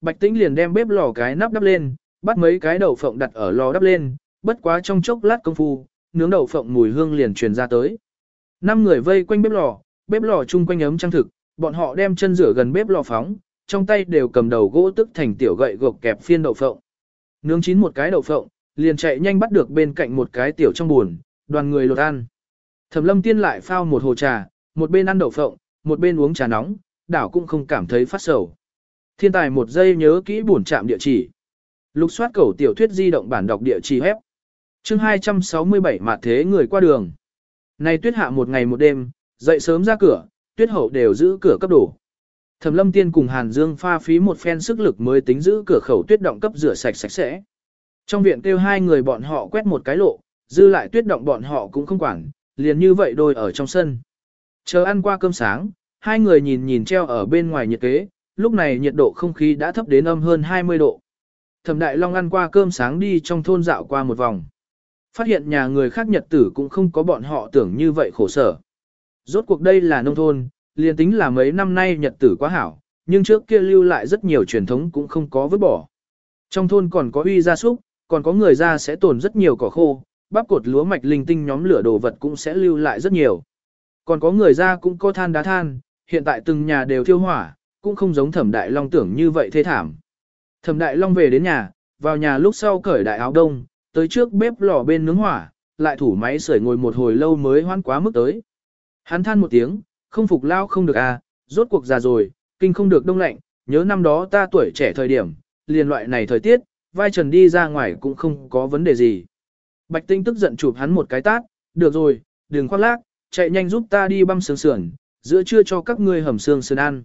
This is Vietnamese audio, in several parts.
Bạch Tĩnh liền đem bếp lò cái nắp đắp lên, bắt mấy cái đậu phộng đặt ở lò đắp lên, bất quá trong chốc lát công phu, nướng đậu phộng mùi hương liền truyền ra tới. Năm người vây quanh bếp lò, bếp lò chung quanh ấm trang thực, bọn họ đem chân rửa gần bếp lò phóng, trong tay đều cầm đầu gỗ tức thành tiểu gậy gộc kẹp phiên đậu phộng. Nướng chín một cái đậu phộng, liền chạy nhanh bắt được bên cạnh một cái tiểu trong buồn, đoàn người lột ăn. Thẩm lâm tiên lại phao một hồ trà, một bên ăn đậu phộng, một bên uống trà nóng, đảo cũng không cảm thấy phát sầu. Thiên tài một giây nhớ kỹ bổn trạm địa chỉ. Lục soát cầu tiểu thuyết di động bản đọc địa chỉ hép. Chương 267 mạt thế người qua đường. Này tuyết hạ một ngày một đêm, dậy sớm ra cửa, tuyết hậu đều giữ cửa cấp đổ. Thẩm lâm tiên cùng Hàn Dương pha phí một phen sức lực mới tính giữ cửa khẩu tuyết động cấp rửa sạch sạch sẽ. Trong viện kêu hai người bọn họ quét một cái lộ, dư lại tuyết động bọn họ cũng không quản, liền như vậy đôi ở trong sân. Chờ ăn qua cơm sáng, hai người nhìn nhìn treo ở bên ngoài nhiệt kế, lúc này nhiệt độ không khí đã thấp đến âm hơn 20 độ. Thẩm Đại Long ăn qua cơm sáng đi trong thôn dạo qua một vòng. Phát hiện nhà người khác nhật tử cũng không có bọn họ tưởng như vậy khổ sở. Rốt cuộc đây là nông thôn, liền tính là mấy năm nay nhật tử quá hảo, nhưng trước kia lưu lại rất nhiều truyền thống cũng không có vứt bỏ. Trong thôn còn có uy gia súc, còn có người ra sẽ tồn rất nhiều cỏ khô, bắp cột lúa mạch linh tinh nhóm lửa đồ vật cũng sẽ lưu lại rất nhiều. Còn có người ra cũng có than đá than, hiện tại từng nhà đều thiêu hỏa, cũng không giống thẩm đại long tưởng như vậy thế thảm. Thẩm đại long về đến nhà, vào nhà lúc sau cởi đại áo đông, tới trước bếp lò bên nướng hỏa, lại thủ máy sưởi ngồi một hồi lâu mới hoan quá mức tới. Hắn than một tiếng, không phục lao không được à, rốt cuộc già rồi, kinh không được đông lạnh, nhớ năm đó ta tuổi trẻ thời điểm, liền loại này thời tiết, vai trần đi ra ngoài cũng không có vấn đề gì. Bạch Tinh tức giận chụp hắn một cái tát, được rồi, đừng khoác lác, chạy nhanh giúp ta đi băm sườn sườn, giữa trưa cho các ngươi hầm xương sườn ăn.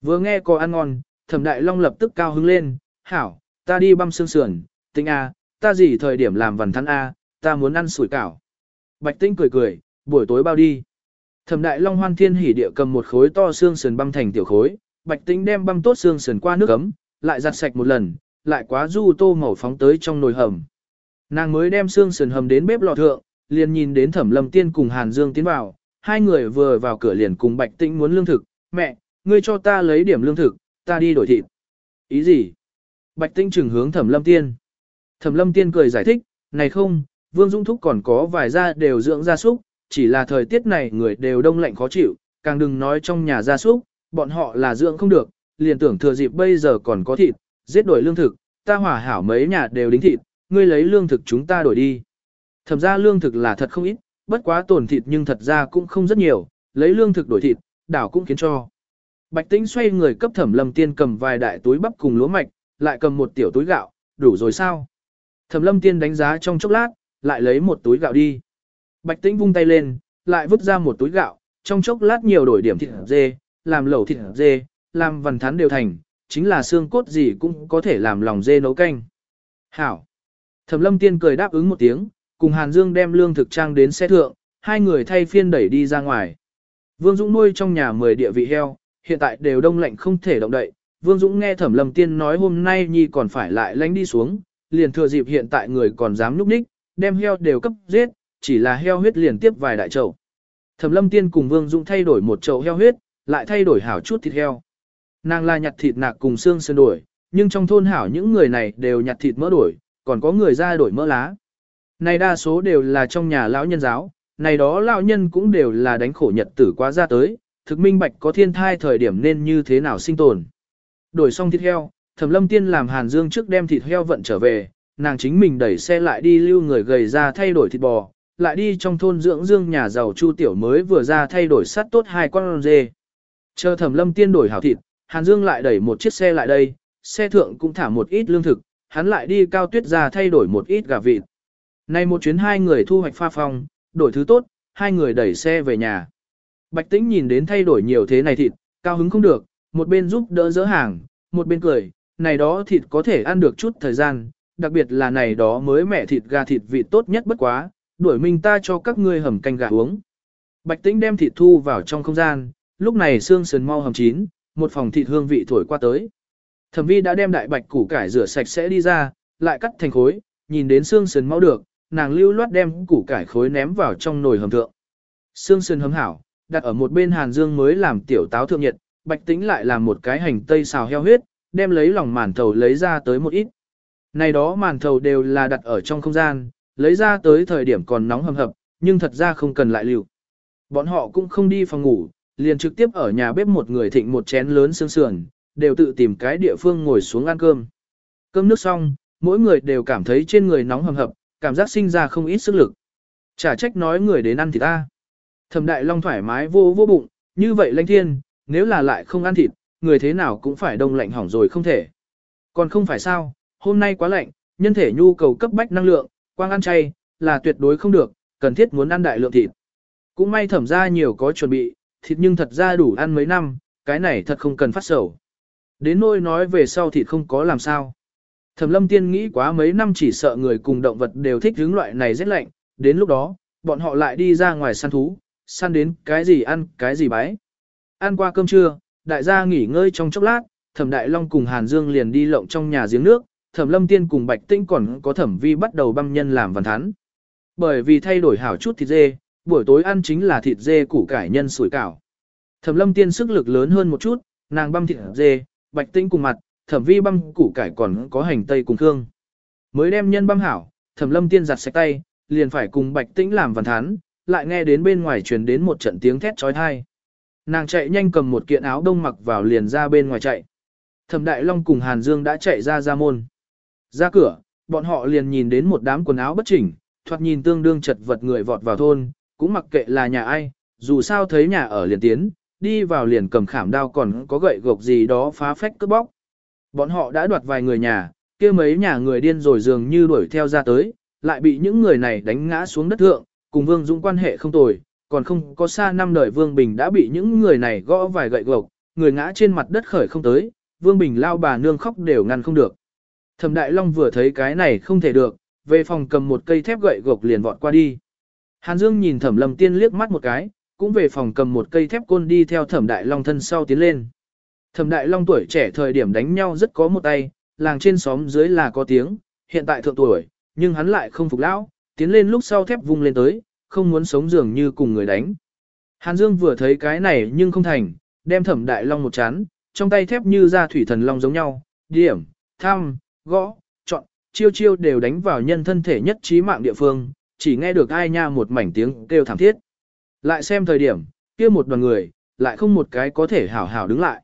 Vừa nghe có ăn ngon, thẩm đại long lập tức cao hứng lên, hảo, ta đi băm xương sườn, tinh a, ta gì thời điểm làm vần thắn a, ta muốn ăn sủi cảo. Bạch Tinh cười cười, buổi tối bao đi. Thẩm đại long hoan thiên hỉ địa cầm một khối to xương sườn băm thành tiểu khối, Bạch Tinh đem băm tốt xương sườn qua nước ấm, lại giặt sạch một lần, lại quá du tô màu phóng tới trong nồi hầm. Nàng mới đem xương sườn hầm đến bếp lò thượng, liền nhìn đến Thẩm Lâm Tiên cùng Hàn Dương tiến vào, hai người vừa vào cửa liền cùng Bạch tinh muốn lương thực, "Mẹ, ngươi cho ta lấy điểm lương thực, ta đi đổi thịt." "Ý gì?" Bạch Tĩnh trừng hướng Thẩm Lâm Tiên. Thẩm Lâm Tiên cười giải thích, "Này không, Vương Dung Thúc còn có vài gia đều dưỡng gia súc, chỉ là thời tiết này người đều đông lạnh khó chịu, càng đừng nói trong nhà gia súc, bọn họ là dưỡng không được, liền tưởng thừa dịp bây giờ còn có thịt, giết đổi lương thực, ta hỏa hảo mấy nhà đều đính thịt, ngươi lấy lương thực chúng ta đổi đi. Thẩm ra lương thực là thật không ít, bất quá tổn thịt nhưng thật ra cũng không rất nhiều, lấy lương thực đổi thịt, đảo cũng khiến cho. Bạch Tĩnh xoay người cấp Thẩm Lâm Tiên cầm vài đại túi bắp cùng lúa mạch, lại cầm một tiểu túi gạo, đủ rồi sao? Thẩm Lâm Tiên đánh giá trong chốc lát, lại lấy một túi gạo đi. Bạch Tĩnh vung tay lên, lại vứt ra một túi gạo, trong chốc lát nhiều đổi điểm thịt dê, làm lẩu thịt dê, làm vằn thắn đều thành, chính là xương cốt gì cũng có thể làm lòng dê nấu canh. Hảo. Thẩm lâm tiên cười đáp ứng một tiếng, cùng Hàn Dương đem lương thực trang đến xe thượng, hai người thay phiên đẩy đi ra ngoài. Vương Dũng nuôi trong nhà 10 địa vị heo, hiện tại đều đông lạnh không thể động đậy. Vương Dũng nghe Thẩm Lâm Tiên nói hôm nay Nhi còn phải lại lánh đi xuống, liền thừa dịp hiện tại người còn dám núp ních, đem heo đều cấp giết, chỉ là heo huyết liền tiếp vài đại chậu. Thẩm Lâm Tiên cùng Vương Dũng thay đổi một chậu heo huyết, lại thay đổi hảo chút thịt heo. Nàng là nhặt thịt nạc cùng xương sơn đổi, nhưng trong thôn hảo những người này đều nhặt thịt mỡ đổi, còn có người ra đổi mỡ lá. Này đa số đều là trong nhà lão nhân giáo, này đó lão nhân cũng đều là đánh khổ nhật tử quá ra tới, thực minh bạch có thiên thai thời điểm nên như thế nào sinh tồn. Đổi xong thịt heo, Thẩm Lâm Tiên làm Hàn Dương trước đem thịt heo vận trở về, nàng chính mình đẩy xe lại đi lưu người gầy ra thay đổi thịt bò, lại đi trong thôn dưỡng dương nhà giàu Chu Tiểu mới vừa ra thay đổi sắt tốt hai con dê. Chờ Thẩm Lâm Tiên đổi hảo thịt, Hàn Dương lại đẩy một chiếc xe lại đây, xe thượng cũng thả một ít lương thực, hắn lại đi cao tuyết ra thay đổi một ít gà vịt. Nay một chuyến hai người thu hoạch pha phong, đổi thứ tốt, hai người đẩy xe về nhà. Bạch Tĩnh nhìn đến thay đổi nhiều thế này thịt, cao hứng không được, một bên giúp đỡ dỡ hàng, một bên cười, này đó thịt có thể ăn được chút thời gian, đặc biệt là này đó mới mẻ thịt gà thịt vị tốt nhất bất quá, đuổi mình ta cho các ngươi hầm canh gà uống. Bạch Tĩnh đem thịt thu vào trong không gian, lúc này xương sườn mau hầm chín, một phòng thịt hương vị thổi qua tới. Thẩm vi đã đem đại bạch củ cải rửa sạch sẽ đi ra, lại cắt thành khối, nhìn đến xương sườn mau được, nàng lưu loát đem củ cải khối ném vào trong nồi hầm thượng. Xương sườn hầm hảo, đặt ở một bên hàn dương mới làm tiểu táo thượng nhiệt, bạch tĩnh lại làm một cái hành tây xào heo huyết, đem lấy lòng màn thầu lấy ra tới một ít. Này đó màn thầu đều là đặt ở trong không gian, lấy ra tới thời điểm còn nóng hầm hập, nhưng thật ra không cần lại liệu. Bọn họ cũng không đi phòng ngủ, liền trực tiếp ở nhà bếp một người thịnh một chén lớn sương sườn, đều tự tìm cái địa phương ngồi xuống ăn cơm. Cơm nước xong, mỗi người đều cảm thấy trên người nóng hầm hập, cảm giác sinh ra không ít sức lực. Chả trách nói người đến ăn thịt ta. Thẩm đại long thoải mái vô vô bụng, như vậy lãnh thiên, nếu là lại không ăn thịt, người thế nào cũng phải đông lạnh hỏng rồi không thể. Còn không phải sao, hôm nay quá lạnh, nhân thể nhu cầu cấp bách năng lượng, quang ăn chay, là tuyệt đối không được, cần thiết muốn ăn đại lượng thịt. Cũng may thẩm ra nhiều có chuẩn bị, thịt nhưng thật ra đủ ăn mấy năm, cái này thật không cần phát sầu. Đến nỗi nói về sau thịt không có làm sao. Thẩm lâm tiên nghĩ quá mấy năm chỉ sợ người cùng động vật đều thích hướng loại này rất lạnh, đến lúc đó, bọn họ lại đi ra ngoài săn thú, săn đến cái gì ăn, cái gì bái. Ăn qua cơm trưa, đại gia nghỉ ngơi trong chốc lát, thẩm đại long cùng Hàn Dương liền đi lộng trong nhà giếng nước, thẩm lâm tiên cùng bạch tinh còn có thẩm vi bắt đầu băm nhân làm văn thán. Bởi vì thay đổi hảo chút thịt dê, buổi tối ăn chính là thịt dê củ cải nhân sủi cảo. Thẩm lâm tiên sức lực lớn hơn một chút, nàng băm thịt dê, bạch tinh cùng mặt, thẩm vi băm củ cải còn có hành tây cùng thương. Mới đem nhân băm hảo, thẩm lâm tiên giặt sạch tay, liền phải cùng bạch tĩnh làm văn thán, lại nghe đến bên ngoài truyền đến một trận tiếng thét trói thai. Nàng chạy nhanh cầm một kiện áo đông mặc vào liền ra bên ngoài chạy. Thẩm Đại Long cùng Hàn Dương đã chạy ra ra môn. Ra cửa, bọn họ liền nhìn đến một đám quần áo bất chỉnh, thoạt nhìn tương đương chật vật người vọt vào thôn, cũng mặc kệ là nhà ai, dù sao thấy nhà ở liền tiến, đi vào liền cầm khảm đao còn có gậy gộc gì đó phá phách cướp bóc. Bọn họ đã đoạt vài người nhà, kia mấy nhà người điên rồi dường như đuổi theo ra tới, lại bị những người này đánh ngã xuống đất thượng, cùng Vương Dũng quan hệ không tồi, còn không có xa năm đời Vương Bình đã bị những người này gõ vài gậy gộc, người ngã trên mặt đất khởi không tới, Vương Bình lao bà nương khóc đều ngăn không được. Thẩm Đại Long vừa thấy cái này không thể được, về phòng cầm một cây thép gậy gộc liền vọt qua đi. Hàn Dương nhìn Thẩm Lâm Tiên liếc mắt một cái, cũng về phòng cầm một cây thép côn đi theo Thẩm Đại Long thân sau tiến lên. Thẩm Đại Long tuổi trẻ thời điểm đánh nhau rất có một tay, làng trên xóm dưới là có tiếng, hiện tại thượng tuổi, nhưng hắn lại không phục lão, tiến lên lúc sau thép vung lên tới, không muốn sống dường như cùng người đánh. Hàn Dương vừa thấy cái này nhưng không thành, đem Thẩm Đại Long một chán, trong tay thép như ra thủy thần long giống nhau, điểm, thăm, gõ, chọn, chiêu chiêu đều đánh vào nhân thân thể nhất trí mạng địa phương, chỉ nghe được ai nha một mảnh tiếng kêu thảm thiết. Lại xem thời điểm, kia một đoàn người, lại không một cái có thể hảo hảo đứng lại.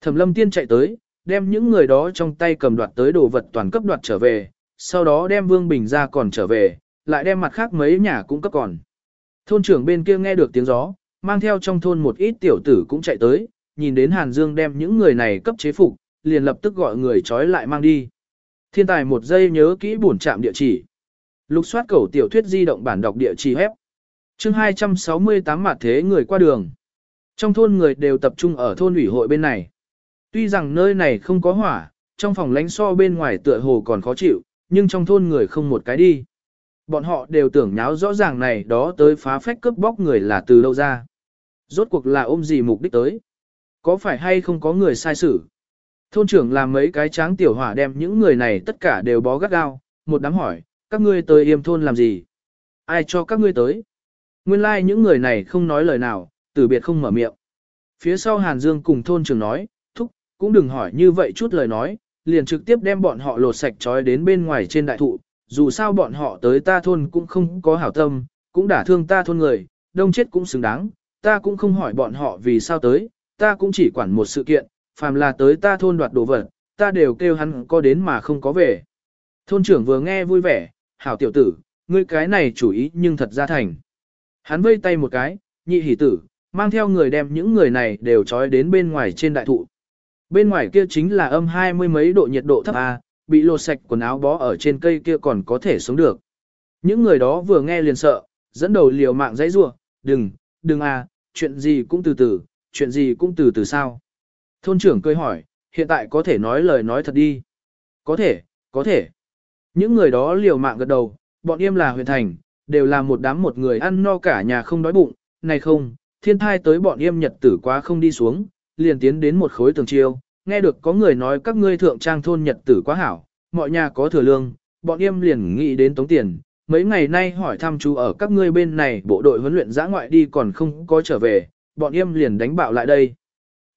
Thẩm lâm tiên chạy tới, đem những người đó trong tay cầm đoạt tới đồ vật toàn cấp đoạt trở về, sau đó đem Vương Bình ra còn trở về, lại đem mặt khác mấy nhà cũng cấp còn. Thôn trưởng bên kia nghe được tiếng gió, mang theo trong thôn một ít tiểu tử cũng chạy tới, nhìn đến Hàn Dương đem những người này cấp chế phục, liền lập tức gọi người trói lại mang đi. Thiên tài một giây nhớ kỹ bổn trạm địa chỉ. Lục soát cầu tiểu thuyết di động bản đọc địa chỉ hép. Chương 268 mặt thế người qua đường. Trong thôn người đều tập trung ở thôn ủy hội bên này. Tuy rằng nơi này không có hỏa, trong phòng lánh so bên ngoài tựa hồ còn khó chịu, nhưng trong thôn người không một cái đi. Bọn họ đều tưởng nháo rõ ràng này đó tới phá phách cướp bóc người là từ đâu ra. Rốt cuộc là ôm gì mục đích tới. Có phải hay không có người sai xử? Thôn trưởng làm mấy cái tráng tiểu hỏa đem những người này tất cả đều bó gắt gao, một đám hỏi, các ngươi tới yêm thôn làm gì? Ai cho các ngươi tới? Nguyên lai like những người này không nói lời nào, từ biệt không mở miệng. Phía sau Hàn Dương cùng thôn trưởng nói, thúc, cũng đừng hỏi như vậy chút lời nói, liền trực tiếp đem bọn họ lột sạch trói đến bên ngoài trên đại thụ, dù sao bọn họ tới ta thôn cũng không có hảo tâm, cũng đả thương ta thôn người, đông chết cũng xứng đáng, ta cũng không hỏi bọn họ vì sao tới, ta cũng chỉ quản một sự kiện, phàm là tới ta thôn đoạt đồ vật, ta đều kêu hắn có đến mà không có về. Thôn trưởng vừa nghe vui vẻ, hảo tiểu tử, ngươi cái này chủ ý nhưng thật ra thành. Hắn vây tay một cái, nhị hỷ tử, mang theo người đem những người này đều trói đến bên ngoài trên đại thụ. Bên ngoài kia chính là âm hai mươi mấy độ nhiệt độ thấp A, bị lột sạch quần áo bó ở trên cây kia còn có thể sống được. Những người đó vừa nghe liền sợ, dẫn đầu liều mạng dãy rua, đừng, đừng à chuyện gì cũng từ từ, chuyện gì cũng từ từ sao. Thôn trưởng cười hỏi, hiện tại có thể nói lời nói thật đi. Có thể, có thể. Những người đó liều mạng gật đầu, bọn em là huyện thành, đều là một đám một người ăn no cả nhà không đói bụng, này không, thiên thai tới bọn em nhật tử quá không đi xuống, liền tiến đến một khối tường chiêu, nghe được có người nói các ngươi thượng trang thôn nhật tử quá hảo, mọi nhà có thừa lương, bọn em liền nghĩ đến tống tiền, mấy ngày nay hỏi thăm chú ở các ngươi bên này bộ đội huấn luyện giã ngoại đi còn không có trở về, bọn em liền đánh bạo lại đây.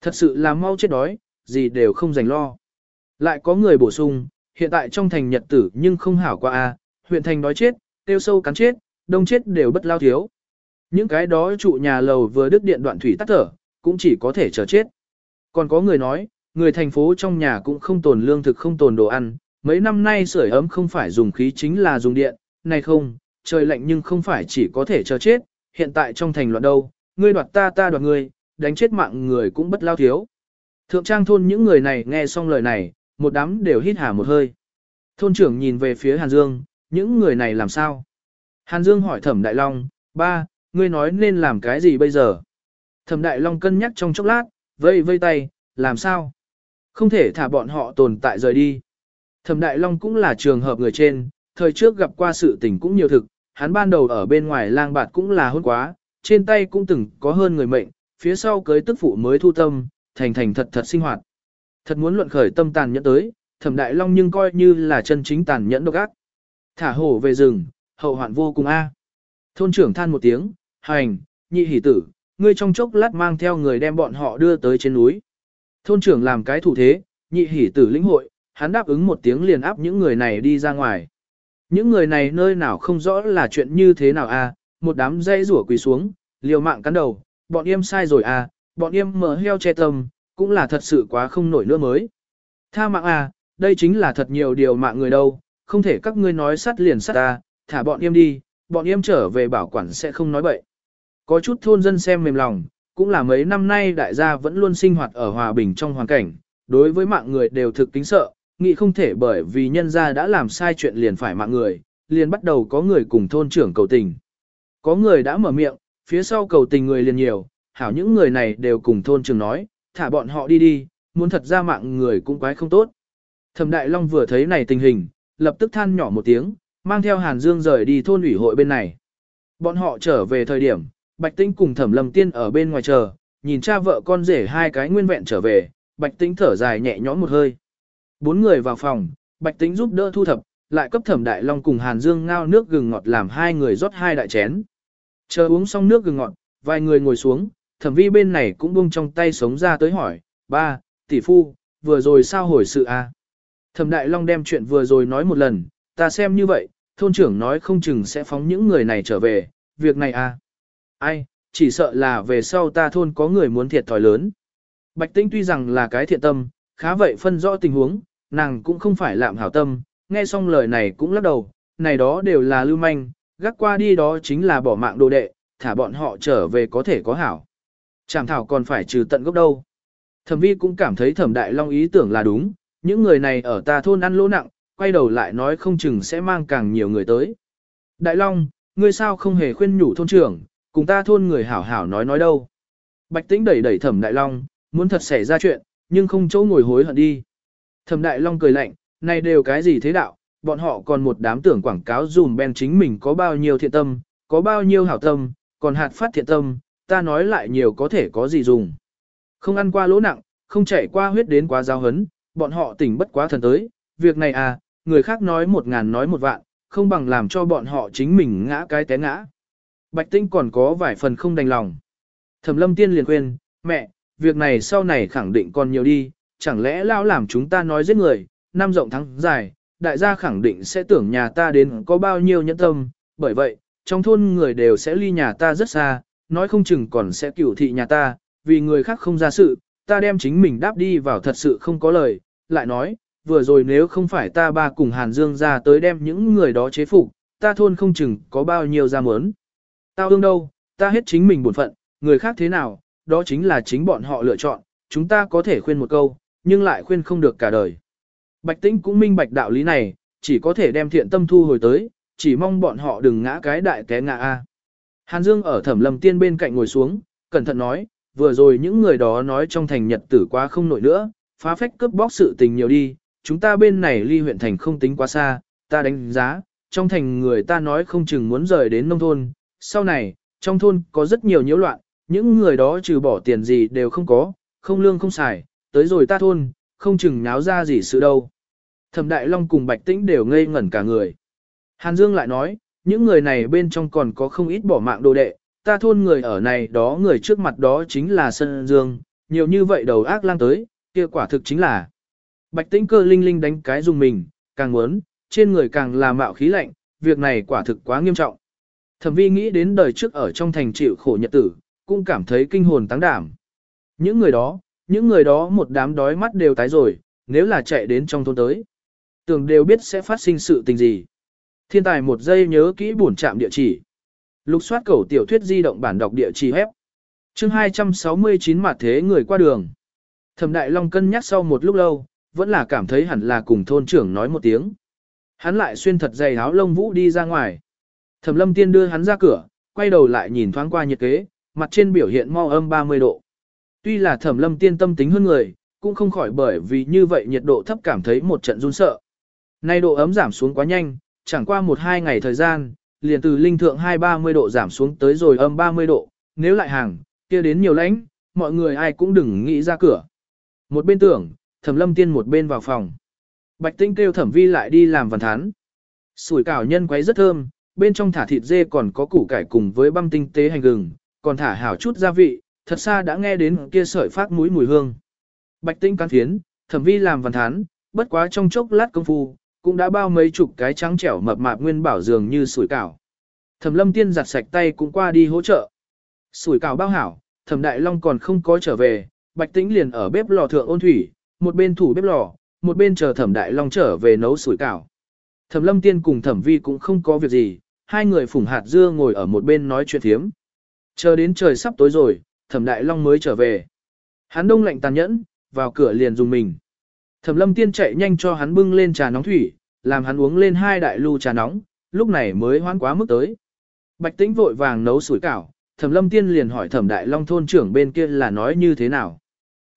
Thật sự là mau chết đói, gì đều không dành lo. Lại có người bổ sung, hiện tại trong thành nhật tử nhưng không hảo qua a, huyện thành đói chết, tiêu sâu cắn chết, đông chết đều bất lao thiếu. Những cái đó trụ nhà lầu vừa đứt điện đoạn thủy tắt thở, cũng chỉ có thể chờ chết. Còn có người nói, người thành phố trong nhà cũng không tồn lương thực không tồn đồ ăn, mấy năm nay sưởi ấm không phải dùng khí chính là dùng điện, này không, trời lạnh nhưng không phải chỉ có thể chờ chết, hiện tại trong thành loạn đâu, ngươi đoạt ta ta đoạt ngươi, đánh chết mạng người cũng bất lao thiếu. Thượng trang thôn những người này nghe xong lời này, một đám đều hít hà một hơi. Thôn trưởng nhìn về phía Hàn Dương, những người này làm sao? Hàn Dương hỏi Thẩm Đại Long, ba, ngươi nói nên làm cái gì bây giờ? Thẩm Đại Long cân nhắc trong chốc lát, vây vây tay, làm sao? Không thể thả bọn họ tồn tại rời đi. Thẩm Đại Long cũng là trường hợp người trên, thời trước gặp qua sự tình cũng nhiều thực, hắn ban đầu ở bên ngoài lang bạt cũng là hôn quá, trên tay cũng từng có hơn người mệnh, phía sau cưới tức phụ mới thu tâm, thành thành thật thật sinh hoạt. Thật muốn luận khởi tâm tàn nhẫn tới, Thẩm Đại Long nhưng coi như là chân chính tàn nhẫn độc ác. Thả hổ về rừng, hậu hoạn vô cùng a. Thôn trưởng than một tiếng, hành, nhị hỷ tử, ngươi trong chốc lát mang theo người đem bọn họ đưa tới trên núi. Thôn trưởng làm cái thủ thế, nhị hỉ tử lĩnh hội, hắn đáp ứng một tiếng liền áp những người này đi ra ngoài. Những người này nơi nào không rõ là chuyện như thế nào a, một đám dây rủa quỳ xuống, liều mạng cắn đầu, bọn em sai rồi a, bọn em mở heo che tâm, cũng là thật sự quá không nổi nữa mới. Tha mạng a, đây chính là thật nhiều điều mạng người đâu, không thể các ngươi nói sát liền sát ta, thả bọn em đi, bọn em trở về bảo quản sẽ không nói bậy. Có chút thôn dân xem mềm lòng, cũng là mấy năm nay đại gia vẫn luôn sinh hoạt ở hòa bình trong hoàn cảnh, đối với mạng người đều thực kính sợ, nghĩ không thể bởi vì nhân gia đã làm sai chuyện liền phải mạng người, liền bắt đầu có người cùng thôn trưởng cầu tình. Có người đã mở miệng, phía sau cầu tình người liền nhiều, hảo những người này đều cùng thôn trưởng nói, thả bọn họ đi đi, muốn thật ra mạng người cũng quái không tốt. Thẩm Đại Long vừa thấy này tình hình, lập tức than nhỏ một tiếng, mang theo Hàn Dương rời đi thôn ủy hội bên này. Bọn họ trở về thời điểm, Bạch Tĩnh cùng Thẩm Lâm Tiên ở bên ngoài chờ, nhìn cha vợ con rể hai cái nguyên vẹn trở về, Bạch Tĩnh thở dài nhẹ nhõm một hơi. Bốn người vào phòng, Bạch Tĩnh giúp đỡ thu thập, lại cấp Thẩm Đại Long cùng Hàn Dương ngao nước gừng ngọt làm hai người rót hai đại chén. Chờ uống xong nước gừng ngọt, vài người ngồi xuống, Thẩm Vi bên này cũng buông trong tay sống ra tới hỏi, ba, tỷ phu, vừa rồi sao hồi sự a? À? Thẩm Đại Long đem chuyện vừa rồi nói một lần, ta xem như vậy, thôn trưởng nói không chừng sẽ phóng những người này trở về, việc này a, Ai, chỉ sợ là về sau ta thôn có người muốn thiệt thòi lớn. Bạch Tĩnh tuy rằng là cái thiện tâm, khá vậy phân rõ tình huống, nàng cũng không phải lạm hảo tâm, nghe xong lời này cũng lắc đầu, này đó đều là lưu manh, gác qua đi đó chính là bỏ mạng đồ đệ, thả bọn họ trở về có thể có hảo. Chảm thảo còn phải trừ tận gốc đâu. Thẩm vi cũng cảm thấy thẩm đại long ý tưởng là đúng, những người này ở ta thôn ăn lỗ nặng, quay đầu lại nói không chừng sẽ mang càng nhiều người tới. Đại long, ngươi sao không hề khuyên nhủ thôn trưởng, cùng ta thôn người hảo hảo nói nói đâu. Bạch tĩnh đẩy đẩy thẩm đại long, muốn thật xảy ra chuyện, nhưng không chỗ ngồi hối hận đi. Thẩm đại long cười lạnh, này đều cái gì thế đạo, bọn họ còn một đám tưởng quảng cáo dùm bên chính mình có bao nhiêu thiện tâm, có bao nhiêu hảo tâm, còn hạt phát thiện tâm, ta nói lại nhiều có thể có gì dùng. Không ăn qua lỗ nặng, không chạy qua huyết đến quá giao hấn, bọn họ tỉnh bất quá thần tới, việc này à, người khác nói một ngàn nói một vạn, không bằng làm cho bọn họ chính mình ngã cái té ngã. Bạch Tinh còn có vài phần không đành lòng. Thẩm lâm tiên liền khuyên, mẹ, việc này sau này khẳng định còn nhiều đi, chẳng lẽ lão làm chúng ta nói giết người, năm rộng thắng dài, đại gia khẳng định sẽ tưởng nhà ta đến có bao nhiêu nhẫn tâm, bởi vậy, trong thôn người đều sẽ ly nhà ta rất xa, nói không chừng còn sẽ cửu thị nhà ta, vì người khác không ra sự, ta đem chính mình đáp đi vào thật sự không có lời, lại nói, vừa rồi nếu không phải ta ba cùng Hàn Dương ra tới đem những người đó chế phục, ta thôn không chừng có bao nhiêu ra mớn. Tao ương đâu, ta hết chính mình bổn phận, người khác thế nào, đó chính là chính bọn họ lựa chọn, chúng ta có thể khuyên một câu, nhưng lại khuyên không được cả đời. Bạch Tĩnh cũng minh bạch đạo lý này, chỉ có thể đem thiện tâm thu hồi tới, chỉ mong bọn họ đừng ngã cái đại té ngã A. Hàn Dương ở thẩm lầm tiên bên cạnh ngồi xuống, cẩn thận nói, vừa rồi những người đó nói trong thành nhật tử quá không nổi nữa, phá phách cướp bóc sự tình nhiều đi, chúng ta bên này ly huyện thành không tính quá xa, ta đánh giá, trong thành người ta nói không chừng muốn rời đến nông thôn, sau này, trong thôn có rất nhiều nhiễu loạn, những người đó trừ bỏ tiền gì đều không có, không lương không xài, tới rồi ta thôn, không chừng náo ra gì sự đâu. Thẩm Đại Long cùng Bạch Tĩnh đều ngây ngẩn cả người. Hàn Dương lại nói, những người này bên trong còn có không ít bỏ mạng đồ đệ, ta thôn người ở này đó người trước mặt đó chính là Sơn Dương, nhiều như vậy đầu ác lang tới, kia quả thực chính là. Bạch tĩnh cơ linh linh đánh cái dùng mình, càng muốn, trên người càng là mạo khí lạnh, việc này quả thực quá nghiêm trọng. Thẩm vi nghĩ đến đời trước ở trong thành chịu khổ nhật tử, cũng cảm thấy kinh hồn táng đảm. Những người đó, những người đó một đám đói mắt đều tái rồi, nếu là chạy đến trong thôn tới. Tưởng đều biết sẽ phát sinh sự tình gì. Thiên tài một giây nhớ kỹ bổn trạm địa chỉ. Lục soát cầu tiểu thuyết di động bản đọc địa chỉ hép. Chương 269 mặt thế người qua đường. Thẩm Đại Long cân nhắc sau một lúc lâu, vẫn là cảm thấy hẳn là cùng thôn trưởng nói một tiếng. Hắn lại xuyên thật dày áo lông vũ đi ra ngoài. Thẩm Lâm Tiên đưa hắn ra cửa, quay đầu lại nhìn thoáng qua nhiệt kế, mặt trên biểu hiện mau âm 30 độ. Tuy là Thẩm Lâm Tiên tâm tính hơn người, cũng không khỏi bởi vì như vậy nhiệt độ thấp cảm thấy một trận run sợ. Nay độ ấm giảm xuống quá nhanh, chẳng qua một hai ngày thời gian, liền từ linh thượng 2-30 độ giảm xuống tới rồi âm 30 độ, nếu lại hàng, kia đến nhiều lãnh, mọi người ai cũng đừng nghĩ ra cửa. Một bên tưởng, thẩm lâm tiên một bên vào phòng. Bạch tinh kêu thẩm vi lại đi làm văn thán. Sủi cảo nhân quấy rất thơm, bên trong thả thịt dê còn có củ cải cùng với băm tinh tế hành gừng, còn thả hảo chút gia vị, thật xa đã nghe đến kia sợi phát mũi mùi hương. Bạch tinh cán phiến, thẩm vi làm văn thán, bất quá trong chốc lát công phu, cũng đã bao mấy chục cái trắng trẻo mập mạp nguyên bảo dường như sủi cảo. Thẩm lâm tiên giặt sạch tay cũng qua đi hỗ trợ. Sủi cảo bao hảo, thẩm đại long còn không có trở về, bạch tĩnh liền ở bếp lò thượng ôn thủy, một bên thủ bếp lò, một bên chờ thẩm đại long trở về nấu sủi cảo. Thẩm lâm tiên cùng thẩm vi cũng không có việc gì, hai người phủng hạt dưa ngồi ở một bên nói chuyện thiếm. Chờ đến trời sắp tối rồi, thẩm đại long mới trở về. Hắn đông lạnh tàn nhẫn, vào cửa liền dùng mình. Thẩm lâm tiên chạy nhanh cho hắn bưng lên trà nóng thủy, làm hắn uống lên hai đại lu trà nóng, lúc này mới hoán quá mức tới. Bạch tĩnh vội vàng nấu sủi cảo, thẩm lâm tiên liền hỏi thẩm đại long thôn trưởng bên kia là nói như thế nào.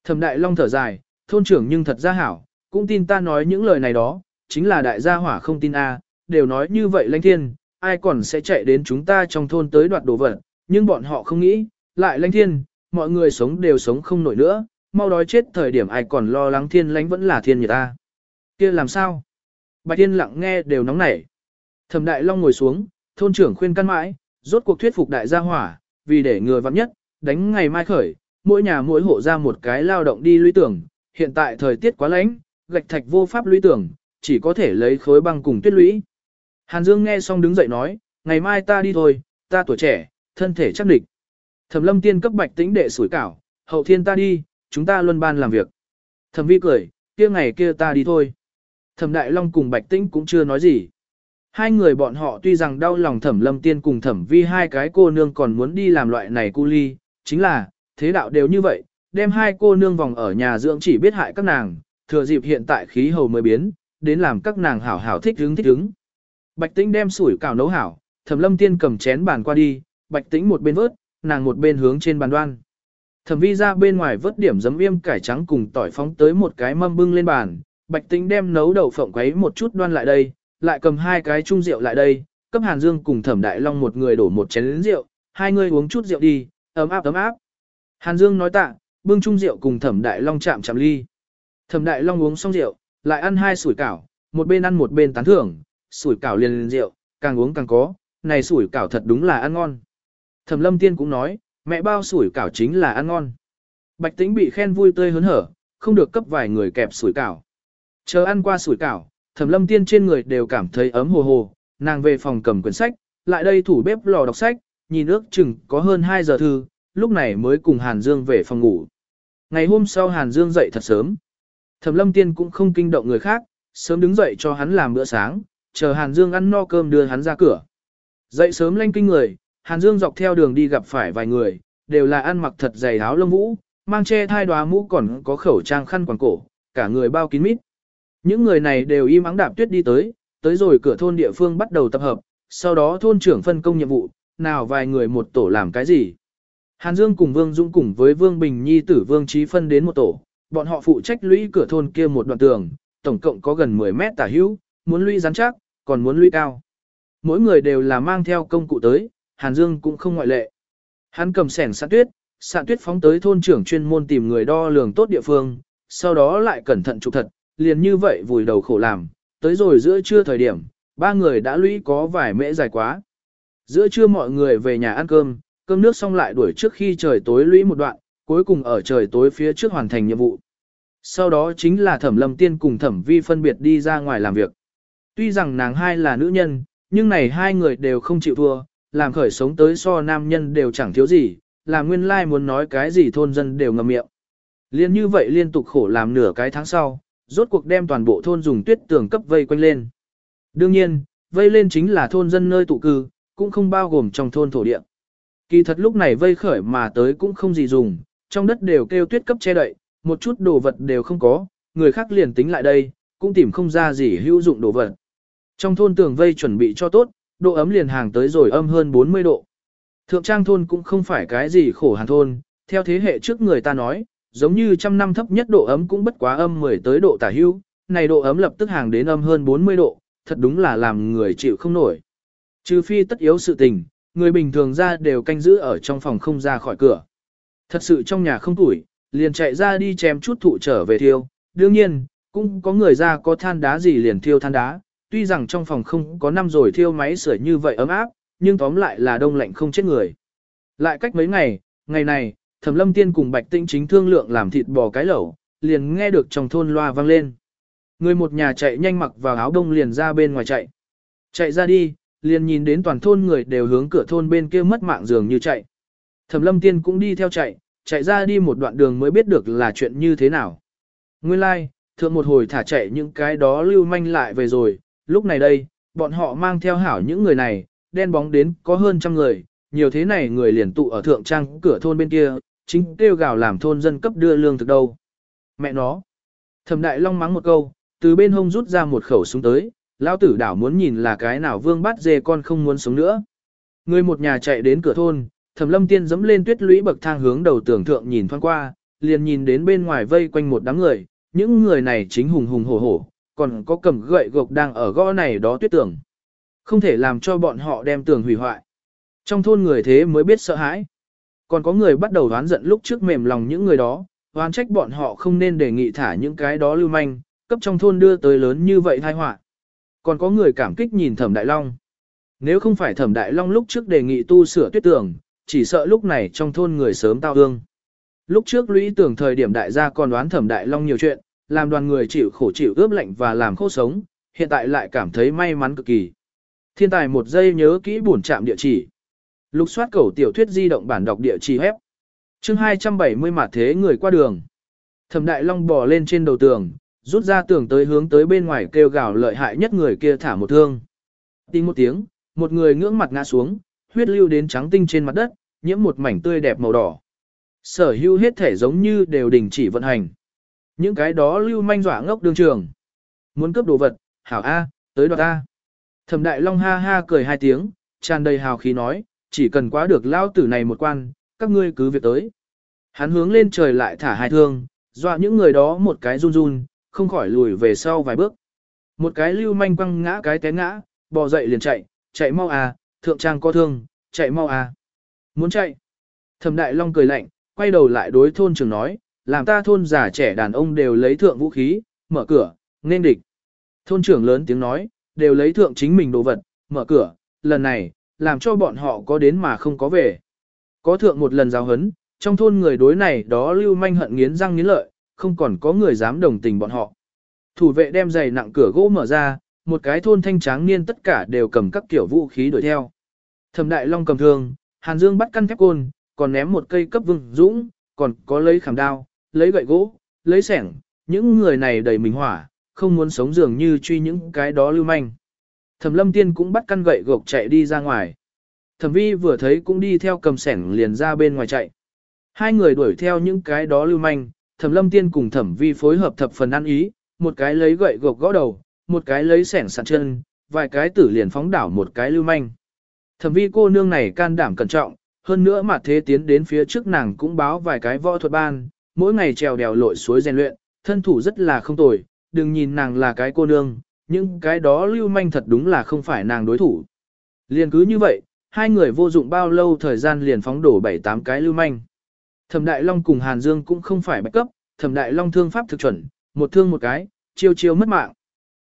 Thẩm đại long thở dài, thôn trưởng nhưng thật ra hảo, cũng tin ta nói những lời này đó, chính là đại gia hỏa không tin a, đều nói như vậy lãnh thiên, ai còn sẽ chạy đến chúng ta trong thôn tới đoạt đồ vật, nhưng bọn họ không nghĩ, lại lãnh thiên, mọi người sống đều sống không nổi nữa, mau đói chết thời điểm ai còn lo lắng thiên lãnh vẫn là thiên người ta. kia làm sao? Bạch Thiên lặng nghe đều nóng nảy. Thẩm Đại Long ngồi xuống, thôn trưởng khuyên căn mãi, rốt cuộc thuyết phục đại gia hỏa, vì để người vắng nhất, đánh ngày mai khởi, mỗi nhà mỗi hộ ra một cái lao động đi lũy tưởng, hiện tại thời tiết quá lạnh, gạch thạch vô pháp lũy tưởng, chỉ có thể lấy khối băng cùng tuyết lũy. Hàn Dương nghe xong đứng dậy nói, ngày mai ta đi thôi, ta tuổi trẻ, thân thể chắc địch. Thẩm Lâm Tiên cấp Bạch Tĩnh đệ sủi cảo, hậu thiên ta đi, chúng ta luân ban làm việc. Thẩm Vi cười, kia ngày kia ta đi thôi. Thẩm Đại Long cùng Bạch Tĩnh cũng chưa nói gì. Hai người bọn họ tuy rằng đau lòng Thẩm Lâm Tiên cùng Thẩm Vi hai cái cô nương còn muốn đi làm loại này cu ly, chính là, thế đạo đều như vậy, đem hai cô nương vòng ở nhà dưỡng chỉ biết hại các nàng, thừa dịp hiện tại khí hầu mới biến, đến làm các nàng hảo hảo thích hứng thích hứng. Bạch Tĩnh đem sủi cảo nấu hảo, Thẩm Lâm Tiên cầm chén bàn qua đi, Bạch Tĩnh một bên vớt, nàng một bên hướng trên bàn đoan. Thẩm Vi ra bên ngoài vớt điểm giấm yêm cải trắng cùng tỏi phóng tới một cái mâm bưng lên bàn, Bạch Tĩnh đem nấu đậu phộng quấy một chút đoan lại đây, lại cầm hai cái chung rượu lại đây, cấp Hàn Dương cùng Thẩm Đại Long một người đổ một chén rượu, hai người uống chút rượu đi, ấm áp ấm áp. Hàn Dương nói tạ, bưng chung rượu cùng Thẩm Đại Long chạm chạm ly. Thẩm Đại Long uống xong rượu, lại ăn hai sủi cảo, một bên ăn một bên tán thưởng, sủi cảo liền liền rượu, càng uống càng có, này sủi cảo thật đúng là ăn ngon. Thẩm Lâm Tiên cũng nói, mẹ bao sủi cảo chính là ăn ngon. Bạch Tĩnh bị khen vui tươi hớn hở, không được cấp vài người kẹp sủi cảo. Chờ ăn qua sủi cảo, Thẩm Lâm Tiên trên người đều cảm thấy ấm hồ hồ, nàng về phòng cầm quyển sách, lại đây thủ bếp lò đọc sách, nhìn ước chừng có hơn 2 giờ thư, lúc này mới cùng Hàn Dương về phòng ngủ. Ngày hôm sau Hàn Dương dậy thật sớm. Thẩm Lâm Tiên cũng không kinh động người khác, sớm đứng dậy cho hắn làm bữa sáng, chờ Hàn Dương ăn no cơm đưa hắn ra cửa. Dậy sớm lanh kinh người, Hàn Dương dọc theo đường đi gặp phải vài người, đều là ăn mặc thật dày áo lông vũ, mang che thai đoá mũ còn có khẩu trang khăn quàng cổ, cả người bao kín mít. Những người này đều im ắng đạp tuyết đi tới, tới rồi cửa thôn địa phương bắt đầu tập hợp, sau đó thôn trưởng phân công nhiệm vụ, nào vài người một tổ làm cái gì. Hàn Dương cùng Vương Dũng cùng với Vương Bình Nhi tử Vương Trí phân đến một tổ, bọn họ phụ trách lũy cửa thôn kia một đoạn tường, tổng cộng có gần 10 mét tả hữu, muốn lũy rắn chắc, còn muốn lũy cao. Mỗi người đều là mang theo công cụ tới, Hàn Dương cũng không ngoại lệ. Hắn cầm sẻn sạn tuyết, sạn tuyết phóng tới thôn trưởng chuyên môn tìm người đo lường tốt địa phương, sau đó lại cẩn thận chụp thật, liền như vậy vùi đầu khổ làm, tới rồi giữa trưa thời điểm, ba người đã lũy có vài mễ dài quá. Giữa trưa mọi người về nhà ăn cơm, cơm nước xong lại đuổi trước khi trời tối lũy một đoạn, cuối cùng ở trời tối phía trước hoàn thành nhiệm vụ. Sau đó chính là thẩm lâm tiên cùng thẩm vi phân biệt đi ra ngoài làm việc. Tuy rằng nàng hai là nữ nhân, nhưng này hai người đều không chịu thua, làm khởi sống tới so nam nhân đều chẳng thiếu gì, làm nguyên lai muốn nói cái gì thôn dân đều ngậm miệng. Liên như vậy liên tục khổ làm nửa cái tháng sau, rốt cuộc đem toàn bộ thôn dùng tuyết tường cấp vây quanh lên. Đương nhiên, vây lên chính là thôn dân nơi tụ cư, cũng không bao gồm trong thôn thổ địa. Kỳ thật lúc này vây khởi mà tới cũng không gì dùng, trong đất đều kêu tuyết cấp che đậy, một chút đồ vật đều không có, người khác liền tính lại đây, cũng tìm không ra gì hữu dụng đồ vật. Trong thôn tường vây chuẩn bị cho tốt, độ ấm liền hàng tới rồi âm hơn 40 độ. Thượng trang thôn cũng không phải cái gì khổ hàn thôn, theo thế hệ trước người ta nói, giống như trăm năm thấp nhất độ ấm cũng bất quá âm 10 tới độ tả hưu, này độ ấm lập tức hàng đến âm hơn 40 độ, thật đúng là làm người chịu không nổi. Trừ phi tất yếu sự tình, người bình thường ra đều canh giữ ở trong phòng không ra khỏi cửa. Thật sự trong nhà không tuổi, liền chạy ra đi chém chút thụ trở về thiêu. Đương nhiên, cũng có người ra có than đá gì liền thiêu than đá, tuy rằng trong phòng không có năm rồi thiêu máy sưởi như vậy ấm áp, nhưng tóm lại là đông lạnh không chết người. Lại cách mấy ngày, ngày này, Thẩm Lâm Tiên cùng Bạch Tinh chính thương lượng làm thịt bò cái lẩu, liền nghe được trong thôn loa vang lên. Người một nhà chạy nhanh mặc vào áo đông liền ra bên ngoài chạy. Chạy ra đi, liền nhìn đến toàn thôn người đều hướng cửa thôn bên kia mất mạng dường như chạy. Thẩm Lâm Tiên cũng đi theo chạy, chạy ra đi một đoạn đường mới biết được là chuyện như thế nào. Nguyên lai, like, thượng một hồi thả chạy những cái đó lưu manh lại về rồi, lúc này đây, bọn họ mang theo hảo những người này, đen bóng đến có hơn trăm người, nhiều thế này người liền tụ ở thượng trang cửa thôn bên kia, chính kêu gào làm thôn dân cấp đưa lương thực đâu. Mẹ nó. Thẩm Đại Long mắng một câu, từ bên hông rút ra một khẩu súng tới, lão tử đảo muốn nhìn là cái nào vương bắt dê con không muốn sống nữa. Người một nhà chạy đến cửa thôn, Thẩm Lâm Tiên dẫm lên tuyết lũy bậc thang hướng đầu tưởng thượng nhìn thoáng qua, liền nhìn đến bên ngoài vây quanh một đám người, những người này chính hùng hùng hổ hổ, còn có cầm gậy gộc đang ở gõ này đó tuyết tường. Không thể làm cho bọn họ đem tường hủy hoại. Trong thôn người thế mới biết sợ hãi. Còn có người bắt đầu đoán giận lúc trước mềm lòng những người đó, oán trách bọn họ không nên đề nghị thả những cái đó lưu manh, cấp trong thôn đưa tới lớn như vậy tai họa. Còn có người cảm kích nhìn Thẩm Đại Long. Nếu không phải Thẩm Đại Long lúc trước đề nghị tu sửa tuyết tường, chỉ sợ lúc này trong thôn người sớm tao ương. Lúc trước lũy tưởng thời điểm đại gia còn đoán Thẩm Đại Long nhiều chuyện, làm đoàn người chịu khổ chịu ướp lạnh và làm khô sống, hiện tại lại cảm thấy may mắn cực kỳ. Thiên tài một giây nhớ kỹ bổn trạm địa chỉ. Lục soát cầu tiểu thuyết di động bản đọc địa chỉ hép. Chương 270 mà thế người qua đường. Thẩm Đại Long bò lên trên đầu tường, rút ra tường tới hướng tới bên ngoài kêu gào lợi hại nhất người kia thả một thương. Tinh một tiếng, một người ngưỡng mặt ngã xuống, huyết lưu đến trắng tinh trên mặt đất, nhiễm một mảnh tươi đẹp màu đỏ. Sở hữu hết thể giống như đều đình chỉ vận hành. Những cái đó lưu manh dọa ngốc đương trường. Muốn cướp đồ vật, hảo A, tới đoạt A. Thẩm đại long ha ha cười hai tiếng, tràn đầy hào khí nói, chỉ cần quá được lao tử này một quan, các ngươi cứ việc tới. Hắn hướng lên trời lại thả hai thương, dọa những người đó một cái run run, không khỏi lùi về sau vài bước. Một cái lưu manh quăng ngã cái té ngã, bò dậy liền chạy, chạy mau à, thượng trang có thương, chạy mau à. Muốn chạy. Thẩm đại long cười lạnh, quay đầu lại đối thôn trưởng nói, làm ta thôn già trẻ đàn ông đều lấy thượng vũ khí, mở cửa, nên địch. Thôn trưởng lớn tiếng nói, đều lấy thượng chính mình đồ vật, mở cửa, lần này, làm cho bọn họ có đến mà không có về. Có thượng một lần giáo hấn, trong thôn người đối này đó lưu manh hận nghiến răng nghiến lợi, không còn có người dám đồng tình bọn họ. Thủ vệ đem giày nặng cửa gỗ mở ra, một cái thôn thanh tráng niên tất cả đều cầm các kiểu vũ khí đuổi theo. Thẩm Đại Long cầm thương, Hàn Dương bắt căn thép côn, còn ném một cây cấp vương dũng, còn có lấy khảm đao, lấy gậy gỗ, lấy sẻng, những người này đầy mình hỏa, không muốn sống dường như truy những cái đó lưu manh. Thẩm lâm tiên cũng bắt căn gậy gộc chạy đi ra ngoài. Thẩm vi vừa thấy cũng đi theo cầm sẻng liền ra bên ngoài chạy. Hai người đuổi theo những cái đó lưu manh, thẩm lâm tiên cùng thẩm vi phối hợp thập phần ăn ý, một cái lấy gậy gộc gõ đầu, một cái lấy sẻng sạn chân, vài cái tử liền phóng đảo một cái lưu manh. Thẩm vi cô nương này can đảm cẩn trọng, hơn nữa mà thế tiến đến phía trước nàng cũng báo vài cái võ thuật ban, mỗi ngày trèo đèo lội suối rèn luyện, thân thủ rất là không tồi, đừng nhìn nàng là cái cô nương, nhưng cái đó lưu manh thật đúng là không phải nàng đối thủ. Liền cứ như vậy, hai người vô dụng bao lâu thời gian liền phóng đổ bảy tám cái lưu manh. Thẩm Đại Long cùng Hàn Dương cũng không phải bạch cấp, Thẩm Đại Long thương pháp thực chuẩn, một thương một cái, chiêu chiêu mất mạng.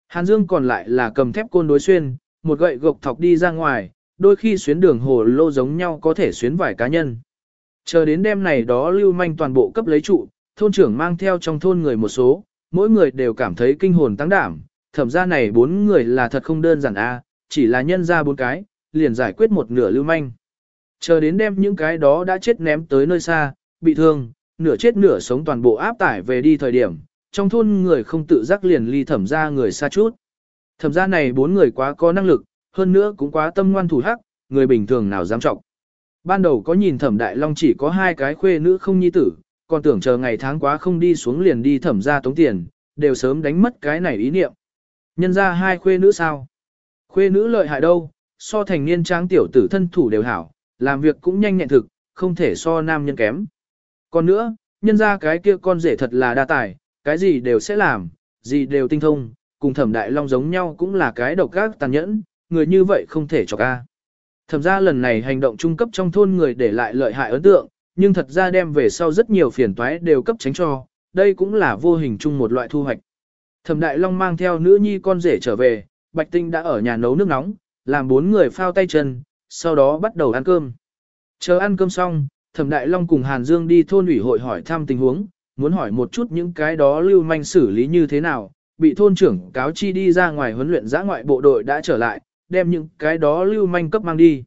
Hàn Dương còn lại là cầm thép côn đối xuyên, một gậy gộc thọc đi ra ngoài, đôi khi xuyến đường hồ lô giống nhau có thể xuyến vài cá nhân. Chờ đến đêm này đó lưu manh toàn bộ cấp lấy trụ, thôn trưởng mang theo trong thôn người một số, mỗi người đều cảm thấy kinh hồn tăng đảm, thẩm ra này bốn người là thật không đơn giản a, chỉ là nhân ra bốn cái, liền giải quyết một nửa lưu manh. Chờ đến đem những cái đó đã chết ném tới nơi xa, bị thương, nửa chết nửa sống toàn bộ áp tải về đi thời điểm, trong thôn người không tự giác liền ly thẩm ra người xa chút. Thẩm ra này bốn người quá có năng lực, hơn nữa cũng quá tâm ngoan thủ hắc, người bình thường nào dám trọng. Ban đầu có nhìn thẩm đại long chỉ có hai cái khuê nữ không nhi tử, còn tưởng chờ ngày tháng quá không đi xuống liền đi thẩm ra tống tiền, đều sớm đánh mất cái này ý niệm. Nhân ra hai khuê nữ sao? Khuê nữ lợi hại đâu, so thành niên tráng tiểu tử thân thủ đều hảo, làm việc cũng nhanh nhẹn thực, không thể so nam nhân kém. Còn nữa, nhân ra cái kia con rể thật là đa tài, cái gì đều sẽ làm, gì đều tinh thông, cùng thẩm đại long giống nhau cũng là cái độc gác tàn nhẫn, người như vậy không thể cho ca. Thẩm ra lần này hành động trung cấp trong thôn người để lại lợi hại ấn tượng, nhưng thật ra đem về sau rất nhiều phiền toái đều cấp tránh cho, đây cũng là vô hình chung một loại thu hoạch. Thẩm Đại Long mang theo nữ nhi con rể trở về, Bạch Tinh đã ở nhà nấu nước nóng, làm bốn người phao tay chân, sau đó bắt đầu ăn cơm. Chờ ăn cơm xong, Thẩm Đại Long cùng Hàn Dương đi thôn ủy hội hỏi thăm tình huống, muốn hỏi một chút những cái đó lưu manh xử lý như thế nào, bị thôn trưởng cáo chi đi ra ngoài huấn luyện giã ngoại bộ đội đã trở lại, đem những cái đó lưu manh cấp mang đi.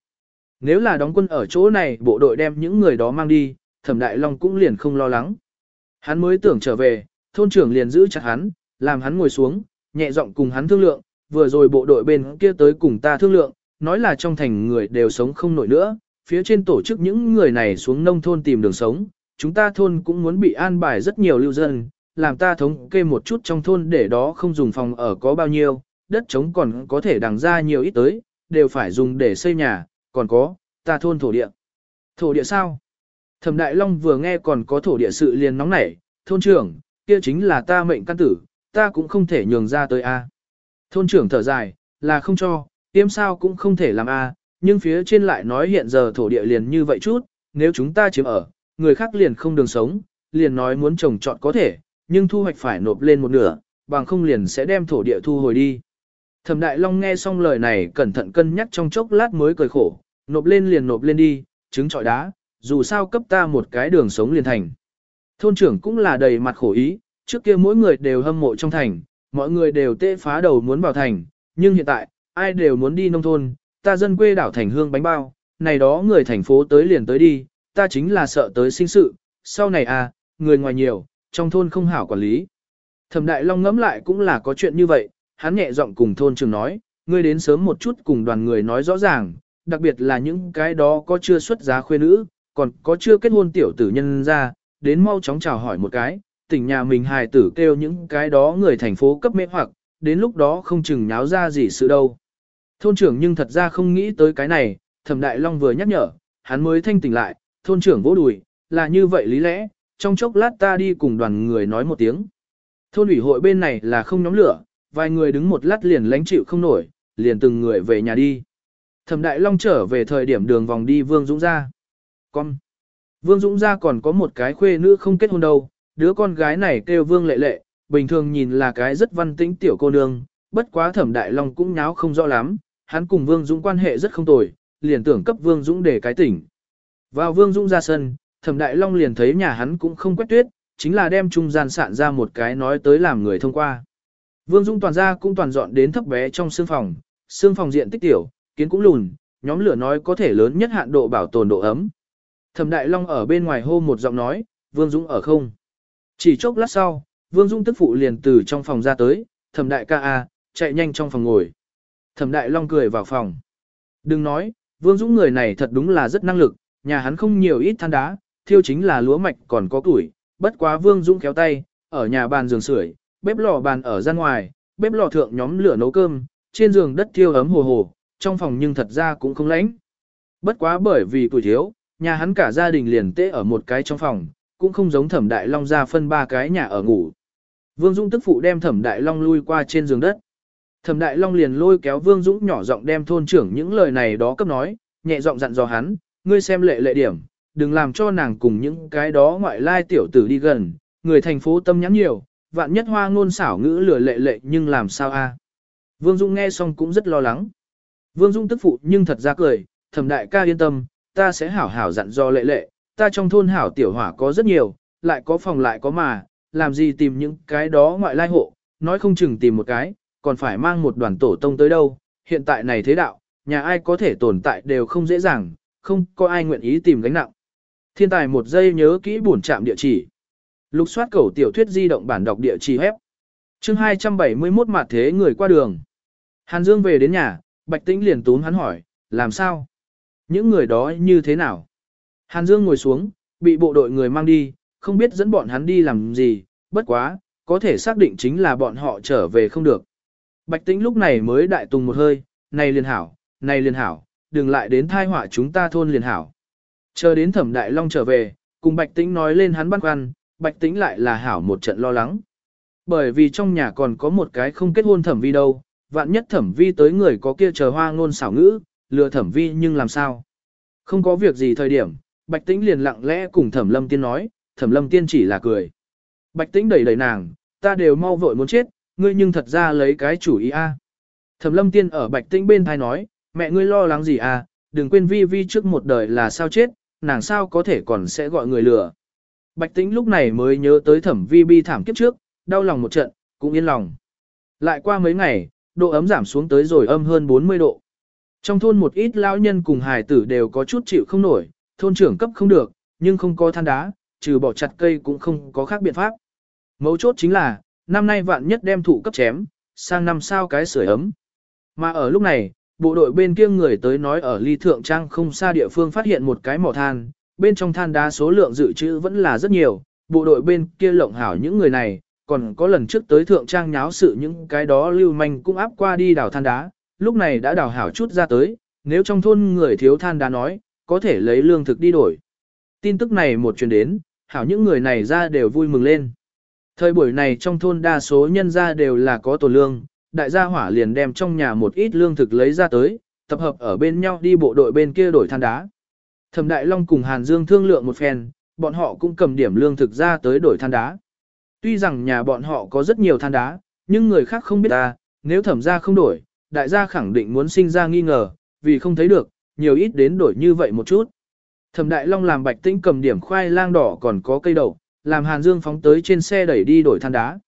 Nếu là đóng quân ở chỗ này bộ đội đem những người đó mang đi, Thẩm Đại Long cũng liền không lo lắng. Hắn mới tưởng trở về, thôn trưởng liền giữ chặt hắn, làm hắn ngồi xuống, nhẹ giọng cùng hắn thương lượng, vừa rồi bộ đội bên kia tới cùng ta thương lượng, nói là trong thành người đều sống không nổi nữa, phía trên tổ chức những người này xuống nông thôn tìm đường sống, chúng ta thôn cũng muốn bị an bài rất nhiều lưu dân, làm ta thống kê một chút trong thôn để đó không dùng phòng ở có bao nhiêu, đất trống còn có thể đằng ra nhiều ít tới, đều phải dùng để xây nhà, còn có, ta thôn thổ địa. Thổ địa sao? Thẩm Đại Long vừa nghe còn có thổ địa sự liền nóng nảy, thôn trưởng, kia chính là ta mệnh căn tử, ta cũng không thể nhường ra tới A. Thôn trưởng thở dài, là không cho, tiêm sao cũng không thể làm A, nhưng phía trên lại nói hiện giờ thổ địa liền như vậy chút, nếu chúng ta chiếm ở, người khác liền không đường sống, liền nói muốn trồng trọt có thể, nhưng thu hoạch phải nộp lên một nửa, bằng không liền sẽ đem thổ địa thu hồi đi. Thẩm Đại Long nghe xong lời này cẩn thận cân nhắc trong chốc lát mới cười khổ, nộp lên liền nộp lên đi, trứng trọi đá, dù sao cấp ta một cái đường sống liền thành. Thôn trưởng cũng là đầy mặt khổ ý, trước kia mỗi người đều hâm mộ trong thành, mọi người đều tê phá đầu muốn vào thành, nhưng hiện tại, ai đều muốn đi nông thôn, ta dân quê đảo thành hương bánh bao, này đó người thành phố tới liền tới đi, ta chính là sợ tới sinh sự, sau này à, người ngoài nhiều, trong thôn không hảo quản lý. Thẩm Đại Long ngẫm lại cũng là có chuyện như vậy, hắn nhẹ giọng cùng thôn trưởng nói, ngươi đến sớm một chút cùng đoàn người nói rõ ràng, đặc biệt là những cái đó có chưa xuất giá khuê nữ, còn có chưa kết hôn tiểu tử nhân ra, đến mau chóng chào hỏi một cái, tỉnh nhà mình hài tử kêu những cái đó người thành phố cấp mê hoặc, đến lúc đó không chừng nháo ra gì sự đâu. Thôn trưởng nhưng thật ra không nghĩ tới cái này, thẩm đại long vừa nhắc nhở, hắn mới thanh tỉnh lại, thôn trưởng vỗ đùi, là như vậy lý lẽ, trong chốc lát ta đi cùng đoàn người nói một tiếng. Thôn ủy hội bên này là không nhóm lửa, vài người đứng một lát liền lánh chịu không nổi, liền từng người về nhà đi. Thẩm Đại Long trở về thời điểm đường vòng đi Vương Dũng ra. Con. Vương Dũng ra còn có một cái khuê nữ không kết hôn đâu, đứa con gái này kêu Vương Lệ Lệ, bình thường nhìn là cái rất văn tĩnh tiểu cô nương, bất quá Thẩm Đại Long cũng nháo không rõ lắm, hắn cùng Vương Dũng quan hệ rất không tồi, liền tưởng cấp Vương Dũng để cái tỉnh. Vào Vương Dũng ra sân, Thẩm Đại Long liền thấy nhà hắn cũng không quét tuyết, chính là đem trung gian sạn ra một cái nói tới làm người thông qua. Vương Dung toàn ra cũng toàn dọn đến thấp bé trong xương phòng, xương phòng diện tích tiểu, kiến cũng lùn, nhóm lửa nói có thể lớn nhất hạn độ bảo tồn độ ấm. Thẩm Đại Long ở bên ngoài hô một giọng nói, Vương Dung ở không. Chỉ chốc lát sau, Vương Dung tức phụ liền từ trong phòng ra tới, Thẩm Đại ca a, chạy nhanh trong phòng ngồi. Thẩm Đại Long cười vào phòng. Đừng nói, Vương Dũng người này thật đúng là rất năng lực, nhà hắn không nhiều ít than đá, thiêu chính là lúa mạch còn có củi, bất quá Vương Dũng kéo tay, ở nhà bàn giường sưởi, bếp lò bàn ở ra ngoài, bếp lò thượng nhóm lửa nấu cơm, trên giường đất thiêu ấm hồ hồ, trong phòng nhưng thật ra cũng không lạnh. Bất quá bởi vì tuổi thiếu, nhà hắn cả gia đình liền tê ở một cái trong phòng, cũng không giống thẩm đại long ra phân ba cái nhà ở ngủ. Vương Dũng tức phụ đem thẩm đại long lui qua trên giường đất. Thẩm đại long liền lôi kéo Vương Dũng nhỏ giọng đem thôn trưởng những lời này đó cấp nói, nhẹ giọng dặn dò hắn, ngươi xem lệ lệ điểm, đừng làm cho nàng cùng những cái đó ngoại lai tiểu tử đi gần, người thành phố tâm nhắn nhiều, vạn nhất hoa ngôn xảo ngữ lừa lệ lệ nhưng làm sao a? Vương dung nghe xong cũng rất lo lắng. Vương Dung tức phụ nhưng thật ra cười, thẩm đại ca yên tâm, ta sẽ hảo hảo dặn do lệ lệ, ta trong thôn hảo tiểu hỏa có rất nhiều, lại có phòng lại có mà, làm gì tìm những cái đó ngoại lai hộ, nói không chừng tìm một cái, còn phải mang một đoàn tổ tông tới đâu, hiện tại này thế đạo, nhà ai có thể tồn tại đều không dễ dàng, không có ai nguyện ý tìm gánh nặng. Thiên tài một giây nhớ kỹ bổn trạm địa chỉ. Lục soát cầu tiểu thuyết di động bản đọc địa chỉ hép. Chương 271 mặt thế người qua đường. Hàn Dương về đến nhà, Bạch Tĩnh liền tún hắn hỏi, làm sao? Những người đó như thế nào? Hàn Dương ngồi xuống, bị bộ đội người mang đi, không biết dẫn bọn hắn đi làm gì, bất quá, có thể xác định chính là bọn họ trở về không được. Bạch Tĩnh lúc này mới đại tùng một hơi, này liền hảo, này liền hảo, đừng lại đến thai họa chúng ta thôn liền hảo. Chờ đến thẩm đại long trở về, cùng Bạch Tĩnh nói lên hắn băn khoăn, Bạch Tĩnh lại là hảo một trận lo lắng. Bởi vì trong nhà còn có một cái không kết hôn thẩm vi đâu, vạn nhất thẩm vi tới người có kia chờ hoa ngôn xảo ngữ, lừa thẩm vi nhưng làm sao? Không có việc gì thời điểm, Bạch Tĩnh liền lặng lẽ cùng thẩm lâm tiên nói, thẩm lâm tiên chỉ là cười. Bạch Tĩnh đẩy đẩy nàng, ta đều mau vội muốn chết, ngươi nhưng thật ra lấy cái chủ ý a. Thẩm lâm tiên ở Bạch Tĩnh bên thai nói, mẹ ngươi lo lắng gì à, đừng quên vi vi trước một đời là sao chết, nàng sao có thể còn sẽ gọi người lừa. Bạch Tĩnh lúc này mới nhớ tới thẩm vi bi thảm kiếp trước, đau lòng một trận, cũng yên lòng. Lại qua mấy ngày, độ ấm giảm xuống tới rồi âm hơn 40 độ. Trong thôn một ít lão nhân cùng hài tử đều có chút chịu không nổi, thôn trưởng cấp không được, nhưng không có than đá, trừ bỏ chặt cây cũng không có khác biện pháp. Mấu chốt chính là, năm nay vạn nhất đem thủ cấp chém, sang năm sao cái sưởi ấm. Mà ở lúc này, bộ đội bên kia người tới nói ở ly thượng trang không xa địa phương phát hiện một cái mỏ than, bên trong than đá số lượng dự trữ vẫn là rất nhiều, bộ đội bên kia lộng hảo những người này, còn có lần trước tới thượng trang nháo sự những cái đó lưu manh cũng áp qua đi đào than đá, lúc này đã đào hảo chút ra tới, nếu trong thôn người thiếu than đá nói, có thể lấy lương thực đi đổi. Tin tức này một truyền đến, hảo những người này ra đều vui mừng lên. Thời buổi này trong thôn đa số nhân gia đều là có tổ lương, đại gia hỏa liền đem trong nhà một ít lương thực lấy ra tới, tập hợp ở bên nhau đi bộ đội bên kia đổi than đá. Thẩm Đại Long cùng Hàn Dương thương lượng một phen, bọn họ cũng cầm điểm lương thực ra tới đổi than đá. Tuy rằng nhà bọn họ có rất nhiều than đá, nhưng người khác không biết ta, nếu thẩm gia không đổi, đại gia khẳng định muốn sinh ra nghi ngờ, vì không thấy được, nhiều ít đến đổi như vậy một chút. Thẩm Đại Long làm Bạch Tĩnh cầm điểm khoai lang đỏ còn có cây đậu, làm Hàn Dương phóng tới trên xe đẩy đi đổi than đá.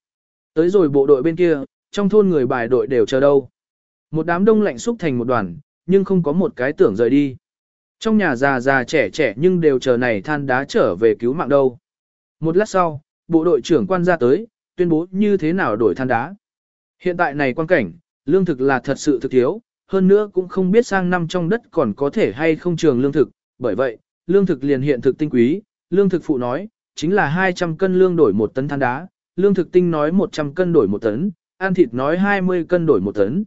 Tới rồi bộ đội bên kia, trong thôn người bài đội đều chờ đâu. Một đám đông lạnh xúc thành một đoàn, nhưng không có một cái tưởng rời đi. Trong nhà già già trẻ trẻ nhưng đều chờ này than đá trở về cứu mạng đâu. Một lát sau, bộ đội trưởng quan ra tới, tuyên bố như thế nào đổi than đá. Hiện tại này quan cảnh, lương thực là thật sự thực thiếu, hơn nữa cũng không biết sang năm trong đất còn có thể hay không trường lương thực, bởi vậy, lương thực liền hiện thực tinh quý, lương thực phụ nói, chính là 200 cân lương đổi một tấn than đá, lương thực tinh nói 100 cân đổi một tấn, ăn thịt nói 20 cân đổi một tấn.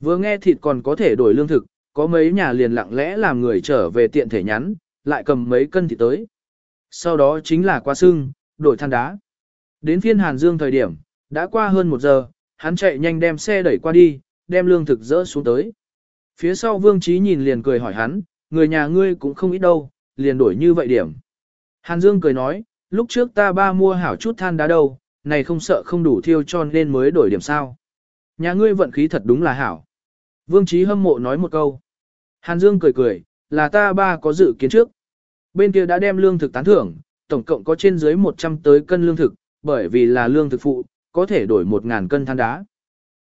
Vừa nghe thịt còn có thể đổi lương thực, có mấy nhà liền lặng lẽ làm người trở về tiện thể nhắn, lại cầm mấy cân thịt tới. Sau đó chính là qua sưng, đổi than đá. Đến phiên Hàn Dương thời điểm, đã qua hơn một giờ, hắn chạy nhanh đem xe đẩy qua đi, đem lương thực dỡ xuống tới. Phía sau Vương Trí nhìn liền cười hỏi hắn, người nhà ngươi cũng không ít đâu, liền đổi như vậy điểm. Hàn Dương cười nói, lúc trước ta ba mua hảo chút than đá đâu, này không sợ không đủ thiêu cho nên mới đổi điểm sao. Nhà ngươi vận khí thật đúng là hảo. Vương Trí hâm mộ nói một câu. Hàn Dương cười cười, là ta ba có dự kiến trước. Bên kia đã đem lương thực tán thưởng, tổng cộng có trên dưới 100 tới cân lương thực, bởi vì là lương thực phụ, có thể đổi 1.000 cân than đá.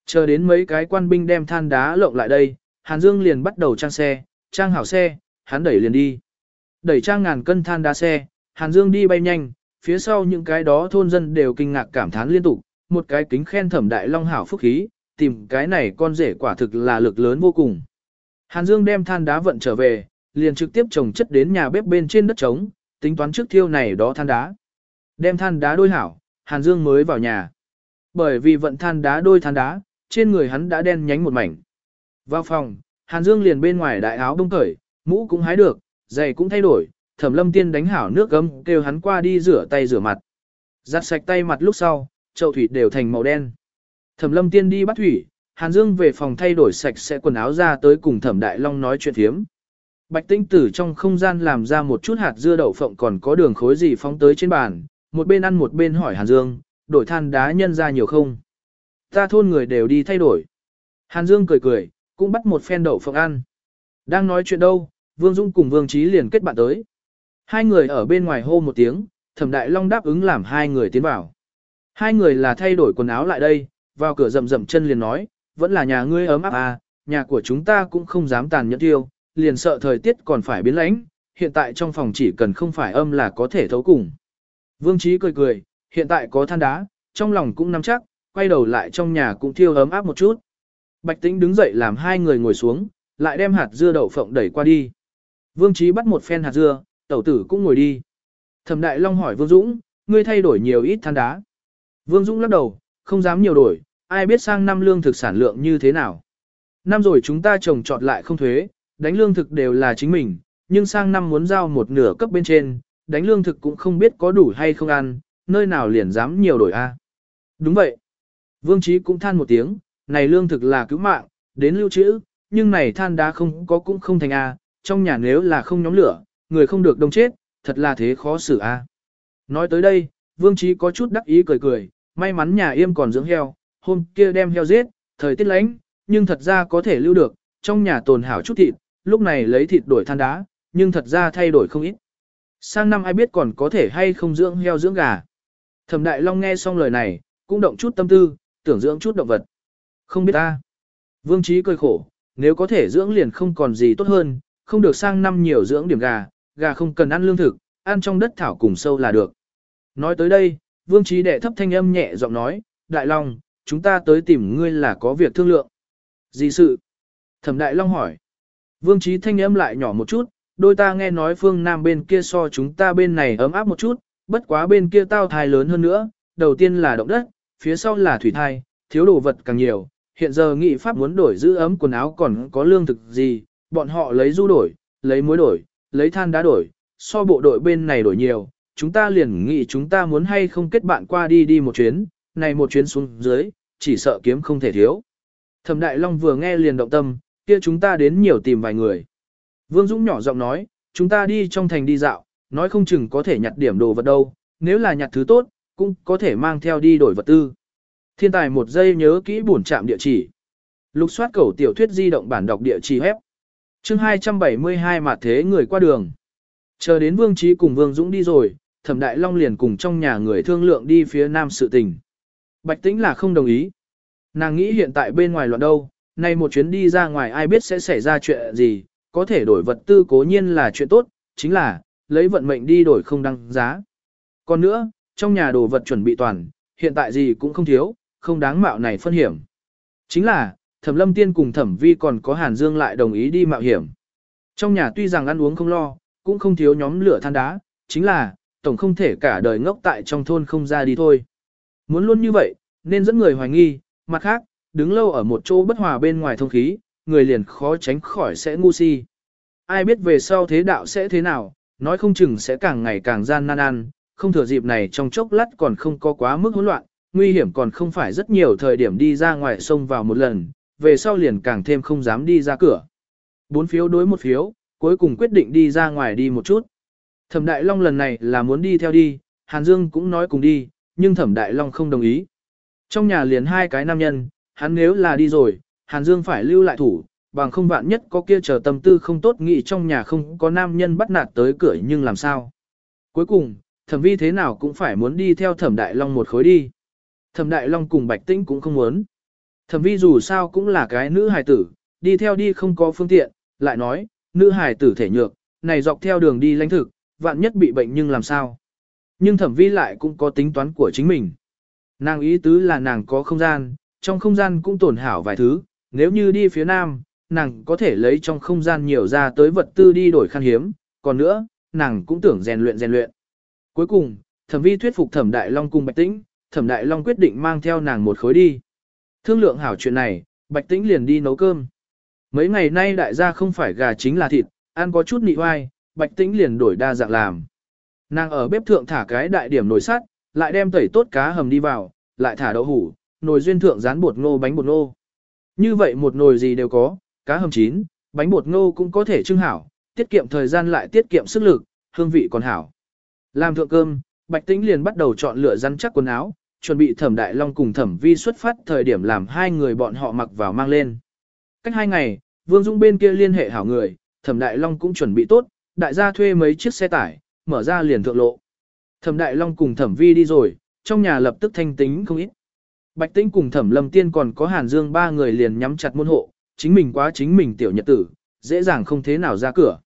Chờ đến mấy cái quan binh đem than đá lộng lại đây, Hàn Dương liền bắt đầu trang xe, trang hảo xe, hắn đẩy liền đi. Đẩy trang ngàn cân than đá xe, Hàn Dương đi bay nhanh, phía sau những cái đó thôn dân đều kinh ngạc cảm thán liên tục, một cái kính khen thẩm đại long hảo phúc khí, tìm cái này con rể quả thực là lực lớn vô cùng. Hàn Dương đem than đá vận trở về, liền trực tiếp trồng chất đến nhà bếp bên trên đất trống, tính toán trước thiêu này đó than đá. Đem than đá đôi hảo, Hàn Dương mới vào nhà. Bởi vì vận than đá đôi than đá, trên người hắn đã đen nhánh một mảnh. Vào phòng, Hàn Dương liền bên ngoài đại áo bông cởi, mũ cũng hái được, giày cũng thay đổi, thẩm lâm tiên đánh hảo nước gấm kêu hắn qua đi rửa tay rửa mặt. Giặt sạch tay mặt lúc sau, chậu thủy đều thành màu đen. Thẩm lâm tiên đi bắt thủy, Hàn Dương về phòng thay đổi sạch sẽ quần áo ra tới cùng thẩm đại long nói chuyện thiếm. Bạch tinh tử trong không gian làm ra một chút hạt dưa đậu phộng còn có đường khối gì phóng tới trên bàn, một bên ăn một bên hỏi Hàn Dương, đổi than đá nhân ra nhiều không? Ta thôn người đều đi thay đổi. Hàn Dương cười cười, cũng bắt một phen đậu phộng ăn. Đang nói chuyện đâu, Vương Dung cùng Vương Trí liền kết bạn tới. Hai người ở bên ngoài hô một tiếng, Thẩm Đại Long đáp ứng làm hai người tiến vào. Hai người là thay đổi quần áo lại đây, vào cửa rầm rầm chân liền nói, vẫn là nhà ngươi ấm áp à, nhà của chúng ta cũng không dám tàn nhẫn tiêu, liền sợ thời tiết còn phải biến lãnh, hiện tại trong phòng chỉ cần không phải âm là có thể thấu cùng. Vương Trí cười cười, hiện tại có than đá, trong lòng cũng nắm chắc, quay đầu lại trong nhà cũng thiêu ấm áp một chút. Bạch Tĩnh đứng dậy làm hai người ngồi xuống, lại đem hạt dưa đậu phộng đẩy qua đi. Vương Trí bắt một phen hạt dưa, tẩu tử cũng ngồi đi. Thẩm Đại Long hỏi Vương Dũng, ngươi thay đổi nhiều ít than đá. Vương Dũng lắc đầu, không dám nhiều đổi, ai biết sang năm lương thực sản lượng như thế nào. Năm rồi chúng ta trồng trọt lại không thuế, đánh lương thực đều là chính mình, nhưng sang năm muốn giao một nửa cấp bên trên, đánh lương thực cũng không biết có đủ hay không ăn, nơi nào liền dám nhiều đổi a. Đúng vậy. Vương Trí cũng than một tiếng, này lương thực là cứu mạng, đến lưu trữ, nhưng này than đá không có cũng không thành a, trong nhà nếu là không nhóm lửa, người không được đông chết, thật là thế khó xử a. Nói tới đây, Vương Trí có chút đắc ý cười cười, may mắn nhà yêm còn dưỡng heo, hôm kia đem heo giết, thời tiết lánh, nhưng thật ra có thể lưu được, trong nhà tồn hảo chút thịt, lúc này lấy thịt đổi than đá, nhưng thật ra thay đổi không ít. Sang năm ai biết còn có thể hay không dưỡng heo dưỡng gà. Thẩm Đại Long nghe xong lời này, cũng động chút tâm tư, tưởng dưỡng chút động vật. Không biết ta. Vương Trí cười khổ, nếu có thể dưỡng liền không còn gì tốt hơn, không được sang năm nhiều dưỡng điểm gà, gà không cần ăn lương thực, ăn trong đất thảo cùng sâu là được. Nói tới đây, Vương Trí đệ thấp thanh âm nhẹ giọng nói, Đại Long, chúng ta tới tìm ngươi là có việc thương lượng. Gì sự? Thẩm Đại Long hỏi. Vương Trí thanh âm lại nhỏ một chút, đôi ta nghe nói phương Nam bên kia so chúng ta bên này ấm áp một chút, bất quá bên kia tao thai lớn hơn nữa, đầu tiên là động đất, phía sau là thủy thai, thiếu đồ vật càng nhiều, hiện giờ nghị pháp muốn đổi giữ ấm quần áo còn có lương thực gì, bọn họ lấy du đổi, lấy muối đổi, lấy than đá đổi, so bộ đội bên này đổi nhiều, chúng ta liền nghĩ chúng ta muốn hay không kết bạn qua đi đi một chuyến, này một chuyến xuống dưới, chỉ sợ kiếm không thể thiếu. Thẩm Đại Long vừa nghe liền động tâm, kia chúng ta đến nhiều tìm vài người. Vương Dũng nhỏ giọng nói, chúng ta đi trong thành đi dạo, nói không chừng có thể nhặt điểm đồ vật đâu, nếu là nhặt thứ tốt, cũng có thể mang theo đi đổi vật tư. Thiên tài một giây nhớ kỹ bổn trạm địa chỉ. Lục soát cầu tiểu thuyết di động bản đọc địa chỉ hép. Chương 272 mà thế người qua đường. Chờ đến Vương Trí cùng Vương Dũng đi rồi, Thẩm Đại Long liền cùng trong nhà người thương lượng đi phía nam sự tình. Bạch Tĩnh là không đồng ý. Nàng nghĩ hiện tại bên ngoài loạn đâu, nay một chuyến đi ra ngoài ai biết sẽ xảy ra chuyện gì, có thể đổi vật tư cố nhiên là chuyện tốt, chính là, lấy vận mệnh đi đổi không đăng giá. Còn nữa, trong nhà đồ vật chuẩn bị toàn, hiện tại gì cũng không thiếu, không đáng mạo này phân hiểm. Chính là, Thẩm Lâm Tiên cùng Thẩm Vi còn có Hàn Dương lại đồng ý đi mạo hiểm. Trong nhà tuy rằng ăn uống không lo, cũng không thiếu nhóm lửa than đá, chính là, tổng không thể cả đời ngốc tại trong thôn không ra đi thôi. Muốn luôn như vậy, nên dẫn người hoài nghi, mặt khác, đứng lâu ở một chỗ bất hòa bên ngoài thông khí, người liền khó tránh khỏi sẽ ngu si. Ai biết về sau thế đạo sẽ thế nào, nói không chừng sẽ càng ngày càng gian nan ăn, không thừa dịp này trong chốc lát còn không có quá mức hỗn loạn, nguy hiểm còn không phải rất nhiều thời điểm đi ra ngoài sông vào một lần, về sau liền càng thêm không dám đi ra cửa. Bốn phiếu đối một phiếu, cuối cùng quyết định đi ra ngoài đi một chút. Thẩm Đại Long lần này là muốn đi theo đi, Hàn Dương cũng nói cùng đi, nhưng Thẩm Đại Long không đồng ý. Trong nhà liền hai cái nam nhân, hắn nếu là đi rồi, Hàn Dương phải lưu lại thủ, bằng không vạn nhất có kia chờ tâm tư không tốt nghĩ trong nhà không có nam nhân bắt nạt tới cửa nhưng làm sao. Cuối cùng, thẩm vi thế nào cũng phải muốn đi theo thẩm đại long một khối đi. Thẩm đại long cùng bạch tĩnh cũng không muốn. Thẩm vi dù sao cũng là cái nữ hài tử, đi theo đi không có phương tiện, lại nói, nữ hài tử thể nhược, này dọc theo đường đi lãnh thực, vạn nhất bị bệnh nhưng làm sao. Nhưng thẩm vi lại cũng có tính toán của chính mình. Nàng ý tứ là nàng có không gian, trong không gian cũng tổn hảo vài thứ, nếu như đi phía nam, nàng có thể lấy trong không gian nhiều ra tới vật tư đi đổi khan hiếm, còn nữa, nàng cũng tưởng rèn luyện rèn luyện. Cuối cùng, thẩm vi thuyết phục thẩm đại long cùng bạch tĩnh, thẩm đại long quyết định mang theo nàng một khối đi. Thương lượng hảo chuyện này, bạch tĩnh liền đi nấu cơm. Mấy ngày nay đại gia không phải gà chính là thịt, ăn có chút nị oai, bạch tĩnh liền đổi đa dạng làm. Nàng ở bếp thượng thả cái đại điểm nồi sắt, lại đem tẩy tốt cá hầm đi vào, lại thả đậu hủ, nồi duyên thượng rán bột ngô bánh bột ngô. Như vậy một nồi gì đều có, cá hầm chín, bánh bột ngô cũng có thể trưng hảo, tiết kiệm thời gian lại tiết kiệm sức lực, hương vị còn hảo. Làm thượng cơm, Bạch Tĩnh liền bắt đầu chọn lựa rắn chắc quần áo, chuẩn bị Thẩm Đại Long cùng Thẩm Vi xuất phát thời điểm làm hai người bọn họ mặc vào mang lên. Cách hai ngày, Vương Dung bên kia liên hệ hảo người, Thẩm Đại Long cũng chuẩn bị tốt, đại gia thuê mấy chiếc xe tải, mở ra liền thượng lộ. Thẩm Đại Long cùng Thẩm Vi đi rồi, trong nhà lập tức thanh tính không ít. Bạch Tĩnh cùng Thẩm Lâm Tiên còn có Hàn Dương ba người liền nhắm chặt môn hộ, chính mình quá chính mình tiểu nhật tử, dễ dàng không thế nào ra cửa.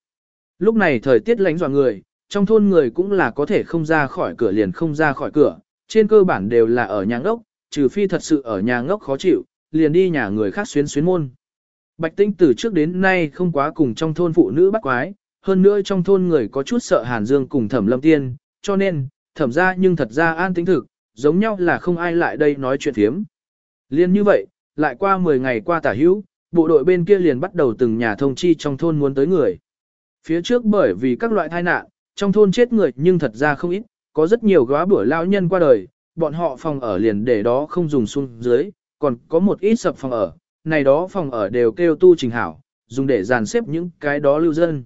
Lúc này thời tiết lạnh dọa người, trong thôn người cũng là có thể không ra khỏi cửa liền không ra khỏi cửa, trên cơ bản đều là ở nhà ngốc, trừ phi thật sự ở nhà ngốc khó chịu, liền đi nhà người khác xuyến xuyến môn. Bạch Tĩnh từ trước đến nay không quá cùng trong thôn phụ nữ bắt quái, hơn nữa trong thôn người có chút sợ Hàn Dương cùng Thẩm Lâm Tiên, cho nên, thẩm ra nhưng thật ra an tính thực, giống nhau là không ai lại đây nói chuyện thiếm. Liên như vậy, lại qua 10 ngày qua tả hữu, bộ đội bên kia liền bắt đầu từng nhà thông chi trong thôn muốn tới người. Phía trước bởi vì các loại tai nạn, trong thôn chết người nhưng thật ra không ít, có rất nhiều góa bữa lao nhân qua đời, bọn họ phòng ở liền để đó không dùng xuống dưới, còn có một ít sập phòng ở, này đó phòng ở đều kêu tu trình hảo, dùng để dàn xếp những cái đó lưu dân.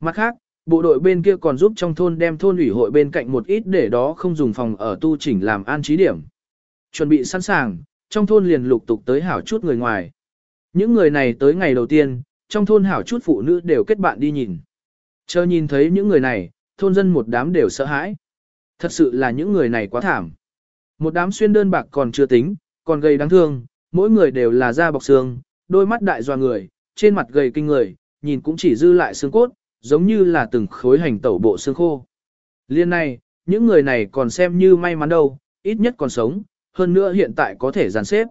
Mặt khác, bộ đội bên kia còn giúp trong thôn đem thôn ủy hội bên cạnh một ít để đó không dùng phòng ở tu chỉnh làm an trí điểm. Chuẩn bị sẵn sàng, trong thôn liền lục tục tới hảo chút người ngoài. Những người này tới ngày đầu tiên, trong thôn hảo chút phụ nữ đều kết bạn đi nhìn. Chờ nhìn thấy những người này, thôn dân một đám đều sợ hãi. Thật sự là những người này quá thảm. Một đám xuyên đơn bạc còn chưa tính, còn gầy đáng thương, mỗi người đều là da bọc xương, đôi mắt đại doa người, trên mặt gầy kinh người, nhìn cũng chỉ dư lại xương cốt, giống như là từng khối hành tẩu bộ xương khô. Liên này, những người này còn xem như may mắn đâu, ít nhất còn sống, hơn nữa hiện tại có thể giàn xếp.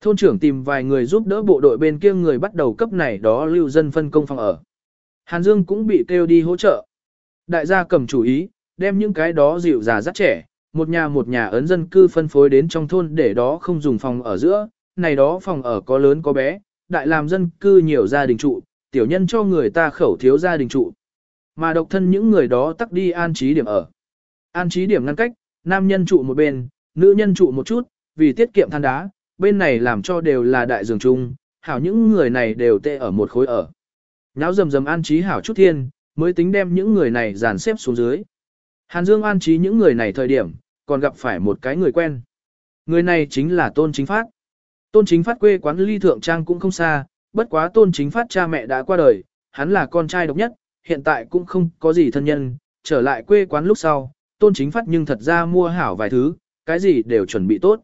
Thôn trưởng tìm vài người giúp đỡ bộ đội bên kia người bắt đầu cấp này đó lưu dân phân công phòng ở. Hàn Dương cũng bị kêu đi hỗ trợ. Đại gia cầm chủ ý, đem những cái đó dịu già rất trẻ, một nhà một nhà ấn dân cư phân phối đến trong thôn để đó không dùng phòng ở giữa, này đó phòng ở có lớn có bé, đại làm dân cư nhiều gia đình trụ, tiểu nhân cho người ta khẩu thiếu gia đình trụ. Mà độc thân những người đó tắc đi an trí điểm ở. An trí điểm ngăn cách, nam nhân trụ một bên, nữ nhân trụ một chút, vì tiết kiệm than đá, bên này làm cho đều là đại giường chung, hảo những người này đều tệ ở một khối ở. Nháo rầm rầm an trí hảo chút thiên, mới tính đem những người này dàn xếp xuống dưới. Hàn Dương an trí những người này thời điểm, còn gặp phải một cái người quen. Người này chính là Tôn Chính Phát. Tôn Chính Phát quê quán ly thượng trang cũng không xa, bất quá tôn chính phát cha mẹ đã qua đời, hắn là con trai độc nhất, hiện tại cũng không có gì thân nhân, trở lại quê quán lúc sau, tôn chính phát nhưng thật ra mua hảo vài thứ, cái gì đều chuẩn bị tốt.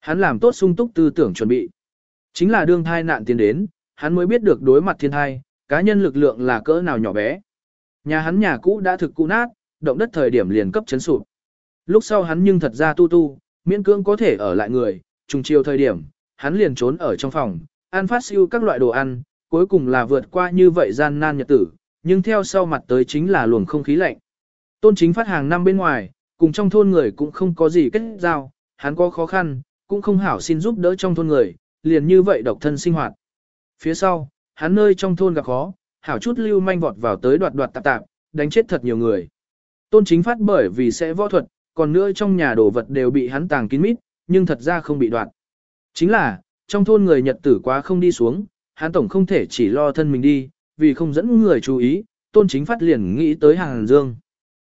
Hắn làm tốt sung túc tư tưởng chuẩn bị. Chính là đương thai nạn tiến đến, hắn mới biết được đối mặt thiên thai, cá nhân lực lượng là cỡ nào nhỏ bé. Nhà hắn nhà cũ đã thực cũ nát, động đất thời điểm liền cấp chấn sụp. Lúc sau hắn nhưng thật ra tu tu, miễn cưỡng có thể ở lại người, trùng chiều thời điểm, hắn liền trốn ở trong phòng, ăn phát siêu các loại đồ ăn, cuối cùng là vượt qua như vậy gian nan nhật tử, nhưng theo sau mặt tới chính là luồng không khí lạnh. Tôn chính phát hàng năm bên ngoài, cùng trong thôn người cũng không có gì kết giao, hắn có khó khăn, cũng không hảo xin giúp đỡ trong thôn người, liền như vậy độc thân sinh hoạt. Phía sau, hắn nơi trong thôn gặp khó, hảo chút lưu manh vọt vào tới đoạt đoạt tạp tạp, đánh chết thật nhiều người. Tôn chính phát bởi vì sẽ võ thuật, còn nữa trong nhà đồ vật đều bị hắn tàng kín mít, nhưng thật ra không bị đoạt. Chính là, trong thôn người Nhật tử quá không đi xuống, hắn tổng không thể chỉ lo thân mình đi, vì không dẫn người chú ý, tôn chính phát liền nghĩ tới Hàn Dương.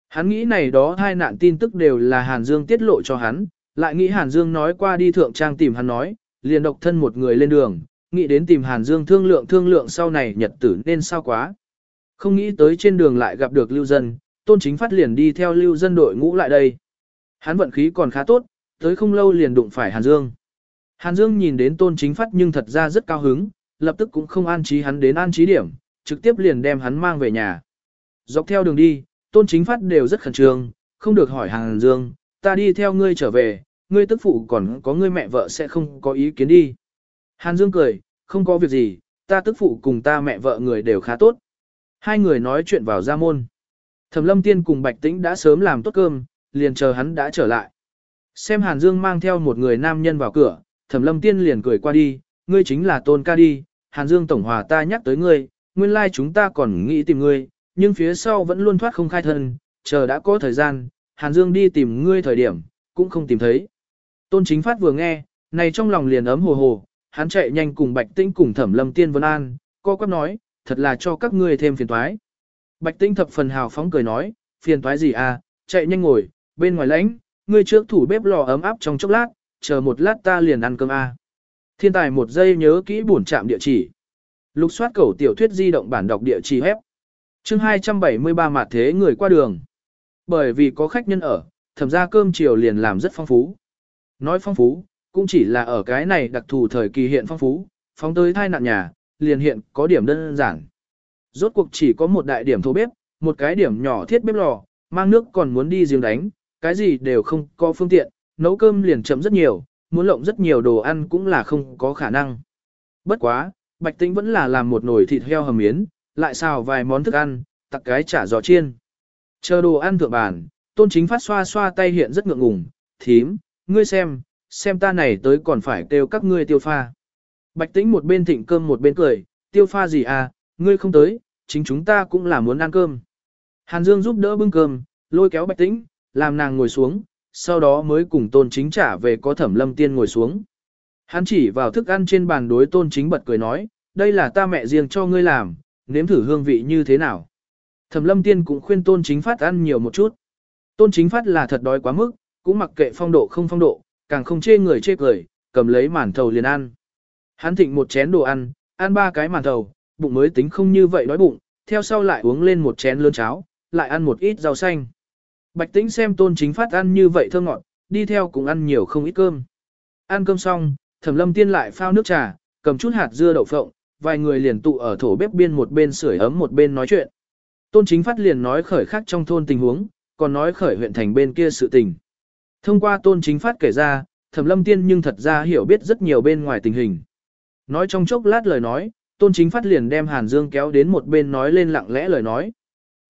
Hắn nghĩ này đó hai nạn tin tức đều là Hàn Dương tiết lộ cho hắn, lại nghĩ Hàn Dương nói qua đi thượng trang tìm hắn nói, liền độc thân một người lên đường, nghĩ đến tìm Hàn Dương thương lượng thương lượng sau này nhật tử nên sao quá. Không nghĩ tới trên đường lại gặp được lưu dân, tôn chính phát liền đi theo lưu dân đội ngũ lại đây. Hắn vận khí còn khá tốt, tới không lâu liền đụng phải Hàn Dương. Hàn Dương nhìn đến tôn chính phát nhưng thật ra rất cao hứng, lập tức cũng không an trí hắn đến an trí điểm, trực tiếp liền đem hắn mang về nhà. Dọc theo đường đi, tôn chính phát đều rất khẩn trương, không được hỏi Hàn Dương, ta đi theo ngươi trở về, ngươi tức phụ còn có ngươi mẹ vợ sẽ không có ý kiến đi. Hàn Dương cười, không có việc gì, ta tức phụ cùng ta mẹ vợ người đều khá tốt. Hai người nói chuyện vào gia môn. Thẩm lâm tiên cùng Bạch Tĩnh đã sớm làm tốt cơm, liền chờ hắn đã trở lại. Xem Hàn Dương mang theo một người nam nhân vào cửa, thẩm lâm tiên liền cười qua đi, ngươi chính là tôn ca đi, Hàn Dương Tổng Hòa ta nhắc tới ngươi, nguyên lai like chúng ta còn nghĩ tìm ngươi, nhưng phía sau vẫn luôn thoát không khai thân, chờ đã có thời gian, Hàn Dương đi tìm ngươi thời điểm, cũng không tìm thấy. Tôn chính phát vừa nghe, này trong lòng liền ấm hồ hồ, hắn chạy nhanh cùng Bạch Tĩnh cùng Thẩm Lâm Tiên Vân An, co quắp nói, thật là cho các ngươi thêm phiền toái. Bạch Tĩnh thập phần hào phóng cười nói, phiền toái gì à, chạy nhanh ngồi, bên ngoài lãnh, ngươi trước thủ bếp lò ấm áp trong chốc lát, chờ một lát ta liền ăn cơm A. Thiên tài một giây nhớ kỹ bổn trạm địa chỉ. Lục soát cầu tiểu thuyết di động bản đọc địa chỉ hép. Chương 273 mặt thế người qua đường. Bởi vì có khách nhân ở, thẩm ra cơm chiều liền làm rất phong phú. Nói phong phú, cũng chỉ là ở cái này đặc thù thời kỳ hiện phong phú, phóng tới thai nạn nhà, liền hiện có điểm đơn giản. Rốt cuộc chỉ có một đại điểm thô bếp, một cái điểm nhỏ thiết bếp lò, mang nước còn muốn đi giếng đánh, cái gì đều không có phương tiện, nấu cơm liền chậm rất nhiều, muốn lộng rất nhiều đồ ăn cũng là không có khả năng. Bất quá, Bạch Tĩnh vẫn là làm một nồi thịt heo hầm miến, lại xào vài món thức ăn, tặc cái chả giò chiên. Chờ đồ ăn thượng bàn, tôn chính phát xoa xoa tay hiện rất ngượng ngùng, thím, ngươi xem, xem ta này tới còn phải kêu các ngươi tiêu pha. Bạch Tĩnh một bên thịnh cơm một bên cười, tiêu pha gì à, ngươi không tới, chính chúng ta cũng là muốn ăn cơm. Hàn Dương giúp đỡ bưng cơm, lôi kéo Bạch Tĩnh, làm nàng ngồi xuống, sau đó mới cùng tôn chính trả về có thẩm lâm tiên ngồi xuống. Hắn chỉ vào thức ăn trên bàn đối tôn chính bật cười nói, đây là ta mẹ riêng cho ngươi làm, nếm thử hương vị như thế nào. Thẩm lâm tiên cũng khuyên tôn chính phát ăn nhiều một chút. Tôn chính phát là thật đói quá mức, cũng mặc kệ phong độ không phong độ, càng không chê người chê cười, cầm lấy màn thầu liền ăn. Hắn thịnh một chén đồ ăn, ăn ba cái màn thầu, bụng mới tính không như vậy đói bụng, theo sau lại uống lên một chén lươn cháo, lại ăn một ít rau xanh. Bạch tĩnh xem tôn chính phát ăn như vậy thơm ngọt, đi theo cũng ăn nhiều không ít cơm. Ăn cơm xong, thẩm lâm tiên lại phao nước trà, cầm chút hạt dưa đậu phộng, vài người liền tụ ở thổ bếp biên một bên sưởi ấm một bên nói chuyện. Tôn chính phát liền nói khởi khác trong thôn tình huống, còn nói khởi huyện thành bên kia sự tình. Thông qua tôn chính phát kể ra, thẩm lâm tiên nhưng thật ra hiểu biết rất nhiều bên ngoài tình hình. Nói trong chốc lát lời nói, tôn chính phát liền đem Hàn Dương kéo đến một bên nói lên lặng lẽ lời nói.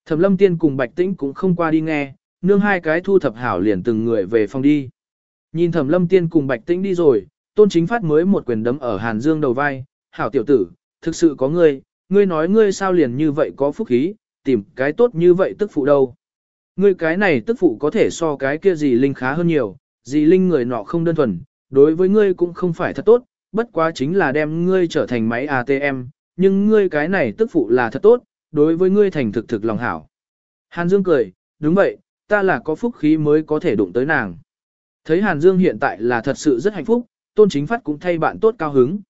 Thẩm lâm tiên cùng Bạch Tĩnh cũng không qua đi nghe, nương hai cái thu thập hảo liền từng người về phòng đi. Nhìn thẩm lâm tiên cùng Bạch Tĩnh đi rồi, tôn chính phát mới một quyền đấm ở Hàn Dương đầu vai, hảo tiểu tử, thực sự có ngươi, ngươi nói ngươi sao liền như vậy có phúc khí, tìm cái tốt như vậy tức phụ đâu. Ngươi cái này tức phụ có thể so cái kia gì linh khá hơn nhiều, gì linh người nọ không đơn thuần, đối với ngươi cũng không phải thật tốt, bất quá chính là đem ngươi trở thành máy ATM, nhưng ngươi cái này tức phụ là thật tốt, đối với ngươi thành thực thực lòng hảo. Hàn Dương cười, đúng vậy, ta là có phúc khí mới có thể đụng tới nàng. Thấy Hàn Dương hiện tại là thật sự rất hạnh phúc, Tôn Chính Phát cũng thay bạn tốt cao hứng.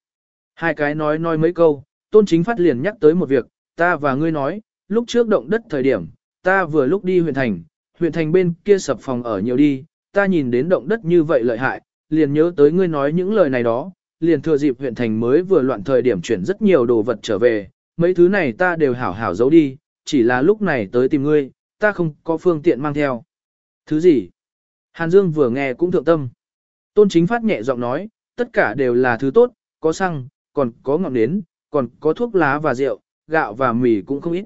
Hai cái nói nói mấy câu, Tôn Chính Phát liền nhắc tới một việc, ta và ngươi nói, lúc trước động đất thời điểm, ta vừa lúc đi huyện thành, huyện thành bên kia sập phòng ở nhiều đi, ta nhìn đến động đất như vậy lợi hại, liền nhớ tới ngươi nói những lời này đó, liền thừa dịp huyện thành mới vừa loạn thời điểm chuyển rất nhiều đồ vật trở về, mấy thứ này ta đều hảo hảo giấu đi, chỉ là lúc này tới tìm ngươi, ta không có phương tiện mang theo. Thứ gì? Hàn Dương vừa nghe cũng thượng tâm. Tôn chính phát nhẹ giọng nói, tất cả đều là thứ tốt, có xăng, còn có ngọn nến, còn có thuốc lá và rượu, gạo và mì cũng không ít.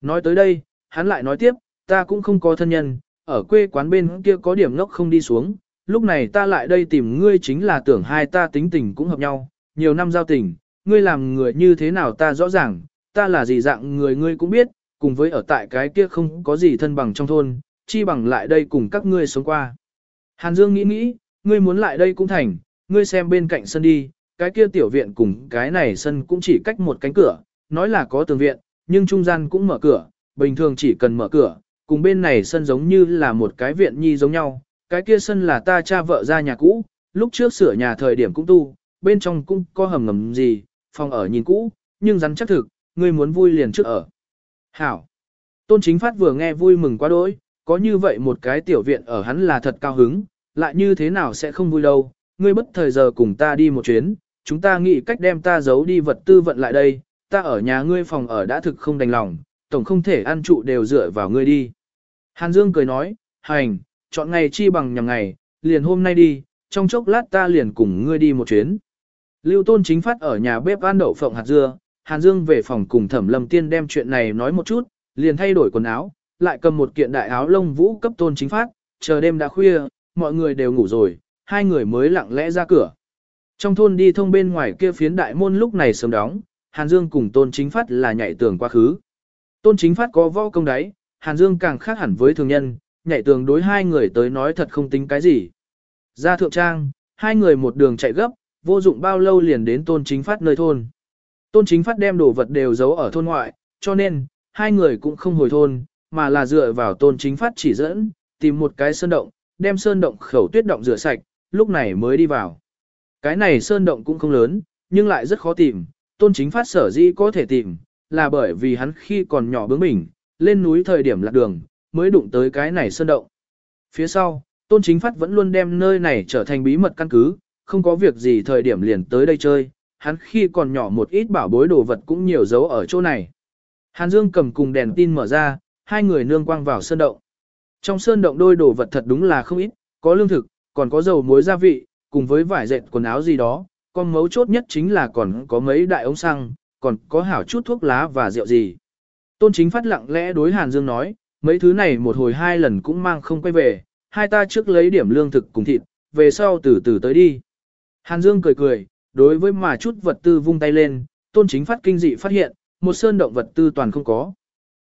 Nói tới đây, hắn lại nói tiếp, ta cũng không có thân nhân, ở quê quán bên kia có điểm ngốc không đi xuống, lúc này ta lại đây tìm ngươi chính là tưởng hai ta tính tình cũng hợp nhau, nhiều năm giao tình, ngươi làm người như thế nào ta rõ ràng, ta là gì dạng người ngươi cũng biết, cùng với ở tại cái kia không có gì thân bằng trong thôn, chi bằng lại đây cùng các ngươi sống qua. Hàn Dương nghĩ nghĩ, ngươi muốn lại đây cũng thành, ngươi xem bên cạnh sân đi, cái kia tiểu viện cùng cái này sân cũng chỉ cách một cánh cửa, nói là có tường viện, nhưng trung gian cũng mở cửa, bình thường chỉ cần mở cửa, cùng bên này sân giống như là một cái viện nhi giống nhau, cái kia sân là ta cha vợ ra nhà cũ, lúc trước sửa nhà thời điểm cũng tu, bên trong cũng có hầm ngầm gì, phòng ở nhìn cũ, nhưng rắn chắc thực, ngươi muốn vui liền trước ở. Hảo! Tôn chính phát vừa nghe vui mừng quá đỗi, có như vậy một cái tiểu viện ở hắn là thật cao hứng, lại như thế nào sẽ không vui đâu, ngươi bất thời giờ cùng ta đi một chuyến, chúng ta nghĩ cách đem ta giấu đi vật tư vận lại đây, ta ở nhà ngươi phòng ở đã thực không đành lòng, tổng không thể ăn trụ đều dựa vào ngươi đi. Hàn Dương cười nói, hành, chọn ngày chi bằng nhằm ngày, liền hôm nay đi, trong chốc lát ta liền cùng ngươi đi một chuyến. Lưu Tôn chính phát ở nhà bếp ăn đậu phộng hạt dưa, Hàn Dương về phòng cùng Thẩm Lâm Tiên đem chuyện này nói một chút, liền thay đổi quần áo, lại cầm một kiện đại áo lông vũ cấp Tôn chính phát, chờ đêm đã khuya, mọi người đều ngủ rồi, hai người mới lặng lẽ ra cửa. Trong thôn đi thông bên ngoài kia phiến đại môn lúc này sớm đóng, Hàn Dương cùng Tôn Chính Phát là nhảy tường quá khứ. Tôn Chính Phát có võ công đấy, Hàn Dương càng khác hẳn với thường nhân, nhảy tường đối hai người tới nói thật không tính cái gì. Ra thượng trang, hai người một đường chạy gấp, vô dụng bao lâu liền đến Tôn Chính Phát nơi thôn. Tôn Chính Phát đem đồ vật đều giấu ở thôn ngoại, cho nên, hai người cũng không hồi thôn, mà là dựa vào Tôn Chính Phát chỉ dẫn, tìm một cái sơn động, đem sơn động khẩu tuyết động rửa sạch, lúc này mới đi vào. Cái này sơn động cũng không lớn, nhưng lại rất khó tìm, tôn chính phát sở dĩ có thể tìm, là bởi vì hắn khi còn nhỏ bướng bỉnh, lên núi thời điểm lạc đường, mới đụng tới cái này sơn động. Phía sau, tôn chính phát vẫn luôn đem nơi này trở thành bí mật căn cứ, không có việc gì thời điểm liền tới đây chơi, hắn khi còn nhỏ một ít bảo bối đồ vật cũng nhiều dấu ở chỗ này. Hàn Dương cầm cùng đèn tin mở ra, hai người nương quang vào sơn động. Trong sơn động đôi đồ vật thật đúng là không ít, có lương thực, còn có dầu muối gia vị, cùng với vải dệt quần áo gì đó, con mấu chốt nhất chính là còn có mấy đại ống xăng, còn có hảo chút thuốc lá và rượu gì. Tôn chính phát lặng lẽ đối Hàn Dương nói, mấy thứ này một hồi hai lần cũng mang không quay về, hai ta trước lấy điểm lương thực cùng thịt, về sau từ từ tới đi. Hàn Dương cười cười, đối với mà chút vật tư vung tay lên, tôn chính phát kinh dị phát hiện, một sơn động vật tư toàn không có.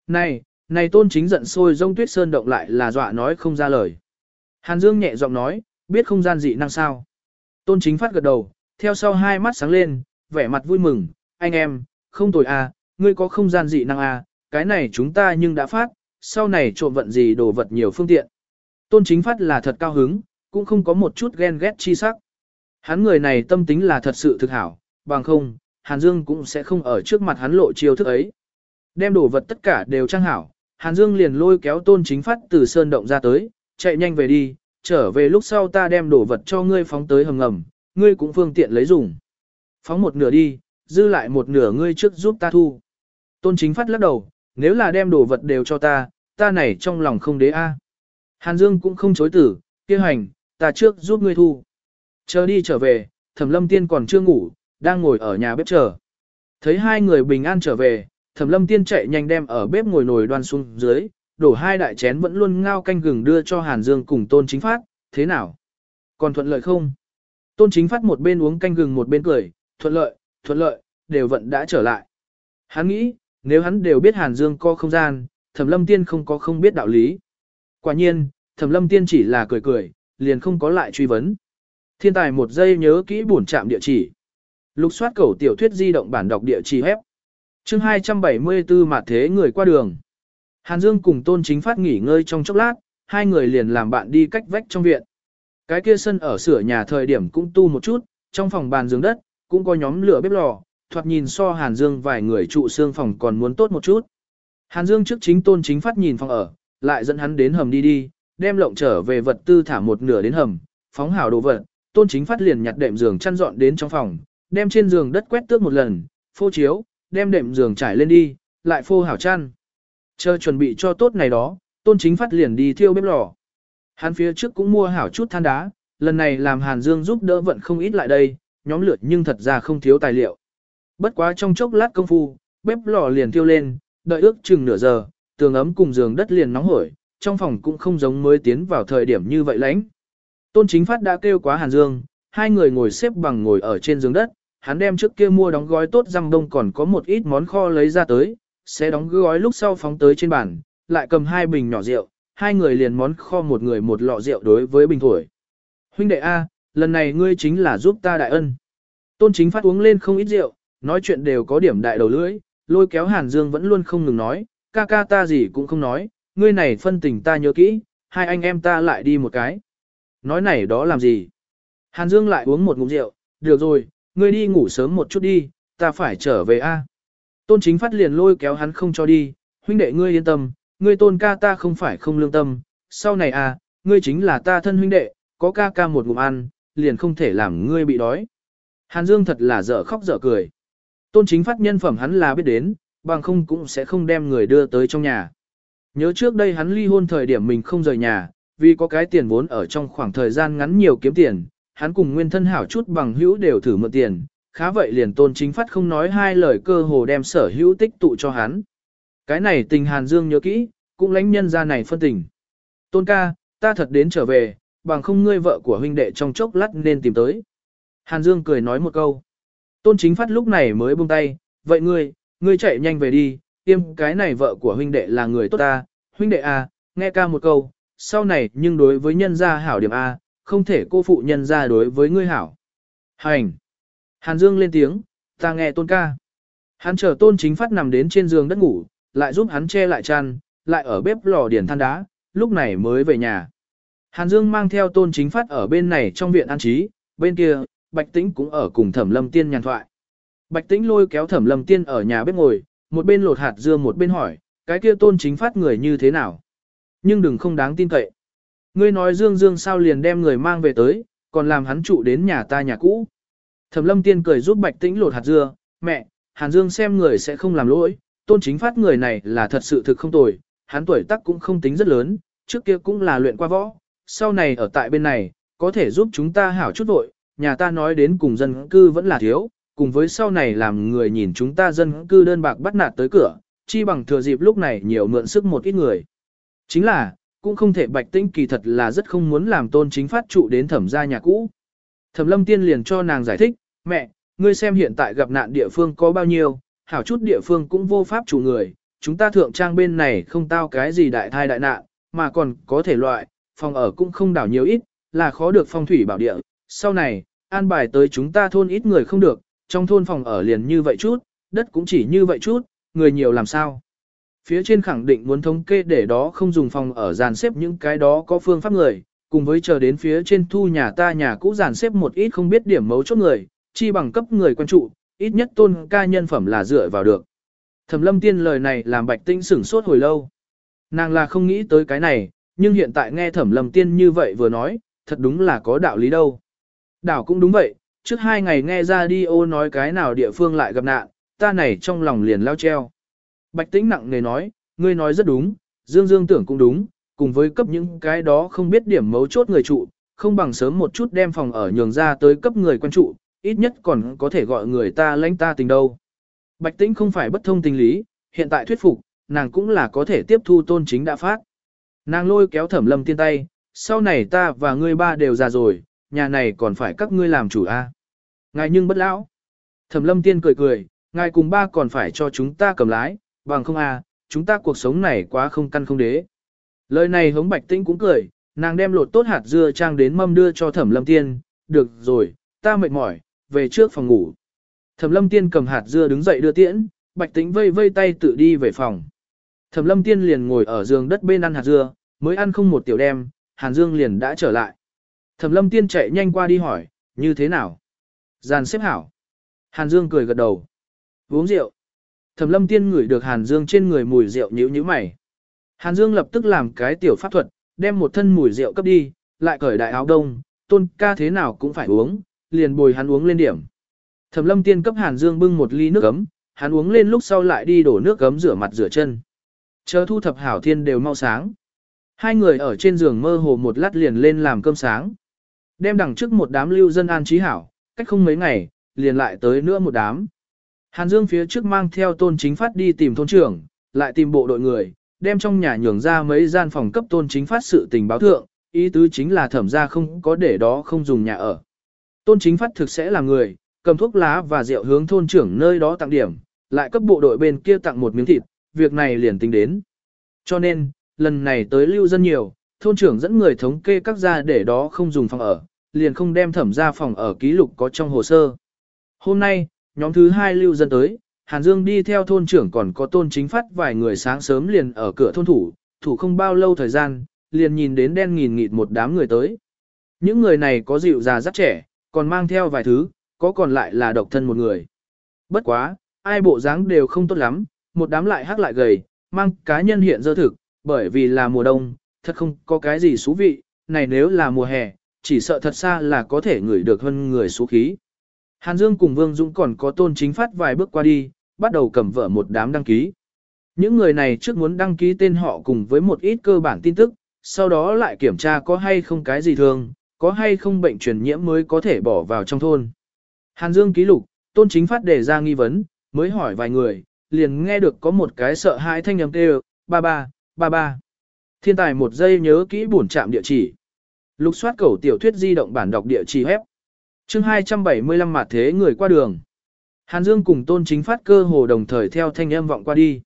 Này, này tôn chính giận sôi rông tuyết sơn động lại là dọa nói không ra lời. Hàn Dương nhẹ giọng nói, biết không gian dị năng sao. Tôn chính phát gật đầu, theo sau hai mắt sáng lên, vẻ mặt vui mừng, anh em, không tồi à, ngươi có không gian dị năng à, cái này chúng ta nhưng đã phát, sau này trộm vận gì đồ vật nhiều phương tiện. Tôn chính phát là thật cao hứng, cũng không có một chút ghen ghét chi sắc. Hắn người này tâm tính là thật sự thực hảo, bằng không, Hàn Dương cũng sẽ không ở trước mặt hắn lộ chiêu thức ấy. Đem đồ vật tất cả đều trang hảo, Hàn Dương liền lôi kéo tôn chính phát từ sơn động ra tới, chạy nhanh về đi, trở về lúc sau ta đem đồ vật cho ngươi phóng tới hầm ngầm, ngươi cũng phương tiện lấy dùng. Phóng một nửa đi, dư lại một nửa ngươi trước giúp ta thu. Tôn chính phát lắc đầu, nếu là đem đồ vật đều cho ta, ta này trong lòng không đế a. Hàn Dương cũng không chối tử, kia hành, ta trước giúp ngươi thu. Chờ đi trở về, Thẩm Lâm Tiên còn chưa ngủ, đang ngồi ở nhà bếp chờ. Thấy hai người bình an trở về, Thẩm Lâm Tiên chạy nhanh đem ở bếp ngồi nồi đoan xuống dưới, đổ hai đại chén vẫn luôn ngao canh gừng đưa cho Hàn Dương cùng Tôn Chính Phát, thế nào? Còn thuận lợi không? Tôn Chính Phát một bên uống canh gừng một bên cười, thuận lợi, thuận lợi, đều vẫn đã trở lại. Hắn nghĩ, nếu hắn đều biết Hàn Dương có không gian, Thẩm Lâm Tiên không có không biết đạo lý. Quả nhiên, Thẩm Lâm Tiên chỉ là cười cười, liền không có lại truy vấn. Thiên tài một giây nhớ kỹ bổn trạm địa chỉ. Lục soát cầu tiểu thuyết di động bản đọc địa chỉ hép. Chương 274 mặt thế người qua đường. Hàn Dương cùng Tôn Chính Phát nghỉ ngơi trong chốc lát, hai người liền làm bạn đi cách vách trong viện. Cái kia sân ở sửa nhà thời điểm cũng tu một chút, trong phòng bàn giường đất, cũng có nhóm lửa bếp lò, thoạt nhìn so Hàn Dương vài người trụ xương phòng còn muốn tốt một chút. Hàn Dương trước chính Tôn Chính Phát nhìn phòng ở, lại dẫn hắn đến hầm đi đi, đem lộng trở về vật tư thả một nửa đến hầm, phóng hảo đồ vật, tôn chính phát liền nhặt đệm giường chăn dọn đến trong phòng, đem trên giường đất quét tước một lần, phô chiếu, đem đệm giường trải lên đi, lại phô hảo chăn. Chờ chuẩn bị cho tốt này đó, tôn chính phát liền đi thiêu bếp lò. Hắn phía trước cũng mua hảo chút than đá, lần này làm Hàn Dương giúp đỡ vận không ít lại đây, nhóm lượt nhưng thật ra không thiếu tài liệu. Bất quá trong chốc lát công phu, bếp lò liền thiêu lên, đợi ước chừng nửa giờ, tường ấm cùng giường đất liền nóng hổi, trong phòng cũng không giống mới tiến vào thời điểm như vậy lãnh. Tôn Chính Phát đã kêu quá Hàn Dương, hai người ngồi xếp bằng ngồi ở trên giường đất, hắn đem trước kia mua đóng gói tốt răm đông còn có một ít món kho lấy ra tới, sẽ đóng gói lúc sau phóng tới trên bàn, lại cầm hai bình nhỏ rượu, hai người liền món kho một người một lọ rượu đối với bình thổi. Huynh đệ A, lần này ngươi chính là giúp ta đại ân. Tôn Chính Phát uống lên không ít rượu, nói chuyện đều có điểm đại đầu lưỡi, lôi kéo Hàn Dương vẫn luôn không ngừng nói, ca ca ta gì cũng không nói, ngươi này phân tình ta nhớ kỹ, hai anh em ta lại đi một cái. Nói này đó làm gì? Hàn Dương lại uống một ngụm rượu, được rồi, ngươi đi ngủ sớm một chút đi, ta phải trở về a. Tôn chính phát liền lôi kéo hắn không cho đi, huynh đệ ngươi yên tâm, ngươi tôn ca ta không phải không lương tâm, sau này a, ngươi chính là ta thân huynh đệ, có ca ca một ngụm ăn, liền không thể làm ngươi bị đói. Hàn Dương thật là dở khóc dở cười. Tôn chính phát nhân phẩm hắn là biết đến, bằng không cũng sẽ không đem người đưa tới trong nhà. Nhớ trước đây hắn ly hôn thời điểm mình không rời nhà, vì có cái tiền vốn ở trong khoảng thời gian ngắn nhiều kiếm tiền, hắn cùng nguyên thân hảo chút bằng hữu đều thử mượn tiền, khá vậy liền tôn chính phát không nói hai lời cơ hồ đem sở hữu tích tụ cho hắn. Cái này tình Hàn Dương nhớ kỹ, cũng lãnh nhân ra này phân tình. Tôn ca, ta thật đến trở về, bằng không ngươi vợ của huynh đệ trong chốc lát nên tìm tới. Hàn Dương cười nói một câu. Tôn chính phát lúc này mới buông tay, vậy ngươi, ngươi chạy nhanh về đi, tiêm cái này vợ của huynh đệ là người tốt ta, huynh đệ à, nghe ca một câu, sau này nhưng đối với nhân gia hảo điểm A, không thể cô phụ nhân gia đối với ngươi hảo. Hành! Hàn Dương lên tiếng, ta nghe tôn ca. Hắn chờ tôn chính phát nằm đến trên giường đất ngủ, lại giúp hắn che lại chăn, lại ở bếp lò điển than đá, lúc này mới về nhà. Hàn Dương mang theo tôn chính phát ở bên này trong viện an trí, bên kia, Bạch Tĩnh cũng ở cùng Thẩm Lâm Tiên nhàn thoại. Bạch Tĩnh lôi kéo Thẩm Lâm Tiên ở nhà bếp ngồi, một bên lột hạt dưa một bên hỏi, cái kia tôn chính phát người như thế nào? Nhưng đừng không đáng tin cậy. Ngươi nói Dương Dương sao liền đem người mang về tới, còn làm hắn trụ đến nhà ta nhà cũ. Thẩm lâm tiên cười giúp bạch tĩnh lột hạt dưa, mẹ, Hàn Dương xem người sẽ không làm lỗi, tôn chính phát người này là thật sự thực không tồi, hắn tuổi tác cũng không tính rất lớn, trước kia cũng là luyện qua võ, sau này ở tại bên này, có thể giúp chúng ta hảo chút vội, nhà ta nói đến cùng dân cư vẫn là thiếu, cùng với sau này làm người nhìn chúng ta dân cư đơn bạc bắt nạt tới cửa, chi bằng thừa dịp lúc này nhiều mượn sức một ít người. Chính là, cũng không thể bạch tinh kỳ thật là rất không muốn làm tôn chính phát trụ đến thẩm gia nhà cũ. Thẩm lâm tiên liền cho nàng giải thích, mẹ, ngươi xem hiện tại gặp nạn địa phương có bao nhiêu, hảo chút địa phương cũng vô pháp chủ người, chúng ta thượng trang bên này không tao cái gì đại thai đại nạn, mà còn có thể loại, phòng ở cũng không đảo nhiều ít, là khó được phong thủy bảo địa. Sau này, an bài tới chúng ta thôn ít người không được, trong thôn phòng ở liền như vậy chút, đất cũng chỉ như vậy chút, người nhiều làm sao. Phía trên khẳng định muốn thống kê để đó không dùng phòng ở dàn xếp những cái đó có phương pháp người, cùng với chờ đến phía trên thu nhà ta nhà cũ dàn xếp một ít không biết điểm mấu chốt người, chi bằng cấp người quan trụ, ít nhất tôn ca nhân phẩm là dựa vào được. Thẩm lâm tiên lời này làm bạch tinh sửng sốt hồi lâu. Nàng là không nghĩ tới cái này, nhưng hiện tại nghe thẩm lâm tiên như vậy vừa nói, thật đúng là có đạo lý đâu. Đảo cũng đúng vậy, trước hai ngày nghe ra đi ô nói cái nào địa phương lại gặp nạn, ta này trong lòng liền lao treo. Bạch tĩnh nặng nề nói, ngươi nói rất đúng, dương dương tưởng cũng đúng, cùng với cấp những cái đó không biết điểm mấu chốt người trụ, không bằng sớm một chút đem phòng ở nhường ra tới cấp người quan trụ, ít nhất còn có thể gọi người ta lãnh ta tình đâu. Bạch tĩnh không phải bất thông tình lý, hiện tại thuyết phục, nàng cũng là có thể tiếp thu tôn chính đã phát. Nàng lôi kéo thẩm lâm tiên tay, sau này ta và ngươi ba đều già rồi, nhà này còn phải các ngươi làm chủ a. À? Ngài nhưng bất lão. Thẩm lâm tiên cười cười, ngài cùng ba còn phải cho chúng ta cầm lái, bằng không a, chúng ta cuộc sống này quá không căn không đế. Lời này hống bạch tĩnh cũng cười, nàng đem lột tốt hạt dưa trang đến mâm đưa cho thẩm lâm tiên, được rồi, ta mệt mỏi, về trước phòng ngủ. Thẩm lâm tiên cầm hạt dưa đứng dậy đưa tiễn, bạch tĩnh vây vây tay tự đi về phòng. Thẩm lâm tiên liền ngồi ở giường đất bên ăn hạt dưa, mới ăn không một tiểu đem, Hàn Dương liền đã trở lại. Thẩm lâm tiên chạy nhanh qua đi hỏi, như thế nào? Giàn xếp hảo. Hàn Dương cười gật đầu. Uống rượu. Thẩm lâm tiên ngửi được Hàn Dương trên người mùi rượu nhíu nhíu mày. Hàn Dương lập tức làm cái tiểu pháp thuật, đem một thân mùi rượu cấp đi, lại cởi đại áo đông, tôn ca thế nào cũng phải uống, liền bồi hắn uống lên điểm. Thẩm lâm tiên cấp Hàn Dương bưng một ly nước ấm, hắn uống lên lúc sau lại đi đổ nước gấm rửa mặt rửa chân. Chờ thu thập hảo thiên đều mau sáng. Hai người ở trên giường mơ hồ một lát liền lên làm cơm sáng. Đem đằng trước một đám lưu dân an trí hảo, cách không mấy ngày, liền lại tới nữa một đám. Hàn Dương phía trước mang theo tôn chính phát đi tìm thôn trưởng, lại tìm bộ đội người, đem trong nhà nhường ra mấy gian phòng cấp tôn chính phát sự tình báo thượng, ý tứ chính là thẩm ra không có để đó không dùng nhà ở. Tôn chính phát thực sẽ là người, cầm thuốc lá và rượu hướng thôn trưởng nơi đó tặng điểm, lại cấp bộ đội bên kia tặng một miếng thịt, việc này liền tính đến. Cho nên, lần này tới lưu dân nhiều, thôn trưởng dẫn người thống kê các gia để đó không dùng phòng ở, liền không đem thẩm ra phòng ở ký lục có trong hồ sơ. Hôm nay, nhóm thứ hai lưu dân tới, Hàn Dương đi theo thôn trưởng còn có tôn chính phát vài người sáng sớm liền ở cửa thôn thủ, thủ không bao lâu thời gian, liền nhìn đến đen nghìn nghịt một đám người tới. Những người này có dịu già rất trẻ, còn mang theo vài thứ, có còn lại là độc thân một người. Bất quá, ai bộ dáng đều không tốt lắm, một đám lại hắc lại gầy, mang cá nhân hiện dơ thực, bởi vì là mùa đông, thật không có cái gì xú vị, này nếu là mùa hè, chỉ sợ thật xa là có thể ngửi được hơn người xú khí. Hàn Dương cùng Vương Dũng còn có tôn chính phát vài bước qua đi, bắt đầu cầm vợ một đám đăng ký. Những người này trước muốn đăng ký tên họ cùng với một ít cơ bản tin tức, sau đó lại kiểm tra có hay không cái gì thường, có hay không bệnh truyền nhiễm mới có thể bỏ vào trong thôn. Hàn Dương ký lục, tôn chính phát đề ra nghi vấn, mới hỏi vài người, liền nghe được có một cái sợ hãi thanh âm kêu, ba ba, ba ba. Thiên tài một giây nhớ kỹ bổn chạm địa chỉ. Lục soát cầu tiểu thuyết di động bản đọc địa chỉ hép chương 275 mặt thế người qua đường. Hàn Dương cùng tôn chính phát cơ hồ đồng thời theo thanh âm vọng qua đi.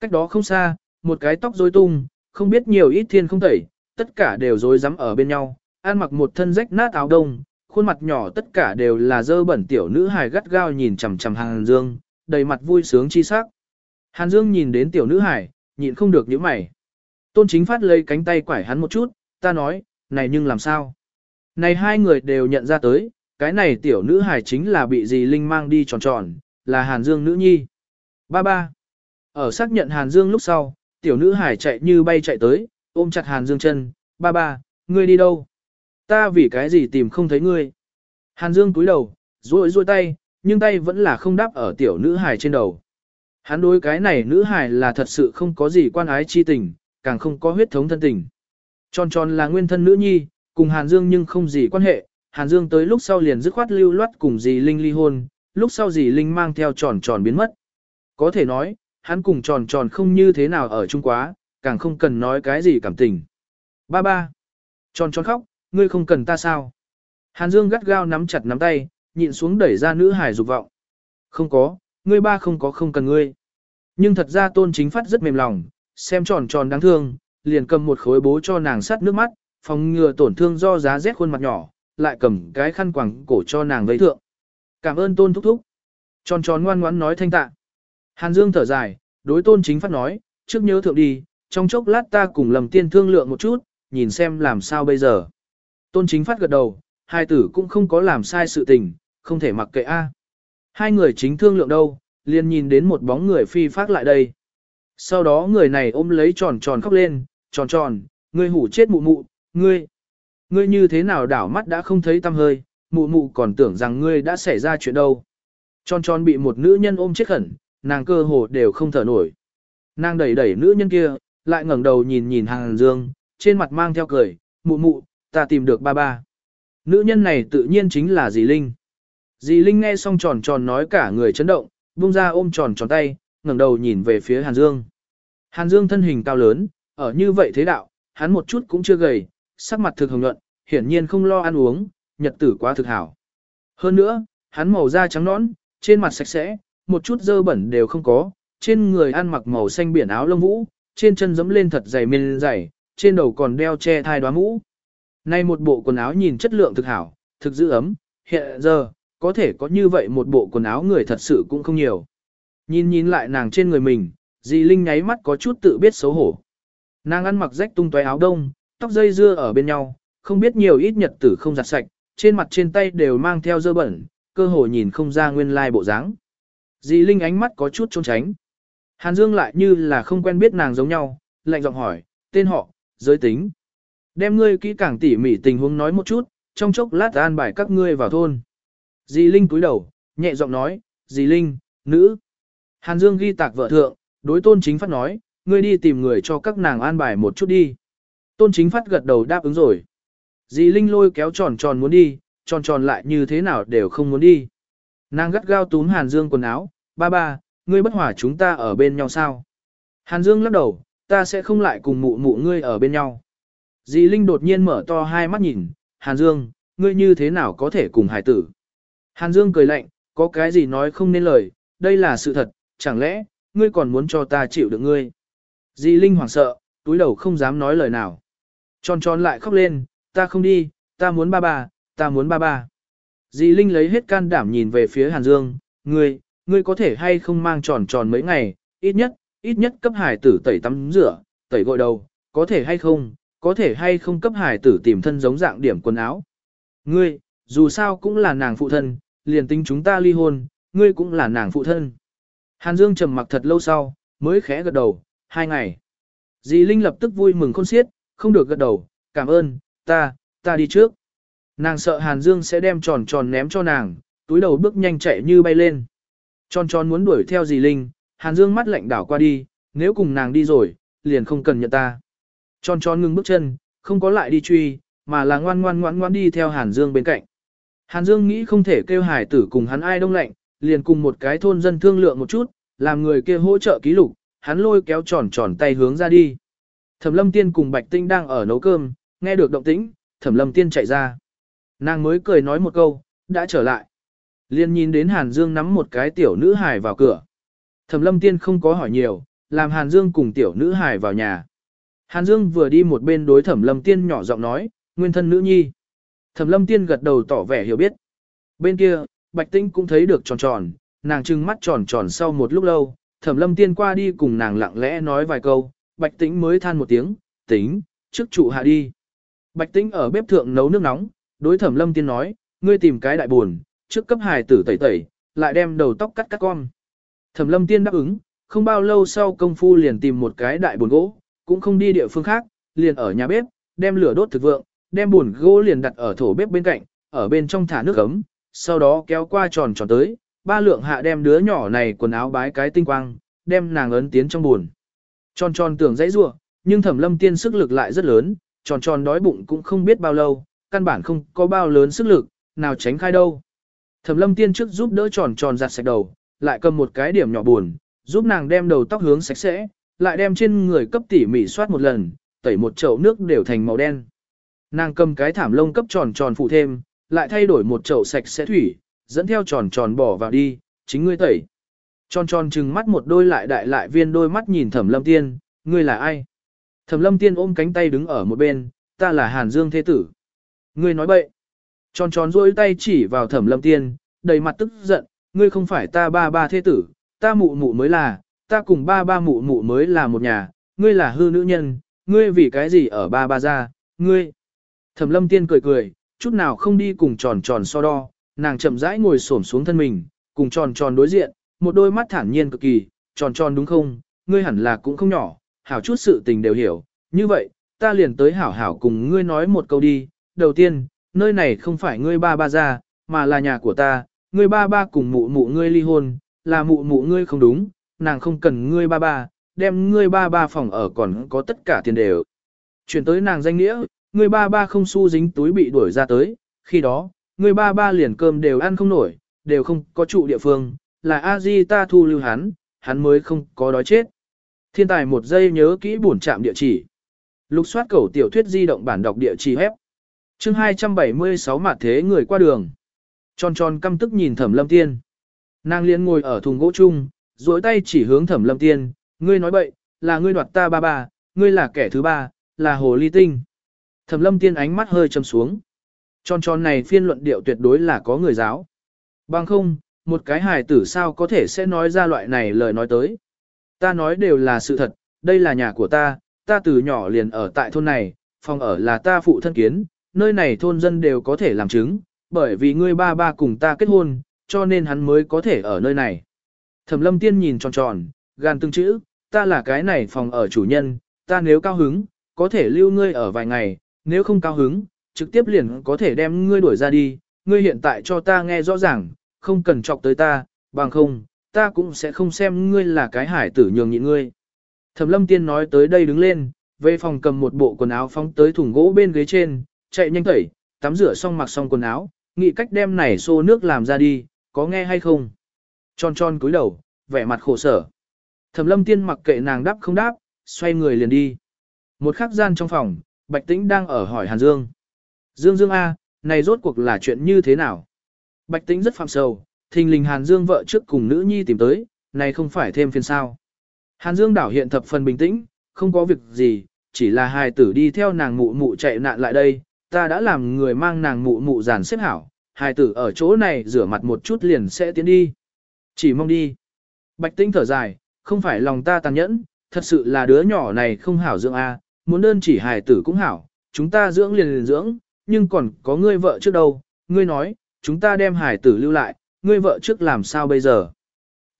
Cách đó không xa, một cái tóc rối tung, không biết nhiều ít thiên không tẩy, tất cả đều rối rắm ở bên nhau, ăn mặc một thân rách nát áo đông, khuôn mặt nhỏ tất cả đều là dơ bẩn tiểu nữ hài gắt gao nhìn chằm chằm Hàn Dương, đầy mặt vui sướng chi sắc. Hàn Dương nhìn đến tiểu nữ hài, nhịn không được nhíu mày. Tôn chính phát lấy cánh tay quải hắn một chút, ta nói, này nhưng làm sao? Này hai người đều nhận ra tới, cái này tiểu nữ hài chính là bị dì Linh mang đi tròn tròn, là Hàn Dương nữ nhi. Ba ba. Ở xác nhận Hàn Dương lúc sau, tiểu nữ hài chạy như bay chạy tới, ôm chặt Hàn Dương chân, ba ba, ngươi đi đâu? Ta vì cái gì tìm không thấy ngươi? Hàn Dương cúi đầu, duỗi duỗi tay, nhưng tay vẫn là không đáp ở tiểu nữ hài trên đầu. Hắn đối cái này nữ hài là thật sự không có gì quan ái chi tình, càng không có huyết thống thân tình. Tròn tròn là nguyên thân nữ nhi, cùng Hàn Dương nhưng không gì quan hệ, Hàn Dương tới lúc sau liền dứt khoát lưu loát cùng dì Linh ly hôn, lúc sau dì Linh mang theo tròn tròn biến mất. Có thể nói, hắn cùng tròn tròn không như thế nào ở chung quá, càng không cần nói cái gì cảm tình. Ba ba. Tròn tròn khóc, ngươi không cần ta sao? Hàn Dương gắt gao nắm chặt nắm tay, nhịn xuống đẩy ra nữ hải dục vọng. Không có, ngươi ba không có không cần ngươi. Nhưng thật ra tôn chính phát rất mềm lòng, xem tròn tròn đáng thương, liền cầm một khối bố cho nàng sắt nước mắt, phòng ngừa tổn thương do giá rét khuôn mặt nhỏ, lại cầm cái khăn quàng cổ cho nàng vây thượng. Cảm ơn tôn thúc thúc. Tròn tròn ngoan ngoãn nói thanh tạ. Hàn Dương thở dài, đối tôn chính phát nói, trước nhớ thượng đi, trong chốc lát ta cùng lầm tiên thương lượng một chút, nhìn xem làm sao bây giờ. Tôn chính phát gật đầu, hai tử cũng không có làm sai sự tình, không thể mặc kệ a. Hai người chính thương lượng đâu, liền nhìn đến một bóng người phi phát lại đây. Sau đó người này ôm lấy tròn tròn khóc lên, tròn tròn, ngươi hủ chết mụ mụ, ngươi. Ngươi như thế nào đảo mắt đã không thấy tâm hơi, mụ mụ còn tưởng rằng ngươi đã xảy ra chuyện đâu. Tròn tròn bị một nữ nhân ôm chết khẩn, nàng cơ hồ đều không thở nổi. Nàng đẩy đẩy nữ nhân kia, lại ngẩng đầu nhìn nhìn hàng dương, trên mặt mang theo cười, mụ mụ, ta tìm được ba ba. Nữ nhân này tự nhiên chính là dì Linh. Dì Linh nghe xong tròn tròn nói cả người chấn động, buông ra ôm tròn tròn tay, ngẩng đầu nhìn về phía Hàn Dương. Hàn Dương thân hình cao lớn, ở như vậy thế đạo, hắn một chút cũng chưa gầy, sắc mặt thực hồng nhuận, hiển nhiên không lo ăn uống, nhật tử quá thực hảo. Hơn nữa, hắn màu da trắng nõn, trên mặt sạch sẽ, một chút dơ bẩn đều không có, trên người ăn mặc màu xanh biển áo lông vũ, trên chân giẫm lên thật dày miên dày, trên đầu còn đeo che thai đoá mũ. Nay một bộ quần áo nhìn chất lượng thực hảo, thực giữ ấm, hiện giờ, có thể có như vậy một bộ quần áo người thật sự cũng không nhiều. Nhìn nhìn lại nàng trên người mình, dì Linh nháy mắt có chút tự biết xấu hổ. Nàng ăn mặc rách tung tóe áo đông, tóc dây dưa ở bên nhau, không biết nhiều ít nhật tử không giặt sạch, trên mặt trên tay đều mang theo dơ bẩn, cơ hồ nhìn không ra nguyên lai bộ dáng. Dì Linh ánh mắt có chút trốn tránh. Hàn Dương lại như là không quen biết nàng giống nhau, lạnh giọng hỏi, tên họ, giới tính. Đem ngươi kỹ càng tỉ mỉ tình huống nói một chút, trong chốc lát an bài các ngươi vào thôn. Dì Linh cúi đầu, nhẹ giọng nói, dì Linh, nữ. Hàn Dương ghi tạc vợ thượng, đối tôn chính phát nói, ngươi đi tìm người cho các nàng an bài một chút đi. Tôn chính phát gật đầu đáp ứng rồi. Dì Linh lôi kéo tròn tròn muốn đi, tròn tròn lại như thế nào đều không muốn đi. Nàng gắt gao túm Hàn Dương quần áo, ba ba, ngươi bất hòa chúng ta ở bên nhau sao? Hàn Dương lắc đầu, ta sẽ không lại cùng mụ mụ ngươi ở bên nhau. Dì Linh đột nhiên mở to hai mắt nhìn, Hàn Dương, ngươi như thế nào có thể cùng hải tử? Hàn Dương cười lạnh, có cái gì nói không nên lời, đây là sự thật, chẳng lẽ, ngươi còn muốn cho ta chịu được ngươi? Dì Linh hoảng sợ, túi đầu không dám nói lời nào. Tròn tròn lại khóc lên, ta không đi, ta muốn ba ba, ta muốn ba ba. Dì Linh lấy hết can đảm nhìn về phía Hàn Dương, ngươi, ngươi có thể hay không mang tròn tròn mấy ngày, ít nhất, ít nhất cấp hải tử tẩy tắm rửa, tẩy gội đầu, có thể hay không, có thể hay không cấp hải tử tìm thân giống dạng điểm quần áo. Ngươi, dù sao cũng là nàng phụ thân, liền tính chúng ta ly hôn, ngươi cũng là nàng phụ thân. Hàn Dương trầm mặc thật lâu sau, mới khẽ gật đầu, hai ngày. Dì Linh lập tức vui mừng khôn xiết, không được gật đầu, cảm ơn, ta, ta đi trước. Nàng sợ Hàn Dương sẽ đem tròn tròn ném cho nàng, túi đầu bước nhanh chạy như bay lên. Tròn tròn muốn đuổi theo dì Linh, Hàn Dương mắt lạnh đảo qua đi, nếu cùng nàng đi rồi, liền không cần nhận ta. Tròn tròn ngừng bước chân, không có lại đi truy, mà là ngoan ngoan ngoan ngoan đi theo Hàn Dương bên cạnh. Hàn Dương nghĩ không thể kêu hải tử cùng hắn ai đông lạnh, liền cùng một cái thôn dân thương lượng một chút, làm người kia hỗ trợ ký lục, hắn lôi kéo tròn tròn tay hướng ra đi. Thẩm lâm tiên cùng Bạch Tinh đang ở nấu cơm, nghe được động tĩnh, thẩm lâm tiên chạy ra. Nàng mới cười nói một câu, đã trở lại. Liên nhìn đến Hàn Dương nắm một cái tiểu nữ hài vào cửa. Thẩm lâm tiên không có hỏi nhiều, làm Hàn Dương cùng tiểu nữ hài vào nhà. Hàn Dương vừa đi một bên đối thẩm lâm tiên nhỏ giọng nói, nguyên thân nữ nhi. Thẩm lâm tiên gật đầu tỏ vẻ hiểu biết. Bên kia, Bạch Tinh cũng thấy được tròn tròn, nàng trừng mắt tròn tròn sau một lúc lâu, thẩm lâm tiên qua đi cùng nàng lặng lẽ nói vài câu, Bạch Tĩnh mới than một tiếng, tính, trước trụ hạ đi. Bạch Tĩnh ở bếp thượng nấu nước nóng, đối thẩm lâm tiên nói, ngươi tìm cái đại buồn, trước cấp hài tử tẩy tẩy, lại đem đầu tóc cắt cắt con. Thẩm lâm tiên đáp ứng, không bao lâu sau công phu liền tìm một cái đại buồn gỗ, cũng không đi địa phương khác, liền ở nhà bếp, đem lửa đốt thực vượng, đem buồn gỗ liền đặt ở thổ bếp bên cạnh, ở bên trong thả nước ấm, sau đó kéo qua tròn tròn tới, ba lượng hạ đem đứa nhỏ này quần áo bái cái tinh quang, đem nàng ấn tiến trong buồn. Tròn tròn tưởng dãy rủa, nhưng Thẩm Lâm Tiên sức lực lại rất lớn, tròn tròn đói bụng cũng không biết bao lâu, căn bản không có bao lớn sức lực, nào tránh khai đâu. Thẩm Lâm Tiên trước giúp đỡ tròn tròn giặt sạch đầu, lại cầm một cái điểm nhỏ buồn, giúp nàng đem đầu tóc hướng sạch sẽ, lại đem trên người cấp tỉ mỉ soát một lần, tẩy một chậu nước đều thành màu đen. Nàng cầm cái thảm lông cấp tròn tròn phụ thêm, lại thay đổi một chậu sạch sẽ thủy, dẫn theo tròn tròn bỏ vào đi, chính ngươi tẩy. Tròn tròn trừng mắt một đôi lại đại lại viên đôi mắt nhìn thẩm lâm tiên, ngươi là ai? Thẩm lâm tiên ôm cánh tay đứng ở một bên, ta là Hàn Dương Thế Tử. Ngươi nói bậy. Tròn tròn rôi tay chỉ vào thẩm lâm tiên, đầy mặt tức giận, ngươi không phải ta ba ba thế tử, ta mụ mụ mới là, ta cùng ba ba mụ mụ mới là một nhà, ngươi là hư nữ nhân, ngươi vì cái gì ở ba ba ra, ngươi. Thẩm lâm tiên cười cười, chút nào không đi cùng tròn tròn so đo, nàng chậm rãi ngồi xổm xuống thân mình, cùng tròn tròn đối diện, một đôi mắt thản nhiên cực kỳ, tròn tròn đúng không, ngươi hẳn là cũng không nhỏ, hảo chút sự tình đều hiểu, như vậy, ta liền tới hảo hảo cùng ngươi nói một câu đi, đầu tiên, nơi này không phải ngươi ba ba ra, mà là nhà của ta, ngươi ba ba cùng mụ mụ ngươi ly hôn, là mụ mụ ngươi không đúng, nàng không cần ngươi ba ba, đem ngươi ba ba phòng ở còn có tất cả tiền đều. Chuyển tới nàng danh nghĩa, ngươi ba ba không xu dính túi bị đuổi ra tới, khi đó, ngươi ba ba liền cơm đều ăn không nổi, đều không có trụ địa phương, là a di ta thu lưu hắn, hắn mới không có đói chết. Thiên tài một giây nhớ kỹ bổn trạm địa chỉ. Lục soát cầu tiểu thuyết di động bản đọc địa chỉ hép. Chương 276 mặt thế người qua đường. Tròn tròn căm tức nhìn Thẩm Lâm Tiên. Nàng liên ngồi ở thùng gỗ chung, duỗi tay chỉ hướng Thẩm Lâm Tiên, ngươi nói bậy, là ngươi đoạt ta ba ba, ngươi là kẻ thứ ba, là hồ ly tinh. Thẩm Lâm Tiên ánh mắt hơi trầm xuống. Tròn tròn này phiên luận điệu tuyệt đối là có người giáo. Bằng không, một cái hài tử sao có thể sẽ nói ra loại này lời nói tới. Ta nói đều là sự thật, đây là nhà của ta, ta từ nhỏ liền ở tại thôn này, phòng ở là ta phụ thân kiến, nơi này thôn dân đều có thể làm chứng, bởi vì ngươi ba ba cùng ta kết hôn, cho nên hắn mới có thể ở nơi này. Thẩm lâm tiên nhìn tròn tròn, gan từng chữ, ta là cái này phòng ở chủ nhân, ta nếu cao hứng, có thể lưu ngươi ở vài ngày, nếu không cao hứng, trực tiếp liền có thể đem ngươi đuổi ra đi, ngươi hiện tại cho ta nghe rõ ràng, không cần chọc tới ta, bằng không, ta cũng sẽ không xem ngươi là cái hải tử nhường nhịn ngươi. Thẩm lâm tiên nói tới đây đứng lên, về phòng cầm một bộ quần áo phóng tới thùng gỗ bên ghế trên, chạy nhanh tẩy, tắm rửa xong mặc xong quần áo, nghĩ cách đem này xô nước làm ra đi, có nghe hay không? Tròn tròn cúi đầu, vẻ mặt khổ sở. Thẩm lâm tiên mặc kệ nàng đáp không đáp, xoay người liền đi. Một khắc gian trong phòng, Bạch Tĩnh đang ở hỏi Hàn Dương. Dương Dương A, này rốt cuộc là chuyện như thế nào? Bạch Tĩnh rất phạm sầu, thình lình Hàn Dương vợ trước cùng nữ nhi tìm tới, này không phải thêm phiền sao. Hàn Dương đảo hiện thập phần bình tĩnh, không có việc gì, chỉ là hài tử đi theo nàng mụ mụ chạy nạn lại đây, ta đã làm người mang nàng mụ mụ giàn xếp hảo, hài tử ở chỗ này rửa mặt một chút liền sẽ tiến đi. Chỉ mong đi. Bạch Tĩnh thở dài, không phải lòng ta tàn nhẫn, thật sự là đứa nhỏ này không hảo dưỡng A, muốn đơn chỉ hài tử cũng hảo, chúng ta dưỡng liền liền dưỡng, nhưng còn có ngươi vợ trước đâu, ngươi nói, chúng ta đem hải tử lưu lại, ngươi vợ trước làm sao bây giờ?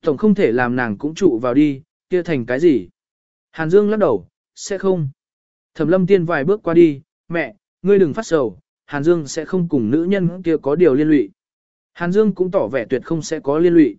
Tổng không thể làm nàng cũng trụ vào đi, kia thành cái gì? Hàn Dương lắc đầu, sẽ không. Thẩm lâm tiên vài bước qua đi, mẹ, ngươi đừng phát sầu, Hàn Dương sẽ không cùng nữ nhân kia có điều liên lụy. Hàn Dương cũng tỏ vẻ tuyệt không sẽ có liên lụy.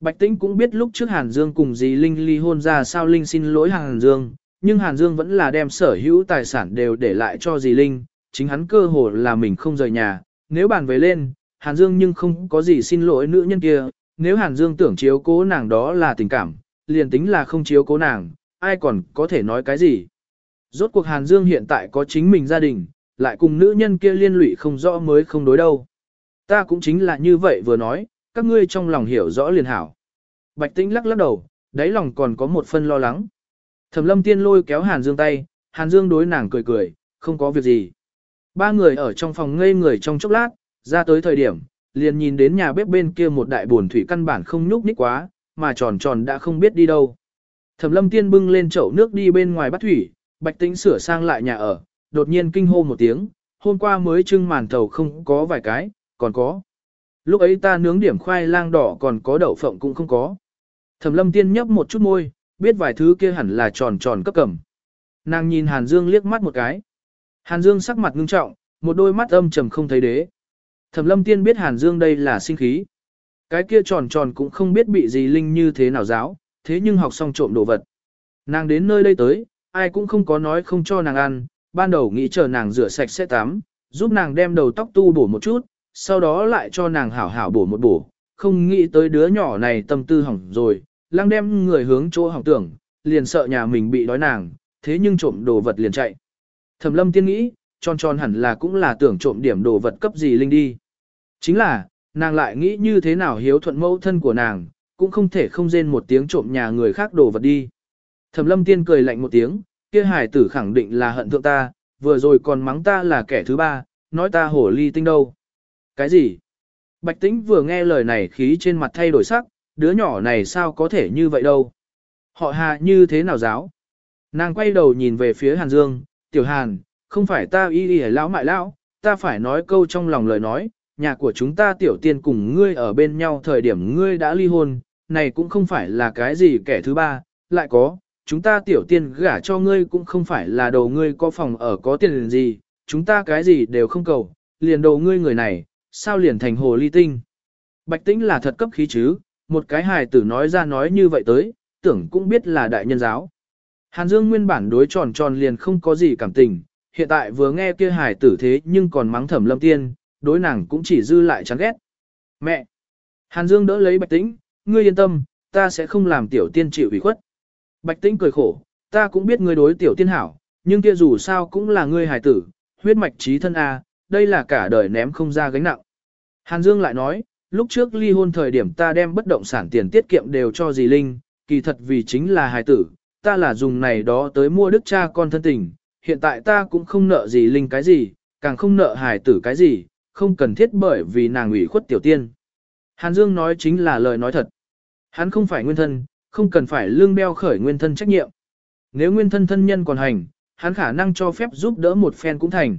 Bạch Tĩnh cũng biết lúc trước Hàn Dương cùng dì Linh ly hôn ra sao Linh xin lỗi Hàn Dương, nhưng Hàn Dương vẫn là đem sở hữu tài sản đều để lại cho dì Linh, chính hắn cơ hồ là mình không rời nhà, nếu bàn về lên, Hàn Dương nhưng không có gì xin lỗi nữ nhân kia, nếu Hàn Dương tưởng chiếu cố nàng đó là tình cảm, liền tính là không chiếu cố nàng, ai còn có thể nói cái gì. Rốt cuộc Hàn Dương hiện tại có chính mình gia đình, lại cùng nữ nhân kia liên lụy không rõ mới không đối đâu. Ta cũng chính là như vậy vừa nói, các ngươi trong lòng hiểu rõ liền hảo. Bạch Tĩnh lắc lắc đầu, đáy lòng còn có một phân lo lắng. Thẩm Lâm Tiên lôi kéo Hàn Dương tay, Hàn Dương đối nàng cười cười, không có việc gì. Ba người ở trong phòng ngây người trong chốc lát, ra tới thời điểm, liền nhìn đến nhà bếp bên kia một đại buồn thủy căn bản không nhúc nhích quá, mà tròn tròn đã không biết đi đâu. Thẩm lâm tiên bưng lên chậu nước đi bên ngoài bắt thủy, bạch tĩnh sửa sang lại nhà ở, đột nhiên kinh hô một tiếng, hôm qua mới trưng màn thầu không có vài cái, còn có. Lúc ấy ta nướng điểm khoai lang đỏ còn có đậu phộng cũng không có. Thẩm lâm tiên nhấp một chút môi, biết vài thứ kia hẳn là tròn tròn cấp cầm. Nàng nhìn Hàn Dương liếc mắt một cái. Hàn Dương sắc mặt ngưng trọng, một đôi mắt âm trầm không thấy đế. Thẩm lâm tiên biết Hàn Dương đây là sinh khí. Cái kia tròn tròn cũng không biết bị gì linh như thế nào giáo, thế nhưng học xong trộm đồ vật. Nàng đến nơi đây tới, ai cũng không có nói không cho nàng ăn, ban đầu nghĩ chờ nàng rửa sạch sẽ tắm, giúp nàng đem đầu tóc tu bổ một chút, sau đó lại cho nàng hảo hảo bổ một bổ, không nghĩ tới đứa nhỏ này tâm tư hỏng rồi, lăng đem người hướng chỗ hỏng tưởng, liền sợ nhà mình bị đói nàng, thế nhưng trộm đồ vật liền chạy. Thẩm lâm tiên nghĩ, tròn tròn hẳn là cũng là tưởng trộm điểm đồ vật cấp gì linh đi. Chính là, nàng lại nghĩ như thế nào hiếu thuận mẫu thân của nàng, cũng không thể không rên một tiếng trộm nhà người khác đồ vật đi. Thẩm lâm tiên cười lạnh một tiếng, kia hải tử khẳng định là hận thượng ta, vừa rồi còn mắng ta là kẻ thứ ba, nói ta hổ ly tinh đâu. Cái gì? Bạch tĩnh vừa nghe lời này khí trên mặt thay đổi sắc, đứa nhỏ này sao có thể như vậy đâu. Họ hà như thế nào giáo? Nàng quay đầu nhìn về phía Hàn Dương, tiểu Hàn, không phải ta y y lão mại lão, ta phải nói câu trong lòng lời nói, nhà của chúng ta tiểu tiên cùng ngươi ở bên nhau thời điểm ngươi đã ly hôn, này cũng không phải là cái gì kẻ thứ ba, lại có, chúng ta tiểu tiên gả cho ngươi cũng không phải là đầu ngươi có phòng ở có tiền gì, chúng ta cái gì đều không cầu, liền đầu ngươi người này, sao liền thành hồ ly tinh. Bạch tĩnh là thật cấp khí chứ, một cái hài tử nói ra nói như vậy tới, tưởng cũng biết là đại nhân giáo. Hàn Dương nguyên bản đối tròn tròn liền không có gì cảm tình, hiện tại vừa nghe kia hài tử thế nhưng còn mắng thẩm lâm tiên, đối nàng cũng chỉ dư lại chán ghét. Mẹ! Hàn Dương đỡ lấy bạch tĩnh, ngươi yên tâm, ta sẽ không làm tiểu tiên chịu ủy khuất. Bạch tĩnh cười khổ, ta cũng biết ngươi đối tiểu tiên hảo, nhưng kia dù sao cũng là ngươi hài tử, huyết mạch trí thân A, đây là cả đời ném không ra gánh nặng. Hàn Dương lại nói, lúc trước ly hôn thời điểm ta đem bất động sản tiền tiết kiệm đều cho dì Linh, kỳ thật vì chính là hài tử, ta là dùng này đó tới mua đức cha con thân tình, hiện tại ta cũng không nợ dì Linh cái gì, càng không nợ hài tử cái gì, không cần thiết bởi vì nàng ủy khuất tiểu tiên. Hàn Dương nói chính là lời nói thật. Hắn không phải nguyên thân, không cần phải lương đeo khởi nguyên thân trách nhiệm. Nếu nguyên thân thân nhân còn hành, hắn khả năng cho phép giúp đỡ một phen cũng thành.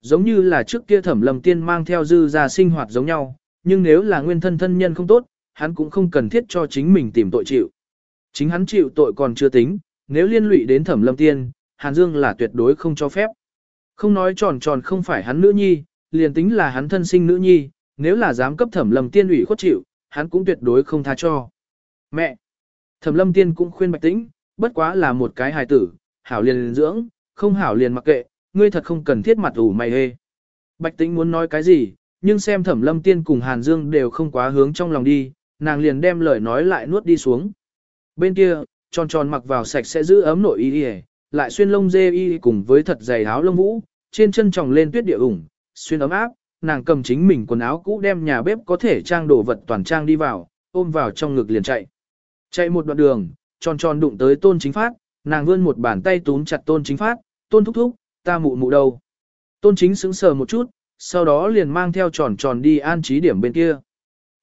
Giống như là trước kia thẩm lầm tiên mang theo dư ra sinh hoạt giống nhau, nhưng nếu là nguyên thân thân nhân không tốt, hắn cũng không cần thiết cho chính mình tìm tội chịu. Chính hắn chịu tội còn chưa tính, nếu liên lụy đến thẩm lâm tiên, Hàn Dương là tuyệt đối không cho phép. Không nói tròn tròn không phải hắn nữ nhi, liền tính là hắn thân sinh nữ nhi, nếu là dám cấp thẩm lâm tiên ủy khuất chịu, hắn cũng tuyệt đối không tha cho. Mẹ! Thẩm lâm tiên cũng khuyên bạch tĩnh, bất quá là một cái hài tử, hảo liền, liền dưỡng, không hảo liền mặc kệ, ngươi thật không cần thiết mặt ủ mày hê. Bạch tĩnh muốn nói cái gì, nhưng xem thẩm lâm tiên cùng Hàn Dương đều không quá hướng trong lòng đi, nàng liền đem lời nói lại nuốt đi xuống. Bên kia, tròn tròn mặc vào sạch sẽ giữ ấm nội y y, lại xuyên lông dê y cùng với thật dày áo lông vũ, trên chân tròng lên tuyết địa ủng, xuyên ấm áp, nàng cầm chính mình quần áo cũ đem nhà bếp có thể trang đồ vật toàn trang đi vào, ôm vào trong ngực liền chạy. Chạy một đoạn đường, tròn tròn đụng tới tôn chính phát, nàng vươn một bàn tay túm chặt tôn chính phát, tôn thúc thúc, ta mụ mụ đâu. Tôn chính sững sờ một chút, sau đó liền mang theo tròn tròn đi an trí điểm bên kia.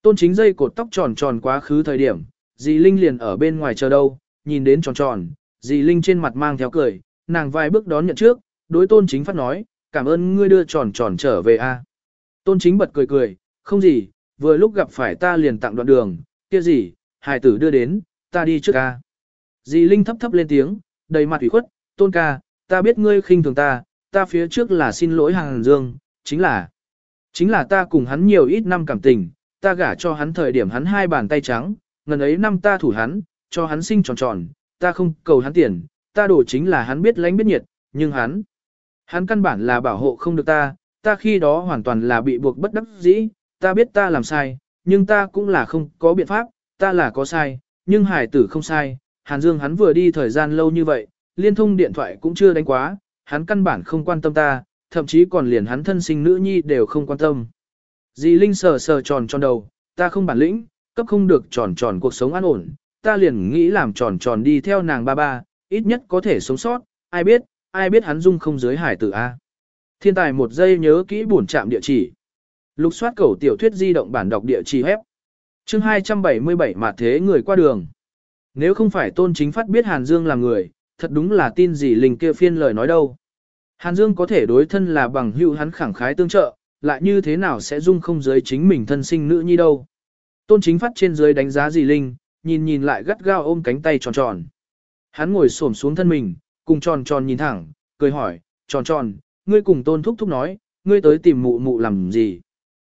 Tôn chính dây cột tóc tròn tròn quá khứ thời điểm, dì Linh liền ở bên ngoài chờ đâu, nhìn đến tròn tròn, dì Linh trên mặt mang theo cười, nàng vài bước đón nhận trước, đối tôn chính phát nói, cảm ơn ngươi đưa tròn tròn trở về a. Tôn chính bật cười cười, không gì, vừa lúc gặp phải ta liền tặng đoạn đường, kia gì, hài tử đưa đến, ta đi trước ca. Dì Linh thấp thấp lên tiếng, đầy mặt ủy khuất, tôn ca, ta biết ngươi khinh thường ta, ta phía trước là xin lỗi hàng dương, chính là, chính là ta cùng hắn nhiều ít năm cảm tình, ta gả cho hắn thời điểm hắn hai bàn tay trắng, ngần ấy năm ta thủ hắn, cho hắn sinh tròn tròn, ta không cầu hắn tiền, ta đổ chính là hắn biết lánh biết nhiệt, nhưng hắn, hắn căn bản là bảo hộ không được ta, ta khi đó hoàn toàn là bị buộc bất đắc dĩ, ta biết ta làm sai, nhưng ta cũng là không có biện pháp, ta là có sai, nhưng hải tử không sai, Hàn Dương hắn vừa đi thời gian lâu như vậy, liên thông điện thoại cũng chưa đánh quá, hắn căn bản không quan tâm ta, thậm chí còn liền hắn thân sinh nữ nhi đều không quan tâm. Dì Linh sờ sờ tròn tròn đầu, ta không bản lĩnh, cấp không được tròn tròn cuộc sống an ổn, ta liền nghĩ làm tròn tròn đi theo nàng ba ba, ít nhất có thể sống sót, ai biết, ai biết hắn dung không giới hải tử A. Thiên tài một giây nhớ kỹ buồn chạm địa chỉ. Lục soát cầu tiểu thuyết di động bản đọc địa chỉ hép. Chương 277 mà thế người qua đường. Nếu không phải tôn chính phát biết Hàn Dương là người, thật đúng là tin gì linh kia phiên lời nói đâu. Hàn Dương có thể đối thân là bằng hữu hắn khẳng khái tương trợ, lại như thế nào sẽ dung không giới chính mình thân sinh nữ nhi đâu. Tôn chính phát trên dưới đánh giá dì Linh, nhìn nhìn lại gắt gao ôm cánh tay tròn tròn. Hắn ngồi xổm xuống thân mình, cùng tròn tròn nhìn thẳng, cười hỏi, tròn tròn, ngươi cùng tôn thúc thúc nói, ngươi tới tìm mụ mụ làm gì.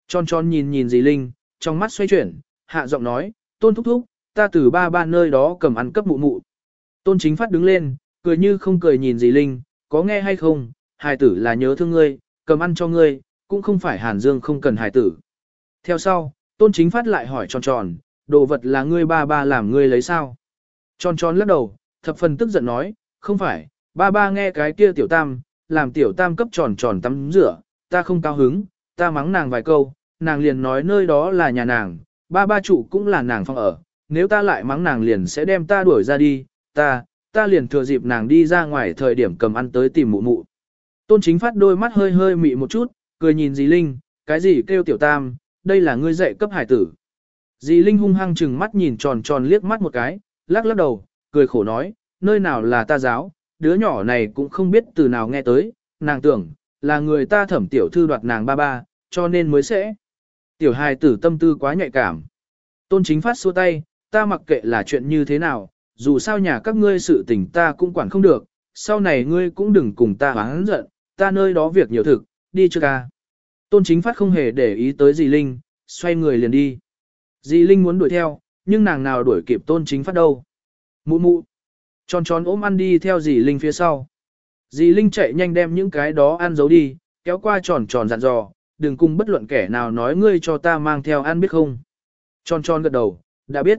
Tròn tròn nhìn nhìn dì Linh, trong mắt xoay chuyển, hạ giọng nói, tôn thúc thúc, ta từ ba ba nơi đó cầm ăn cấp mụ mụ. Tôn chính phát đứng lên, cười như không cười nhìn dì Linh, có nghe hay không, hài tử là nhớ thương ngươi, cầm ăn cho ngươi, cũng không phải Hàn Dương không cần hài tử. Theo sau, tôn chính phát lại hỏi tròn tròn, đồ vật là ngươi ba ba làm ngươi lấy sao? Tròn tròn lắc đầu, thập phần tức giận nói, không phải, ba ba nghe cái kia tiểu tam, làm tiểu tam cấp tròn tròn tắm rửa, ta không cao hứng, ta mắng nàng vài câu, nàng liền nói nơi đó là nhà nàng, ba ba trụ cũng là nàng phòng ở, nếu ta lại mắng nàng liền sẽ đem ta đuổi ra đi, ta, ta liền thừa dịp nàng đi ra ngoài thời điểm cầm ăn tới tìm mụ mụ. Tôn chính phát đôi mắt hơi hơi mị một chút, cười nhìn dì Linh, cái gì kêu tiểu tam, đây là ngươi dạy cấp hải tử. Dì Linh hung hăng chừng mắt nhìn tròn tròn liếc mắt một cái, lắc lắc đầu, cười khổ nói, nơi nào là ta giáo, đứa nhỏ này cũng không biết từ nào nghe tới, nàng tưởng, là người ta thẩm tiểu thư đoạt nàng ba ba, cho nên mới sẽ. Tiểu hài tử tâm tư quá nhạy cảm. Tôn chính phát xua tay, ta mặc kệ là chuyện như thế nào, dù sao nhà các ngươi sự tình ta cũng quản không được, sau này ngươi cũng đừng cùng ta hoáng giận, ta nơi đó việc nhiều thực, đi chưa ca. Tôn chính phát không hề để ý tới dì Linh, xoay người liền đi. Dì Linh muốn đuổi theo, nhưng nàng nào đuổi kịp tôn chính phát đâu. Mụ mụ. Tròn tròn ôm ăn đi theo dì Linh phía sau. Dì Linh chạy nhanh đem những cái đó ăn giấu đi, kéo qua tròn tròn dặn dò, đừng cùng bất luận kẻ nào nói ngươi cho ta mang theo ăn biết không. Tròn tròn gật đầu, đã biết.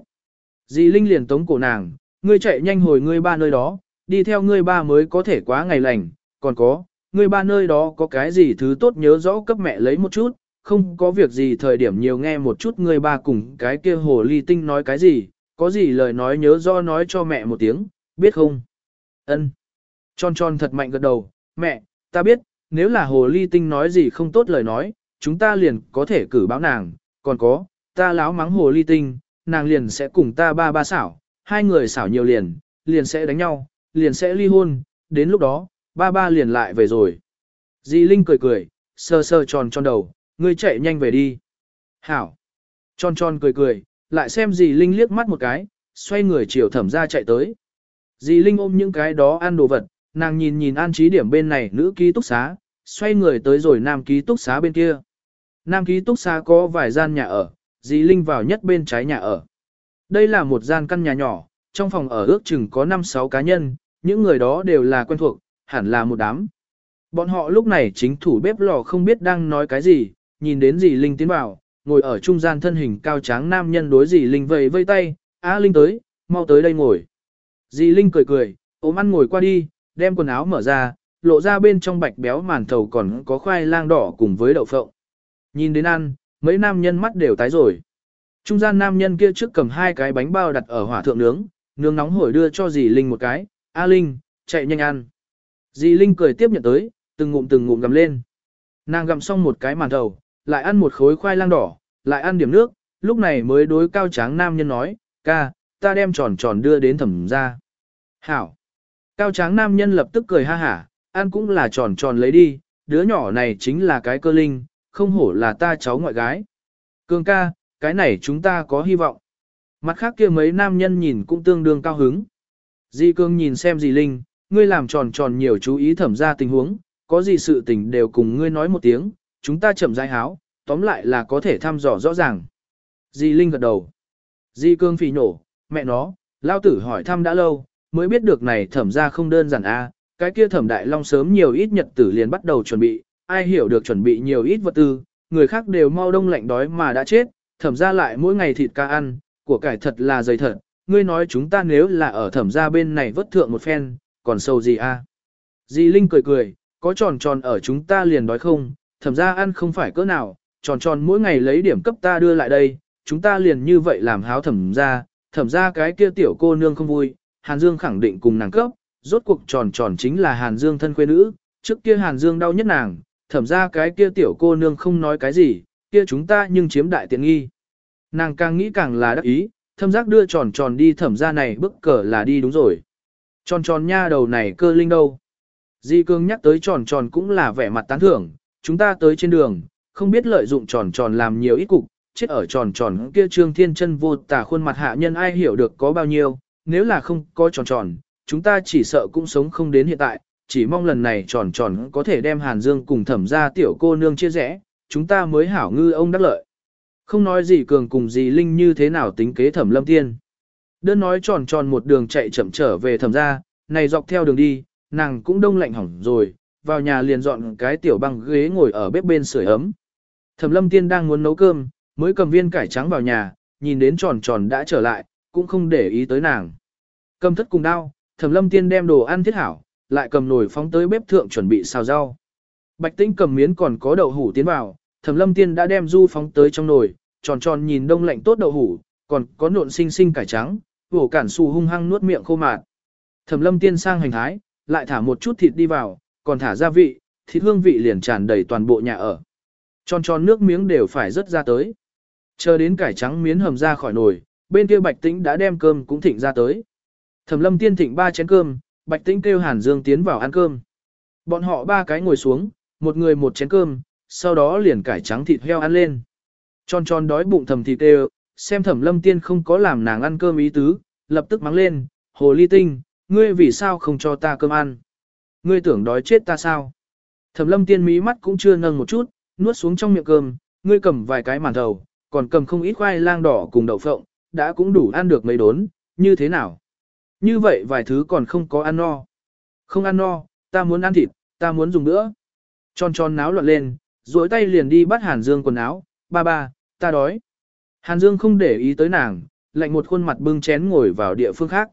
Dì Linh liền tống cổ nàng, ngươi chạy nhanh hồi ngươi ba nơi đó, đi theo ngươi ba mới có thể quá ngày lành, còn có, ngươi ba nơi đó có cái gì thứ tốt nhớ rõ cấp mẹ lấy một chút, không có việc gì thời điểm nhiều nghe một chút ngươi ba cùng cái kia hồ ly tinh nói cái gì, có gì lời nói nhớ rõ nói cho mẹ một tiếng, biết không? Ân. Tròn tròn thật mạnh gật đầu, mẹ, ta biết, nếu là hồ ly tinh nói gì không tốt lời nói, chúng ta liền có thể cử báo nàng, còn có, ta láo mắng hồ ly tinh, nàng liền sẽ cùng ta ba ba xảo, hai người xảo nhiều liền, liền sẽ đánh nhau, liền sẽ ly hôn, đến lúc đó, ba ba liền lại về rồi. Di Linh cười cười, sơ sơ tròn tròn đầu, ngươi chạy nhanh về đi. Hảo. Tròn tròn cười cười, lại xem di Linh liếc mắt một cái, xoay người chiều thẩm ra chạy tới. Dì Linh ôm những cái đó ăn đồ vật, nàng nhìn nhìn an trí điểm bên này nữ ký túc xá, xoay người tới rồi nam ký túc xá bên kia. Nam ký túc xá có vài gian nhà ở, dì Linh vào nhất bên trái nhà ở. Đây là một gian căn nhà nhỏ, trong phòng ở ước chừng có 5-6 cá nhân, những người đó đều là quen thuộc, hẳn là một đám. Bọn họ lúc này chính thủ bếp lò không biết đang nói cái gì, nhìn đến dì Linh tiến vào, ngồi ở trung gian thân hình cao tráng nam nhân đối dì Linh vầy vây tay, A Linh tới, mau tới đây ngồi. Dì Linh cười cười, ôm ăn ngồi qua đi, đem quần áo mở ra, lộ ra bên trong bạch béo màn thầu còn có khoai lang đỏ cùng với đậu phộng. Nhìn đến ăn, mấy nam nhân mắt đều tái rồi. Trung gian nam nhân kia trước cầm hai cái bánh bao đặt ở hỏa thượng nướng, nướng nóng hổi đưa cho dì Linh một cái, A Linh, chạy nhanh ăn. Dì Linh cười tiếp nhận tới, từng ngụm từng ngụm gầm lên. Nàng gặm xong một cái màn thầu, lại ăn một khối khoai lang đỏ, lại ăn điểm nước, lúc này mới đối cao tráng nam nhân nói, ca, ta đem tròn tròn đưa đến thẩm ra. Hảo. Cao tráng nam nhân lập tức cười ha hả, ăn cũng là tròn tròn lấy đi, đứa nhỏ này chính là cái cơ linh, không hổ là ta cháu ngoại gái. Cường ca, cái này chúng ta có hy vọng. Mặt khác kia mấy nam nhân nhìn cũng tương đương cao hứng. Di cương nhìn xem gì linh, ngươi làm tròn tròn nhiều chú ý thẩm ra tình huống, có gì sự tình đều cùng ngươi nói một tiếng, chúng ta chậm rãi háo, tóm lại là có thể thăm dò rõ ràng. Di linh gật đầu. Di cương phỉ nổ, mẹ nó, lao tử hỏi thăm đã lâu, mới biết được này thẩm ra không đơn giản a cái kia thẩm đại long sớm nhiều ít nhật tử liền bắt đầu chuẩn bị, ai hiểu được chuẩn bị nhiều ít vật tư, người khác đều mau đông lạnh đói mà đã chết, thẩm ra lại mỗi ngày thịt ca ăn, của cải thật là dày thật, ngươi nói chúng ta nếu là ở thẩm ra bên này vất thượng một phen, còn sâu gì a? À? Di Linh cười cười, có tròn tròn ở chúng ta liền đói không, thẩm ra ăn không phải cỡ nào, tròn tròn mỗi ngày lấy điểm cấp ta đưa lại đây, chúng ta liền như vậy làm háo thẩm ra, thẩm ra cái kia tiểu cô nương không vui, Hàn Dương khẳng định cùng nàng cấp, rốt cuộc tròn tròn chính là Hàn Dương thân quê nữ, trước kia Hàn Dương đau nhất nàng, thẩm ra cái kia tiểu cô nương không nói cái gì, kia chúng ta nhưng chiếm đại tiện nghi. Nàng càng nghĩ càng là đắc ý, thâm giác đưa tròn tròn đi thẩm ra này bức cờ là đi đúng rồi. Tròn tròn nha đầu này cơ linh đâu. Di cương nhắc tới tròn tròn cũng là vẻ mặt tán thưởng, chúng ta tới trên đường, không biết lợi dụng tròn tròn làm nhiều ít cục, chết ở tròn tròn kia trương thiên chân vô tả khuôn mặt hạ nhân ai hiểu được có bao nhiêu, nếu là không có tròn tròn, chúng ta chỉ sợ cũng sống không đến hiện tại, chỉ mong lần này tròn tròn có thể đem Hàn Dương cùng thẩm ra tiểu cô nương chia rẽ, chúng ta mới hảo ngư ông đắc lợi. Không nói gì cường cùng gì linh như thế nào tính kế thẩm lâm tiên. Đơn nói tròn tròn một đường chạy chậm trở về thẩm ra, này dọc theo đường đi, nàng cũng đông lạnh hỏng rồi, vào nhà liền dọn cái tiểu băng ghế ngồi ở bếp bên sưởi ấm. Thẩm lâm tiên đang muốn nấu cơm, mới cầm viên cải trắng vào nhà, nhìn đến tròn tròn đã trở lại, cũng không để ý tới nàng. Cầm thất cùng đao, thẩm lâm tiên đem đồ ăn thiết hảo, lại cầm nồi phóng tới bếp thượng chuẩn bị xào rau. Bạch tinh cầm miến còn có đậu hủ tiến vào, thẩm lâm tiên đã đem du phóng tới trong nồi, tròn tròn nhìn đông lạnh tốt đậu hủ, còn có nộn xinh xinh cải trắng, vổ cản xù hung hăng nuốt miệng khô mạt. Thẩm lâm tiên sang hành thái, lại thả một chút thịt đi vào, còn thả gia vị, thịt hương vị liền tràn đầy toàn bộ nhà ở. Tròn tròn nước miếng đều phải rớt ra tới. Chờ đến cải trắng miến hầm ra khỏi nồi, bên kia Bạch Tĩnh đã đem cơm cũng thịnh ra tới. Thẩm Lâm Tiên thịnh ba chén cơm, Bạch Tĩnh kêu Hàn Dương tiến vào ăn cơm. Bọn họ ba cái ngồi xuống, một người một chén cơm, sau đó liền cải trắng thịt heo ăn lên. Tròn tròn đói bụng thầm thịt đều, xem Thẩm Lâm Tiên không có làm nàng ăn cơm ý tứ, lập tức mắng lên, "Hồ Ly Tinh, ngươi vì sao không cho ta cơm ăn? Ngươi tưởng đói chết ta sao?" Thẩm Lâm Tiên mí mắt cũng chưa nâng một chút, nuốt xuống trong miệng cơm, ngươi cầm vài cái màn đầu, còn cầm không ít khoai lang đỏ cùng đậu phộng, đã cũng đủ ăn được mấy đốn, như thế nào? Như vậy vài thứ còn không có ăn no. Không ăn no, ta muốn ăn thịt, ta muốn dùng nữa. Tròn tròn náo loạn lên, duỗi tay liền đi bắt Hàn Dương quần áo, ba ba, ta đói. Hàn Dương không để ý tới nàng, lạnh một khuôn mặt bưng chén ngồi vào địa phương khác.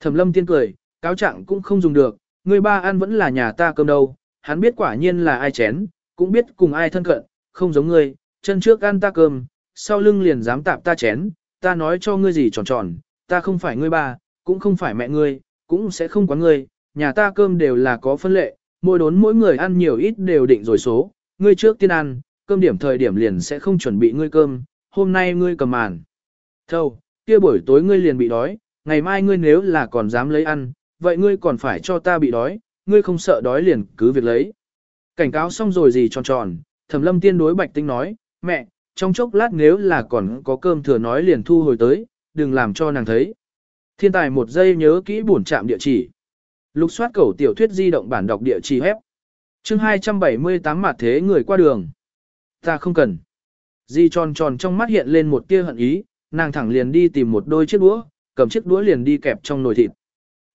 Thẩm lâm tiên cười, cáo trạng cũng không dùng được, người ba ăn vẫn là nhà ta cơm đâu, hắn biết quả nhiên là ai chén, cũng biết cùng ai thân cận, không giống ngươi, chân trước ăn ta cơm, sau lưng liền dám tạp ta chén, ta nói cho ngươi gì tròn tròn, ta không phải ngươi ba, cũng không phải mẹ ngươi, cũng sẽ không quán ngươi, nhà ta cơm đều là có phân lệ, mỗi đốn mỗi người ăn nhiều ít đều định rồi số, ngươi trước tiên ăn, cơm điểm thời điểm liền sẽ không chuẩn bị ngươi cơm, hôm nay ngươi cầm màn. Thâu, kia buổi tối ngươi liền bị đói, ngày mai ngươi nếu là còn dám lấy ăn, vậy ngươi còn phải cho ta bị đói, ngươi không sợ đói liền cứ việc lấy. Cảnh cáo xong rồi gì tròn tròn, thẩm lâm tiên đối bạch tinh nói, mẹ, trong chốc lát nếu là còn có cơm thừa nói liền thu hồi tới, đừng làm cho nàng thấy. Thiên tài một giây nhớ kỹ bổn trạm địa chỉ. Lục soát cầu tiểu thuyết di động bản đọc địa chỉ hép. Chương 278 mặt thế người qua đường. Ta không cần. Di tròn tròn trong mắt hiện lên một tia hận ý, nàng thẳng liền đi tìm một đôi chiếc đũa, cầm chiếc đũa liền đi kẹp trong nồi thịt.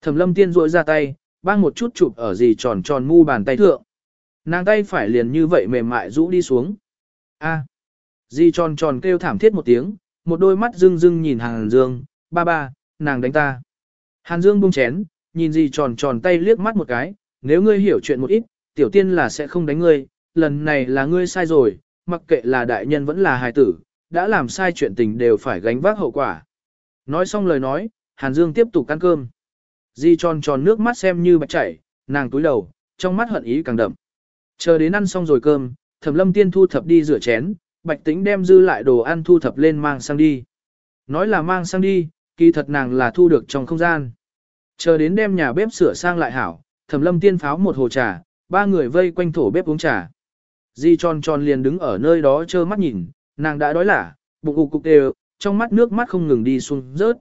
Thẩm lâm tiên duỗi ra tay, bang một chút chụp ở gì tròn tròn mu bàn tay thượng. Nàng tay phải liền như vậy mềm mại rũ đi xuống. A. Di tròn tròn kêu thảm thiết một tiếng, một đôi mắt rưng rưng nhìn Hàn Dương, ba ba, nàng đánh ta. Hàn Dương buông chén, nhìn Di tròn tròn tay liếc mắt một cái, nếu ngươi hiểu chuyện một ít, tiểu tiên là sẽ không đánh ngươi, lần này là ngươi sai rồi, mặc kệ là đại nhân vẫn là hài tử, đã làm sai chuyện tình đều phải gánh vác hậu quả. Nói xong lời nói, Hàn Dương tiếp tục ăn cơm. Di tròn tròn nước mắt xem như bạch chảy, nàng túi đầu, trong mắt hận ý càng đậm. Chờ đến ăn xong rồi cơm, Thẩm Lâm Tiên thu thập đi rửa chén, Bạch Tĩnh đem dư lại đồ ăn thu thập lên mang sang đi. Nói là mang sang đi, kỳ thật nàng là thu được trong không gian. Chờ đến đem nhà bếp sửa sang lại hảo, Thẩm Lâm Tiên pháo một hồ trà, ba người vây quanh thổ bếp uống trà. Di tròn tròn liền đứng ở nơi đó trơ mắt nhìn, nàng đã đói lả, bụng ục cục đều, trong mắt nước mắt không ngừng đi xuống rớt.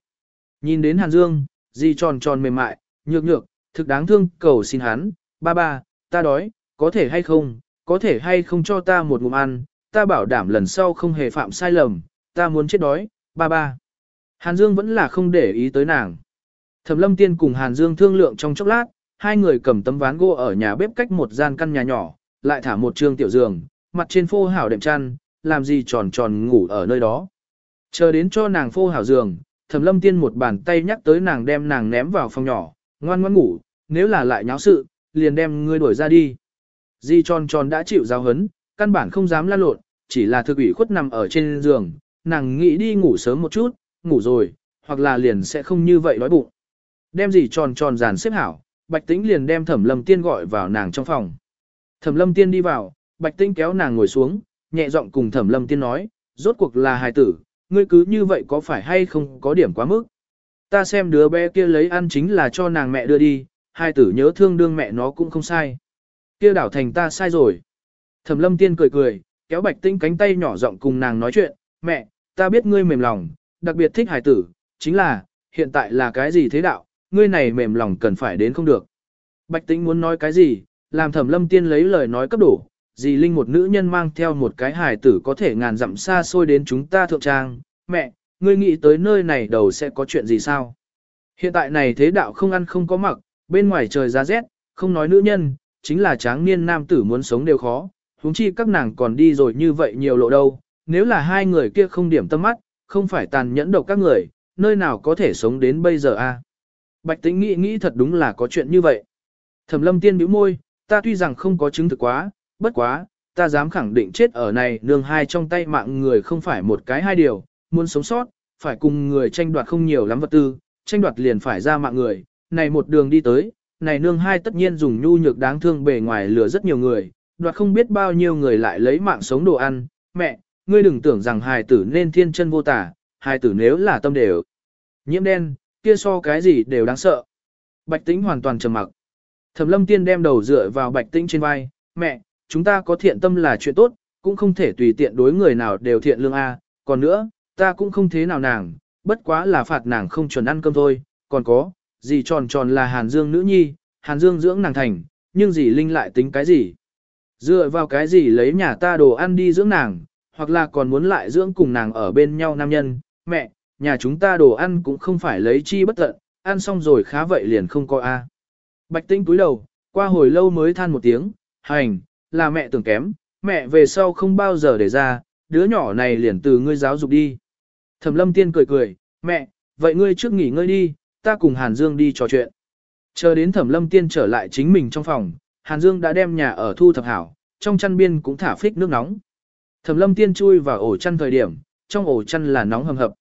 Nhìn đến Hàn Dương, Di tròn tròn mềm mại, nhược nhược, thực đáng thương, cầu xin hắn, ba ba, ta đói, có thể hay không, có thể hay không cho ta một ngụm ăn, ta bảo đảm lần sau không hề phạm sai lầm, ta muốn chết đói, ba ba. Hàn Dương vẫn là không để ý tới nàng. Thẩm lâm tiên cùng Hàn Dương thương lượng trong chốc lát, hai người cầm tấm ván gỗ ở nhà bếp cách một gian căn nhà nhỏ, lại thả một trương tiểu giường, mặt trên phô hảo đệm chăn, làm gì tròn tròn ngủ ở nơi đó. Chờ đến cho nàng phô hảo giường, Thẩm lâm tiên một bàn tay nhắc tới nàng đem nàng ném vào phòng nhỏ, ngoan ngoan ngủ, nếu là lại nháo sự, liền đem ngươi đuổi ra đi. Di tròn tròn đã chịu giáo hấn, căn bản không dám la lộn, chỉ là thực ủy khuất nằm ở trên giường, nàng nghĩ đi ngủ sớm một chút, ngủ rồi, hoặc là liền sẽ không như vậy đói bụng. Đem gì tròn tròn dàn xếp hảo, Bạch Tĩnh liền đem Thẩm Lâm Tiên gọi vào nàng trong phòng. Thẩm Lâm Tiên đi vào, Bạch Tĩnh kéo nàng ngồi xuống, nhẹ giọng cùng Thẩm Lâm Tiên nói, rốt cuộc là hài tử, ngươi cứ như vậy có phải hay không có điểm quá mức. Ta xem đứa bé kia lấy ăn chính là cho nàng mẹ đưa đi, hai tử nhớ thương đương mẹ nó cũng không sai kia đảo thành ta sai rồi. Thẩm lâm tiên cười cười, kéo bạch tinh cánh tay nhỏ giọng cùng nàng nói chuyện, mẹ, ta biết ngươi mềm lòng, đặc biệt thích hải tử, chính là, hiện tại là cái gì thế đạo, ngươi này mềm lòng cần phải đến không được. Bạch tĩnh muốn nói cái gì, làm thẩm lâm tiên lấy lời nói cấp đủ. dì Linh một nữ nhân mang theo một cái hài tử có thể ngàn dặm xa xôi đến chúng ta thượng trang, mẹ, ngươi nghĩ tới nơi này đầu sẽ có chuyện gì sao? Hiện tại này thế đạo không ăn không có mặc, bên ngoài trời giá rét, không nói nữ nhân, chính là tráng niên nam tử muốn sống đều khó, huống chi các nàng còn đi rồi như vậy nhiều lộ đâu, nếu là hai người kia không điểm tâm mắt, không phải tàn nhẫn độc các người, nơi nào có thể sống đến bây giờ a? Bạch tĩnh nghĩ nghĩ thật đúng là có chuyện như vậy. Thẩm lâm tiên bĩu môi, ta tuy rằng không có chứng thực quá, bất quá, ta dám khẳng định chết ở này nương hai trong tay mạng người không phải một cái hai điều, muốn sống sót, phải cùng người tranh đoạt không nhiều lắm vật tư, tranh đoạt liền phải ra mạng người, này một đường đi tới, này nương hai tất nhiên dùng nhu nhược đáng thương bề ngoài lừa rất nhiều người, đoạt không biết bao nhiêu người lại lấy mạng sống đồ ăn, mẹ, ngươi đừng tưởng rằng hài tử nên thiên chân vô tả, hài tử nếu là tâm đều. Nhiễm đen, kia so cái gì đều đáng sợ. Bạch tĩnh hoàn toàn trầm mặc. Thẩm lâm tiên đem đầu dựa vào bạch tĩnh trên vai, mẹ, chúng ta có thiện tâm là chuyện tốt, cũng không thể tùy tiện đối người nào đều thiện lương a. còn nữa, ta cũng không thế nào nàng, bất quá là phạt nàng không chuẩn ăn cơm thôi, còn có, gì tròn tròn là Hàn Dương nữ nhi, Hàn Dương dưỡng nàng thành, nhưng gì Linh lại tính cái gì? Dựa vào cái gì lấy nhà ta đồ ăn đi dưỡng nàng, hoặc là còn muốn lại dưỡng cùng nàng ở bên nhau nam nhân, mẹ, nhà chúng ta đồ ăn cũng không phải lấy chi bất tận, ăn xong rồi khá vậy liền không có a. Bạch tinh túi đầu, qua hồi lâu mới than một tiếng, hành, là mẹ tưởng kém, mẹ về sau không bao giờ để ra, đứa nhỏ này liền từ ngươi giáo dục đi. Thẩm lâm tiên cười cười, mẹ, vậy ngươi trước nghỉ ngơi đi, ta cùng Hàn Dương đi trò chuyện. Chờ đến thẩm lâm tiên trở lại chính mình trong phòng, Hàn Dương đã đem nhà ở thu thập hảo, trong chăn biên cũng thả phích nước nóng. Thẩm lâm tiên chui vào ổ chăn thời điểm, trong ổ chăn là nóng hầm hập.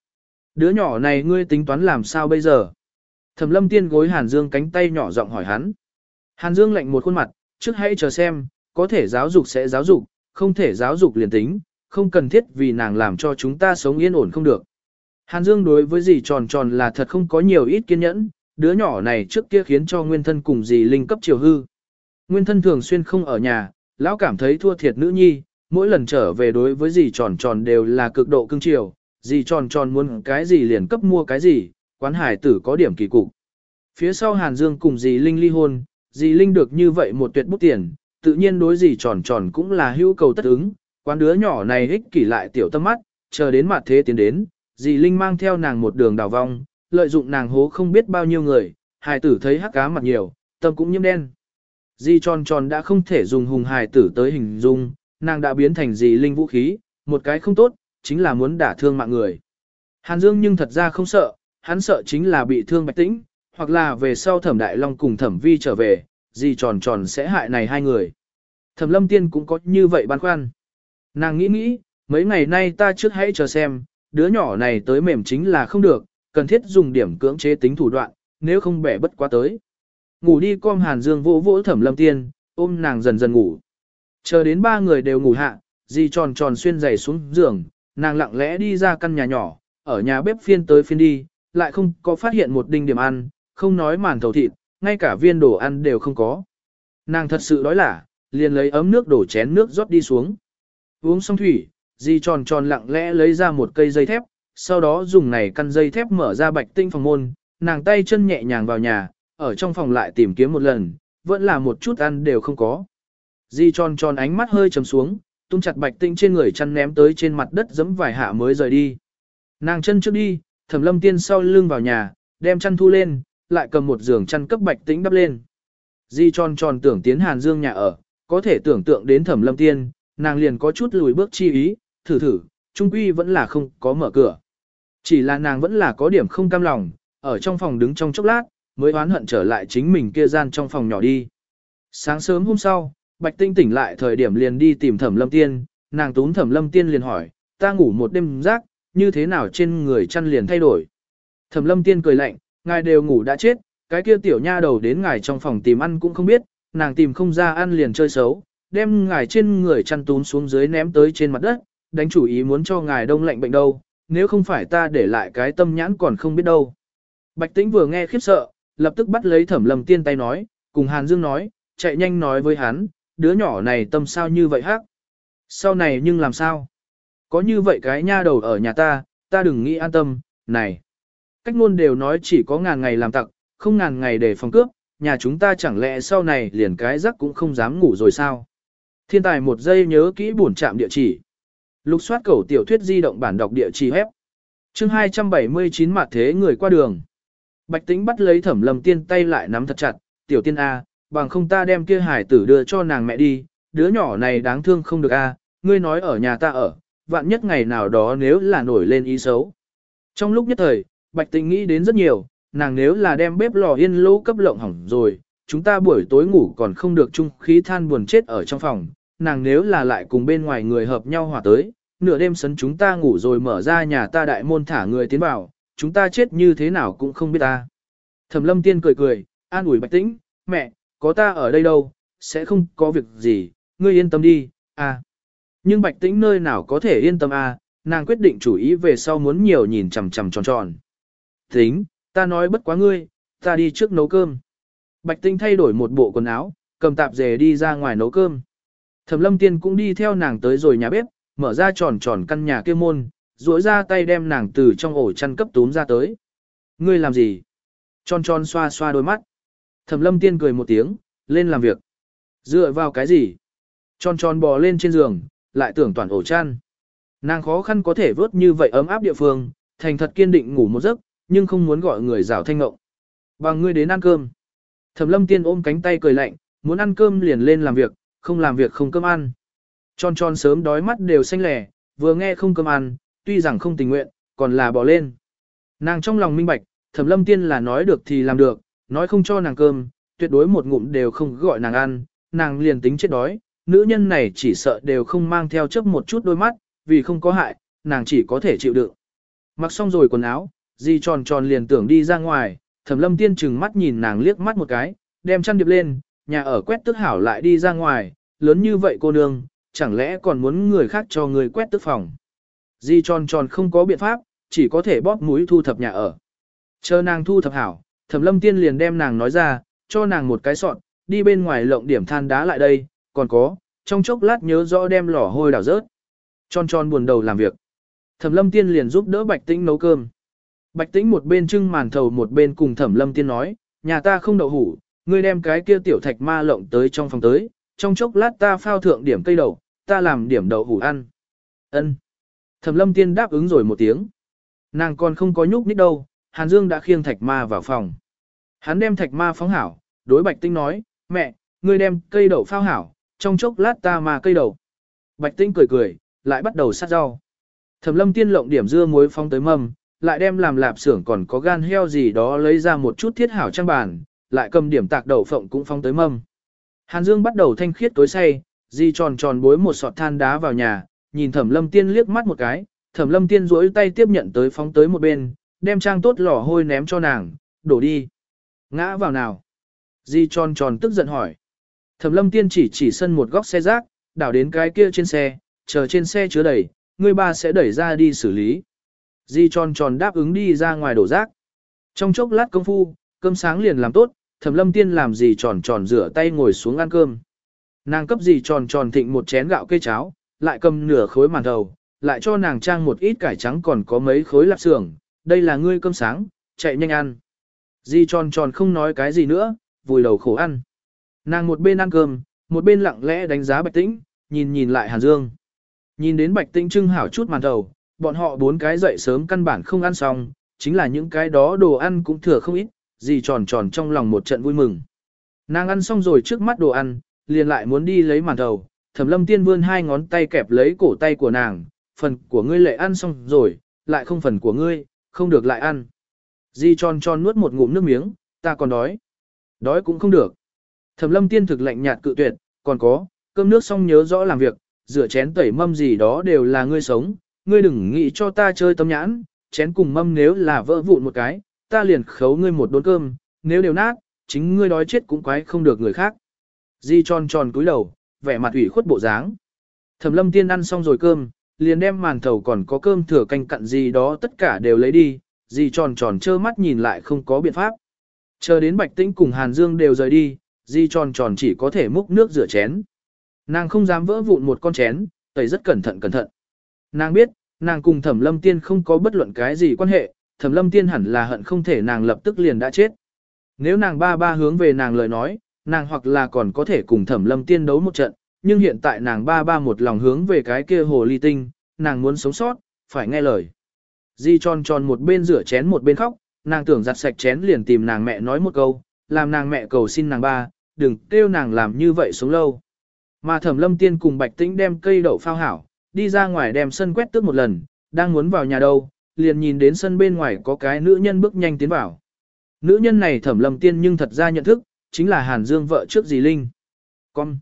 Đứa nhỏ này ngươi tính toán làm sao bây giờ? Thẩm lâm tiên gối Hàn Dương cánh tay nhỏ giọng hỏi hắn. Hàn Dương lạnh một khuôn mặt, trước hãy chờ xem, có thể giáo dục sẽ giáo dục, không thể giáo dục liền tính, không cần thiết vì nàng làm cho chúng ta sống yên ổn không được. Hàn Dương đối với dì tròn tròn là thật không có nhiều ít kiên nhẫn, đứa nhỏ này trước kia khiến cho nguyên thân cùng dì linh cấp chiều hư. Nguyên thân thường xuyên không ở nhà, lão cảm thấy thua thiệt nữ nhi, mỗi lần trở về đối với dì tròn tròn đều là cực độ cưng chiều, dì tròn tròn muốn cái gì liền cấp mua cái gì, quán hải tử có điểm kỳ cục. Phía sau Hàn Dương cùng dì Linh ly hôn, dì Linh được như vậy một tuyệt bút tiền, tự nhiên đối dì tròn tròn cũng là hữu cầu tất ứng, quán đứa nhỏ này ích kỷ lại tiểu tâm mắt, chờ đến mặt thế tiến đến, dì Linh mang theo nàng một đường đào vong, lợi dụng nàng hố không biết bao nhiêu người, hài tử thấy hắc cá mặt nhiều, tâm cũng nhiễm đen. Di tròn tròn đã không thể dùng hùng hài tử tới hình dung, nàng đã biến thành dì Linh vũ khí, một cái không tốt, chính là muốn đả thương mạng người. Hàn Dương nhưng thật ra không sợ, hắn sợ chính là bị thương bạch tĩnh, hoặc là về sau thẩm đại long cùng thẩm vi trở về, dì tròn tròn sẽ hại này hai người. Thẩm lâm tiên cũng có như vậy băn khoăn. Nàng nghĩ nghĩ, mấy ngày nay ta trước hãy chờ xem, đứa nhỏ này tới mềm chính là không được, cần thiết dùng điểm cưỡng chế tính thủ đoạn, nếu không bẻ bất quá tới. Ngủ đi com hàn dương vỗ vỗ thẩm lâm tiên, ôm nàng dần dần ngủ. Chờ đến ba người đều ngủ hạ, Di tròn tròn xuyên giày xuống giường, nàng lặng lẽ đi ra căn nhà nhỏ, ở nhà bếp phiên tới phiên đi, lại không có phát hiện một đinh điểm ăn, không nói màn thầu thịt, ngay cả viên đồ ăn đều không có. Nàng thật sự đói lả, liền lấy ấm nước đổ chén nước rót đi xuống. Uống xong thủy, Di tròn tròn lặng lẽ lấy ra một cây dây thép, sau đó dùng này căn dây thép mở ra bạch tinh phòng môn, nàng tay chân nhẹ nhàng vào nhà, ở trong phòng lại tìm kiếm một lần, vẫn là một chút ăn đều không có. Di tròn tròn ánh mắt hơi trầm xuống, tung chặt bạch tinh trên người chăn ném tới trên mặt đất giẫm vài hạ mới rời đi. Nàng chân trước đi, thẩm lâm tiên sau lưng vào nhà, đem chăn thu lên, lại cầm một giường chăn cấp bạch tĩnh đắp lên. Di tròn tròn tưởng tiến Hàn Dương nhà ở, có thể tưởng tượng đến thẩm lâm tiên, nàng liền có chút lùi bước chi ý, thử thử, trung quy vẫn là không có mở cửa. Chỉ là nàng vẫn là có điểm không cam lòng, ở trong phòng đứng trong chốc lát, mới oán hận trở lại chính mình kia gian trong phòng nhỏ đi. Sáng sớm hôm sau, Bạch Tinh tỉnh lại thời điểm liền đi tìm Thẩm Lâm Tiên, nàng tún Thẩm Lâm Tiên liền hỏi, ta ngủ một đêm rác, như thế nào trên người chăn liền thay đổi. Thẩm Lâm Tiên cười lạnh, ngài đều ngủ đã chết, cái kia tiểu nha đầu đến ngài trong phòng tìm ăn cũng không biết, nàng tìm không ra ăn liền chơi xấu, đem ngài trên người chăn tún xuống dưới ném tới trên mặt đất, đánh chủ ý muốn cho ngài đông lạnh bệnh đâu, nếu không phải ta để lại cái tâm nhãn còn không biết đâu. Bạch Tĩnh vừa nghe khiếp sợ, lập tức bắt lấy Thẩm Lâm Tiên tay nói, cùng Hàn Dương nói, chạy nhanh nói với hắn, đứa nhỏ này tâm sao như vậy hắc. Sau này nhưng làm sao? Có như vậy cái nha đầu ở nhà ta, ta đừng nghĩ an tâm, này. Cách ngôn đều nói chỉ có ngàn ngày làm tặc, không ngàn ngày để phòng cướp, nhà chúng ta chẳng lẽ sau này liền cái giấc cũng không dám ngủ rồi sao? Thiên tài một giây nhớ kỹ bổn trạm địa chỉ. Lục soát cầu tiểu thuyết di động bản đọc địa chỉ hép. Chương 279 mặt thế người qua đường. Bạch Tĩnh bắt lấy Thẩm Lâm Tiên tay lại nắm thật chặt, "Tiểu Tiên a, bằng không ta đem kia hải tử đưa cho nàng mẹ đi, đứa nhỏ này đáng thương không được a, ngươi nói ở nhà ta ở, vạn nhất ngày nào đó nếu là nổi lên ý xấu." Trong lúc nhất thời, Bạch Tĩnh nghĩ đến rất nhiều, nàng nếu là đem bếp lò yên lỗ cấp lộng hỏng rồi, chúng ta buổi tối ngủ còn không được chung khí than buồn chết ở trong phòng, nàng nếu là lại cùng bên ngoài người hợp nhau hòa tới, nửa đêm sấn chúng ta ngủ rồi mở ra nhà ta đại môn thả người tiến vào, chúng ta chết như thế nào cũng không biết ta. Thẩm lâm tiên cười cười, an ủi bạch tĩnh, mẹ, có ta ở đây đâu, sẽ không có việc gì, ngươi yên tâm đi, à. Nhưng bạch tĩnh nơi nào có thể yên tâm à, nàng quyết định chủ ý về sau muốn nhiều nhìn chằm chằm tròn tròn. Tính, ta nói bất quá ngươi, ta đi trước nấu cơm. Bạch tĩnh thay đổi một bộ quần áo, cầm tạp dề đi ra ngoài nấu cơm. Thẩm lâm tiên cũng đi theo nàng tới rồi nhà bếp, mở ra tròn tròn căn nhà kia môn, duỗi ra tay đem nàng từ trong ổ chăn cấp túm ra tới. Ngươi làm gì? Tròn tròn xoa xoa đôi mắt. Thẩm lâm tiên cười một tiếng, lên làm việc. Dựa vào cái gì? Tròn tròn bò lên trên giường, lại tưởng toàn ổ chăn. Nàng khó khăn có thể vớt như vậy ấm áp địa phương, thành thật kiên định ngủ một giấc, nhưng không muốn gọi người rào thanh ngộng. Bằng ngươi đến ăn cơm. Thẩm lâm tiên ôm cánh tay cười lạnh, muốn ăn cơm liền lên làm việc, không làm việc không cơm ăn. Tròn tròn sớm đói mắt đều xanh lẻ, vừa nghe không cơm ăn, tuy rằng không tình nguyện, còn là bỏ lên. Nàng trong lòng minh bạch, thẩm lâm tiên là nói được thì làm được, nói không cho nàng cơm, tuyệt đối một ngụm đều không gọi nàng ăn, nàng liền tính chết đói, nữ nhân này chỉ sợ đều không mang theo chấp một chút đôi mắt, vì không có hại, nàng chỉ có thể chịu đựng. Mặc xong rồi quần áo, di tròn tròn liền tưởng đi ra ngoài, thẩm lâm tiên chừng mắt nhìn nàng liếc mắt một cái, đem chăn điệp lên, nhà ở quét tức hảo lại đi ra ngoài, lớn như vậy cô nương, chẳng lẽ còn muốn người khác cho người quét tức phòng. Di tròn tròn không có biện pháp, chỉ có thể bóp mũi thu thập nhà ở. Chờ nàng thu thập hảo, thẩm lâm tiên liền đem nàng nói ra, cho nàng một cái sọn, đi bên ngoài lộng điểm than đá lại đây, còn có, trong chốc lát nhớ rõ đem lò hôi đảo rớt. Tròn tròn buồn đầu làm việc. Thẩm lâm tiên liền giúp đỡ Bạch Tĩnh nấu cơm. Bạch Tĩnh một bên trưng màn thầu một bên cùng Thẩm lâm tiên nói, nhà ta không đậu hủ, ngươi đem cái kia tiểu thạch ma lộng tới trong phòng tới, trong chốc lát ta phao thượng điểm cây đậu, ta làm điểm đậu hủ ăn. Ân. Thẩm lâm tiên đáp ứng rồi một tiếng. Nàng còn không có nhúc nhích đâu, Hàn Dương đã khiêng thạch ma vào phòng. Hắn đem thạch ma phóng hảo, đối Bạch Tinh nói, mẹ, ngươi đem cây đậu phao hảo, trong chốc lát ta mà cây đậu. Bạch Tinh cười cười, lại bắt đầu sát rau. Thẩm lâm tiên lộng điểm dưa muối phóng tới mâm, lại đem làm lạp xưởng còn có gan heo gì đó lấy ra một chút thiết hảo trang bàn, lại cầm điểm tạc đậu phộng cũng phóng tới mâm. Hàn Dương bắt đầu thanh khiết tối say, di tròn tròn bối một sọt than đá vào nhà, nhìn Thẩm Lâm Tiên liếc mắt một cái, Thẩm Lâm Tiên duỗi tay tiếp nhận tới phóng tới một bên, đem trang tốt lò hôi ném cho nàng, đổ đi. Ngã vào nào? Di tròn tròn tức giận hỏi. Thẩm Lâm Tiên chỉ chỉ sân một góc xe rác, đảo đến cái kia trên xe, chờ trên xe chứa đầy, người ba sẽ đẩy ra đi xử lý. Di tròn tròn đáp ứng đi ra ngoài đổ rác. Trong chốc lát công phu, cơm sáng liền làm tốt, Thẩm Lâm Tiên làm gì tròn tròn rửa tay ngồi xuống ăn cơm. Nàng cấp gì tròn tròn thịnh một chén gạo cây cháo, lại cầm nửa khối màn thầu, lại cho nàng trang một ít cải trắng còn có mấy khối lạp xưởng, đây là ngươi cơm sáng, chạy nhanh ăn. Di tròn tròn không nói cái gì nữa, vùi đầu khổ ăn. Nàng một bên ăn cơm, một bên lặng lẽ đánh giá Bạch Tĩnh, nhìn nhìn lại Hàn Dương. Nhìn đến Bạch Tĩnh trưng hảo chút màn đầu, bọn họ bốn cái dậy sớm căn bản không ăn xong, chính là những cái đó đồ ăn cũng thừa không ít, gì tròn tròn trong lòng một trận vui mừng. Nàng ăn xong rồi trước mắt đồ ăn, liền lại muốn đi lấy màn đầu thẩm lâm tiên vươn hai ngón tay kẹp lấy cổ tay của nàng, phần của ngươi lệ ăn xong rồi, lại không phần của ngươi, không được lại ăn. Di tròn tròn nuốt một ngụm nước miếng, ta còn đói. Đói cũng không được. Thẩm lâm tiên thực lạnh nhạt cự tuyệt, còn có, cơm nước xong nhớ rõ làm việc, rửa chén tẩy mâm gì đó đều là ngươi sống, ngươi đừng nghĩ cho ta chơi tâm nhãn, chén cùng mâm nếu là vỡ vụn một cái, ta liền khấu ngươi một đốn cơm, nếu đều nát, chính ngươi đói chết cũng quái không được người khác. Di tròn tròn cúi đầu, vẻ mặt ủy khuất bộ dáng. Thẩm lâm tiên ăn xong rồi cơm, liền đem màn thầu còn có cơm thừa canh cặn gì đó tất cả đều lấy đi, Di tròn tròn trơ mắt nhìn lại không có biện pháp. Chờ đến Bạch Tĩnh cùng Hàn Dương đều rời đi, Di tròn tròn chỉ có thể múc nước rửa chén. Nàng không dám vỡ vụn một con chén, tẩy rất cẩn thận cẩn thận. Nàng biết, nàng cùng Thẩm Lâm Tiên không có bất luận cái gì quan hệ, Thẩm Lâm Tiên hẳn là hận không thể nàng lập tức liền đã chết. Nếu nàng ba ba hướng về nàng lời nói, nàng hoặc là còn có thể cùng thẩm lâm tiên đấu một trận, nhưng hiện tại nàng ba ba một lòng hướng về cái kia hồ ly tinh, nàng muốn sống sót, phải nghe lời. Di tròn tròn một bên rửa chén một bên khóc, nàng tưởng giặt sạch chén liền tìm nàng mẹ nói một câu, làm nàng mẹ cầu xin nàng ba, đừng kêu nàng làm như vậy sống lâu. Mà thẩm lâm tiên cùng bạch tĩnh đem cây đậu phao hảo, đi ra ngoài đem sân quét tước một lần, đang muốn vào nhà đâu, liền nhìn đến sân bên ngoài có cái nữ nhân bước nhanh tiến vào. Nữ nhân này thẩm lâm tiên nhưng thật ra nhận thức, chính là Hàn Dương vợ trước dì Linh. Con.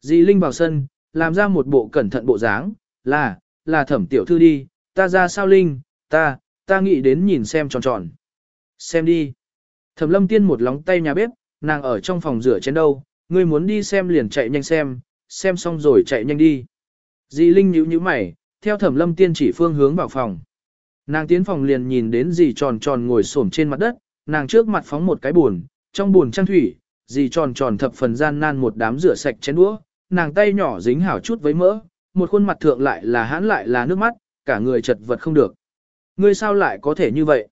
Dì Linh vào sân, làm ra một bộ cẩn thận bộ dáng, là, là thẩm tiểu thư đi, ta ra sao Linh, ta, ta nghĩ đến nhìn xem tròn tròn. Xem đi. Thẩm lâm tiên một lóng tay nhà bếp, nàng ở trong phòng rửa chén đâu, ngươi muốn đi xem liền chạy nhanh xem, xem xong rồi chạy nhanh đi. Dì Linh nhíu nhíu mày, theo thẩm lâm tiên chỉ phương hướng vào phòng. Nàng tiến phòng liền nhìn đến dì tròn tròn ngồi xổm trên mặt đất, nàng trước mặt phóng một cái buồn, trong buồn trang thủy, dì tròn tròn thập phần gian nan một đám rửa sạch chén đũa, nàng tay nhỏ dính hảo chút với mỡ, một khuôn mặt thượng lại là hãn lại là nước mắt, cả người chật vật không được. Ngươi sao lại có thể như vậy?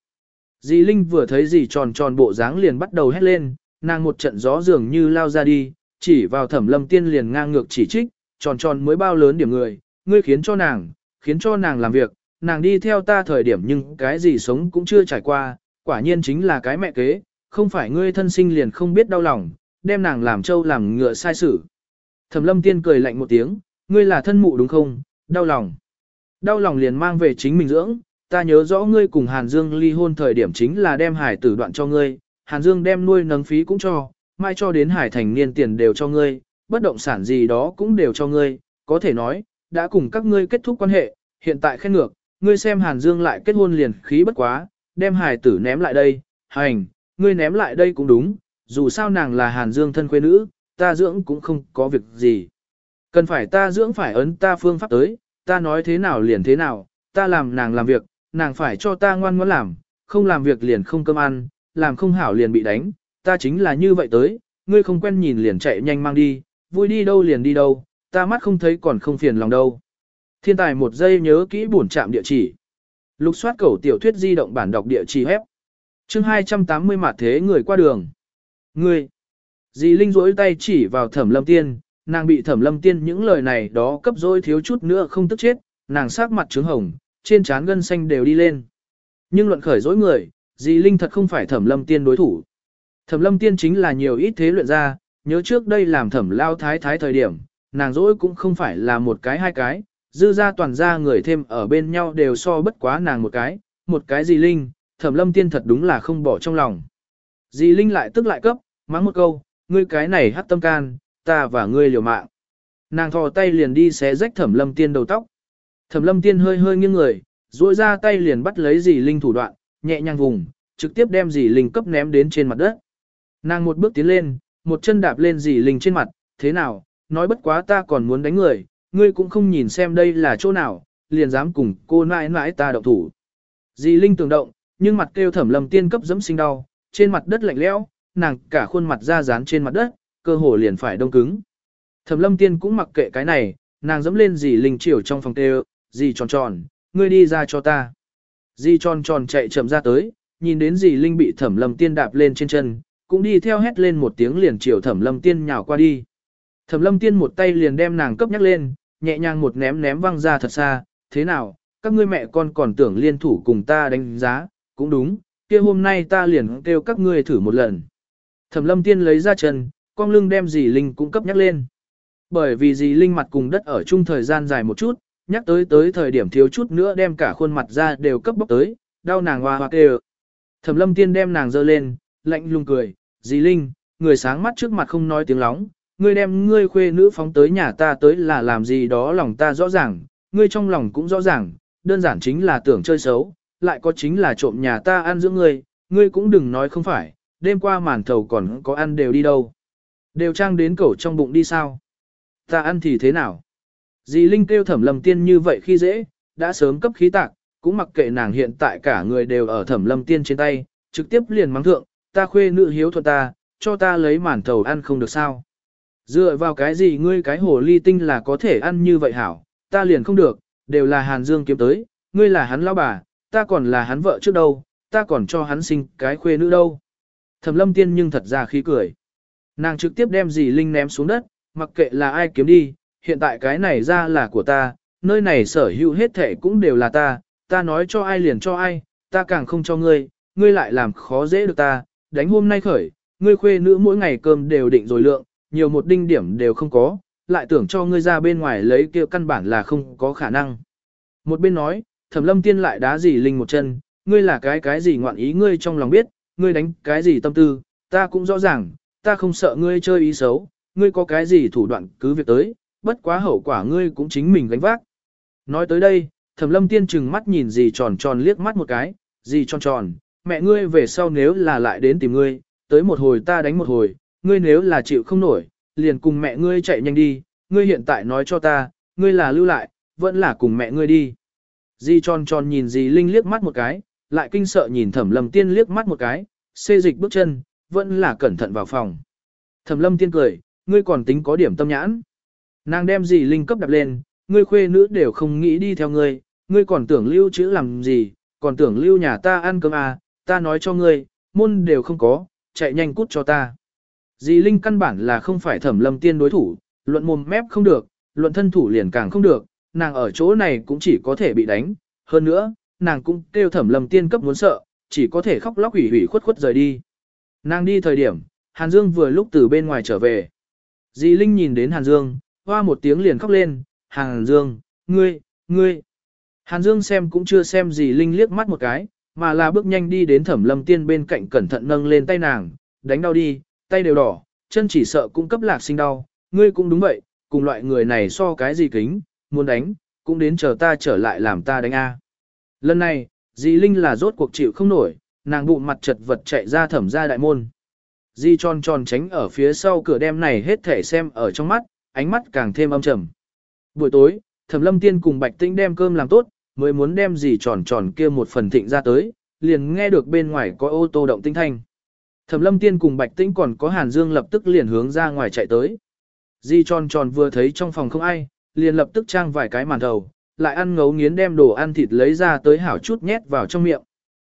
Dì Linh vừa thấy dì tròn tròn bộ dáng liền bắt đầu hét lên, nàng một trận gió dường như lao ra đi, chỉ vào thẩm lâm tiên liền ngang ngược chỉ trích, tròn tròn mới bao lớn điểm người, ngươi khiến cho nàng, khiến cho nàng làm việc, nàng đi theo ta thời điểm nhưng cái gì sống cũng chưa trải qua, quả nhiên chính là cái mẹ kế, không phải ngươi thân sinh liền không biết đau lòng, đem nàng làm trâu làm ngựa sai sự. Thẩm lâm tiên cười lạnh một tiếng, ngươi là thân mụ đúng không, đau lòng. Đau lòng liền mang về chính mình dưỡng, ta nhớ rõ ngươi cùng Hàn Dương ly hôn thời điểm chính là đem hải tử đoạn cho ngươi, Hàn Dương đem nuôi nấng phí cũng cho, mai cho đến hải thành niên tiền đều cho ngươi, bất động sản gì đó cũng đều cho ngươi, có thể nói, đã cùng các ngươi kết thúc quan hệ, hiện tại khen ngược, ngươi xem Hàn Dương lại kết hôn liền khí bất quá, đem hải tử ném lại đây, hành, ngươi ném lại đây cũng đúng, dù sao nàng là Hàn Dương thân quê nữ, ta dưỡng cũng không có việc gì. Cần phải ta dưỡng phải ấn ta phương pháp tới, ta nói thế nào liền thế nào, ta làm nàng làm việc, nàng phải cho ta ngoan ngoãn làm, không làm việc liền không cơm ăn, làm không hảo liền bị đánh, ta chính là như vậy tới, ngươi không quen nhìn liền chạy nhanh mang đi, vui đi đâu liền đi đâu, ta mắt không thấy còn không phiền lòng đâu. Thiên tài một giây nhớ kỹ bổn trạm địa chỉ. Lục soát cầu tiểu thuyết di động bản đọc địa chỉ hép. Chương 280 mặt thế người qua đường. Ngươi. Dì Linh rỗi tay chỉ vào thẩm lâm tiên, nàng bị thẩm lâm tiên những lời này đó cấp dối thiếu chút nữa không tức chết, nàng sắc mặt trướng hồng, trên trán gân xanh đều đi lên. Nhưng luận khởi dối người, dì Linh thật không phải thẩm lâm tiên đối thủ. Thẩm lâm tiên chính là nhiều ít thế luyện ra, nhớ trước đây làm thẩm lao thái thái thời điểm, nàng dỗi cũng không phải là một cái hai cái, dư ra toàn ra người thêm ở bên nhau đều so bất quá nàng một cái, một cái dì Linh, thẩm lâm tiên thật đúng là không bỏ trong lòng. Dì Linh lại tức lại cấp, mắng một câu, ngươi cái này hát tâm can, ta và ngươi liều mạng. Nàng thò tay liền đi xé rách thẩm lâm tiên đầu tóc. Thẩm lâm tiên hơi hơi nghiêng người, duỗi ra tay liền bắt lấy dì Linh thủ đoạn, nhẹ nhàng vùng, trực tiếp đem dì Linh cấp ném đến trên mặt đất. Nàng một bước tiến lên, một chân đạp lên dì Linh trên mặt, thế nào, nói bất quá ta còn muốn đánh người, ngươi cũng không nhìn xem đây là chỗ nào, liền dám cùng cô nãi nãi ta động thủ. Dì Linh tưởng động, nhưng mặt kêu thẩm lâm tiên cấp dẫm sinh đau, trên mặt đất lạnh lẽo, nàng cả khuôn mặt ra dán trên mặt đất, cơ hồ liền phải đông cứng. Thẩm lâm tiên cũng mặc kệ cái này, nàng dẫm lên dì Linh chiều trong phòng tê dì tròn tròn, ngươi đi ra cho ta. Dì tròn tròn chạy chậm ra tới, nhìn đến dì Linh bị thẩm lâm tiên đạp lên trên chân, cũng đi theo hét lên một tiếng liền chiều thẩm lâm tiên nhào qua đi. Thẩm lâm tiên một tay liền đem nàng cấp nhắc lên, nhẹ nhàng một ném ném văng ra thật xa, thế nào, các ngươi mẹ con còn tưởng liên thủ cùng ta đánh giá, cũng đúng, kia hôm nay ta liền kêu các ngươi thử một lần. Thẩm lâm tiên lấy ra chân, con lưng đem dì Linh cũng cấp nhắc lên. Bởi vì dì Linh mặt cùng đất ở chung thời gian dài một chút, nhắc tới tới thời điểm thiếu chút nữa đem cả khuôn mặt ra đều cấp bốc tới, đau nàng hoa hoa kêu. Thẩm lâm tiên đem nàng dơ lên, lạnh lùng cười, dì Linh, người sáng mắt trước mặt không nói tiếng lóng, ngươi đem ngươi khuê nữ phóng tới nhà ta tới là làm gì đó lòng ta rõ ràng, ngươi trong lòng cũng rõ ràng, đơn giản chính là tưởng chơi xấu, lại có chính là trộm nhà ta ăn giữa ngươi, ngươi cũng đừng nói không phải, đêm qua màn thầu còn có ăn đều đi đâu. Đều trang đến cổ trong bụng đi sao? Ta ăn thì thế nào? Dì Linh kêu thẩm lâm tiên như vậy khi dễ, đã sớm cấp khí tạc, cũng mặc kệ nàng hiện tại cả người đều ở thẩm lâm tiên trên tay, trực tiếp liền mắng thượng, ta khuê nữ hiếu thuận ta, cho ta lấy màn thầu ăn không được sao. Dựa vào cái gì ngươi cái hồ ly tinh là có thể ăn như vậy hảo, ta liền không được, đều là Hàn Dương kiếm tới, ngươi là hắn lão bà, ta còn là hắn vợ trước đâu, ta còn cho hắn sinh cái khuê nữ đâu. Thẩm lâm tiên nhưng thật ra khí cười. Nàng trực tiếp đem dì Linh ném xuống đất, mặc kệ là ai kiếm đi, hiện tại cái này ra là của ta, nơi này sở hữu hết thể cũng đều là ta, ta nói cho ai liền cho ai, ta càng không cho ngươi, ngươi lại làm khó dễ được ta, đánh hôm nay khởi, ngươi khuê nữ mỗi ngày cơm đều định rồi lượng, nhiều một đinh điểm đều không có, lại tưởng cho ngươi ra bên ngoài lấy kia căn bản là không có khả năng. Một bên nói, thẩm lâm tiên lại đá gì linh một chân, ngươi là cái cái gì ngoạn ý ngươi trong lòng biết, ngươi đánh cái gì tâm tư, ta cũng rõ ràng, ta không sợ ngươi chơi ý xấu, ngươi có cái gì thủ đoạn cứ việc tới, bất quá hậu quả ngươi cũng chính mình gánh vác. Nói tới đây, thẩm lâm tiên chừng mắt nhìn gì tròn tròn liếc mắt một cái, gì tròn tròn, mẹ ngươi về sau nếu là lại đến tìm ngươi, tới một hồi ta đánh một hồi, ngươi nếu là chịu không nổi, liền cùng mẹ ngươi chạy nhanh đi, ngươi hiện tại nói cho ta, ngươi là lưu lại, vẫn là cùng mẹ ngươi đi. Di tròn tròn nhìn Di Linh liếc mắt một cái, lại kinh sợ nhìn thẩm lâm tiên liếc mắt một cái, xê dịch bước chân, vẫn là cẩn thận vào phòng. Thẩm lâm tiên cười, ngươi còn tính có điểm tâm nhãn. Nàng đem Di Linh cấp đặt lên, ngươi khuê nữ đều không nghĩ đi theo ngươi, ngươi còn tưởng lưu chữ làm gì, còn tưởng lưu nhà ta ăn cơm à, ta nói cho ngươi, môn đều không có, chạy nhanh cút cho ta. Dì Linh căn bản là không phải thẩm lâm tiên đối thủ, luận mồm mép không được, luận thân thủ liền càng không được, nàng ở chỗ này cũng chỉ có thể bị đánh, hơn nữa, nàng cũng kêu thẩm lâm tiên cấp muốn sợ, chỉ có thể khóc lóc ủy ủy khuất khuất rời đi. Nàng đi thời điểm, Hàn Dương vừa lúc từ bên ngoài trở về. Dì Linh nhìn đến Hàn Dương, hoa một tiếng liền khóc lên, Hàn Dương, ngươi, ngươi. Hàn Dương xem cũng chưa xem dì Linh liếc mắt một cái, mà là bước nhanh đi đến thẩm lâm tiên bên cạnh cẩn thận nâng lên tay nàng, đánh đau đi, tay đều đỏ, chân chỉ sợ cũng cấp lạc sinh đau, ngươi cũng đúng vậy, cùng loại người này so cái gì kính, muốn đánh, cũng đến chờ ta trở lại làm ta đánh A. Lần này, dì Linh là rốt cuộc chịu không nổi, nàng bụng mặt chật vật chạy ra thẩm ra đại môn. Di tròn tròn tránh ở phía sau cửa đem này hết thể xem ở trong mắt, ánh mắt càng thêm âm trầm. Buổi tối, thẩm lâm tiên cùng bạch tĩnh đem cơm làm tốt, mới muốn đem gì tròn tròn kia một phần thịnh ra tới, liền nghe được bên ngoài có ô tô động tinh thanh. Thẩm lâm tiên cùng bạch tĩnh còn có hàn dương lập tức liền hướng ra ngoài chạy tới. Di tròn tròn vừa thấy trong phòng không ai, liền lập tức trang vài cái màn thầu, lại ăn ngấu nghiến đem đồ ăn thịt lấy ra tới hảo chút nhét vào trong miệng.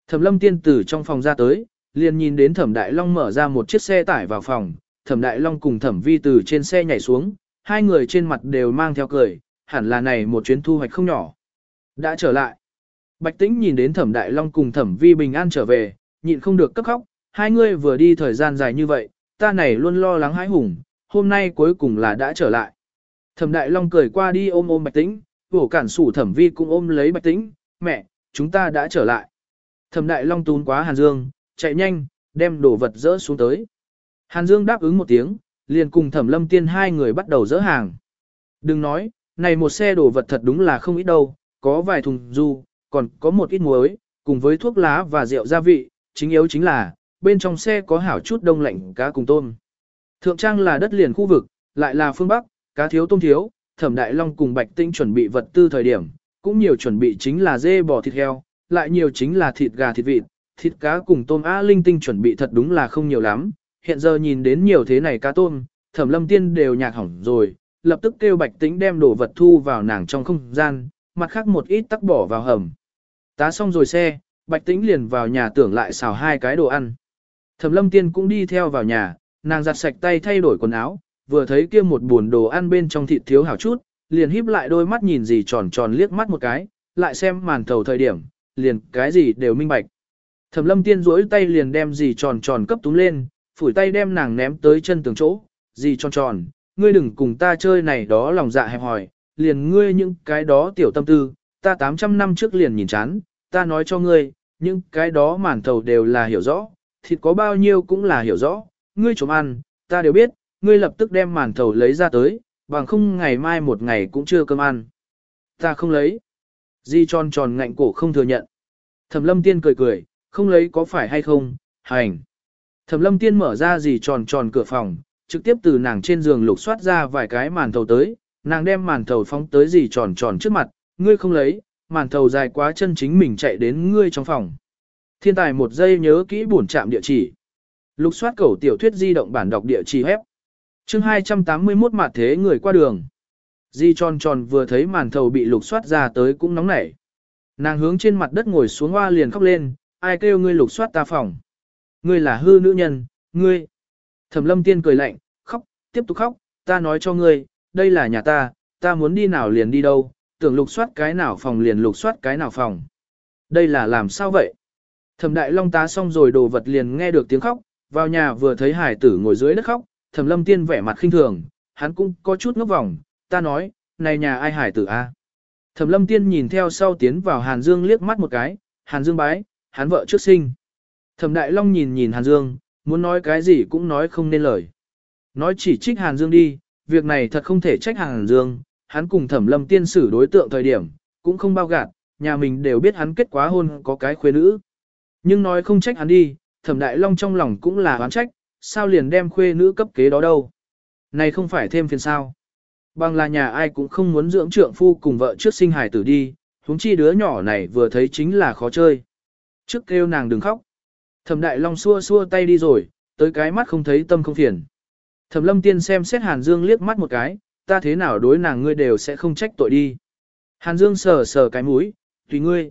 Thẩm lâm tiên Tử trong phòng ra tới, liền nhìn đến thẩm đại long mở ra một chiếc xe tải vào phòng, thẩm đại long cùng thẩm vi từ trên xe nhảy xuống, hai người trên mặt đều mang theo cười, hẳn là này một chuyến thu hoạch không nhỏ. Đã trở lại. Bạch tĩnh nhìn đến thẩm đại long cùng thẩm vi bình an trở về, nhịn không được cấp khóc, hai người vừa đi thời gian dài như vậy, ta này luôn lo lắng hãi hùng, hôm nay cuối cùng là đã trở lại. Thẩm Đại Long cười qua đi ôm ôm Bạch Tĩnh, vổ cản sủ Thẩm Vi cũng ôm lấy Bạch Tĩnh, mẹ, chúng ta đã trở lại. Thẩm Đại Long tún quá Hàn Dương, chạy nhanh, đem đồ vật dỡ xuống tới. Hàn Dương đáp ứng một tiếng, liền cùng Thẩm Lâm Tiên hai người bắt đầu dỡ hàng. Đừng nói, này một xe đồ vật thật đúng là không ít đâu, có vài thùng du, còn có một ít muối, cùng với thuốc lá và rượu gia vị, chính yếu chính là, bên trong xe có hảo chút đông lạnh cá cùng tôm. Thượng trang là đất liền khu vực, lại là phương Bắc, cá thiếu tôm thiếu, thẩm đại long cùng bạch tinh chuẩn bị vật tư thời điểm, cũng nhiều chuẩn bị chính là dê bò thịt heo, lại nhiều chính là thịt gà thịt vịt, thịt cá cùng tôm á linh tinh chuẩn bị thật đúng là không nhiều lắm. Hiện giờ nhìn đến nhiều thế này cá tôm, thẩm lâm tiên đều nhạc hỏng rồi, lập tức kêu bạch tĩnh đem đồ vật thu vào nàng trong không gian, mặt khác một ít tắc bỏ vào hầm. Tá xong rồi xe, bạch tĩnh liền vào nhà tưởng lại xào hai cái đồ ăn. Thẩm lâm tiên cũng đi theo vào nhà, nàng giặt sạch tay thay đổi quần áo, vừa thấy kia một buồn đồ ăn bên trong thịt thiếu hảo chút, liền híp lại đôi mắt nhìn gì tròn tròn liếc mắt một cái, lại xem màn thầu thời điểm, liền cái gì đều minh bạch. Thẩm lâm tiên duỗi tay liền đem gì tròn tròn cấp túng lên, phủi tay đem nàng ném tới chân tường chỗ, gì tròn tròn, ngươi đừng cùng ta chơi này đó lòng dạ hẹp hòi, liền ngươi những cái đó tiểu tâm tư, ta 800 năm trước liền nhìn chán, ta nói cho ngươi, những cái đó màn thầu đều là hiểu rõ, thịt có bao nhiêu cũng là hiểu rõ, ngươi trộm ăn, ta đều biết, ngươi lập tức đem màn thầu lấy ra tới, bằng không ngày mai một ngày cũng chưa cơm ăn. Ta không lấy. Di tròn tròn ngạnh cổ không thừa nhận. Thẩm lâm tiên cười cười, không lấy có phải hay không, hành. Thẩm lâm tiên mở ra gì tròn tròn cửa phòng, trực tiếp từ nàng trên giường lục soát ra vài cái màn thầu tới, nàng đem màn thầu phóng tới gì tròn tròn trước mặt, ngươi không lấy, màn thầu dài quá chân chính mình chạy đến ngươi trong phòng. Thiên tài một giây nhớ kỹ bổn trạm địa chỉ. Lục soát cầu tiểu thuyết di động bản đọc địa chỉ hép chương 281 mặt thế người qua đường. Di tròn tròn vừa thấy màn thầu bị lục soát ra tới cũng nóng nảy. Nàng hướng trên mặt đất ngồi xuống hoa liền khóc lên, ai kêu ngươi lục soát ta phòng. Ngươi là hư nữ nhân, ngươi. Thẩm lâm tiên cười lạnh, khóc, tiếp tục khóc, ta nói cho ngươi, đây là nhà ta, ta muốn đi nào liền đi đâu, tưởng lục soát cái nào phòng liền lục soát cái nào phòng. Đây là làm sao vậy? Thẩm đại long tá xong rồi đồ vật liền nghe được tiếng khóc, vào nhà vừa thấy hải tử ngồi dưới đất khóc, thẩm lâm tiên vẻ mặt khinh thường, hắn cũng có chút ngốc vòng, ta nói, này nhà ai hải tử a? Thẩm lâm tiên nhìn theo sau tiến vào Hàn Dương liếc mắt một cái, Hàn Dương bái, hắn vợ trước sinh. Thẩm đại long nhìn nhìn Hàn Dương, muốn nói cái gì cũng nói không nên lời. Nói chỉ trích Hàn Dương đi, việc này thật không thể trách Hàn Dương, hắn cùng thẩm lâm tiên xử đối tượng thời điểm, cũng không bao gạt, nhà mình đều biết hắn kết quá hôn có cái khuê nữ. Nhưng nói không trách hắn đi, thẩm đại long trong lòng cũng là oán trách, sao liền đem khuê nữ cấp kế đó đâu. Này không phải thêm phiền sao. Bằng là nhà ai cũng không muốn dưỡng trượng phu cùng vợ trước sinh hài tử đi, huống chi đứa nhỏ này vừa thấy chính là khó chơi. Trước kêu nàng đừng khóc. Thẩm đại long xua xua tay đi rồi, tới cái mắt không thấy tâm không phiền. Thẩm lâm tiên xem xét Hàn Dương liếc mắt một cái, ta thế nào đối nàng ngươi đều sẽ không trách tội đi. Hàn Dương sờ sờ cái mũi, tùy ngươi.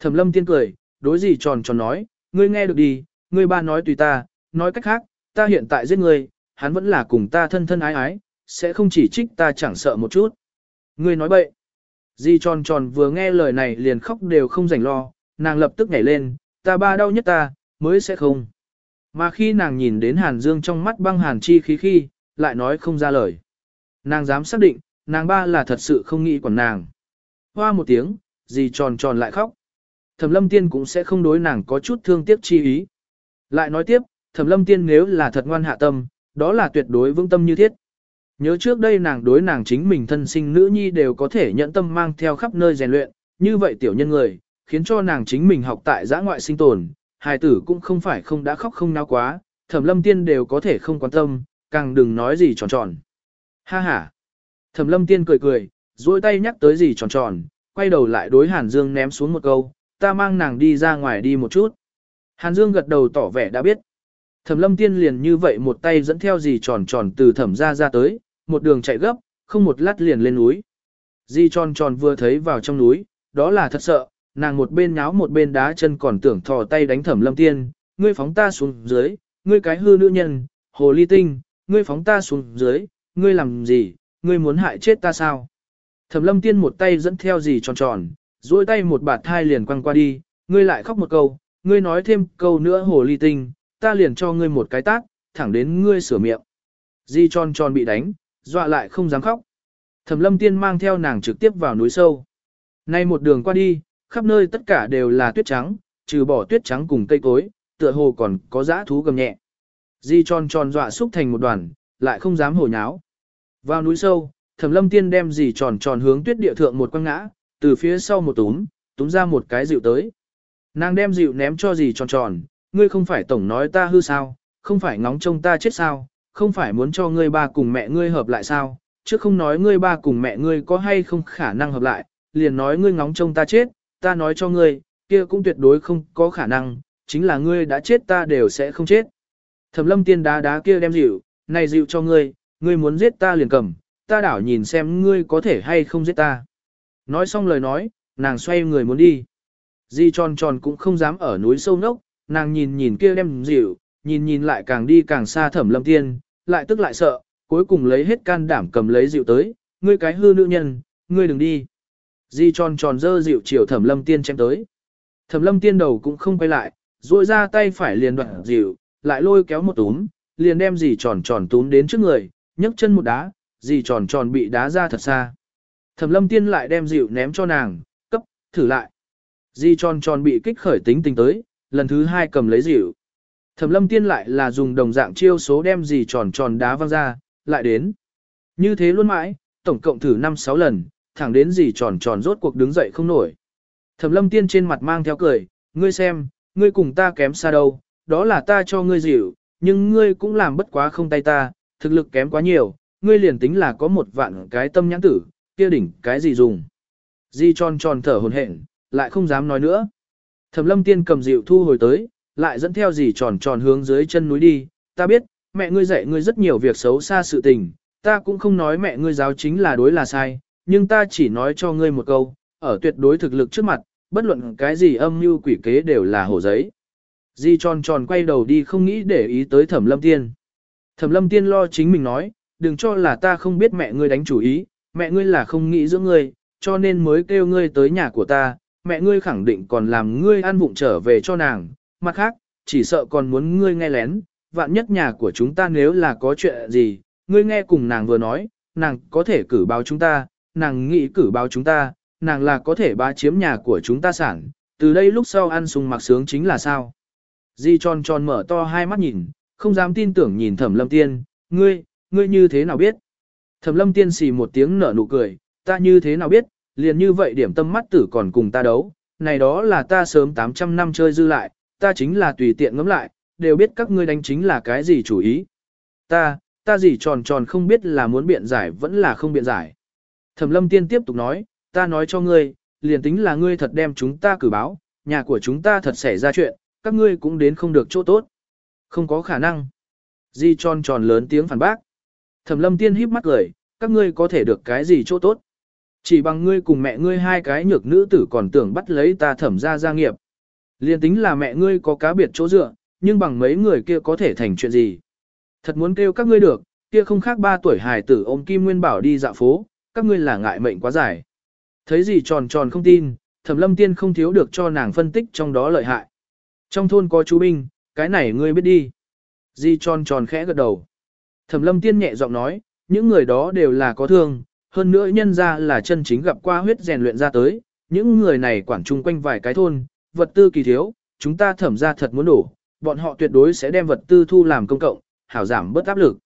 Thẩm lâm tiên cười, đối gì tròn tròn nói, ngươi nghe được đi, ngươi ba nói tùy ta, nói cách khác, ta hiện tại giết ngươi, hắn vẫn là cùng ta thân thân ái ái, sẽ không chỉ trích ta chẳng sợ một chút. Ngươi nói bậy. Di tròn tròn vừa nghe lời này liền khóc đều không rảnh lo, nàng lập tức nhảy lên, ta ba đau nhất ta, mới sẽ không. Mà khi nàng nhìn đến Hàn Dương trong mắt băng hàn chi khí khi, lại nói không ra lời. Nàng dám xác định, nàng ba là thật sự không nghĩ quản nàng. Hoa một tiếng, Di tròn tròn lại khóc. Thẩm lâm tiên cũng sẽ không đối nàng có chút thương tiếc chi ý. Lại nói tiếp, thẩm lâm tiên nếu là thật ngoan hạ tâm, đó là tuyệt đối vững tâm như thiết. Nhớ trước đây nàng đối nàng chính mình thân sinh nữ nhi đều có thể nhận tâm mang theo khắp nơi rèn luyện, như vậy tiểu nhân người, khiến cho nàng chính mình học tại giã ngoại sinh tồn, hài tử cũng không phải không đã khóc không nao quá, thẩm lâm tiên đều có thể không quan tâm, càng đừng nói gì tròn tròn. Ha ha! Thẩm lâm tiên cười cười, duỗi tay nhắc tới gì tròn tròn, quay đầu lại đối Hàn Dương ném xuống một câu, ta mang nàng đi ra ngoài đi một chút. Hàn Dương gật đầu tỏ vẻ đã biết. Thẩm lâm tiên liền như vậy một tay dẫn theo gì tròn tròn từ thẩm ra ra tới, một đường chạy gấp, không một lát liền lên núi. Di tròn tròn vừa thấy vào trong núi, đó là thật sợ, nàng một bên nháo một bên đá chân còn tưởng thò tay đánh thẩm lâm tiên, ngươi phóng ta xuống dưới, ngươi cái hư nữ nhân, hồ ly tinh, ngươi phóng ta xuống dưới, ngươi làm gì, ngươi muốn hại chết ta sao? Thẩm lâm tiên một tay dẫn theo gì tròn tròn, duỗi tay một bạt thai liền quăng qua đi, ngươi lại khóc một câu, ngươi nói thêm câu nữa hồ ly tinh, ta liền cho ngươi một cái tát, thẳng đến ngươi sửa miệng. Di tròn tròn bị đánh, dọa lại không dám khóc. Thẩm lâm tiên mang theo nàng trực tiếp vào núi sâu. Nay một đường qua đi, khắp nơi tất cả đều là tuyết trắng, trừ bỏ tuyết trắng cùng cây cối, tựa hồ còn có dã thú gầm nhẹ. Di tròn tròn dọa xúc thành một đoàn, lại không dám hồi nháo. Vào núi sâu, Thẩm Lâm Tiên đem dì tròn tròn hướng tuyết địa thượng một quăng ngã, từ phía sau một túm, túm ra một cái dịu tới. Nàng đem dịu ném cho dì tròn tròn, ngươi không phải tổng nói ta hư sao, không phải ngóng trông ta chết sao, không phải muốn cho ngươi ba cùng mẹ ngươi hợp lại sao, chứ không nói ngươi ba cùng mẹ ngươi có hay không khả năng hợp lại, liền nói ngươi ngóng trông ta chết, ta nói cho ngươi, kia cũng tuyệt đối không có khả năng, chính là ngươi đã chết ta đều sẽ không chết. Thẩm lâm tiên đá đá kia đem dịu, này dịu cho ngươi, ngươi muốn giết ta liền cầm, ta đảo nhìn xem ngươi có thể hay không giết ta. Nói xong lời nói, nàng xoay người muốn đi. Di tròn tròn cũng không dám ở núi sâu nốc, nàng nhìn nhìn kia đem dịu, nhìn nhìn lại càng đi càng xa thẩm lâm tiên, lại tức lại sợ, cuối cùng lấy hết can đảm cầm lấy dịu tới, ngươi cái hư nữ nhân, ngươi đừng đi. Di tròn tròn dơ dịu chiều thẩm lâm tiên chém tới. Thẩm lâm tiên đầu cũng không quay lại, duỗi ra tay phải liền đoạn dịu, lại lôi kéo một túm, liền đem dì tròn tròn túm đến trước người, nhấc chân một đá, dì tròn tròn bị đá ra thật xa. Thẩm lâm tiên lại đem dịu ném cho nàng, cấp, thử lại. Dì tròn tròn bị kích khởi tính tình tới, lần thứ hai cầm lấy dịu. Thẩm lâm tiên lại là dùng đồng dạng chiêu số đem gì tròn tròn đá văng ra, lại đến. Như thế luôn mãi, tổng cộng thử 5-6 lần, thẳng đến gì tròn tròn rốt cuộc đứng dậy không nổi. Thẩm lâm tiên trên mặt mang theo cười, ngươi xem, ngươi cùng ta kém xa đâu, đó là ta cho ngươi dịu, nhưng ngươi cũng làm bất quá không tay ta, thực lực kém quá nhiều, ngươi liền tính là có một vạn cái tâm nhãn tử, kia đỉnh cái gì dùng. Di tròn tròn thở hồn hển, lại không dám nói nữa. Thẩm lâm tiên cầm dịu thu hồi tới, lại dẫn theo dì tròn tròn hướng dưới chân núi đi, ta biết, mẹ ngươi dạy ngươi rất nhiều việc xấu xa sự tình, ta cũng không nói mẹ ngươi giáo chính là đối là sai, nhưng ta chỉ nói cho ngươi một câu, ở tuyệt đối thực lực trước mặt, bất luận cái gì âm mưu quỷ kế đều là hổ giấy. Di tròn tròn quay đầu đi không nghĩ để ý tới thẩm lâm tiên. Thẩm lâm tiên lo chính mình nói, đừng cho là ta không biết mẹ ngươi đánh chủ ý, mẹ ngươi là không nghĩ giữa ngươi, cho nên mới kêu ngươi tới nhà của ta, mẹ ngươi khẳng định còn làm ngươi ăn vụng trở về cho nàng, mặt khác, chỉ sợ còn muốn ngươi nghe lén, vạn nhất nhà của chúng ta nếu là có chuyện gì, ngươi nghe cùng nàng vừa nói, nàng có thể cử báo chúng ta, nàng nghĩ cử báo chúng ta, nàng là có thể bá chiếm nhà của chúng ta sản, từ đây lúc sau ăn sung mặc sướng chính là sao. Di tròn tròn mở to hai mắt nhìn, không dám tin tưởng nhìn thẩm lâm tiên, ngươi, ngươi như thế nào biết? Thẩm lâm tiên xì một tiếng nở nụ cười, ta như thế nào biết, liền như vậy điểm tâm mắt tử còn cùng ta đấu, này đó là ta sớm 800 năm chơi dư lại, ta chính là tùy tiện ngẫm lại, đều biết các ngươi đánh chính là cái gì chủ ý. Ta, ta gì tròn tròn không biết là muốn biện giải vẫn là không biện giải. Thẩm lâm tiên tiếp tục nói, ta nói cho ngươi, liền tính là ngươi thật đem chúng ta cử báo, nhà của chúng ta thật xảy ra chuyện, các ngươi cũng đến không được chỗ tốt. Không có khả năng. Di tròn tròn lớn tiếng phản bác. Thẩm lâm tiên híp mắt cười, các ngươi có thể được cái gì chỗ tốt. Chỉ bằng ngươi cùng mẹ ngươi hai cái nhược nữ tử còn tưởng bắt lấy ta thẩm ra gia nghiệp. Liên tính là mẹ ngươi có cá biệt chỗ dựa, nhưng bằng mấy người kia có thể thành chuyện gì. Thật muốn kêu các ngươi được, kia không khác ba tuổi hài tử ôm Kim Nguyên Bảo đi dạo phố, các ngươi là ngại mệnh quá dài. Thấy gì tròn tròn không tin, thẩm lâm tiên không thiếu được cho nàng phân tích trong đó lợi hại. Trong thôn có chú binh, cái này ngươi biết đi. Di tròn tròn khẽ gật đầu. Thẩm lâm tiên nhẹ giọng nói, những người đó đều là có thương, hơn nữa nhân ra là chân chính gặp qua huyết rèn luyện ra tới, những người này quản chung quanh vài cái thôn, vật tư kỳ thiếu, chúng ta thẩm ra thật muốn đổ, bọn họ tuyệt đối sẽ đem vật tư thu làm công cộng, hảo giảm bớt áp lực.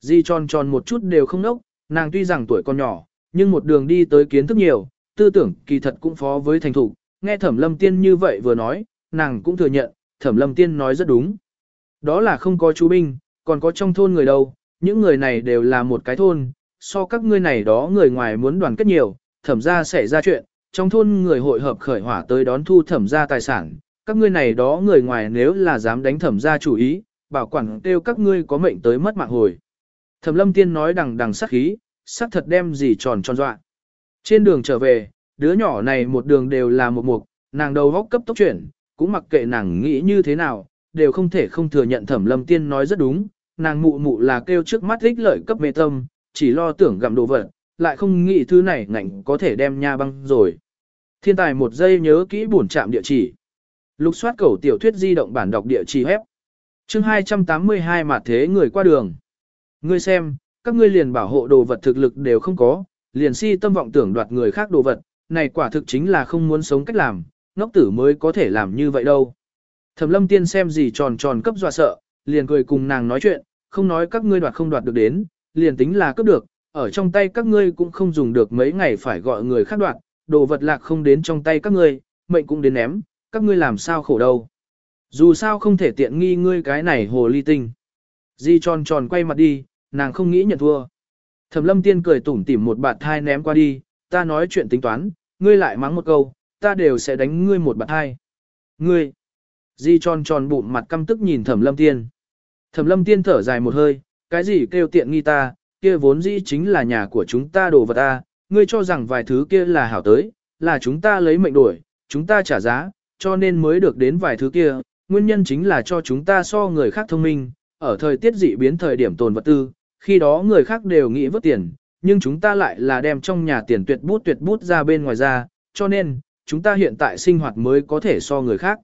Di tròn tròn một chút đều không nốc, nàng tuy rằng tuổi còn nhỏ, nhưng một đường đi tới kiến thức nhiều, tư tưởng kỳ thật cũng phó với thành thủ, nghe thẩm lâm tiên như vậy vừa nói, nàng cũng thừa nhận, thẩm lâm tiên nói rất đúng. Đó là không có chú binh, còn có trong thôn người đâu, những người này đều là một cái thôn, so các ngươi này đó người ngoài muốn đoàn kết nhiều, thẩm ra sẽ ra chuyện, trong thôn người hội hợp khởi hỏa tới đón thu thẩm ra tài sản, các ngươi này đó người ngoài nếu là dám đánh thẩm ra chủ ý, bảo quản kêu các ngươi có mệnh tới mất mạng hồi. Thẩm lâm tiên nói đằng đằng sắc khí, sắc thật đem gì tròn tròn dọa. Trên đường trở về, đứa nhỏ này một đường đều là một mục, nàng đầu góc cấp tốc chuyển, cũng mặc kệ nàng nghĩ như thế nào, đều không thể không thừa nhận thẩm lâm tiên nói rất đúng, nàng mụ mụ là kêu trước mắt ích lợi cấp mê tâm, chỉ lo tưởng gặm đồ vật, lại không nghĩ thứ này ngạnh có thể đem nha băng rồi. Thiên tài một giây nhớ kỹ buồn trạm địa chỉ. Lục soát cầu tiểu thuyết di động bản đọc địa chỉ hép. Chương 282 mà thế người qua đường. Ngươi xem, các ngươi liền bảo hộ đồ vật thực lực đều không có, liền si tâm vọng tưởng đoạt người khác đồ vật, này quả thực chính là không muốn sống cách làm, ngốc tử mới có thể làm như vậy đâu. Thẩm lâm tiên xem gì tròn tròn cấp dọa sợ, liền cười cùng nàng nói chuyện, không nói các ngươi đoạt không đoạt được đến, liền tính là cướp được, ở trong tay các ngươi cũng không dùng được mấy ngày phải gọi người khác đoạt, đồ vật lạc không đến trong tay các ngươi, mệnh cũng đến ném, các ngươi làm sao khổ đâu. Dù sao không thể tiện nghi ngươi cái này hồ ly tinh. Di tròn tròn quay mặt đi, nàng không nghĩ nhận thua. Thẩm lâm tiên cười tủm tỉm một bạt thai ném qua đi, ta nói chuyện tính toán, ngươi lại mắng một câu, ta đều sẽ đánh ngươi một bạt thai. Ngươi! Di tròn tròn bụng mặt căm tức nhìn thẩm lâm tiên. Thẩm lâm tiên thở dài một hơi, cái gì kêu tiện nghi ta, kia vốn dĩ chính là nhà của chúng ta đồ vật ta, ngươi cho rằng vài thứ kia là hảo tới, là chúng ta lấy mệnh đổi, chúng ta trả giá, cho nên mới được đến vài thứ kia, nguyên nhân chính là cho chúng ta so người khác thông minh, ở thời tiết dị biến thời điểm tồn vật tư, khi đó người khác đều nghĩ vớt tiền, nhưng chúng ta lại là đem trong nhà tiền tuyệt bút tuyệt bút ra bên ngoài ra, cho nên, chúng ta hiện tại sinh hoạt mới có thể so người khác.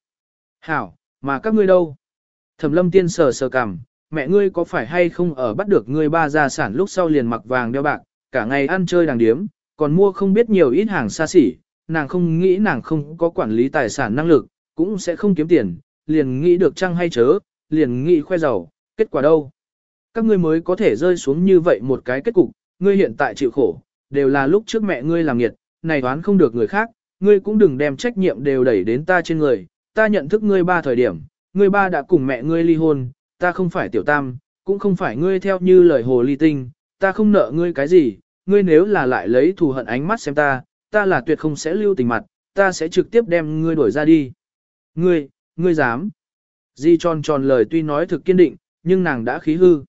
Hảo, mà các ngươi đâu? Thẩm lâm tiên sờ sờ cằm, mẹ ngươi có phải hay không ở bắt được ngươi ba gia sản lúc sau liền mặc vàng đeo bạc, cả ngày ăn chơi đàng điếm, còn mua không biết nhiều ít hàng xa xỉ, nàng không nghĩ nàng không có quản lý tài sản năng lực, cũng sẽ không kiếm tiền, liền nghĩ được chăng hay chớ, liền nghĩ khoe giàu, kết quả đâu? Các ngươi mới có thể rơi xuống như vậy một cái kết cục, ngươi hiện tại chịu khổ, đều là lúc trước mẹ ngươi làm nghiệt, này đoán không được người khác, ngươi cũng đừng đem trách nhiệm đều đẩy đến ta trên người, ta nhận thức ngươi ba thời điểm, ngươi ba đã cùng mẹ ngươi ly hôn, ta không phải tiểu tam, cũng không phải ngươi theo như lời hồ ly tinh, ta không nợ ngươi cái gì, ngươi nếu là lại lấy thù hận ánh mắt xem ta, ta là tuyệt không sẽ lưu tình mặt, ta sẽ trực tiếp đem ngươi đuổi ra đi. Ngươi, ngươi dám. Di tròn tròn lời tuy nói thực kiên định, nhưng nàng đã khí hư.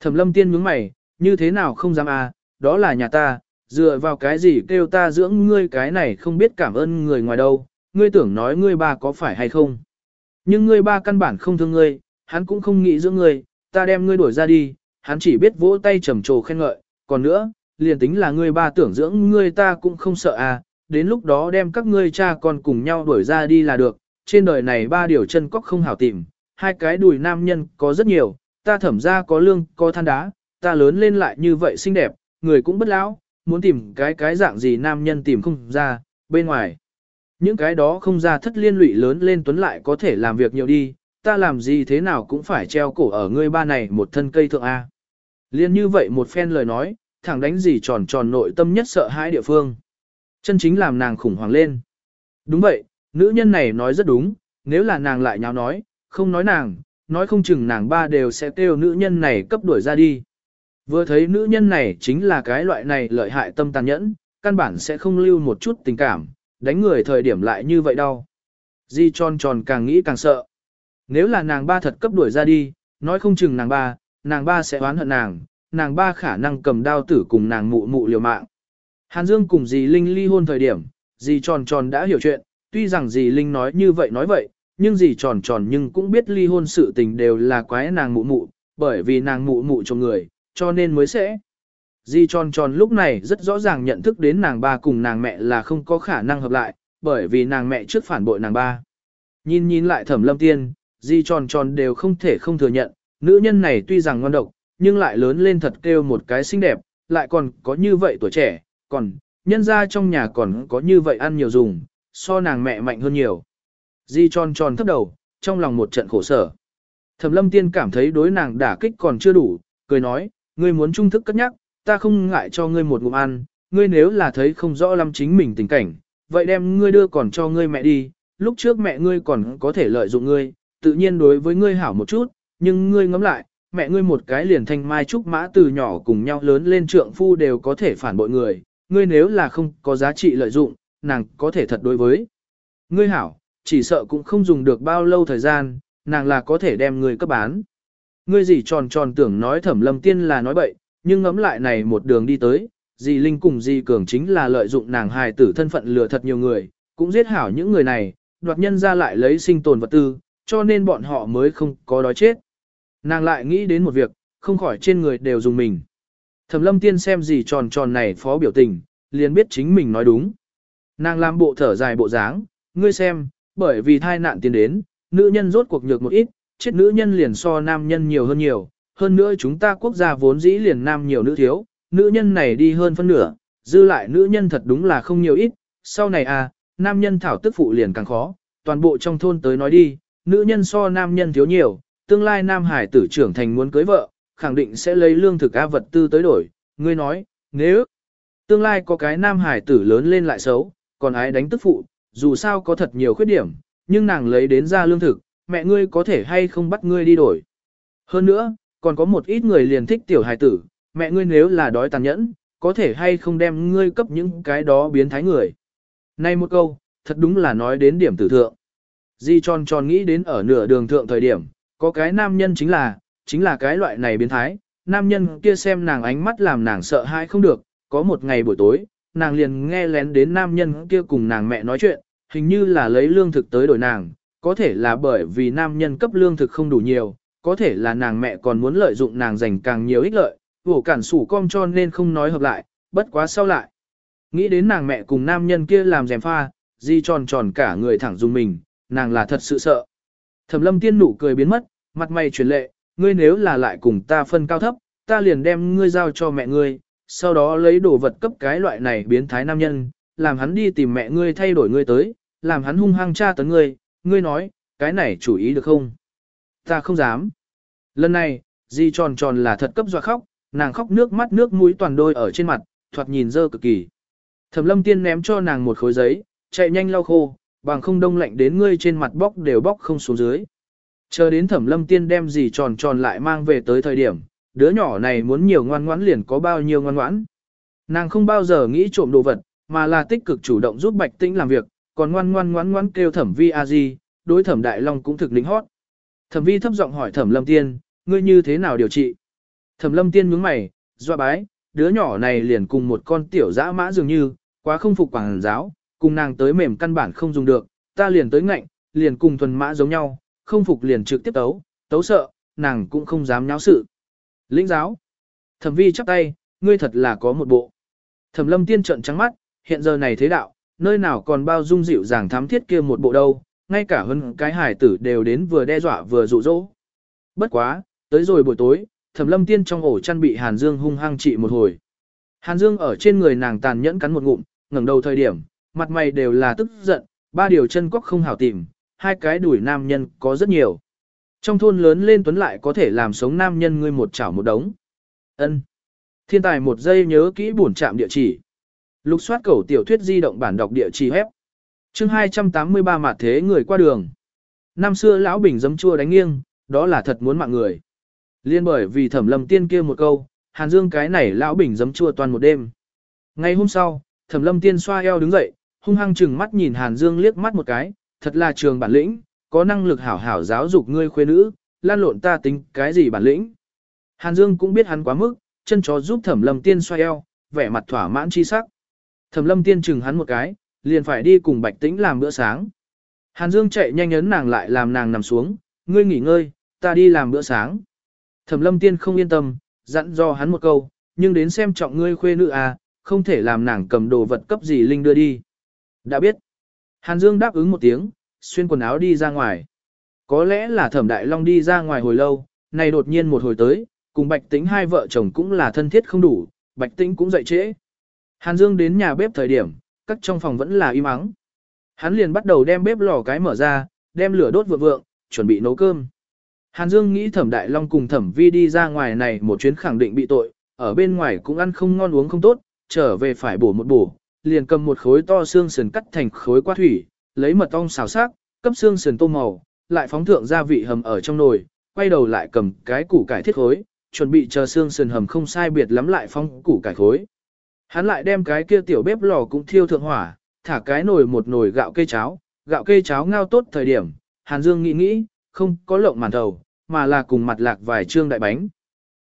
Thẩm lâm tiên nhướng mày, như thế nào không dám à, đó là nhà ta, dựa vào cái gì kêu ta dưỡng ngươi cái này không biết cảm ơn người ngoài đâu, ngươi tưởng nói ngươi ba có phải hay không. Nhưng ngươi ba căn bản không thương ngươi, hắn cũng không nghĩ giữa ngươi, ta đem ngươi đuổi ra đi, hắn chỉ biết vỗ tay trầm trồ khen ngợi, còn nữa, liền tính là ngươi ba tưởng dưỡng ngươi ta cũng không sợ à, đến lúc đó đem các ngươi cha con cùng nhau đuổi ra đi là được, trên đời này ba điều chân cóc không hảo tìm, hai cái đùi nam nhân có rất nhiều, ta thẩm ra có lương, có than đá, ta lớn lên lại như vậy xinh đẹp, người cũng bất lão, muốn tìm cái cái dạng gì nam nhân tìm không ra, bên ngoài. Những cái đó không ra thất liên lụy lớn lên tuấn lại có thể làm việc nhiều đi, ta làm gì thế nào cũng phải treo cổ ở ngươi ba này một thân cây thượng A. Liên như vậy một phen lời nói, thẳng đánh gì tròn tròn nội tâm nhất sợ hãi địa phương. Chân chính làm nàng khủng hoảng lên. Đúng vậy, nữ nhân này nói rất đúng, nếu là nàng lại nháo nói, không nói nàng, nói không chừng nàng ba đều sẽ kêu nữ nhân này cấp đuổi ra đi. Vừa thấy nữ nhân này chính là cái loại này lợi hại tâm tàn nhẫn, căn bản sẽ không lưu một chút tình cảm, đánh người thời điểm lại như vậy đâu. Di tròn tròn càng nghĩ càng sợ. Nếu là nàng ba thật cấp đuổi ra đi, nói không chừng nàng ba, nàng ba sẽ oán hận nàng, nàng ba khả năng cầm đao tử cùng nàng mụ mụ liều mạng. Hàn Dương cùng dì Linh ly hôn thời điểm, dì tròn tròn đã hiểu chuyện, tuy rằng dì Linh nói như vậy nói vậy, nhưng dì tròn tròn nhưng cũng biết ly hôn sự tình đều là quái nàng mụ mụ, bởi vì nàng mụ mụ cho người, cho nên mới sẽ. Dì tròn tròn lúc này rất rõ ràng nhận thức đến nàng ba cùng nàng mẹ là không có khả năng hợp lại, bởi vì nàng mẹ trước phản bội nàng ba. Nhìn nhìn lại thẩm lâm tiên, Di tròn tròn đều không thể không thừa nhận, nữ nhân này tuy rằng ngon độc, nhưng lại lớn lên thật kêu một cái xinh đẹp, lại còn có như vậy tuổi trẻ, còn, nhân ra trong nhà còn có như vậy ăn nhiều dùng, so nàng mẹ mạnh hơn nhiều. Di tròn tròn thấp đầu, trong lòng một trận khổ sở. Thẩm lâm tiên cảm thấy đối nàng đả kích còn chưa đủ, cười nói, ngươi muốn trung thức cất nhắc, ta không ngại cho ngươi một ngụm ăn, ngươi nếu là thấy không rõ lắm chính mình tình cảnh, vậy đem ngươi đưa còn cho ngươi mẹ đi, lúc trước mẹ ngươi còn có thể lợi dụng ngươi, tự nhiên đối với ngươi hảo một chút, nhưng ngươi ngẫm lại, mẹ ngươi một cái liền thanh mai trúc mã từ nhỏ cùng nhau lớn lên trượng phu đều có thể phản bội người, ngươi nếu là không có giá trị lợi dụng, nàng có thể thật đối với. Ngươi hảo, chỉ sợ cũng không dùng được bao lâu thời gian, nàng là có thể đem ngươi cấp bán. Ngươi gì tròn tròn tưởng nói thẩm lâm tiên là nói bậy, nhưng ngẫm lại này một đường đi tới, dì Linh cùng dì Cường chính là lợi dụng nàng hài tử thân phận lừa thật nhiều người, cũng giết hảo những người này, đoạt nhân ra lại lấy sinh tồn vật tư, cho nên bọn họ mới không có đói chết. Nàng lại nghĩ đến một việc, không khỏi trên người đều dùng mình. Thẩm lâm tiên xem gì tròn tròn này phó biểu tình, liền biết chính mình nói đúng. Nàng làm bộ thở dài bộ dáng, ngươi xem, bởi vì thai nạn tiến đến, nữ nhân rốt cuộc nhược một ít, chết nữ nhân liền so nam nhân nhiều hơn nhiều, hơn nữa chúng ta quốc gia vốn dĩ liền nam nhiều nữ thiếu, nữ nhân này đi hơn phân nửa, dư lại nữ nhân thật đúng là không nhiều ít, sau này à, nam nhân thảo tức phụ liền càng khó, toàn bộ trong thôn tới nói đi, nữ nhân so nam nhân thiếu nhiều, tương lai nam hải tử trưởng thành muốn cưới vợ, khẳng định sẽ lấy lương thực A vật tư tới đổi, ngươi nói, nếu tương lai có cái nam hải tử lớn lên lại xấu, còn ái đánh tức phụ, dù sao có thật nhiều khuyết điểm, nhưng nàng lấy đến ra lương thực, mẹ ngươi có thể hay không bắt ngươi đi đổi. Hơn nữa, còn có một ít người liền thích tiểu hải tử, mẹ ngươi nếu là đói tàn nhẫn, có thể hay không đem ngươi cấp những cái đó biến thái người. Nay một câu, thật đúng là nói đến điểm tử thượng. Di tròn tròn nghĩ đến ở nửa đường thượng thời điểm, có cái nam nhân chính là, chính là cái loại này biến thái, nam nhân kia xem nàng ánh mắt làm nàng sợ hãi không được, có một ngày buổi tối, nàng liền nghe lén đến nam nhân kia cùng nàng mẹ nói chuyện, hình như là lấy lương thực tới đổi nàng, có thể là bởi vì nam nhân cấp lương thực không đủ nhiều, có thể là nàng mẹ còn muốn lợi dụng nàng dành càng nhiều ích lợi, vổ cản sủ com cho nên không nói hợp lại, bất quá sau lại. Nghĩ đến nàng mẹ cùng nam nhân kia làm dèm pha, di tròn tròn cả người thẳng dùng mình, nàng là thật sự sợ. Thẩm lâm tiên nụ cười biến mất, mặt mày chuyển lệ, ngươi nếu là lại cùng ta phân cao thấp, ta liền đem ngươi giao cho mẹ ngươi, sau đó lấy đồ vật cấp cái loại này biến thái nam nhân, làm hắn đi tìm mẹ ngươi thay đổi ngươi tới, làm hắn hung hăng tra tấn ngươi, ngươi nói, cái này chủ ý được không? Ta không dám. Lần này, di tròn tròn là thật cấp dọa khóc, nàng khóc nước mắt nước mũi toàn đôi ở trên mặt, thoạt nhìn dơ cực kỳ. Thẩm lâm tiên ném cho nàng một khối giấy, chạy nhanh lau khô, bằng không đông lạnh đến ngươi trên mặt bóc đều bóc không xuống dưới. Chờ đến thẩm lâm tiên đem gì tròn tròn lại mang về tới thời điểm, đứa nhỏ này muốn nhiều ngoan ngoãn liền có bao nhiêu ngoan ngoãn. Nàng không bao giờ nghĩ trộm đồ vật, mà là tích cực chủ động giúp Bạch Tĩnh làm việc, còn ngoan ngoan ngoan ngoan kêu thẩm vi a di, đối thẩm đại long cũng thực lính hót. Thẩm vi thấp giọng hỏi thẩm lâm tiên, ngươi như thế nào điều trị? Thẩm lâm tiên nhướng mày, doa bái, đứa nhỏ này liền cùng một con tiểu dã mã dường như, quá không phục quảng giáo, cùng nàng tới mềm căn bản không dùng được, ta liền tới ngạnh, liền cùng thuần mã giống nhau, không phục liền trực tiếp tấu, tấu sợ, nàng cũng không dám nháo sự. Lĩnh giáo. Thẩm vi chắp tay, ngươi thật là có một bộ. Thẩm lâm tiên trợn trắng mắt, hiện giờ này thế đạo, nơi nào còn bao dung dịu dàng thám thiết kia một bộ đâu, ngay cả hơn cái hải tử đều đến vừa đe dọa vừa dụ dỗ. Bất quá, tới rồi buổi tối, thẩm lâm tiên trong ổ chăn bị Hàn Dương hung hăng trị một hồi. Hàn Dương ở trên người nàng tàn nhẫn cắn một ngụm, ngẩng đầu thời điểm, mặt mày đều là tức giận, ba điều chân quốc không hảo tìm, hai cái đuổi nam nhân có rất nhiều. Trong thôn lớn lên tuấn lại có thể làm sống nam nhân ngươi một chảo một đống. Ân. Thiên tài một giây nhớ kỹ bổn trạm địa chỉ. Lục soát cầu tiểu thuyết di động bản đọc địa chỉ hép. Chương 283 mặt thế người qua đường. Năm xưa lão bình dấm chua đánh nghiêng, đó là thật muốn mạng người. Liên bởi vì thẩm lâm tiên kia một câu, Hàn Dương cái này lão bình dấm chua toàn một đêm. Ngày hôm sau, thẩm lâm tiên xoa eo đứng dậy, hung hăng chừng mắt nhìn Hàn Dương liếc mắt một cái, thật là trường bản lĩnh, có năng lực hảo hảo giáo dục ngươi khuê nữ, lan lộn ta tính cái gì bản lĩnh. Hàn Dương cũng biết hắn quá mức, chân chó giúp thẩm lâm tiên xoay eo, vẻ mặt thỏa mãn chi sắc. Thẩm lâm tiên chừng hắn một cái, liền phải đi cùng bạch tĩnh làm bữa sáng. Hàn Dương chạy nhanh ấn nàng lại làm nàng nằm xuống, ngươi nghỉ ngơi, ta đi làm bữa sáng. Thẩm lâm tiên không yên tâm, dặn do hắn một câu, nhưng đến xem trọng ngươi khuê nữ à, không thể làm nàng cầm đồ vật cấp gì Linh đưa đi. Đã biết. Hàn Dương đáp ứng một tiếng, xuyên quần áo đi ra ngoài. Có lẽ là thẩm đại long đi ra ngoài hồi lâu, này đột nhiên một hồi tới, cùng bạch tĩnh hai vợ chồng cũng là thân thiết không đủ, bạch tĩnh cũng dậy trễ. Hàn Dương đến nhà bếp thời điểm, các trong phòng vẫn là im ắng. Hắn liền bắt đầu đem bếp lò cái mở ra, đem lửa đốt vượng vượng, chuẩn bị nấu cơm. Hàn Dương nghĩ thẩm đại long cùng thẩm vi đi ra ngoài này một chuyến khẳng định bị tội, ở bên ngoài cũng ăn không ngon uống không tốt, trở về phải bổ một bổ, liền cầm một khối to xương sườn cắt thành khối qua thủy, lấy mật ong xào xác, cấp xương sườn tô màu, lại phóng thượng gia vị hầm ở trong nồi, quay đầu lại cầm cái củ cải thiết khối, chuẩn bị chờ xương sườn hầm không sai biệt lắm lại phóng củ cải khối. Hắn lại đem cái kia tiểu bếp lò cũng thiêu thượng hỏa, thả cái nồi một nồi gạo cây cháo, gạo cây cháo ngao tốt thời điểm, Hàn Dương nghĩ nghĩ, không có lộng màn đầu, mà là cùng mặt lạc vài trương đại bánh.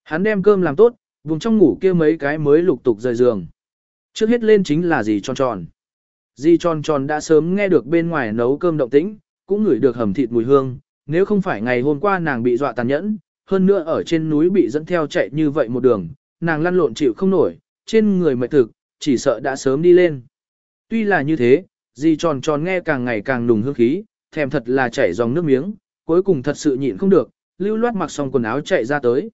Hắn đem cơm làm tốt, vùng trong ngủ kia mấy cái mới lục tục rời giường. Trước hết lên chính là gì tròn tròn. Di tròn tròn đã sớm nghe được bên ngoài nấu cơm động tĩnh, cũng ngửi được hầm thịt mùi hương, nếu không phải ngày hôm qua nàng bị dọa tàn nhẫn, hơn nữa ở trên núi bị dẫn theo chạy như vậy một đường, nàng lăn lộn chịu không nổi, trên người mệt thực, chỉ sợ đã sớm đi lên. Tuy là như thế, Di tròn tròn nghe càng ngày càng nùng hương khí, thèm thật là chảy dòng nước miếng, cuối cùng thật sự nhịn không được, lưu loát mặc xong quần áo chạy ra tới.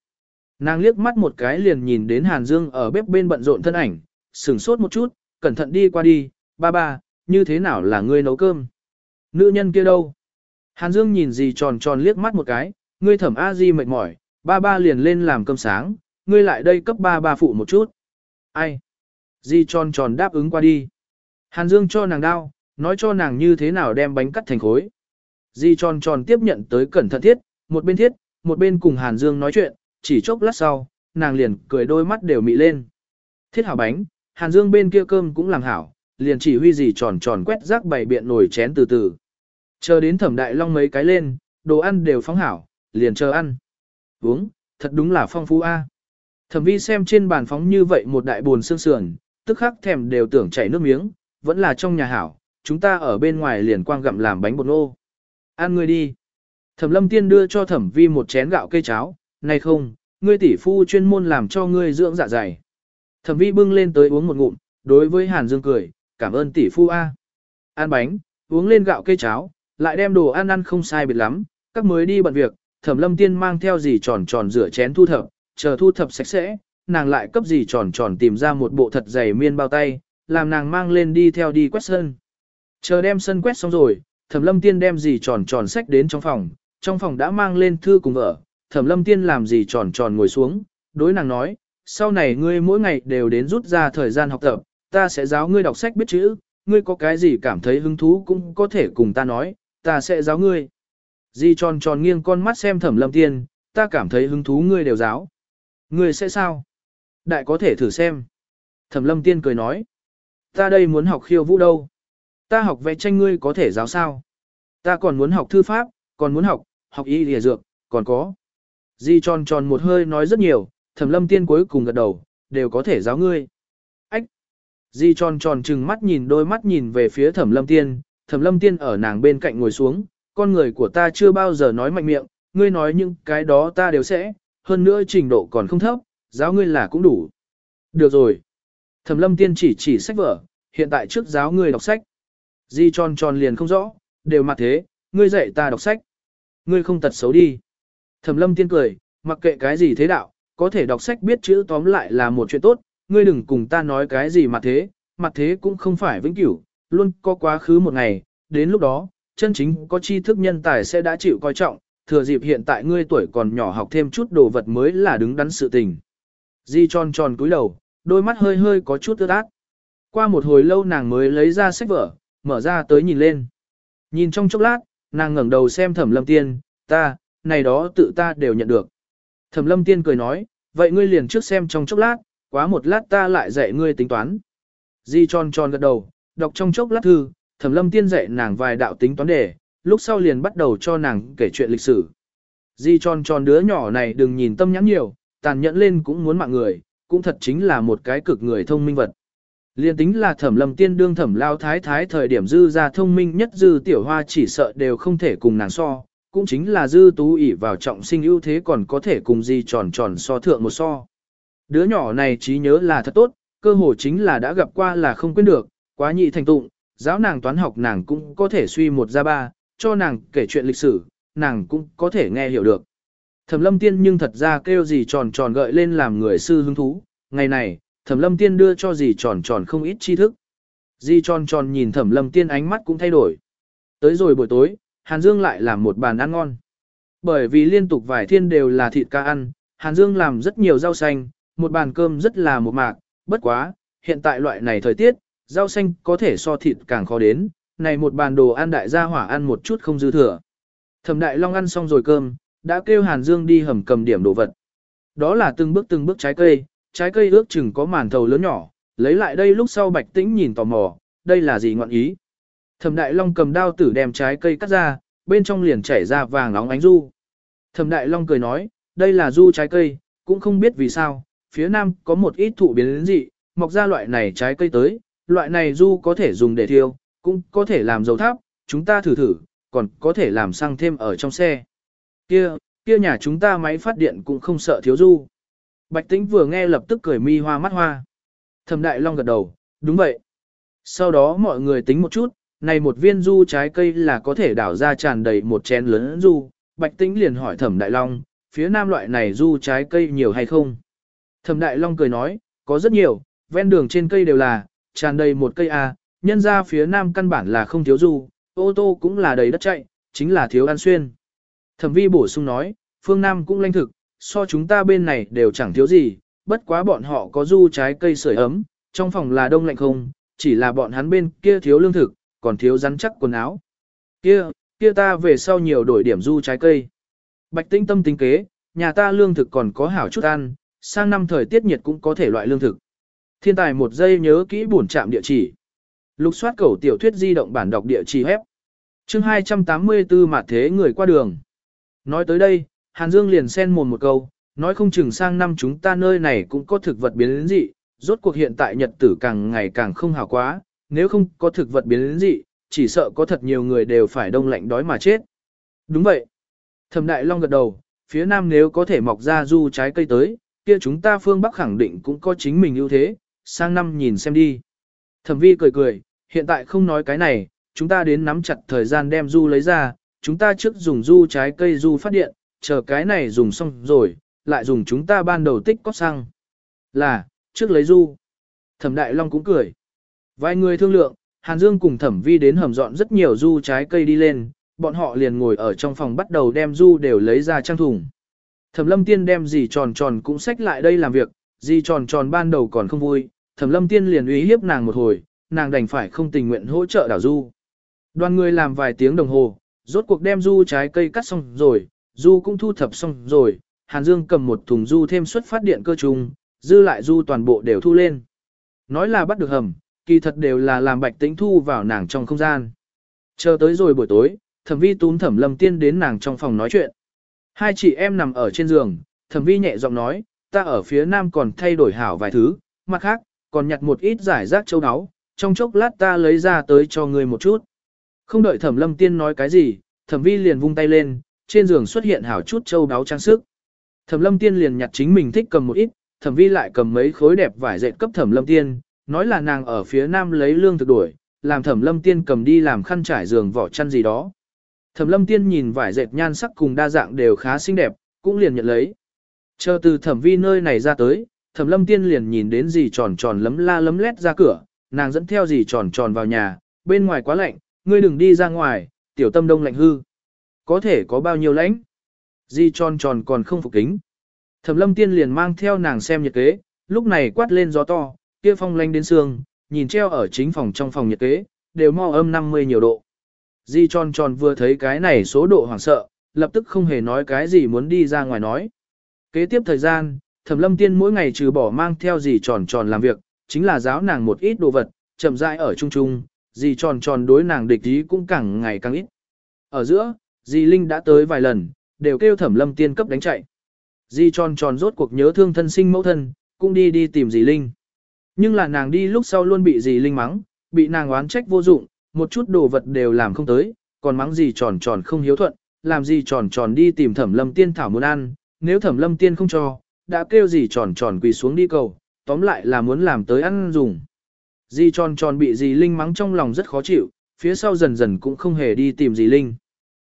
Nàng liếc mắt một cái liền nhìn đến Hàn Dương ở bếp bên bận rộn thân ảnh, sửng sốt một chút, cẩn thận đi qua đi, ba ba, như thế nào là ngươi nấu cơm? Nữ nhân kia đâu? Hàn Dương nhìn gì tròn tròn liếc mắt một cái, ngươi thẩm a di mệt mỏi, ba ba liền lên làm cơm sáng, ngươi lại đây cấp ba ba phụ một chút. Ai? Di tròn tròn đáp ứng qua đi. Hàn Dương cho nàng đao, nói cho nàng như thế nào đem bánh cắt thành khối. Di tròn tròn tiếp nhận tới cẩn thận thiết, một bên thiết, một bên cùng Hàn Dương nói chuyện, chỉ chốc lát sau, nàng liền cười đôi mắt đều mị lên. Thiết hảo bánh, Hàn Dương bên kia cơm cũng làm hảo, liền chỉ huy gì tròn tròn quét rác bày biện nồi chén từ từ. Chờ đến thẩm đại long mấy cái lên, đồ ăn đều phóng hảo, liền chờ ăn. Uống, thật đúng là phong phú a. Thẩm vi xem trên bàn phóng như vậy một đại buồn xương sườn, tức khắc thèm đều tưởng chảy nước miếng, vẫn là trong nhà hảo, chúng ta ở bên ngoài liền quang gặm làm bánh bột nô. Ăn ngươi đi. Thẩm lâm tiên đưa cho thẩm vi một chén gạo cây cháo, này không, ngươi tỷ phu chuyên môn làm cho ngươi dưỡng dạ dày. Thẩm vi bưng lên tới uống một ngụm, đối với Hàn Dương cười, cảm ơn tỷ phu A. Ăn bánh, uống lên gạo cây cháo, lại đem đồ ăn ăn không sai biệt lắm, các mới đi bận việc, thẩm lâm tiên mang theo gì tròn tròn rửa chén thu thập, chờ thu thập sạch sẽ, nàng lại cấp gì tròn tròn tìm ra một bộ thật dày miên bao tay, làm nàng mang lên đi theo đi quét sân. Chờ đem sân quét xong rồi, thẩm lâm tiên đem gì tròn tròn sách đến trong phòng, trong phòng đã mang lên thư cùng vợ, thẩm lâm tiên làm gì tròn tròn ngồi xuống, đối nàng nói, sau này ngươi mỗi ngày đều đến rút ra thời gian học tập, ta sẽ giáo ngươi đọc sách biết chữ, ngươi có cái gì cảm thấy hứng thú cũng có thể cùng ta nói, ta sẽ giáo ngươi. Di tròn tròn nghiêng con mắt xem thẩm lâm tiên, ta cảm thấy hứng thú ngươi đều giáo. Ngươi sẽ sao? Đại có thể thử xem. Thẩm lâm tiên cười nói. Ta đây muốn học khiêu vũ đâu? Ta học vẽ tranh ngươi có thể giáo sao? Ta còn muốn học thư pháp, còn muốn học, học y lìa dược, còn có. Di tròn tròn một hơi nói rất nhiều, thẩm lâm tiên cuối cùng gật đầu, đều có thể giáo ngươi. Ách! Di tròn tròn trừng mắt nhìn đôi mắt nhìn về phía thẩm lâm tiên, thẩm lâm tiên ở nàng bên cạnh ngồi xuống, con người của ta chưa bao giờ nói mạnh miệng, ngươi nói những cái đó ta đều sẽ, hơn nữa trình độ còn không thấp, giáo ngươi là cũng đủ. Được rồi. Thẩm lâm tiên chỉ chỉ sách vở, hiện tại trước giáo ngươi đọc sách. Di tròn tròn liền không rõ, đều mặt thế, ngươi dạy ta đọc sách. Ngươi không tật xấu đi. Thẩm lâm tiên cười, mặc kệ cái gì thế đạo, có thể đọc sách biết chữ tóm lại là một chuyện tốt, ngươi đừng cùng ta nói cái gì mà thế, mặt thế cũng không phải vĩnh cửu, luôn có quá khứ một ngày, đến lúc đó, chân chính có tri thức nhân tài sẽ đã chịu coi trọng, thừa dịp hiện tại ngươi tuổi còn nhỏ học thêm chút đồ vật mới là đứng đắn sự tình. Di tròn tròn cúi đầu, đôi mắt hơi hơi có chút ướt át. Qua một hồi lâu nàng mới lấy ra sách vở, mở ra tới nhìn lên. Nhìn trong chốc lát, nàng ngẩng đầu xem thẩm lâm tiên, ta, này đó tự ta đều nhận được. Thẩm lâm tiên cười nói, vậy ngươi liền trước xem trong chốc lát, quá một lát ta lại dạy ngươi tính toán. Di tròn tròn gật đầu, đọc trong chốc lát thư, thẩm lâm tiên dạy nàng vài đạo tính toán đề, lúc sau liền bắt đầu cho nàng kể chuyện lịch sử. Di tròn tròn đứa nhỏ này đừng nhìn tâm nhãn nhiều, tàn nhẫn lên cũng muốn mạng người, cũng thật chính là một cái cực người thông minh vật. Liên tính là thẩm lâm tiên đương thẩm lao thái thái thời điểm dư ra thông minh nhất dư tiểu hoa chỉ sợ đều không thể cùng nàng so, cũng chính là dư tú ỉ vào trọng sinh ưu thế còn có thể cùng di tròn tròn so thượng một so. Đứa nhỏ này trí nhớ là thật tốt, cơ hồ chính là đã gặp qua là không quên được, quá nhị thành tụng, giáo nàng toán học nàng cũng có thể suy một ra ba, cho nàng kể chuyện lịch sử, nàng cũng có thể nghe hiểu được. Thẩm lâm tiên nhưng thật ra kêu gì tròn tròn gợi lên làm người sư hứng thú, ngày này, thẩm lâm tiên đưa cho gì tròn tròn không ít tri thức. Di tròn tròn nhìn thẩm lâm tiên ánh mắt cũng thay đổi. Tới rồi buổi tối, Hàn Dương lại làm một bàn ăn ngon. Bởi vì liên tục vài thiên đều là thịt ca ăn, Hàn Dương làm rất nhiều rau xanh, một bàn cơm rất là một mạc, bất quá, hiện tại loại này thời tiết, rau xanh có thể so thịt càng khó đến, này một bàn đồ ăn đại gia hỏa ăn một chút không dư thừa. Thẩm Đại Long ăn xong rồi cơm, đã kêu Hàn Dương đi hầm cầm điểm đồ vật. Đó là từng bước từng bước trái cây, trái cây ước chừng có màn thầu lớn nhỏ, lấy lại đây lúc sau Bạch Tĩnh nhìn tò mò, đây là gì ngọn ý. Thẩm Đại Long cầm đao tử đem trái cây cắt ra, bên trong liền chảy ra vàng nóng ánh du. Thẩm Đại Long cười nói, đây là du trái cây, cũng không biết vì sao, phía nam có một ít thụ biến dị, mọc ra loại này trái cây tới, loại này du có thể dùng để thiêu, cũng có thể làm dầu tháp, chúng ta thử thử, còn có thể làm xăng thêm ở trong xe. Kia, kia nhà chúng ta máy phát điện cũng không sợ thiếu du. Bạch Tĩnh vừa nghe lập tức cười mi hoa mắt hoa. Thẩm Đại Long gật đầu, đúng vậy. Sau đó mọi người tính một chút, này một viên du trái cây là có thể đảo ra tràn đầy một chén lớn du. Bạch Tĩnh liền hỏi Thẩm Đại Long, phía nam loại này du trái cây nhiều hay không? Thẩm Đại Long cười nói, có rất nhiều, ven đường trên cây đều là, tràn đầy một cây A, nhân ra phía nam căn bản là không thiếu du, ô tô cũng là đầy đất chạy, chính là thiếu ăn xuyên. Thẩm vi bổ sung nói, phương nam cũng lanh thực, so chúng ta bên này đều chẳng thiếu gì, bất quá bọn họ có du trái cây sưởi ấm, trong phòng là đông lạnh không, chỉ là bọn hắn bên kia thiếu lương thực, còn thiếu rắn chắc quần áo. Kia, kia ta về sau nhiều đổi điểm du trái cây. Bạch tinh tâm tính kế, nhà ta lương thực còn có hảo chút ăn, sang năm thời tiết nhiệt cũng có thể loại lương thực. Thiên tài một giây nhớ kỹ bổn trạm địa chỉ. Lục soát cầu tiểu thuyết di động bản đọc địa chỉ hép. Chương 284 mặt thế người qua đường. Nói tới đây, Hàn Dương liền xen mồm một câu, nói không chừng sang năm chúng ta nơi này cũng có thực vật biến đến dị, rốt cuộc hiện tại nhật tử càng ngày càng không hào quá, nếu không có thực vật biến đến dị, chỉ sợ có thật nhiều người đều phải đông lạnh đói mà chết. Đúng vậy. Thẩm Đại Long gật đầu, phía nam nếu có thể mọc ra du trái cây tới, kia chúng ta phương Bắc khẳng định cũng có chính mình ưu thế, sang năm nhìn xem đi. Thẩm vi cười cười, hiện tại không nói cái này, chúng ta đến nắm chặt thời gian đem du lấy ra, chúng ta trước dùng du trái cây du phát điện, chờ cái này dùng xong rồi, lại dùng chúng ta ban đầu tích có xăng. Là, trước lấy du. Thẩm Đại Long cũng cười. Vài người thương lượng, Hàn Dương cùng Thẩm Vi đến hầm dọn rất nhiều du trái cây đi lên, bọn họ liền ngồi ở trong phòng bắt đầu đem du đều lấy ra trang thùng. Thẩm Lâm Tiên đem gì tròn tròn cũng xách lại đây làm việc, gì tròn tròn ban đầu còn không vui, Thẩm Lâm Tiên liền uy hiếp nàng một hồi, nàng đành phải không tình nguyện hỗ trợ đảo du. Đoàn người làm vài tiếng đồng hồ, rốt cuộc đem du trái cây cắt xong rồi, du cũng thu thập xong rồi, Hàn Dương cầm một thùng du thêm xuất phát điện cơ trùng, dư lại du toàn bộ đều thu lên. Nói là bắt được hầm, kỳ thật đều là làm bạch tĩnh thu vào nàng trong không gian. Chờ tới rồi buổi tối, thẩm vi túm thẩm lâm tiên đến nàng trong phòng nói chuyện. Hai chị em nằm ở trên giường, thẩm vi nhẹ giọng nói, ta ở phía nam còn thay đổi hảo vài thứ, mặt khác, còn nhặt một ít giải rác châu áo, trong chốc lát ta lấy ra tới cho ngươi một chút. Không đợi thẩm lâm tiên nói cái gì, thẩm vi liền vung tay lên, trên giường xuất hiện hảo chút châu đáo trang sức. Thẩm lâm tiên liền nhặt chính mình thích cầm một ít, thẩm vi lại cầm mấy khối đẹp vải dệt cấp thẩm lâm tiên, nói là nàng ở phía nam lấy lương thực đuổi, làm thẩm lâm tiên cầm đi làm khăn trải giường vỏ chăn gì đó. Thẩm lâm tiên nhìn vải dệt nhan sắc cùng đa dạng đều khá xinh đẹp, cũng liền nhận lấy. Chờ từ thẩm vi nơi này ra tới, thẩm lâm tiên liền nhìn đến gì tròn tròn lấm la lấm lét ra cửa, nàng dẫn theo gì tròn tròn vào nhà, bên ngoài quá lạnh, ngươi đừng đi ra ngoài, tiểu tâm đông lạnh hư. Có thể có bao nhiêu lãnh? Di tròn tròn còn không phục kính. Thẩm lâm tiên liền mang theo nàng xem nhiệt kế, lúc này quát lên gió to, kia phong lanh đến xương, nhìn treo ở chính phòng trong phòng nhiệt kế, đều mo âm 50 nhiều độ. Di tròn tròn vừa thấy cái này số độ hoảng sợ, lập tức không hề nói cái gì muốn đi ra ngoài nói. Kế tiếp thời gian, Thẩm Lâm Tiên mỗi ngày trừ bỏ mang theo gì tròn tròn làm việc, chính là giáo nàng một ít đồ vật, chậm rãi ở chung chung, gì tròn tròn đối nàng địch ý cũng càng ngày càng ít. Ở giữa, dì Linh đã tới vài lần, đều kêu Thẩm Lâm Tiên cấp đánh chạy. di tròn tròn rốt cuộc nhớ thương thân sinh mẫu thân, cũng đi đi tìm dì Linh. Nhưng là nàng đi lúc sau luôn bị gì Linh mắng, bị nàng oán trách vô dụng, một chút đồ vật đều làm không tới, còn mắng gì tròn tròn không hiếu thuận, làm gì tròn tròn đi tìm thẩm lâm tiên thảo muốn ăn, nếu thẩm lâm tiên không cho, đã kêu gì tròn tròn quỳ xuống đi cầu, tóm lại là muốn làm tới ăn dùng. Di tròn tròn bị dì Linh mắng trong lòng rất khó chịu, phía sau dần dần cũng không hề đi tìm dì Linh.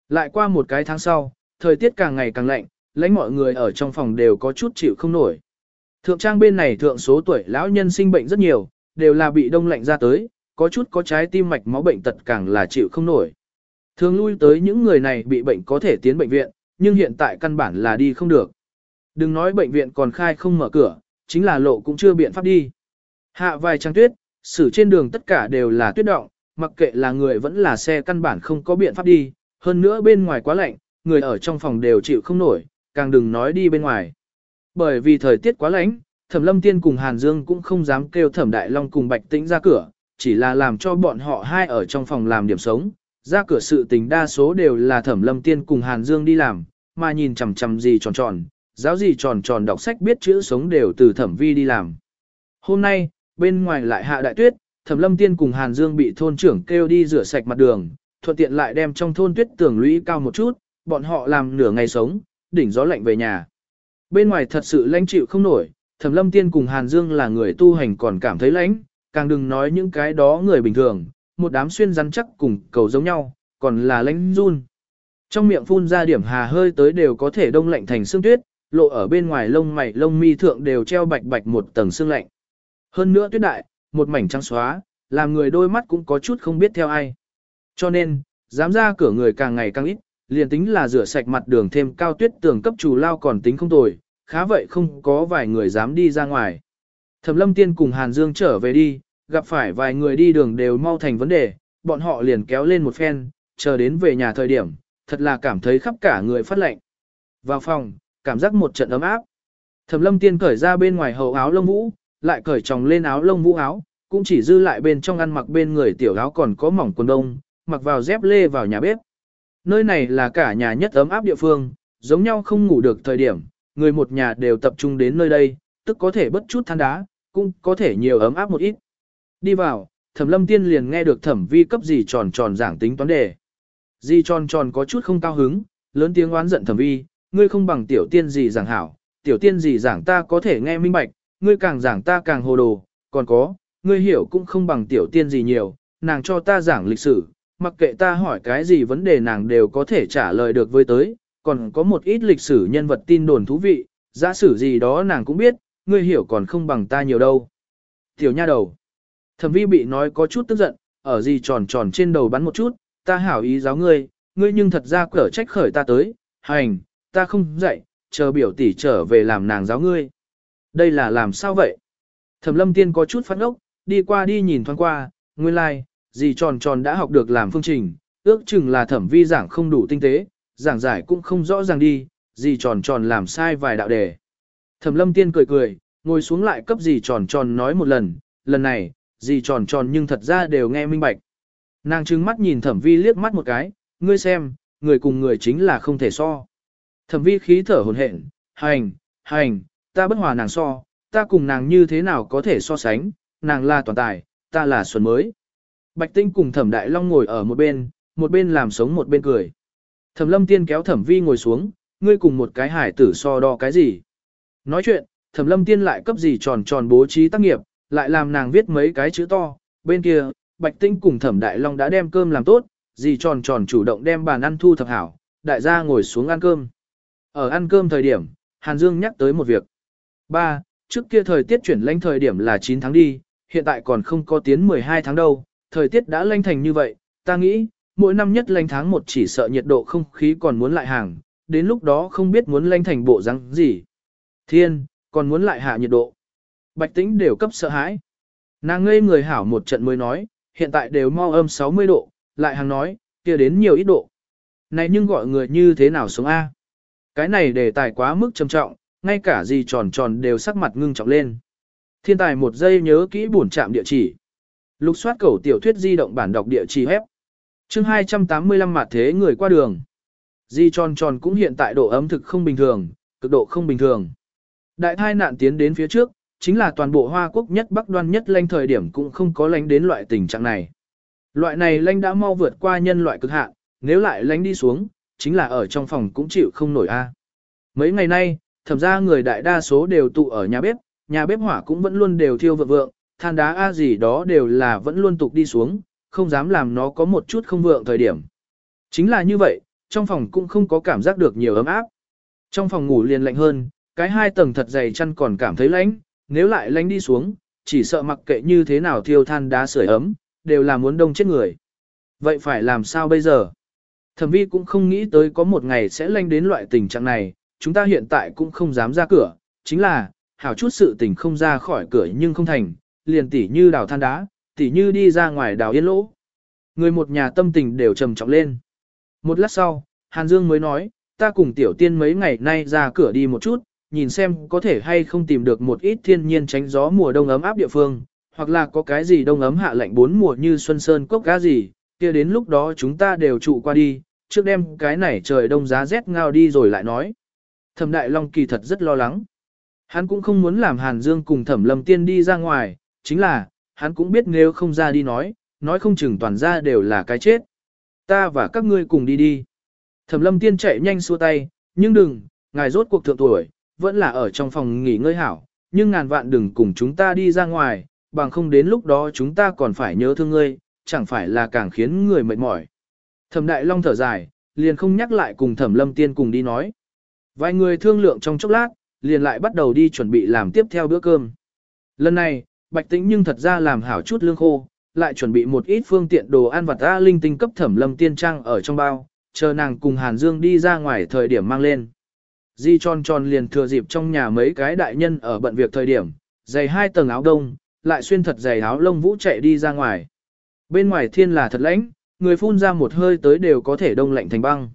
Lại qua một cái tháng sau, thời tiết càng ngày càng lạnh, lãnh mọi người ở trong phòng đều có chút chịu không nổi. Thượng trang bên này thượng số tuổi lão nhân sinh bệnh rất nhiều, đều là bị đông lạnh ra tới, có chút có trái tim mạch máu bệnh tật càng là chịu không nổi. Thường lui tới những người này bị bệnh có thể tiến bệnh viện, nhưng hiện tại căn bản là đi không được. Đừng nói bệnh viện còn khai không mở cửa, chính là lộ cũng chưa biện pháp đi. Hạ vài trang tuyết, xử trên đường tất cả đều là tuyết động, mặc kệ là người vẫn là xe căn bản không có biện pháp đi, hơn nữa bên ngoài quá lạnh, người ở trong phòng đều chịu không nổi, càng đừng nói đi bên ngoài. Bởi vì thời tiết quá lạnh, Thẩm Lâm Tiên cùng Hàn Dương cũng không dám kêu Thẩm Đại Long cùng Bạch Tĩnh ra cửa, chỉ là làm cho bọn họ hai ở trong phòng làm điểm sống, ra cửa sự tình đa số đều là thẩm lâm tiên cùng Hàn Dương đi làm, mà nhìn chằm chằm gì tròn tròn, giáo gì tròn tròn đọc sách biết chữ sống đều từ thẩm vi đi làm. Hôm nay, bên ngoài lại hạ đại tuyết, thẩm lâm tiên cùng Hàn Dương bị thôn trưởng kêu đi rửa sạch mặt đường, thuận tiện lại đem trong thôn tuyết tường lũy cao một chút, bọn họ làm nửa ngày sống, đỉnh gió lạnh về nhà. Bên ngoài thật sự lãnh chịu không nổi, thẩm lâm tiên cùng Hàn Dương là người tu hành còn cảm thấy lãnh, càng đừng nói những cái đó người bình thường, một đám xuyên rắn chắc cùng cầu giống nhau, còn là lãnh run. Trong miệng phun ra điểm hà hơi tới đều có thể đông lạnh thành xương tuyết, lộ ở bên ngoài lông mày lông mi thượng đều treo bạch bạch một tầng xương lạnh. Hơn nữa tuyết đại, một mảnh trắng xóa, làm người đôi mắt cũng có chút không biết theo ai. Cho nên, dám ra cửa người càng ngày càng ít, liền tính là rửa sạch mặt đường thêm cao tuyết tường cấp chủ lao còn tính không tồi, khá vậy không có vài người dám đi ra ngoài. Thẩm lâm tiên cùng Hàn Dương trở về đi, gặp phải vài người đi đường đều mau thành vấn đề, bọn họ liền kéo lên một phen, chờ đến về nhà thời điểm, thật là cảm thấy khắp cả người phát lạnh. Vào phòng, cảm giác một trận ấm áp. Thẩm lâm tiên cởi ra bên ngoài hậu áo lông vũ, lại cởi tròng lên áo lông vũ áo, cũng chỉ dư lại bên trong ăn mặc bên người tiểu áo còn có mỏng quần đông, mặc vào dép lê vào nhà bếp. Nơi này là cả nhà nhất ấm áp địa phương, giống nhau không ngủ được thời điểm, người một nhà đều tập trung đến nơi đây, tức có thể bất chút than đá, cũng có thể nhiều ấm áp một ít. Đi vào, thẩm lâm tiên liền nghe được thẩm vi cấp gì tròn tròn giảng tính toán đề. Di tròn tròn có chút không cao hứng, lớn tiếng oán giận thẩm vi, ngươi không bằng tiểu tiên gì giảng hảo, tiểu tiên gì giảng ta có thể nghe minh bạch, ngươi càng giảng ta càng hồ đồ, còn có, ngươi hiểu cũng không bằng tiểu tiên gì nhiều, nàng cho ta giảng lịch sử, mặc kệ ta hỏi cái gì vấn đề nàng đều có thể trả lời được với tới, còn có một ít lịch sử nhân vật tin đồn thú vị, giả sử gì đó nàng cũng biết, ngươi hiểu còn không bằng ta nhiều đâu. Tiểu nha đầu. Thẩm vi bị nói có chút tức giận, ở gì tròn tròn trên đầu bắn một chút, ta hảo ý giáo ngươi, ngươi nhưng thật ra cở trách khởi ta tới, hành, ta không dạy, chờ biểu tỷ trở về làm nàng giáo ngươi. Đây là làm sao vậy? Thẩm lâm tiên có chút phát ốc, đi qua đi nhìn thoáng qua, nguyên lai, like, gì tròn tròn đã học được làm phương trình, ước chừng là thẩm vi giảng không đủ tinh tế, giảng giải cũng không rõ ràng đi, gì tròn tròn làm sai vài đạo đề. Thẩm lâm tiên cười cười, ngồi xuống lại cấp gì tròn tròn nói một lần, lần này, gì tròn tròn nhưng thật ra đều nghe minh bạch. Nàng trừng mắt nhìn thẩm vi liếc mắt một cái, ngươi xem, người cùng người chính là không thể so. Thẩm vi khí thở hồn hển, hành, hành, ta bất hòa nàng so, ta cùng nàng như thế nào có thể so sánh, nàng là toàn tài, ta là xuân mới. Bạch tinh cùng thẩm đại long ngồi ở một bên, một bên làm sống một bên cười. Thẩm lâm tiên kéo thẩm vi ngồi xuống, ngươi cùng một cái hải tử so đo cái gì. Nói chuyện, thẩm lâm tiên lại cấp gì tròn tròn bố trí tác nghiệp, lại làm nàng viết mấy cái chữ to, bên kia, bạch tinh cùng thẩm đại long đã đem cơm làm tốt, gì tròn tròn chủ động đem bàn ăn thu thập hảo, đại gia ngồi xuống ăn cơm. Ở ăn cơm thời điểm, Hàn Dương nhắc tới một việc. Ba, trước kia thời tiết chuyển lạnh thời điểm là 9 tháng đi, hiện tại còn không có tiến 12 tháng đâu, thời tiết đã lanh thành như vậy, ta nghĩ, mỗi năm nhất lanh tháng một chỉ sợ nhiệt độ không khí còn muốn lại hàng, đến lúc đó không biết muốn lanh thành bộ răng gì. Thiên, còn muốn lại hạ nhiệt độ. Bạch tĩnh đều cấp sợ hãi. Nàng ngây người hảo một trận mới nói, hiện tại đều mau âm 60 độ, lại hàng nói, kia đến nhiều ít độ. Này nhưng gọi người như thế nào sống A? Cái này đề tài quá mức trầm trọng, ngay cả gì tròn tròn đều sắc mặt ngưng trọng lên. Thiên tài một giây nhớ kỹ bổn trạm địa chỉ. Lục soát cầu tiểu thuyết di động bản đọc địa chỉ hép. Chương 285 mặt thế người qua đường. Di tròn tròn cũng hiện tại độ ấm thực không bình thường, cực độ không bình thường. Đại thai nạn tiến đến phía trước, chính là toàn bộ Hoa Quốc nhất Bắc đoan nhất lanh thời điểm cũng không có lánh đến loại tình trạng này. Loại này lanh đã mau vượt qua nhân loại cực hạn, nếu lại lánh đi xuống, chính là ở trong phòng cũng chịu không nổi a. Mấy ngày nay, thẩm ra người đại đa số đều tụ ở nhà bếp, nhà bếp hỏa cũng vẫn luôn đều thiêu vượng vượng, than đá a gì đó đều là vẫn luôn tục đi xuống, không dám làm nó có một chút không vượng thời điểm. Chính là như vậy, trong phòng cũng không có cảm giác được nhiều ấm áp. Trong phòng ngủ liền lạnh hơn, cái hai tầng thật dày chăn còn cảm thấy lạnh, nếu lại lạnh đi xuống, chỉ sợ mặc kệ như thế nào thiêu than đá sưởi ấm, đều là muốn đông chết người. Vậy phải làm sao bây giờ? Thẩm vi cũng không nghĩ tới có một ngày sẽ lanh đến loại tình trạng này, chúng ta hiện tại cũng không dám ra cửa, chính là, hảo chút sự tình không ra khỏi cửa nhưng không thành, liền tỉ như đào than đá, tỉ như đi ra ngoài đào yên lỗ. Người một nhà tâm tình đều trầm trọng lên. Một lát sau, Hàn Dương mới nói, ta cùng tiểu tiên mấy ngày nay ra cửa đi một chút, nhìn xem có thể hay không tìm được một ít thiên nhiên tránh gió mùa đông ấm áp địa phương, hoặc là có cái gì đông ấm hạ lạnh bốn mùa như xuân sơn cốc cá gì, kia đến lúc đó chúng ta đều trụ qua đi, trước đêm cái này trời đông giá rét ngao đi rồi lại nói. Thẩm Đại Long kỳ thật rất lo lắng. Hắn cũng không muốn làm Hàn Dương cùng Thẩm Lâm Tiên đi ra ngoài, chính là, hắn cũng biết nếu không ra đi nói, nói không chừng toàn ra đều là cái chết. Ta và các ngươi cùng đi đi. Thẩm Lâm Tiên chạy nhanh xua tay, nhưng đừng, ngài rốt cuộc thượng tuổi, vẫn là ở trong phòng nghỉ ngơi hảo, nhưng ngàn vạn đừng cùng chúng ta đi ra ngoài, bằng không đến lúc đó chúng ta còn phải nhớ thương ngươi, chẳng phải là càng khiến người mệt mỏi. Thẩm Đại Long thở dài, liền không nhắc lại cùng Thẩm Lâm Tiên cùng đi nói. Vài người thương lượng trong chốc lát, liền lại bắt đầu đi chuẩn bị làm tiếp theo bữa cơm. Lần này, Bạch Tĩnh nhưng thật ra làm hảo chút lương khô, lại chuẩn bị một ít phương tiện đồ ăn vặt ra linh tinh cấp Thẩm Lâm Tiên trang ở trong bao, chờ nàng cùng Hàn Dương đi ra ngoài thời điểm mang lên. Di tròn tròn liền thừa dịp trong nhà mấy cái đại nhân ở bận việc thời điểm, giày hai tầng áo đông, lại xuyên thật giày áo lông vũ chạy đi ra ngoài. Bên ngoài thiên là thật lạnh, người phun ra một hơi tới đều có thể đông lạnh thành băng.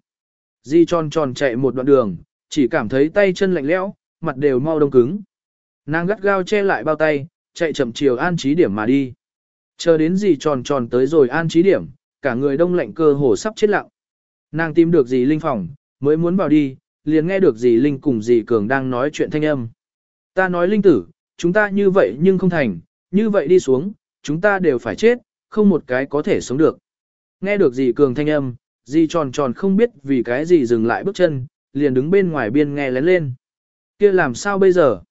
Di tròn tròn chạy một đoạn đường, chỉ cảm thấy tay chân lạnh lẽo, mặt đều mau đông cứng. Nàng gắt gao che lại bao tay, chạy chậm chiều an trí điểm mà đi. Chờ đến gì tròn tròn tới rồi an trí điểm, cả người đông lạnh cơ hồ sắp chết lặng. Nàng tìm được gì linh phòng, mới muốn vào đi, liền nghe được gì linh cùng gì cường đang nói chuyện thanh âm. Ta nói linh tử, chúng ta như vậy nhưng không thành, như vậy đi xuống, chúng ta đều phải chết, không một cái có thể sống được. Nghe được gì cường thanh âm, gì tròn tròn không biết vì cái gì dừng lại bước chân, liền đứng bên ngoài biên nghe lén lên. kia làm sao bây giờ?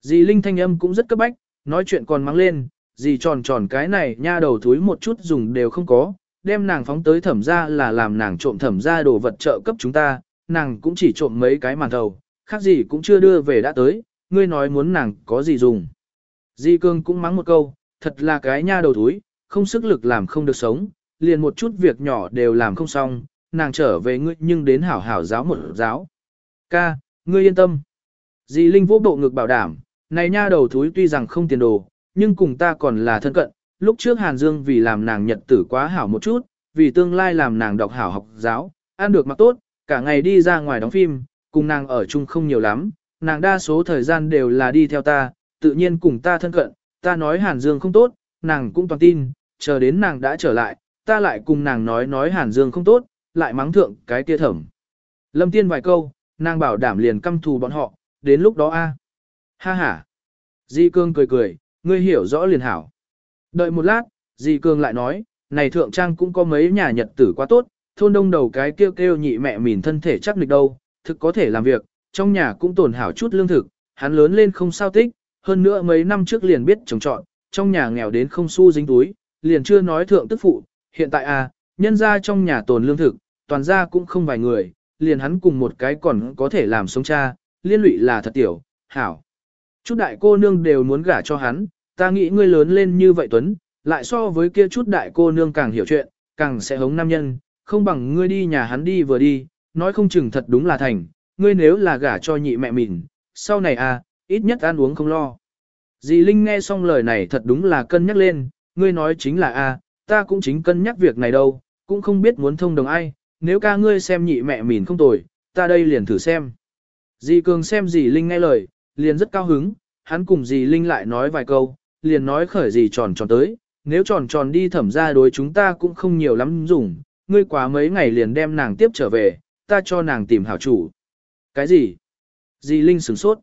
Dì Linh thanh âm cũng rất cấp bách, nói chuyện còn mắng lên, gì tròn tròn cái này nha đầu thúi một chút dùng đều không có, đem nàng phóng tới thẩm ra là làm nàng trộm thẩm ra đồ vật trợ cấp chúng ta, nàng cũng chỉ trộm mấy cái màn thầu, khác gì cũng chưa đưa về đã tới, ngươi nói muốn nàng có gì dùng. Di cương cũng mắng một câu, thật là cái nha đầu thúi, không sức lực làm không được sống, liền một chút việc nhỏ đều làm không xong, nàng trở về ngươi nhưng đến hảo hảo giáo một giáo. Ca, ngươi yên tâm. Di Linh vô bộ ngực bảo đảm, này nha đầu thúi tuy rằng không tiền đồ, nhưng cùng ta còn là thân cận. Lúc trước Hàn Dương vì làm nàng nhật tử quá hảo một chút, vì tương lai làm nàng đọc hảo học giáo, ăn được mặc tốt, cả ngày đi ra ngoài đóng phim, cùng nàng ở chung không nhiều lắm, nàng đa số thời gian đều là đi theo ta, tự nhiên cùng ta thân cận, ta nói Hàn Dương không tốt, nàng cũng toàn tin, chờ đến nàng đã trở lại, ta lại cùng nàng nói nói Hàn Dương không tốt, lại mắng thượng cái kia thẩm. Lâm tiên vài câu, nàng bảo đảm liền căm thù bọn họ, đến lúc đó a Ha ha. Di cương cười cười, ngươi hiểu rõ liền hảo. Đợi một lát, Di cương lại nói, này thượng trang cũng có mấy nhà nhật tử quá tốt, thôn đông đầu cái kêu kêu nhị mẹ mìn thân thể chắc nịch đâu, thực có thể làm việc, trong nhà cũng tổn hảo chút lương thực, hắn lớn lên không sao tích, hơn nữa mấy năm trước liền biết trồng trọn, trong nhà nghèo đến không xu dính túi, liền chưa nói thượng tức phụ, hiện tại à, nhân ra trong nhà tồn lương thực, toàn ra cũng không vài người, liền hắn cùng một cái còn có thể làm sống cha, liên lụy là thật tiểu, hảo. Chút đại cô nương đều muốn gả cho hắn, ta nghĩ ngươi lớn lên như vậy Tuấn, lại so với kia chút đại cô nương càng hiểu chuyện, càng sẽ hống nam nhân, không bằng ngươi đi nhà hắn đi vừa đi, nói không chừng thật đúng là thành, ngươi nếu là gả cho nhị mẹ mình, sau này à, ít nhất ăn uống không lo. Dì Linh nghe xong lời này thật đúng là cân nhắc lên, ngươi nói chính là a, ta cũng chính cân nhắc việc này đâu, cũng không biết muốn thông đồng ai, nếu ca ngươi xem nhị mẹ mình không tồi, ta đây liền thử xem. Dì Cường xem dì Linh nghe lời, liền rất cao hứng, hắn cùng dì Linh lại nói vài câu, liền nói khởi dì tròn tròn tới, nếu tròn tròn đi thẩm ra đối chúng ta cũng không nhiều lắm dùng, ngươi quá mấy ngày liền đem nàng tiếp trở về, ta cho nàng tìm hảo chủ. Cái gì? Dì Linh sửng sốt.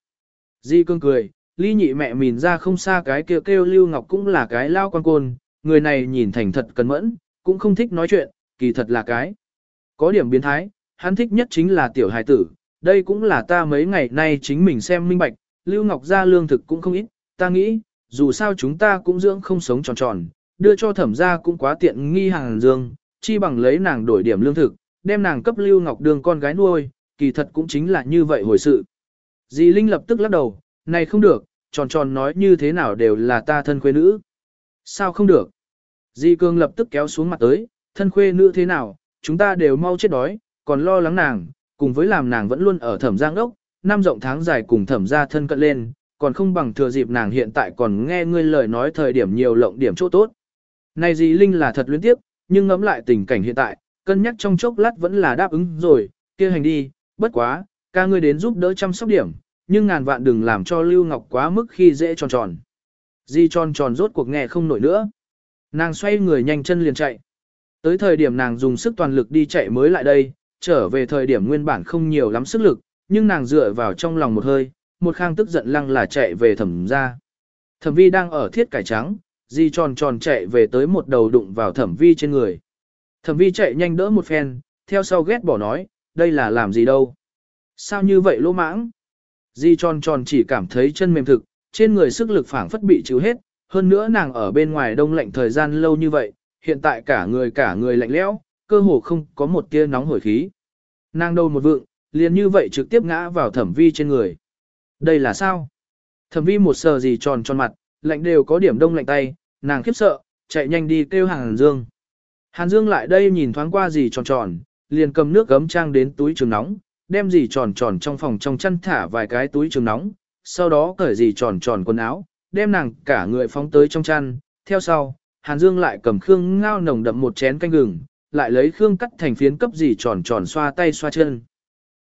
Dì cương cười, ly nhị mẹ mìn ra không xa cái kêu kêu Lưu Ngọc cũng là cái lao quan côn, người này nhìn thành thật cẩn mẫn, cũng không thích nói chuyện, kỳ thật là cái. Có điểm biến thái, hắn thích nhất chính là tiểu hài tử, đây cũng là ta mấy ngày nay chính mình xem minh bạch, Lưu Ngọc gia lương thực cũng không ít, ta nghĩ, dù sao chúng ta cũng dưỡng không sống tròn tròn, đưa cho thẩm gia cũng quá tiện nghi hàng dương, chi bằng lấy nàng đổi điểm lương thực, đem nàng cấp Lưu Ngọc đường con gái nuôi, kỳ thật cũng chính là như vậy hồi sự. Dì Linh lập tức lắc đầu, này không được, tròn tròn nói như thế nào đều là ta thân khuê nữ. Sao không được? Di Cương lập tức kéo xuống mặt tới, thân khuê nữ thế nào, chúng ta đều mau chết đói, còn lo lắng nàng, cùng với làm nàng vẫn luôn ở thẩm giang đốc, năm rộng tháng dài cùng thẩm gia thân cận lên, còn không bằng thừa dịp nàng hiện tại còn nghe ngươi lời nói thời điểm nhiều lộng điểm chỗ tốt. Này gì Linh là thật luyến tiếp, nhưng ngẫm lại tình cảnh hiện tại, cân nhắc trong chốc lát vẫn là đáp ứng rồi, kia hành đi, bất quá, ca ngươi đến giúp đỡ chăm sóc điểm, nhưng ngàn vạn đừng làm cho Lưu Ngọc quá mức khi dễ tròn tròn. Di tròn tròn rốt cuộc nghe không nổi nữa. Nàng xoay người nhanh chân liền chạy. Tới thời điểm nàng dùng sức toàn lực đi chạy mới lại đây, trở về thời điểm nguyên bản không nhiều lắm sức lực, nhưng nàng dựa vào trong lòng một hơi, một khang tức giận lăng là chạy về thẩm ra. Thẩm vi đang ở thiết cải trắng, di tròn tròn chạy về tới một đầu đụng vào thẩm vi trên người. Thẩm vi chạy nhanh đỡ một phen, theo sau ghét bỏ nói, đây là làm gì đâu. Sao như vậy lỗ mãng? Di tròn tròn chỉ cảm thấy chân mềm thực, trên người sức lực phảng phất bị chịu hết, hơn nữa nàng ở bên ngoài đông lạnh thời gian lâu như vậy, hiện tại cả người cả người lạnh lẽo, cơ hồ không có một tia nóng hổi khí. Nàng đầu một vượng, liền như vậy trực tiếp ngã vào thẩm vi trên người. Đây là sao? Thẩm vi một sờ gì tròn tròn mặt, lạnh đều có điểm đông lạnh tay, nàng khiếp sợ, chạy nhanh đi kêu Hàn Dương. Hàn Dương lại đây nhìn thoáng qua gì tròn tròn, liền cầm nước gấm trang đến túi trường nóng, đem gì tròn tròn trong phòng trong chăn thả vài cái túi trường nóng, sau đó cởi gì tròn tròn quần áo, đem nàng cả người phóng tới trong chăn, theo sau, Hàn Dương lại cầm khương ngao nồng đậm một chén canh gừng, lại lấy khương cắt thành phiến cấp gì tròn tròn xoa tay xoa chân.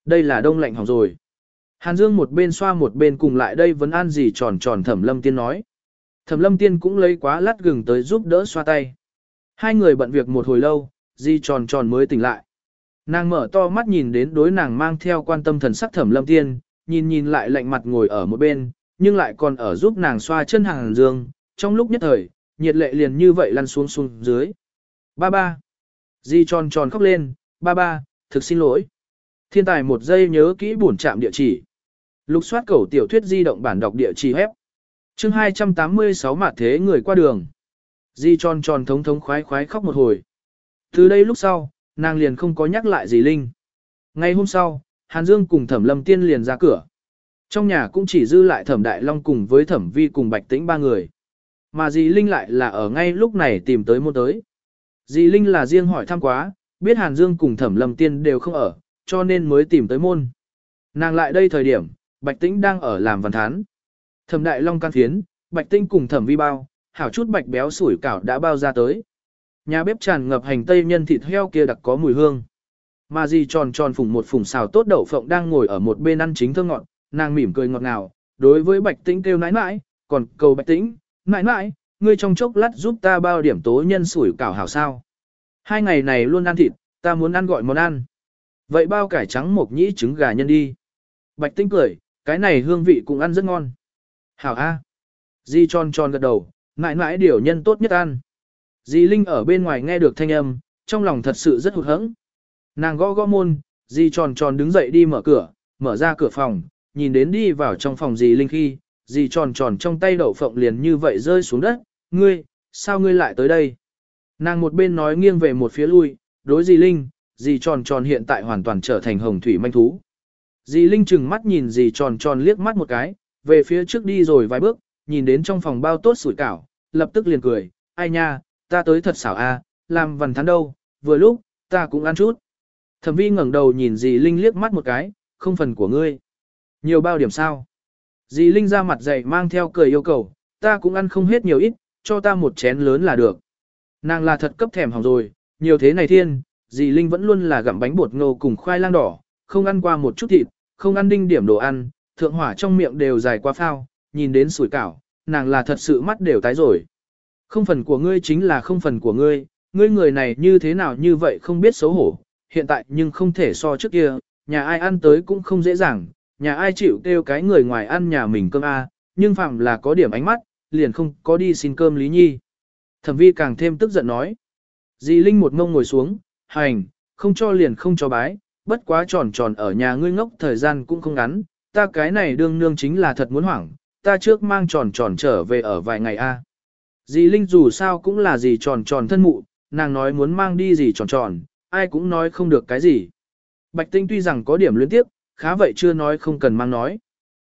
Đây là đông lạnh hỏng rồi. Hàn Dương một bên xoa một bên cùng lại đây vẫn an gì tròn tròn thẩm lâm tiên nói. Thẩm lâm tiên cũng lấy quá lát gừng tới giúp đỡ xoa tay. Hai người bận việc một hồi lâu, di tròn tròn mới tỉnh lại. Nàng mở to mắt nhìn đến đối nàng mang theo quan tâm thần sắc thẩm lâm tiên, nhìn nhìn lại lạnh mặt ngồi ở một bên, nhưng lại còn ở giúp nàng xoa chân hàng dương, trong lúc nhất thời, nhiệt lệ liền như vậy lăn xuống xuống dưới. Ba ba. Di tròn tròn khóc lên, ba ba, thực xin lỗi. Thiên tài một giây nhớ kỹ bổn trạm địa chỉ. Lục soát cầu tiểu thuyết di động bản đọc địa chỉ hép. Chương 286 mặt thế người qua đường. Di tròn tròn thống thống khoái khoái khóc một hồi. Từ đây lúc sau, nàng liền không có nhắc lại gì Linh. Ngày hôm sau, Hàn Dương cùng Thẩm Lâm Tiên liền ra cửa. Trong nhà cũng chỉ dư lại Thẩm Đại Long cùng với Thẩm Vi cùng Bạch Tĩnh ba người. Mà dì Linh lại là ở ngay lúc này tìm tới môn tới. Dì Linh là riêng hỏi thăm quá, biết Hàn Dương cùng Thẩm Lâm Tiên đều không ở, cho nên mới tìm tới môn. Nàng lại đây thời điểm, Bạch Tĩnh đang ở làm văn thán. Thẩm Đại Long can phiến, Bạch Tĩnh cùng Thẩm Vi bao, hảo chút bạch béo sủi cảo đã bao ra tới. Nhà bếp tràn ngập hành tây nhân thịt heo kia đặc có mùi hương. Mà dì tròn tròn phùng một phùng xào tốt đậu phộng đang ngồi ở một bên ăn chính thơm ngọt, nàng mỉm cười ngọt ngào, đối với Bạch Tĩnh kêu nãi nãi, còn cầu Bạch Tĩnh, nãi nãi, ngươi trong chốc lát giúp ta bao điểm tố nhân sủi cảo hảo sao. Hai ngày này luôn ăn thịt, ta muốn ăn gọi món ăn. Vậy bao cải trắng mộc nhĩ trứng gà nhân đi. Bạch Tinh cười, cái này hương vị cũng ăn rất ngon. Hảo A. Di tròn tròn gật đầu, mãi mãi điều nhân tốt nhất ăn. Di Linh ở bên ngoài nghe được thanh âm, trong lòng thật sự rất hụt hẫng. Nàng gõ gõ môn, Di tròn tròn đứng dậy đi mở cửa, mở ra cửa phòng, nhìn đến đi vào trong phòng Di Linh khi, dì tròn tròn trong tay đậu phộng liền như vậy rơi xuống đất, ngươi, sao ngươi lại tới đây? Nàng một bên nói nghiêng về một phía lui, đối dì Linh, dì tròn tròn hiện tại hoàn toàn trở thành hồng thủy manh thú. Dì Linh chừng mắt nhìn dì tròn tròn liếc mắt một cái, về phía trước đi rồi vài bước, nhìn đến trong phòng bao tốt sủi cảo, lập tức liền cười, ai nha, ta tới thật xảo a, làm vằn thắn đâu, vừa lúc, ta cũng ăn chút. Thẩm vi ngẩng đầu nhìn dì Linh liếc mắt một cái, không phần của ngươi. Nhiều bao điểm sao? Dì Linh ra mặt dày mang theo cười yêu cầu, ta cũng ăn không hết nhiều ít, cho ta một chén lớn là được. Nàng là thật cấp thèm hỏng rồi, nhiều thế này thiên, dì Linh vẫn luôn là gặm bánh bột ngô cùng khoai lang đỏ, không ăn qua một chút thịt, không ăn đinh điểm đồ ăn, thượng hỏa trong miệng đều dài qua phao, nhìn đến sủi cảo, nàng là thật sự mắt đều tái rồi. Không phần của ngươi chính là không phần của ngươi, ngươi người này như thế nào như vậy không biết xấu hổ, hiện tại nhưng không thể so trước kia, nhà ai ăn tới cũng không dễ dàng, nhà ai chịu kêu cái người ngoài ăn nhà mình cơm A, nhưng phạm là có điểm ánh mắt, liền không có đi xin cơm Lý Nhi. Thẩm vi càng thêm tức giận nói. Dì Linh một ngông ngồi xuống, hành, không cho liền không cho bái, bất quá tròn tròn ở nhà ngươi ngốc thời gian cũng không ngắn, ta cái này đương nương chính là thật muốn hoảng, ta trước mang tròn tròn trở về ở vài ngày a. Dì Linh dù sao cũng là dì tròn tròn thân mụ, nàng nói muốn mang đi dì tròn tròn, ai cũng nói không được cái gì. Bạch Tinh tuy rằng có điểm luyến tiếp, khá vậy chưa nói không cần mang nói.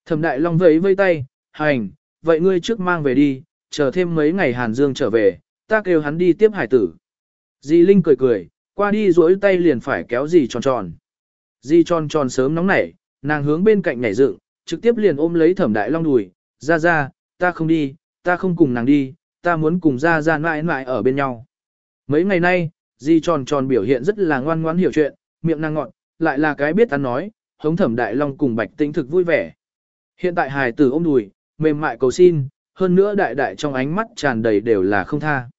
Thẩm Đại Long vẫy vây tay, hành, vậy ngươi trước mang về đi, chờ thêm mấy ngày Hàn Dương trở về, ta kêu hắn đi tiếp hải tử. di Linh cười cười, qua đi duỗi tay liền phải kéo dì tròn tròn. di tròn tròn sớm nóng nảy, nàng hướng bên cạnh nhảy dựng, trực tiếp liền ôm lấy Thẩm Đại Long đùi, ra ra, ta không đi, ta không cùng nàng đi, ta muốn cùng ra ra mãi mãi ở bên nhau. Mấy ngày nay, Di tròn tròn biểu hiện rất là ngoan ngoãn hiểu chuyện, miệng nàng ngọn, lại là cái biết ăn nói, hống thẩm đại long cùng bạch tĩnh thực vui vẻ. Hiện tại hài tử ôm đùi, mềm mại cầu xin, hơn nữa đại đại trong ánh mắt tràn đầy đều là không tha.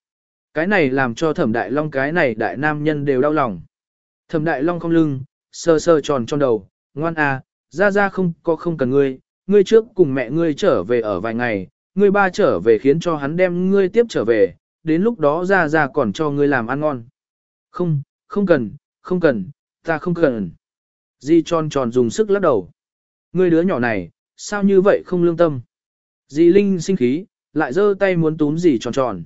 Cái này làm cho thẩm đại long cái này đại nam nhân đều đau lòng. Thẩm đại long không lưng, sơ sơ tròn tròn đầu, ngoan à, ra ra không có không cần ngươi, ngươi trước cùng mẹ ngươi trở về ở vài ngày, ngươi ba trở về khiến cho hắn đem ngươi tiếp trở về, đến lúc đó ra ra còn cho ngươi làm ăn ngon. Không, không cần, không cần, ta không cần. Di tròn tròn dùng sức lắc đầu. Ngươi đứa nhỏ này, sao như vậy không lương tâm? Di Linh sinh khí, lại giơ tay muốn túm dì tròn tròn.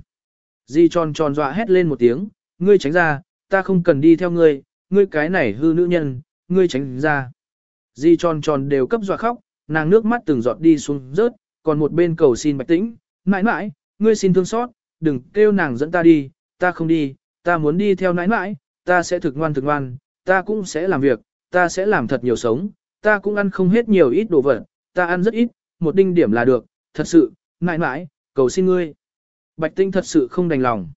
Di tròn tròn dọa hét lên một tiếng, ngươi tránh ra, ta không cần đi theo ngươi, ngươi cái này hư nữ nhân, ngươi tránh ra. Di tròn tròn đều cấp dọa khóc, nàng nước mắt từng giọt đi xuống rớt, còn một bên cầu xin bạch tĩnh, mãi mãi, ngươi xin thương xót, đừng kêu nàng dẫn ta đi, ta không đi, ta muốn đi theo nãi nãi, ta sẽ thực ngoan thực ngoan, ta cũng sẽ làm việc, ta sẽ làm thật nhiều sống, ta cũng ăn không hết nhiều ít đồ vật, ta ăn rất ít, một đinh điểm là được, thật sự, mãi mãi, cầu xin ngươi. Bạch tinh thật sự không đành lòng.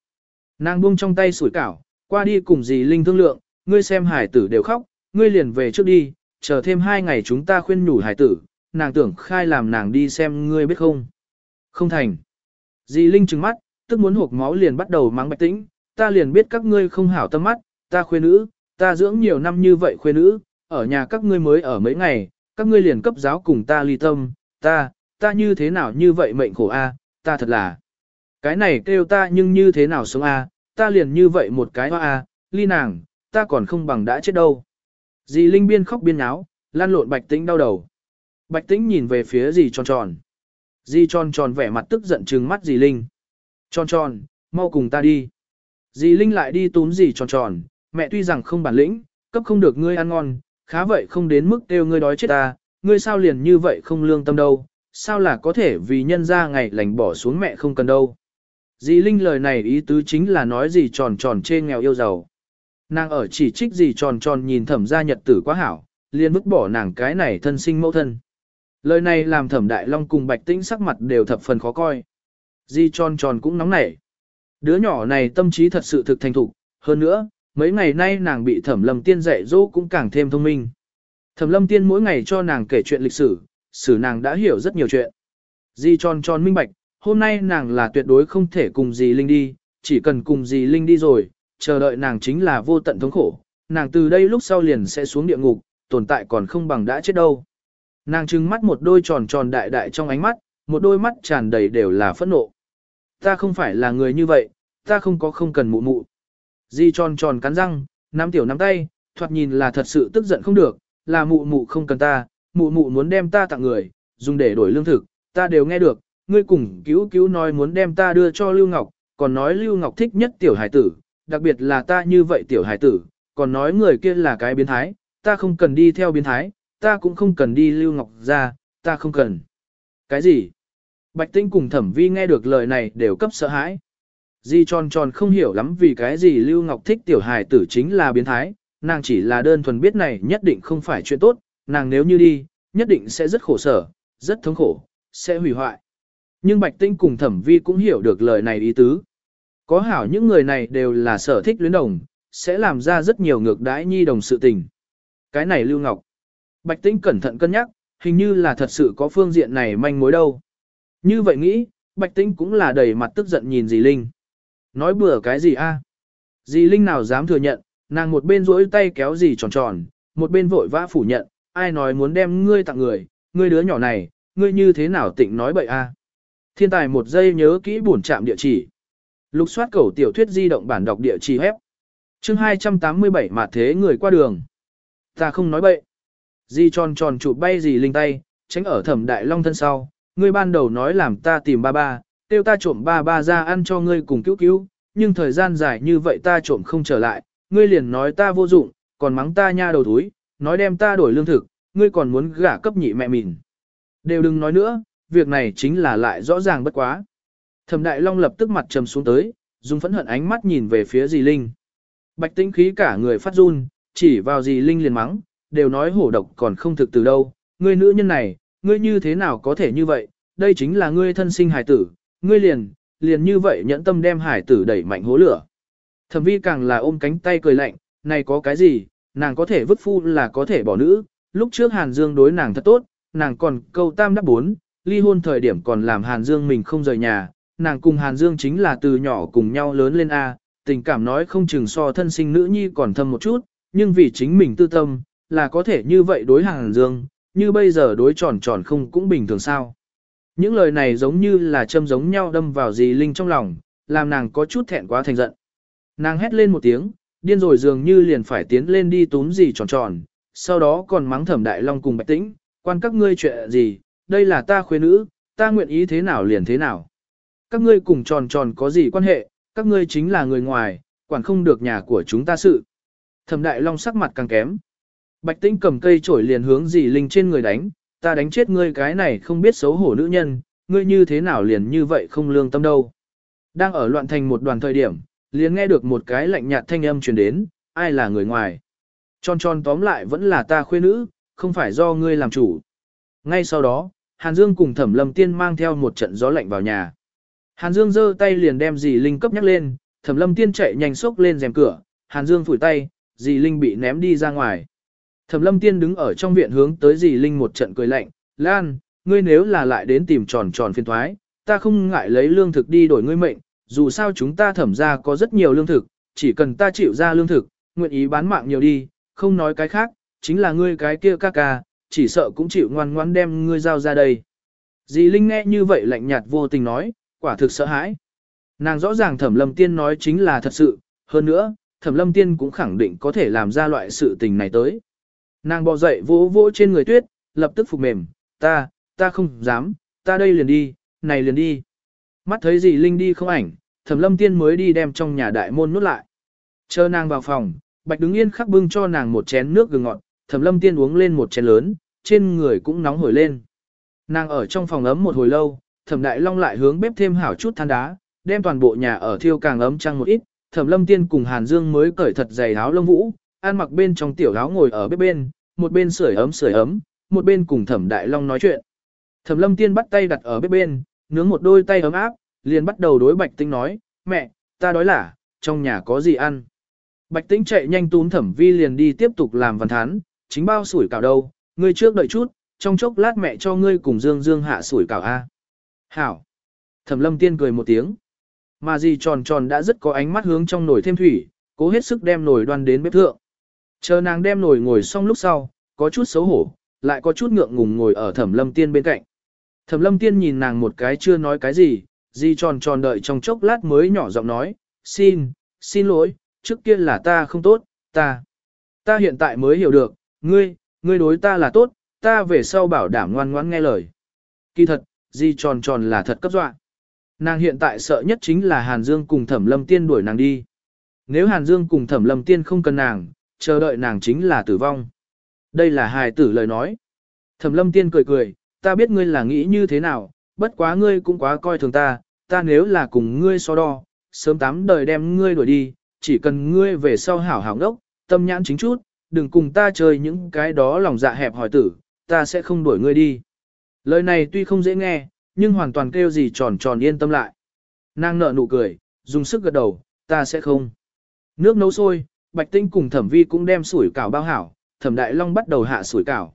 Nàng buông trong tay sủi cảo, qua đi cùng dì Linh thương lượng, ngươi xem hải tử đều khóc, ngươi liền về trước đi, chờ thêm hai ngày chúng ta khuyên nhủ hải tử, nàng tưởng khai làm nàng đi xem ngươi biết không. Không thành. Dì Linh trừng mắt, tức muốn hộp máu liền bắt đầu mắng bạch tĩnh, ta liền biết các ngươi không hảo tâm mắt, ta khuyên nữ, ta dưỡng nhiều năm như vậy khuê nữ, ở nhà các ngươi mới ở mấy ngày, các ngươi liền cấp giáo cùng ta ly tâm, ta, ta như thế nào như vậy mệnh khổ a, ta thật là. Cái này kêu ta nhưng như thế nào sống a, ta liền như vậy một cái hoa a, ly nàng, ta còn không bằng đã chết đâu. Dì Linh biên khóc biên áo, lan lộn bạch tĩnh đau đầu. Bạch tĩnh nhìn về phía dì tròn tròn. Dì tròn tròn vẻ mặt tức giận trừng mắt dì Linh. Tròn tròn, mau cùng ta đi. Dì Linh lại đi túm dì tròn tròn, mẹ tuy rằng không bản lĩnh, cấp không được ngươi ăn ngon, khá vậy không đến mức kêu ngươi đói chết ta, ngươi sao liền như vậy không lương tâm đâu, sao là có thể vì nhân ra ngày lành bỏ xuống mẹ không cần đâu. Dì Linh lời này ý tứ chính là nói gì tròn tròn chê nghèo yêu giàu. Nàng ở chỉ trích gì tròn tròn nhìn thẩm gia nhật tử quá hảo, liền vứt bỏ nàng cái này thân sinh mẫu thân. Lời này làm thẩm đại long cùng bạch tĩnh sắc mặt đều thập phần khó coi. Di tròn tròn cũng nóng nảy. Đứa nhỏ này tâm trí thật sự thực thành thục, hơn nữa, mấy ngày nay nàng bị thẩm lâm tiên dạy dỗ cũng càng thêm thông minh. Thẩm lâm tiên mỗi ngày cho nàng kể chuyện lịch sử, sử nàng đã hiểu rất nhiều chuyện. Di tròn tròn minh bạch, hôm nay nàng là tuyệt đối không thể cùng dì Linh đi, chỉ cần cùng dì Linh đi rồi, chờ đợi nàng chính là vô tận thống khổ, nàng từ đây lúc sau liền sẽ xuống địa ngục, tồn tại còn không bằng đã chết đâu. Nàng trừng mắt một đôi tròn tròn đại đại trong ánh mắt, một đôi mắt tràn đầy đều là phẫn nộ. Ta không phải là người như vậy, ta không có không cần mụ mụ. Di tròn tròn cắn răng, nắm tiểu nắm tay, thoạt nhìn là thật sự tức giận không được, là mụ mụ không cần ta, mụ mụ muốn đem ta tặng người, dùng để đổi lương thực, ta đều nghe được, ngươi cùng cứu cứu nói muốn đem ta đưa cho Lưu Ngọc, còn nói Lưu Ngọc thích nhất tiểu hải tử, đặc biệt là ta như vậy tiểu hải tử, còn nói người kia là cái biến thái, ta không cần đi theo biến thái, ta cũng không cần đi Lưu Ngọc ra, ta không cần. Cái gì? Bạch Tinh cùng Thẩm Vi nghe được lời này đều cấp sợ hãi. Di tròn tròn không hiểu lắm vì cái gì Lưu Ngọc thích tiểu hài tử chính là biến thái, nàng chỉ là đơn thuần biết này nhất định không phải chuyện tốt, nàng nếu như đi, nhất định sẽ rất khổ sở, rất thống khổ, sẽ hủy hoại. Nhưng Bạch Tinh cùng Thẩm Vi cũng hiểu được lời này ý tứ. Có hảo những người này đều là sở thích luyến đồng, sẽ làm ra rất nhiều ngược đãi nhi đồng sự tình. Cái này Lưu Ngọc. Bạch Tinh cẩn thận cân nhắc, hình như là thật sự có phương diện này manh mối đâu. Như vậy nghĩ, Bạch Tinh cũng là đầy mặt tức giận nhìn dì Linh. Nói bừa cái gì a? Dì Linh nào dám thừa nhận, nàng một bên rỗi tay kéo dì tròn tròn, một bên vội vã phủ nhận, ai nói muốn đem ngươi tặng người, ngươi đứa nhỏ này, ngươi như thế nào tịnh nói bậy a? Thiên tài một giây nhớ kỹ bổn trạm địa chỉ. Lục soát cầu tiểu thuyết di động bản đọc địa chỉ hép. Chương 287 mà thế người qua đường. Ta không nói bậy. Di tròn tròn chụp bay dì Linh tay, tránh ở thẩm đại long thân sau, ngươi ban đầu nói làm ta tìm ba ba, tiêu ta trộm ba ba ra ăn cho ngươi cùng cứu cứu, nhưng thời gian dài như vậy ta trộm không trở lại, ngươi liền nói ta vô dụng, còn mắng ta nha đầu túi, nói đem ta đổi lương thực, ngươi còn muốn gả cấp nhị mẹ mình. Đều đừng nói nữa, việc này chính là lại rõ ràng bất quá. Thẩm Đại Long lập tức mặt trầm xuống tới, dùng phẫn hận ánh mắt nhìn về phía dì Linh. Bạch tĩnh khí cả người phát run, chỉ vào dì Linh liền mắng, đều nói hổ độc còn không thực từ đâu, ngươi nữ nhân này, ngươi như thế nào có thể như vậy, đây chính là ngươi thân sinh hải tử, ngươi liền, liền như vậy nhẫn tâm đem hải tử đẩy mạnh hố lửa. Thẩm vi càng là ôm cánh tay cười lạnh, này có cái gì, nàng có thể vứt phu là có thể bỏ nữ, lúc trước Hàn Dương đối nàng thật tốt, nàng còn câu tam đáp bốn, ly hôn thời điểm còn làm Hàn Dương mình không rời nhà, nàng cùng Hàn Dương chính là từ nhỏ cùng nhau lớn lên A, tình cảm nói không chừng so thân sinh nữ nhi còn thâm một chút, nhưng vì chính mình tư tâm, là có thể như vậy đối Hàn Dương, như bây giờ đối tròn tròn không cũng bình thường sao. Những lời này giống như là châm giống nhau đâm vào dì Linh trong lòng, làm nàng có chút thẹn quá thành giận. Nàng hét lên một tiếng, điên rồi dường như liền phải tiến lên đi túm dì tròn tròn, sau đó còn mắng thẩm đại long cùng bạch tĩnh, quan các ngươi chuyện gì, đây là ta khuê nữ, ta nguyện ý thế nào liền thế nào. Các ngươi cùng tròn tròn có gì quan hệ, các ngươi chính là người ngoài, quản không được nhà của chúng ta sự. Thẩm đại long sắc mặt càng kém. Bạch tĩnh cầm cây chổi liền hướng dì Linh trên người đánh, ta đánh chết ngươi cái này không biết xấu hổ nữ nhân, ngươi như thế nào liền như vậy không lương tâm đâu. Đang ở loạn thành một đoàn thời điểm, liền nghe được một cái lạnh nhạt thanh âm truyền đến, ai là người ngoài. Tròn tròn tóm lại vẫn là ta khuê nữ, không phải do ngươi làm chủ. Ngay sau đó, Hàn Dương cùng Thẩm Lâm Tiên mang theo một trận gió lạnh vào nhà. Hàn Dương giơ tay liền đem dì Linh cấp nhắc lên, Thẩm Lâm Tiên chạy nhanh sốc lên rèm cửa, Hàn Dương phủi tay, dì Linh bị ném đi ra ngoài. Thẩm lâm tiên đứng ở trong viện hướng tới dì Linh một trận cười lạnh, Lan, ngươi nếu là lại đến tìm tròn tròn phiên thoái, ta không ngại lấy lương thực đi đổi ngươi mệnh, dù sao chúng ta thẩm ra có rất nhiều lương thực, chỉ cần ta chịu ra lương thực, nguyện ý bán mạng nhiều đi, không nói cái khác, chính là ngươi cái kia ca ca, chỉ sợ cũng chịu ngoan ngoan đem ngươi giao ra đây. Dì Linh nghe như vậy lạnh nhạt vô tình nói, quả thực sợ hãi. Nàng rõ ràng thẩm lâm tiên nói chính là thật sự, hơn nữa, thẩm lâm tiên cũng khẳng định có thể làm ra loại sự tình này tới. Nàng bò dậy vỗ vỗ trên người tuyết, lập tức phục mềm, ta, ta không dám, ta đây liền đi, này liền đi. Mắt thấy gì Linh đi không ảnh, thẩm lâm tiên mới đi đem trong nhà đại môn nút lại. Chờ nàng vào phòng, bạch đứng yên khắc bưng cho nàng một chén nước gừng ngọt, thẩm lâm tiên uống lên một chén lớn, trên người cũng nóng hổi lên. Nàng ở trong phòng ấm một hồi lâu, thẩm đại long lại hướng bếp thêm hảo chút than đá, đem toàn bộ nhà ở thiêu càng ấm trăng một ít, thẩm lâm tiên cùng hàn dương mới cởi thật dày áo lông vũ, ăn mặc bên trong tiểu áo ngồi ở bếp bên, một bên sưởi ấm sưởi ấm, một bên cùng Thẩm Đại Long nói chuyện. Thẩm Lâm Tiên bắt tay đặt ở bếp bên, nướng một đôi tay ấm áp, liền bắt đầu đối Bạch Tinh nói, mẹ, ta đói lả, trong nhà có gì ăn. Bạch Tinh chạy nhanh túm Thẩm Vi liền đi tiếp tục làm văn thán, chính bao sủi cảo đâu, ngươi trước đợi chút, trong chốc lát mẹ cho ngươi cùng Dương Dương hạ sủi cảo a. Hảo. Thẩm Lâm Tiên cười một tiếng. Mà gì tròn tròn đã rất có ánh mắt hướng trong nồi thêm thủy, cố hết sức đem nồi đoan đến bếp thượng. Chờ nàng đem nồi ngồi xong lúc sau, có chút xấu hổ, lại có chút ngượng ngùng ngồi ở thẩm lâm tiên bên cạnh. Thẩm lâm tiên nhìn nàng một cái chưa nói cái gì, di tròn tròn đợi trong chốc lát mới nhỏ giọng nói, xin, xin lỗi, trước kia là ta không tốt, ta, ta hiện tại mới hiểu được, ngươi, ngươi đối ta là tốt, ta về sau bảo đảm ngoan ngoãn nghe lời. Kỳ thật, di tròn tròn là thật cấp dọa. Nàng hiện tại sợ nhất chính là Hàn Dương cùng Thẩm Lâm Tiên đuổi nàng đi. Nếu Hàn Dương cùng Thẩm Lâm Tiên không cần nàng, chờ đợi nàng chính là tử vong. Đây là hài tử lời nói. Thẩm Lâm Tiên cười cười, ta biết ngươi là nghĩ như thế nào, bất quá ngươi cũng quá coi thường ta, ta nếu là cùng ngươi so đo, sớm tám đời đem ngươi đuổi đi, chỉ cần ngươi về sau hảo hảo ngốc, tâm nhãn chính chút, đừng cùng ta chơi những cái đó lòng dạ hẹp hỏi tử, ta sẽ không đuổi ngươi đi. Lời này tuy không dễ nghe, nhưng hoàn toàn kêu gì tròn tròn yên tâm lại. Nàng nợ nụ cười, dùng sức gật đầu, ta sẽ không. Nước nấu sôi, Bạch Tinh cùng Thẩm Vi cũng đem sủi cảo bao hảo, Thẩm Đại Long bắt đầu hạ sủi cảo.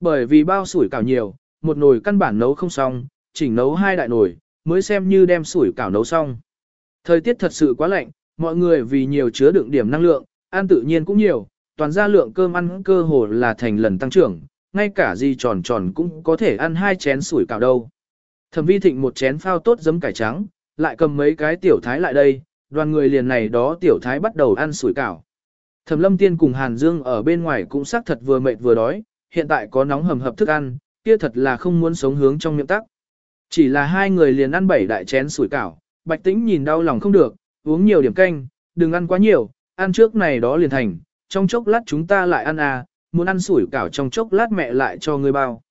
Bởi vì bao sủi cảo nhiều, một nồi căn bản nấu không xong, chỉnh nấu hai đại nồi, mới xem như đem sủi cảo nấu xong. Thời tiết thật sự quá lạnh, mọi người vì nhiều chứa đựng điểm năng lượng, ăn tự nhiên cũng nhiều, toàn ra lượng cơm ăn cơ hồ là thành lần tăng trưởng, ngay cả gì tròn tròn cũng có thể ăn hai chén sủi cảo đâu. Thẩm vi thịnh một chén phao tốt giấm cải trắng, lại cầm mấy cái tiểu thái lại đây, đoàn người liền này đó tiểu thái bắt đầu ăn sủi cảo. Thẩm lâm tiên cùng Hàn Dương ở bên ngoài cũng xác thật vừa mệt vừa đói, hiện tại có nóng hầm hập thức ăn, kia thật là không muốn sống hướng trong miệng tắc. Chỉ là hai người liền ăn bảy đại chén sủi cảo, bạch tĩnh nhìn đau lòng không được, uống nhiều điểm canh, đừng ăn quá nhiều, ăn trước này đó liền thành, trong chốc lát chúng ta lại ăn à, muốn ăn sủi cảo trong chốc lát mẹ lại cho ngươi bao.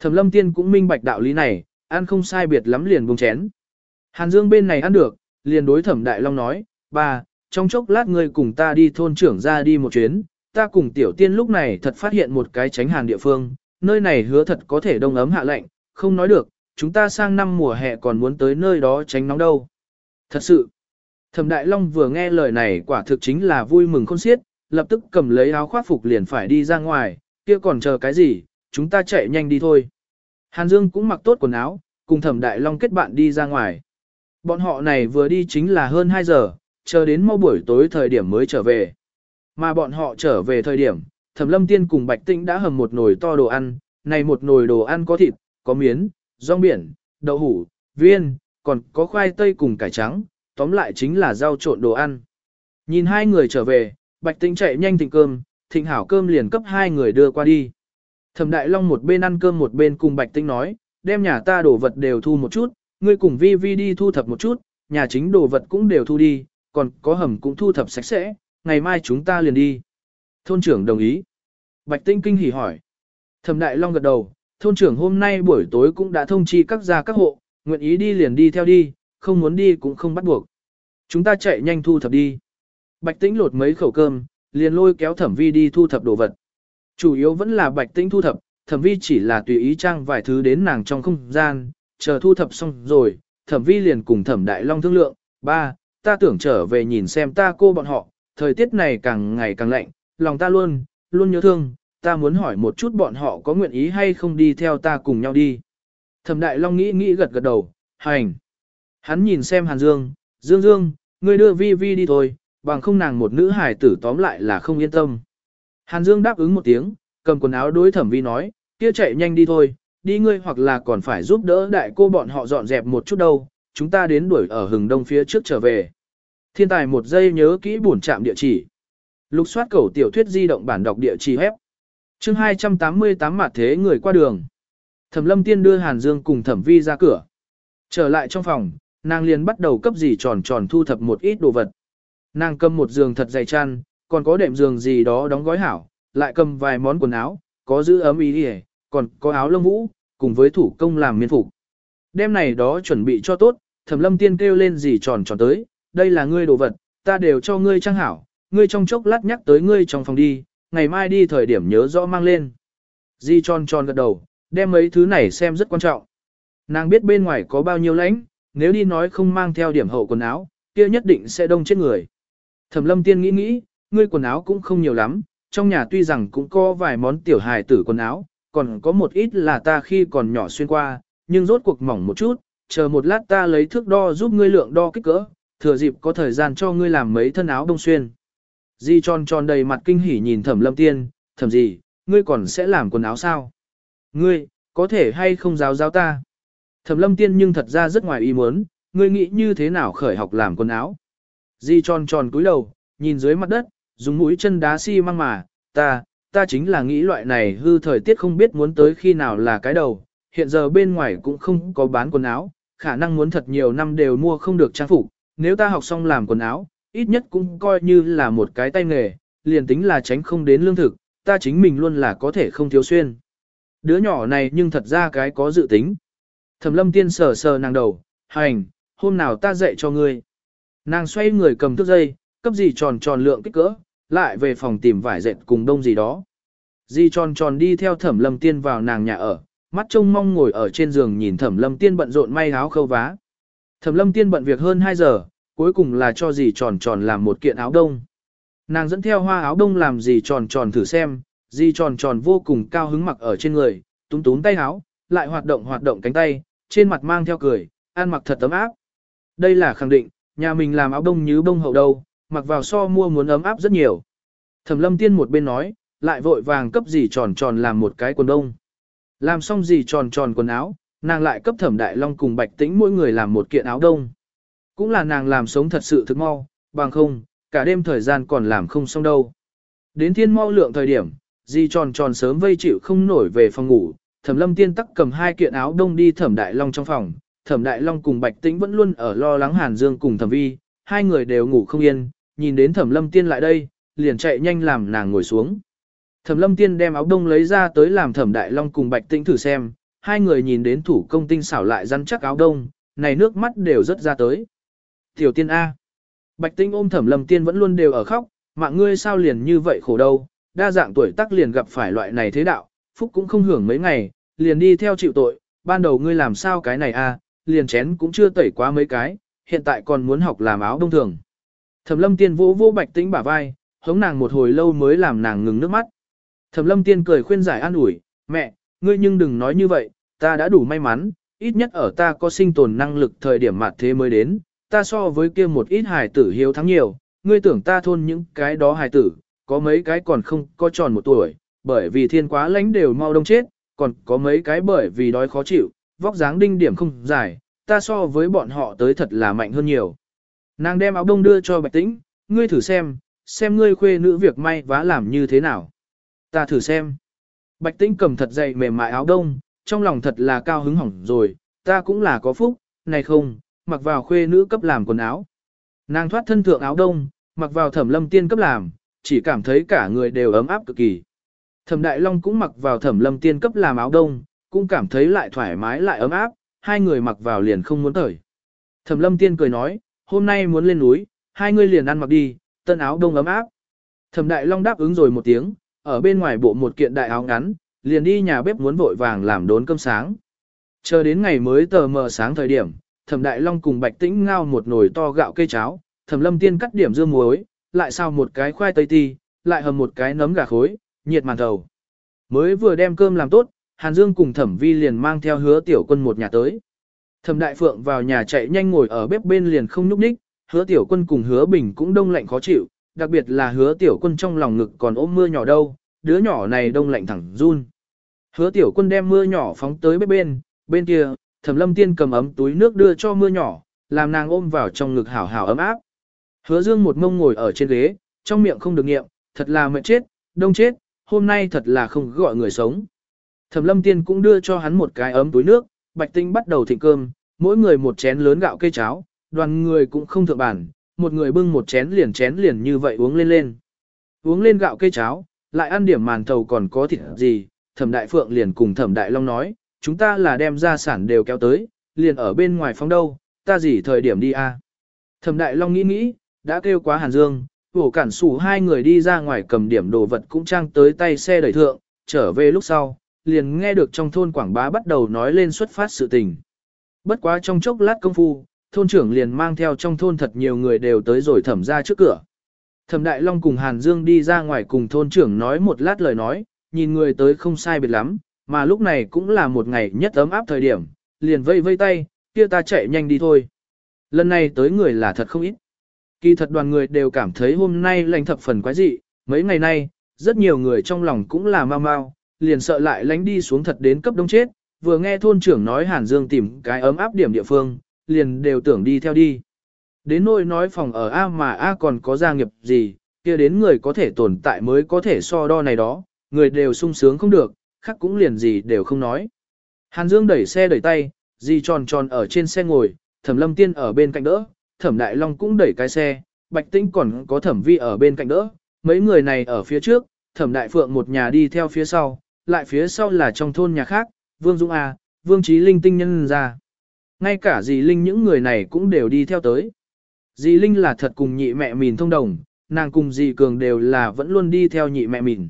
Thẩm lâm tiên cũng minh bạch đạo lý này, ăn không sai biệt lắm liền buông chén. Hàn Dương bên này ăn được, liền đối thẩm đại long nói, ba, trong chốc lát ngươi cùng ta đi thôn trưởng ra đi một chuyến, ta cùng tiểu tiên lúc này thật phát hiện một cái tránh hàn địa phương, nơi này hứa thật có thể đông ấm hạ lạnh, không nói được, chúng ta sang năm mùa hè còn muốn tới nơi đó tránh nóng đâu. Thật sự, thẩm đại long vừa nghe lời này quả thực chính là vui mừng khôn xiết, lập tức cầm lấy áo khoác phục liền phải đi ra ngoài, kia còn chờ cái gì, chúng ta chạy nhanh đi thôi. Hàn Dương cũng mặc tốt quần áo, cùng thẩm đại long kết bạn đi ra ngoài. Bọn họ này vừa đi chính là hơn 2 giờ, chờ đến mau buổi tối thời điểm mới trở về. Mà bọn họ trở về thời điểm, thẩm lâm tiên cùng bạch Tĩnh đã hầm một nồi to đồ ăn, này một nồi đồ ăn có thịt, có miến, rong biển, đậu hủ, viên, còn có khoai tây cùng cải trắng, tóm lại chính là rau trộn đồ ăn. Nhìn hai người trở về, bạch Tĩnh chạy nhanh thịnh cơm, thịnh hảo cơm liền cấp hai người đưa qua đi. Thẩm Đại Long một bên ăn cơm một bên cùng Bạch Tĩnh nói, đem nhà ta đồ vật đều thu một chút, ngươi cùng Vi Vi đi thu thập một chút, nhà chính đồ vật cũng đều thu đi, còn có hầm cũng thu thập sạch sẽ, ngày mai chúng ta liền đi. Thôn trưởng đồng ý. Bạch Tinh kinh hỉ hỏi. Thẩm Đại Long gật đầu, thôn trưởng hôm nay buổi tối cũng đã thông chi các gia các hộ, nguyện ý đi liền đi theo đi, không muốn đi cũng không bắt buộc. Chúng ta chạy nhanh thu thập đi. Bạch Tĩnh lột mấy khẩu cơm, liền lôi kéo Thẩm Vi đi thu thập đồ vật. Chủ yếu vẫn là Bạch Tĩnh thu thập, Thẩm Vi chỉ là tùy ý trang vài thứ đến nàng trong không gian, chờ thu thập xong rồi, Thẩm Vi liền cùng Thẩm Đại Long thương lượng, ba, ta tưởng trở về nhìn xem ta cô bọn họ, thời tiết này càng ngày càng lạnh, lòng ta luôn, luôn nhớ thương, ta muốn hỏi một chút bọn họ có nguyện ý hay không đi theo ta cùng nhau đi. Thẩm Đại Long nghĩ nghĩ gật gật đầu, hành. Hắn nhìn xem Hàn Dương, Dương Dương, ngươi đưa Vi Vi đi thôi, bằng không nàng một nữ hài tử tóm lại là không yên tâm. Hàn Dương đáp ứng một tiếng, cầm quần áo đối Thẩm Vi nói, kia chạy nhanh đi thôi, đi ngươi hoặc là còn phải giúp đỡ đại cô bọn họ dọn dẹp một chút đâu, chúng ta đến đuổi ở hừng đông phía trước trở về. Thiên tài một giây nhớ kỹ bổn trạm địa chỉ. Lục soát cầu tiểu thuyết di động bản đọc địa chỉ hép. Chương 288 mặt thế người qua đường. Thẩm Lâm Tiên đưa Hàn Dương cùng Thẩm Vi ra cửa. Trở lại trong phòng, nàng liền bắt đầu cấp gì tròn tròn thu thập một ít đồ vật. Nàng cầm một giường thật dày chăn, còn có đệm giường gì đó đóng gói hảo, lại cầm vài món quần áo, có giữ ấm ý đi còn có áo lông vũ, cùng với thủ công làm miên phục. Đêm này đó chuẩn bị cho tốt, Thẩm Lâm Tiên kêu lên gì tròn tròn tới, đây là ngươi đồ vật, ta đều cho ngươi trang hảo, ngươi trong chốc lát nhắc tới ngươi trong phòng đi, ngày mai đi thời điểm nhớ rõ mang lên. Di tròn tròn gật đầu, đem mấy thứ này xem rất quan trọng. Nàng biết bên ngoài có bao nhiêu lãnh, nếu đi nói không mang theo điểm hậu quần áo, kia nhất định sẽ đông chết người. Thẩm lâm tiên nghĩ nghĩ, ngươi quần áo cũng không nhiều lắm, trong nhà tuy rằng cũng có vài món tiểu hài tử quần áo, còn có một ít là ta khi còn nhỏ xuyên qua, nhưng rốt cuộc mỏng một chút, chờ một lát ta lấy thước đo giúp ngươi lượng đo kích cỡ, thừa dịp có thời gian cho ngươi làm mấy thân áo đông xuyên. Di tròn tròn đầy mặt kinh hỉ nhìn thẩm lâm tiên, thẩm gì, ngươi còn sẽ làm quần áo sao? Ngươi, có thể hay không giáo giáo ta? Thẩm lâm tiên nhưng thật ra rất ngoài ý muốn, ngươi nghĩ như thế nào khởi học làm quần áo? Di tròn tròn cúi đầu, nhìn dưới mặt đất, dùng mũi chân đá xi si măng mà, ta, ta chính là nghĩ loại này hư thời tiết không biết muốn tới khi nào là cái đầu, hiện giờ bên ngoài cũng không có bán quần áo, khả năng muốn thật nhiều năm đều mua không được trang phục, nếu ta học xong làm quần áo, ít nhất cũng coi như là một cái tay nghề, liền tính là tránh không đến lương thực, ta chính mình luôn là có thể không thiếu xuyên. Đứa nhỏ này nhưng thật ra cái có dự tính. Thẩm lâm tiên sờ sờ nàng đầu, hành, hôm nào ta dạy cho ngươi. Nàng xoay người cầm thước dây, cấp gì tròn tròn lượng kích cỡ, lại về phòng tìm vải dệt cùng đông gì đó. Di tròn tròn đi theo thẩm lâm tiên vào nàng nhà ở, mắt trông mong ngồi ở trên giường nhìn thẩm lâm tiên bận rộn may áo khâu vá. Thẩm lâm tiên bận việc hơn 2 giờ, cuối cùng là cho dì tròn tròn làm một kiện áo đông. Nàng dẫn theo hoa áo đông làm dì tròn tròn thử xem, dì tròn tròn vô cùng cao hứng mặc ở trên người, túm túm tay áo, lại hoạt động hoạt động cánh tay, trên mặt mang theo cười, ăn mặc thật ấm áp. Đây là khẳng định, nhà mình làm áo đông như bông hậu đâu, mặc vào so mua muốn ấm áp rất nhiều. Thẩm lâm tiên một bên nói, lại vội vàng cấp dì tròn tròn làm một cái quần đông. Làm xong dì tròn tròn quần áo, nàng lại cấp thẩm đại long cùng bạch tĩnh mỗi người làm một kiện áo đông. Cũng là nàng làm sống thật sự thực mau, bằng không, cả đêm thời gian còn làm không xong đâu. Đến thiên mau lượng thời điểm, dì tròn tròn sớm vây chịu không nổi về phòng ngủ, thẩm lâm tiên tắc cầm hai kiện áo đông đi thẩm đại long trong phòng, thẩm đại long cùng bạch tĩnh vẫn luôn ở lo lắng hàn dương cùng thẩm vi, hai người đều ngủ không yên, nhìn đến thẩm lâm tiên lại đây, liền chạy nhanh làm nàng ngồi xuống. Thẩm lâm tiên đem áo đông lấy ra tới làm thẩm đại long cùng bạch tĩnh thử xem, hai người nhìn đến thủ công tinh xảo lại rắn chắc áo đông, này nước mắt đều rất ra tới. Tiểu tiên A. Bạch tĩnh ôm thẩm lâm tiên vẫn luôn đều ở khóc, mạng ngươi sao liền như vậy khổ đâu, đa dạng tuổi tác liền gặp phải loại này thế đạo, phúc cũng không hưởng mấy ngày, liền đi theo chịu tội, ban đầu ngươi làm sao cái này a, liền chén cũng chưa tẩy quá mấy cái, hiện tại còn muốn học làm áo đông thường. Thẩm lâm tiên vỗ vỗ bạch tĩnh bả vai, hống nàng một hồi lâu mới làm nàng ngừng nước mắt. Thẩm lâm tiên cười khuyên giải an ủi, mẹ, ngươi nhưng đừng nói như vậy, ta đã đủ may mắn, ít nhất ở ta có sinh tồn năng lực thời điểm mặt thế mới đến, ta so với kia một ít hài tử hiếu thắng nhiều, ngươi tưởng ta thôn những cái đó hài tử, có mấy cái còn không có tròn một tuổi, bởi vì thiên quá lãnh đều mau đông chết, còn có mấy cái bởi vì đói khó chịu, vóc dáng đinh điểm không dài, ta so với bọn họ tới thật là mạnh hơn nhiều. Nàng đem áo đông đưa cho Bạch Tĩnh, ngươi thử xem, xem ngươi khuê nữ việc may vá làm như thế nào. Ta thử xem. Bạch Tĩnh cầm thật dày mềm mại áo đông, trong lòng thật là cao hứng hỏng rồi, ta cũng là có phúc, này không, mặc vào khuê nữ cấp làm quần áo. Nàng thoát thân thượng áo đông, mặc vào thẩm lâm tiên cấp làm, chỉ cảm thấy cả người đều ấm áp cực kỳ. Thẩm Đại Long cũng mặc vào thẩm lâm tiên cấp làm áo đông, cũng cảm thấy lại thoải mái lại ấm áp, hai người mặc vào liền không muốn thời Thẩm lâm tiên cười nói, hôm nay muốn lên núi, hai người liền ăn mặc đi, tân áo đông ấm áp. Thẩm Đại Long đáp ứng rồi một tiếng, ở bên ngoài bộ một kiện đại áo ngắn, liền đi nhà bếp muốn vội vàng làm đốn cơm sáng. Chờ đến ngày mới tờ mờ sáng thời điểm, Thẩm Đại Long cùng Bạch Tĩnh ngao một nồi to gạo cây cháo, Thẩm Lâm Tiên cắt điểm dưa muối, lại xào một cái khoai tây ti, lại hầm một cái nấm gà khối, nhiệt màn thầu. Mới vừa đem cơm làm tốt, Hàn Dương cùng Thẩm Vi liền mang theo hứa tiểu quân một nhà tới. Thẩm Đại Phượng vào nhà chạy nhanh ngồi ở bếp bên liền không nhúc nhích, hứa tiểu quân cùng hứa bình cũng đông lạnh khó chịu, đặc biệt là hứa tiểu quân trong lòng ngực còn ôm mưa nhỏ đâu, đứa nhỏ này đông lạnh thẳng run. Hứa tiểu quân đem mưa nhỏ phóng tới bếp bên, bên kia, Thẩm Lâm Tiên cầm ấm túi nước đưa cho mưa nhỏ, làm nàng ôm vào trong ngực hảo hảo ấm áp. Hứa Dương một mông ngồi ở trên ghế, trong miệng không được nghiệm, thật là mệt chết, đông chết, hôm nay thật là không gọi người sống. Thẩm lâm tiên cũng đưa cho hắn một cái ấm túi nước, bạch tinh bắt đầu thịnh cơm, mỗi người một chén lớn gạo cây cháo, đoàn người cũng không thượng bản, một người bưng một chén liền chén liền như vậy uống lên lên. Uống lên gạo cây cháo, lại ăn điểm màn thầu còn có thịt gì, thẩm đại phượng liền cùng thẩm đại long nói, chúng ta là đem gia sản đều kéo tới, liền ở bên ngoài phóng đâu, ta gì thời điểm đi a? Thẩm đại long nghĩ nghĩ, đã kêu quá hàn dương, hổ cản sủ hai người đi ra ngoài cầm điểm đồ vật cũng trang tới tay xe đẩy thượng, trở về lúc sau, liền nghe được trong thôn Quảng Bá bắt đầu nói lên xuất phát sự tình. Bất quá trong chốc lát công phu, thôn trưởng liền mang theo trong thôn thật nhiều người đều tới rồi thẩm ra trước cửa. Thẩm Đại Long cùng Hàn Dương đi ra ngoài cùng thôn trưởng nói một lát lời nói, nhìn người tới không sai biệt lắm, mà lúc này cũng là một ngày nhất ấm áp thời điểm, liền vây vây tay, kia ta chạy nhanh đi thôi. Lần này tới người là thật không ít. Kỳ thật đoàn người đều cảm thấy hôm nay lành thập phần quái dị, mấy ngày nay, rất nhiều người trong lòng cũng là mau mau, liền sợ lại lánh đi xuống thật đến cấp đông chết, vừa nghe thôn trưởng nói Hàn Dương tìm cái ấm áp điểm địa phương, liền đều tưởng đi theo đi. Đến nỗi nói phòng ở A mà A còn có gia nghiệp gì, kia đến người có thể tồn tại mới có thể so đo này đó, người đều sung sướng không được, khác cũng liền gì đều không nói. Hàn Dương đẩy xe đẩy tay, gì tròn tròn ở trên xe ngồi, thẩm lâm tiên ở bên cạnh đỡ, thẩm đại long cũng đẩy cái xe, bạch tinh còn có thẩm vi ở bên cạnh đỡ, mấy người này ở phía trước, thẩm đại phượng một nhà đi theo phía sau, lại phía sau là trong thôn nhà khác, Vương Dũng A, Vương Trí Linh tinh nhân ra. Ngay cả dì Linh những người này cũng đều đi theo tới. Dì Linh là thật cùng nhị mẹ mìn thông đồng, nàng cùng dì Cường đều là vẫn luôn đi theo nhị mẹ mìn.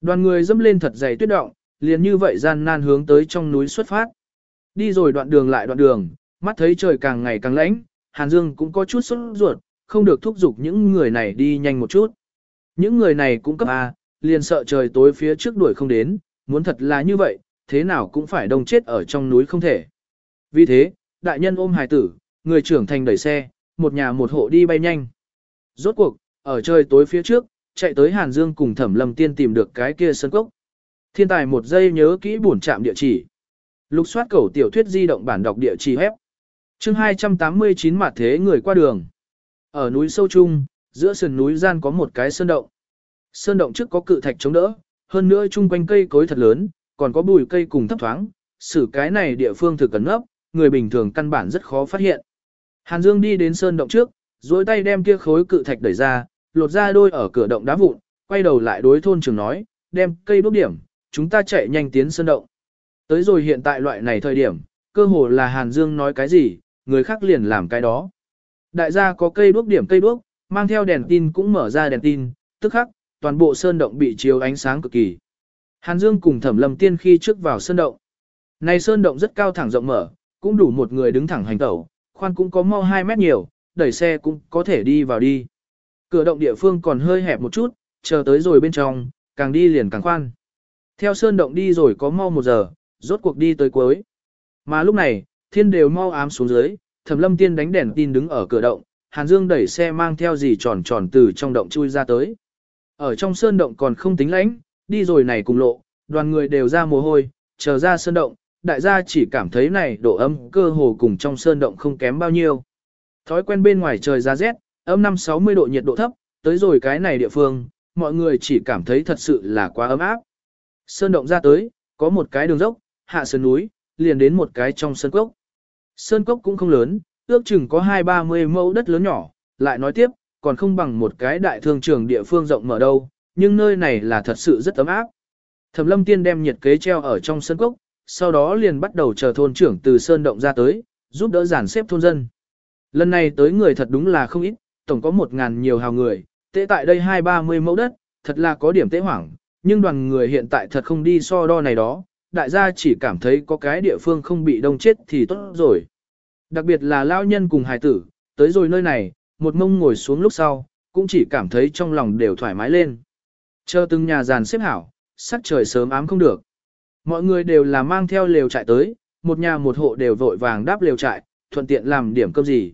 Đoàn người dẫm lên thật dày tuyết động, liền như vậy gian nan hướng tới trong núi xuất phát. Đi rồi đoạn đường lại đoạn đường, mắt thấy trời càng ngày càng lạnh, Hàn Dương cũng có chút sốt ruột, không được thúc giục những người này đi nhanh một chút. Những người này cũng cấp A, liền sợ trời tối phía trước đuổi không đến, muốn thật là như vậy, thế nào cũng phải đông chết ở trong núi không thể. Vì thế, đại nhân ôm hài tử, người trưởng thành đẩy xe, một nhà một hộ đi bay nhanh. Rốt cuộc, ở trời tối phía trước, chạy tới Hàn Dương cùng Thẩm Lâm Tiên tìm được cái kia sân cốc. Thiên tài một giây nhớ kỹ bổn trạm địa chỉ. Lục soát cầu tiểu thuyết di động bản đọc địa chỉ hép. Chương 289 mặt thế người qua đường. Ở núi sâu trung, giữa sườn núi gian có một cái sơn động. Sơn động trước có cự thạch chống đỡ, hơn nữa chung quanh cây cối thật lớn, còn có bùi cây cùng thấp thoáng, xử cái này địa phương thực cẩn ngấp, người bình thường căn bản rất khó phát hiện. Hàn Dương đi đến sơn động trước, duỗi tay đem kia khối cự thạch đẩy ra, lột ra đôi ở cửa động đá vụn, quay đầu lại đối thôn trưởng nói, đem cây đốt điểm, chúng ta chạy nhanh tiến sơn động. Tới rồi hiện tại loại này thời điểm, cơ hồ là Hàn Dương nói cái gì, người khác liền làm cái đó. Đại gia có cây đuốc điểm cây đuốc, mang theo đèn tin cũng mở ra đèn tin, tức khắc, toàn bộ sơn động bị chiếu ánh sáng cực kỳ. Hàn Dương cùng Thẩm Lâm Tiên khi trước vào sơn động. Này sơn động rất cao thẳng rộng mở, cũng đủ một người đứng thẳng hành tẩu, khoan cũng có mau 2 mét nhiều, đẩy xe cũng có thể đi vào đi. Cửa động địa phương còn hơi hẹp một chút, chờ tới rồi bên trong, càng đi liền càng khoan. Theo sơn động đi rồi có mau một giờ, rốt cuộc đi tới cuối. Mà lúc này, thiên đều mau ám xuống dưới, Thẩm Lâm Tiên đánh đèn tin đứng ở cửa động, Hàn Dương đẩy xe mang theo gì tròn tròn từ trong động chui ra tới. Ở trong sơn động còn không tính lãnh, đi rồi này cùng lộ, đoàn người đều ra mồ hôi, chờ ra sơn động, đại gia chỉ cảm thấy này độ ấm cơ hồ cùng trong sơn động không kém bao nhiêu. Thói quen bên ngoài trời ra rét, âm 5-60 độ nhiệt độ thấp, tới rồi cái này địa phương, mọi người chỉ cảm thấy thật sự là quá ấm áp. Sơn động ra tới, có một cái đường dốc, hạ sơn núi, liền đến một cái trong sơn cốc. Sơn cốc cũng không lớn, ước chừng có 2-30 mẫu đất lớn nhỏ, lại nói tiếp, còn không bằng một cái đại thương trường địa phương rộng mở đâu, nhưng nơi này là thật sự rất ấm áp. Thẩm lâm tiên đem nhiệt kế treo ở trong sân cốc, sau đó liền bắt đầu chờ thôn trưởng từ sơn động ra tới, giúp đỡ giản xếp thôn dân. Lần này tới người thật đúng là không ít, tổng có một ngàn nhiều hào người, tệ tại đây hai ba mươi mẫu đất, thật là có điểm tế hoảng, nhưng đoàn người hiện tại thật không đi so đo này đó, đại gia chỉ cảm thấy có cái địa phương không bị đông chết thì tốt rồi. Đặc biệt là lao nhân cùng hài tử, tới rồi nơi này, một mông ngồi xuống lúc sau, cũng chỉ cảm thấy trong lòng đều thoải mái lên. Chờ từng nhà giàn xếp hảo, sắc trời sớm ám không được. Mọi người đều là mang theo lều trại tới, một nhà một hộ đều vội vàng đáp lều trại, thuận tiện làm điểm cơm gì.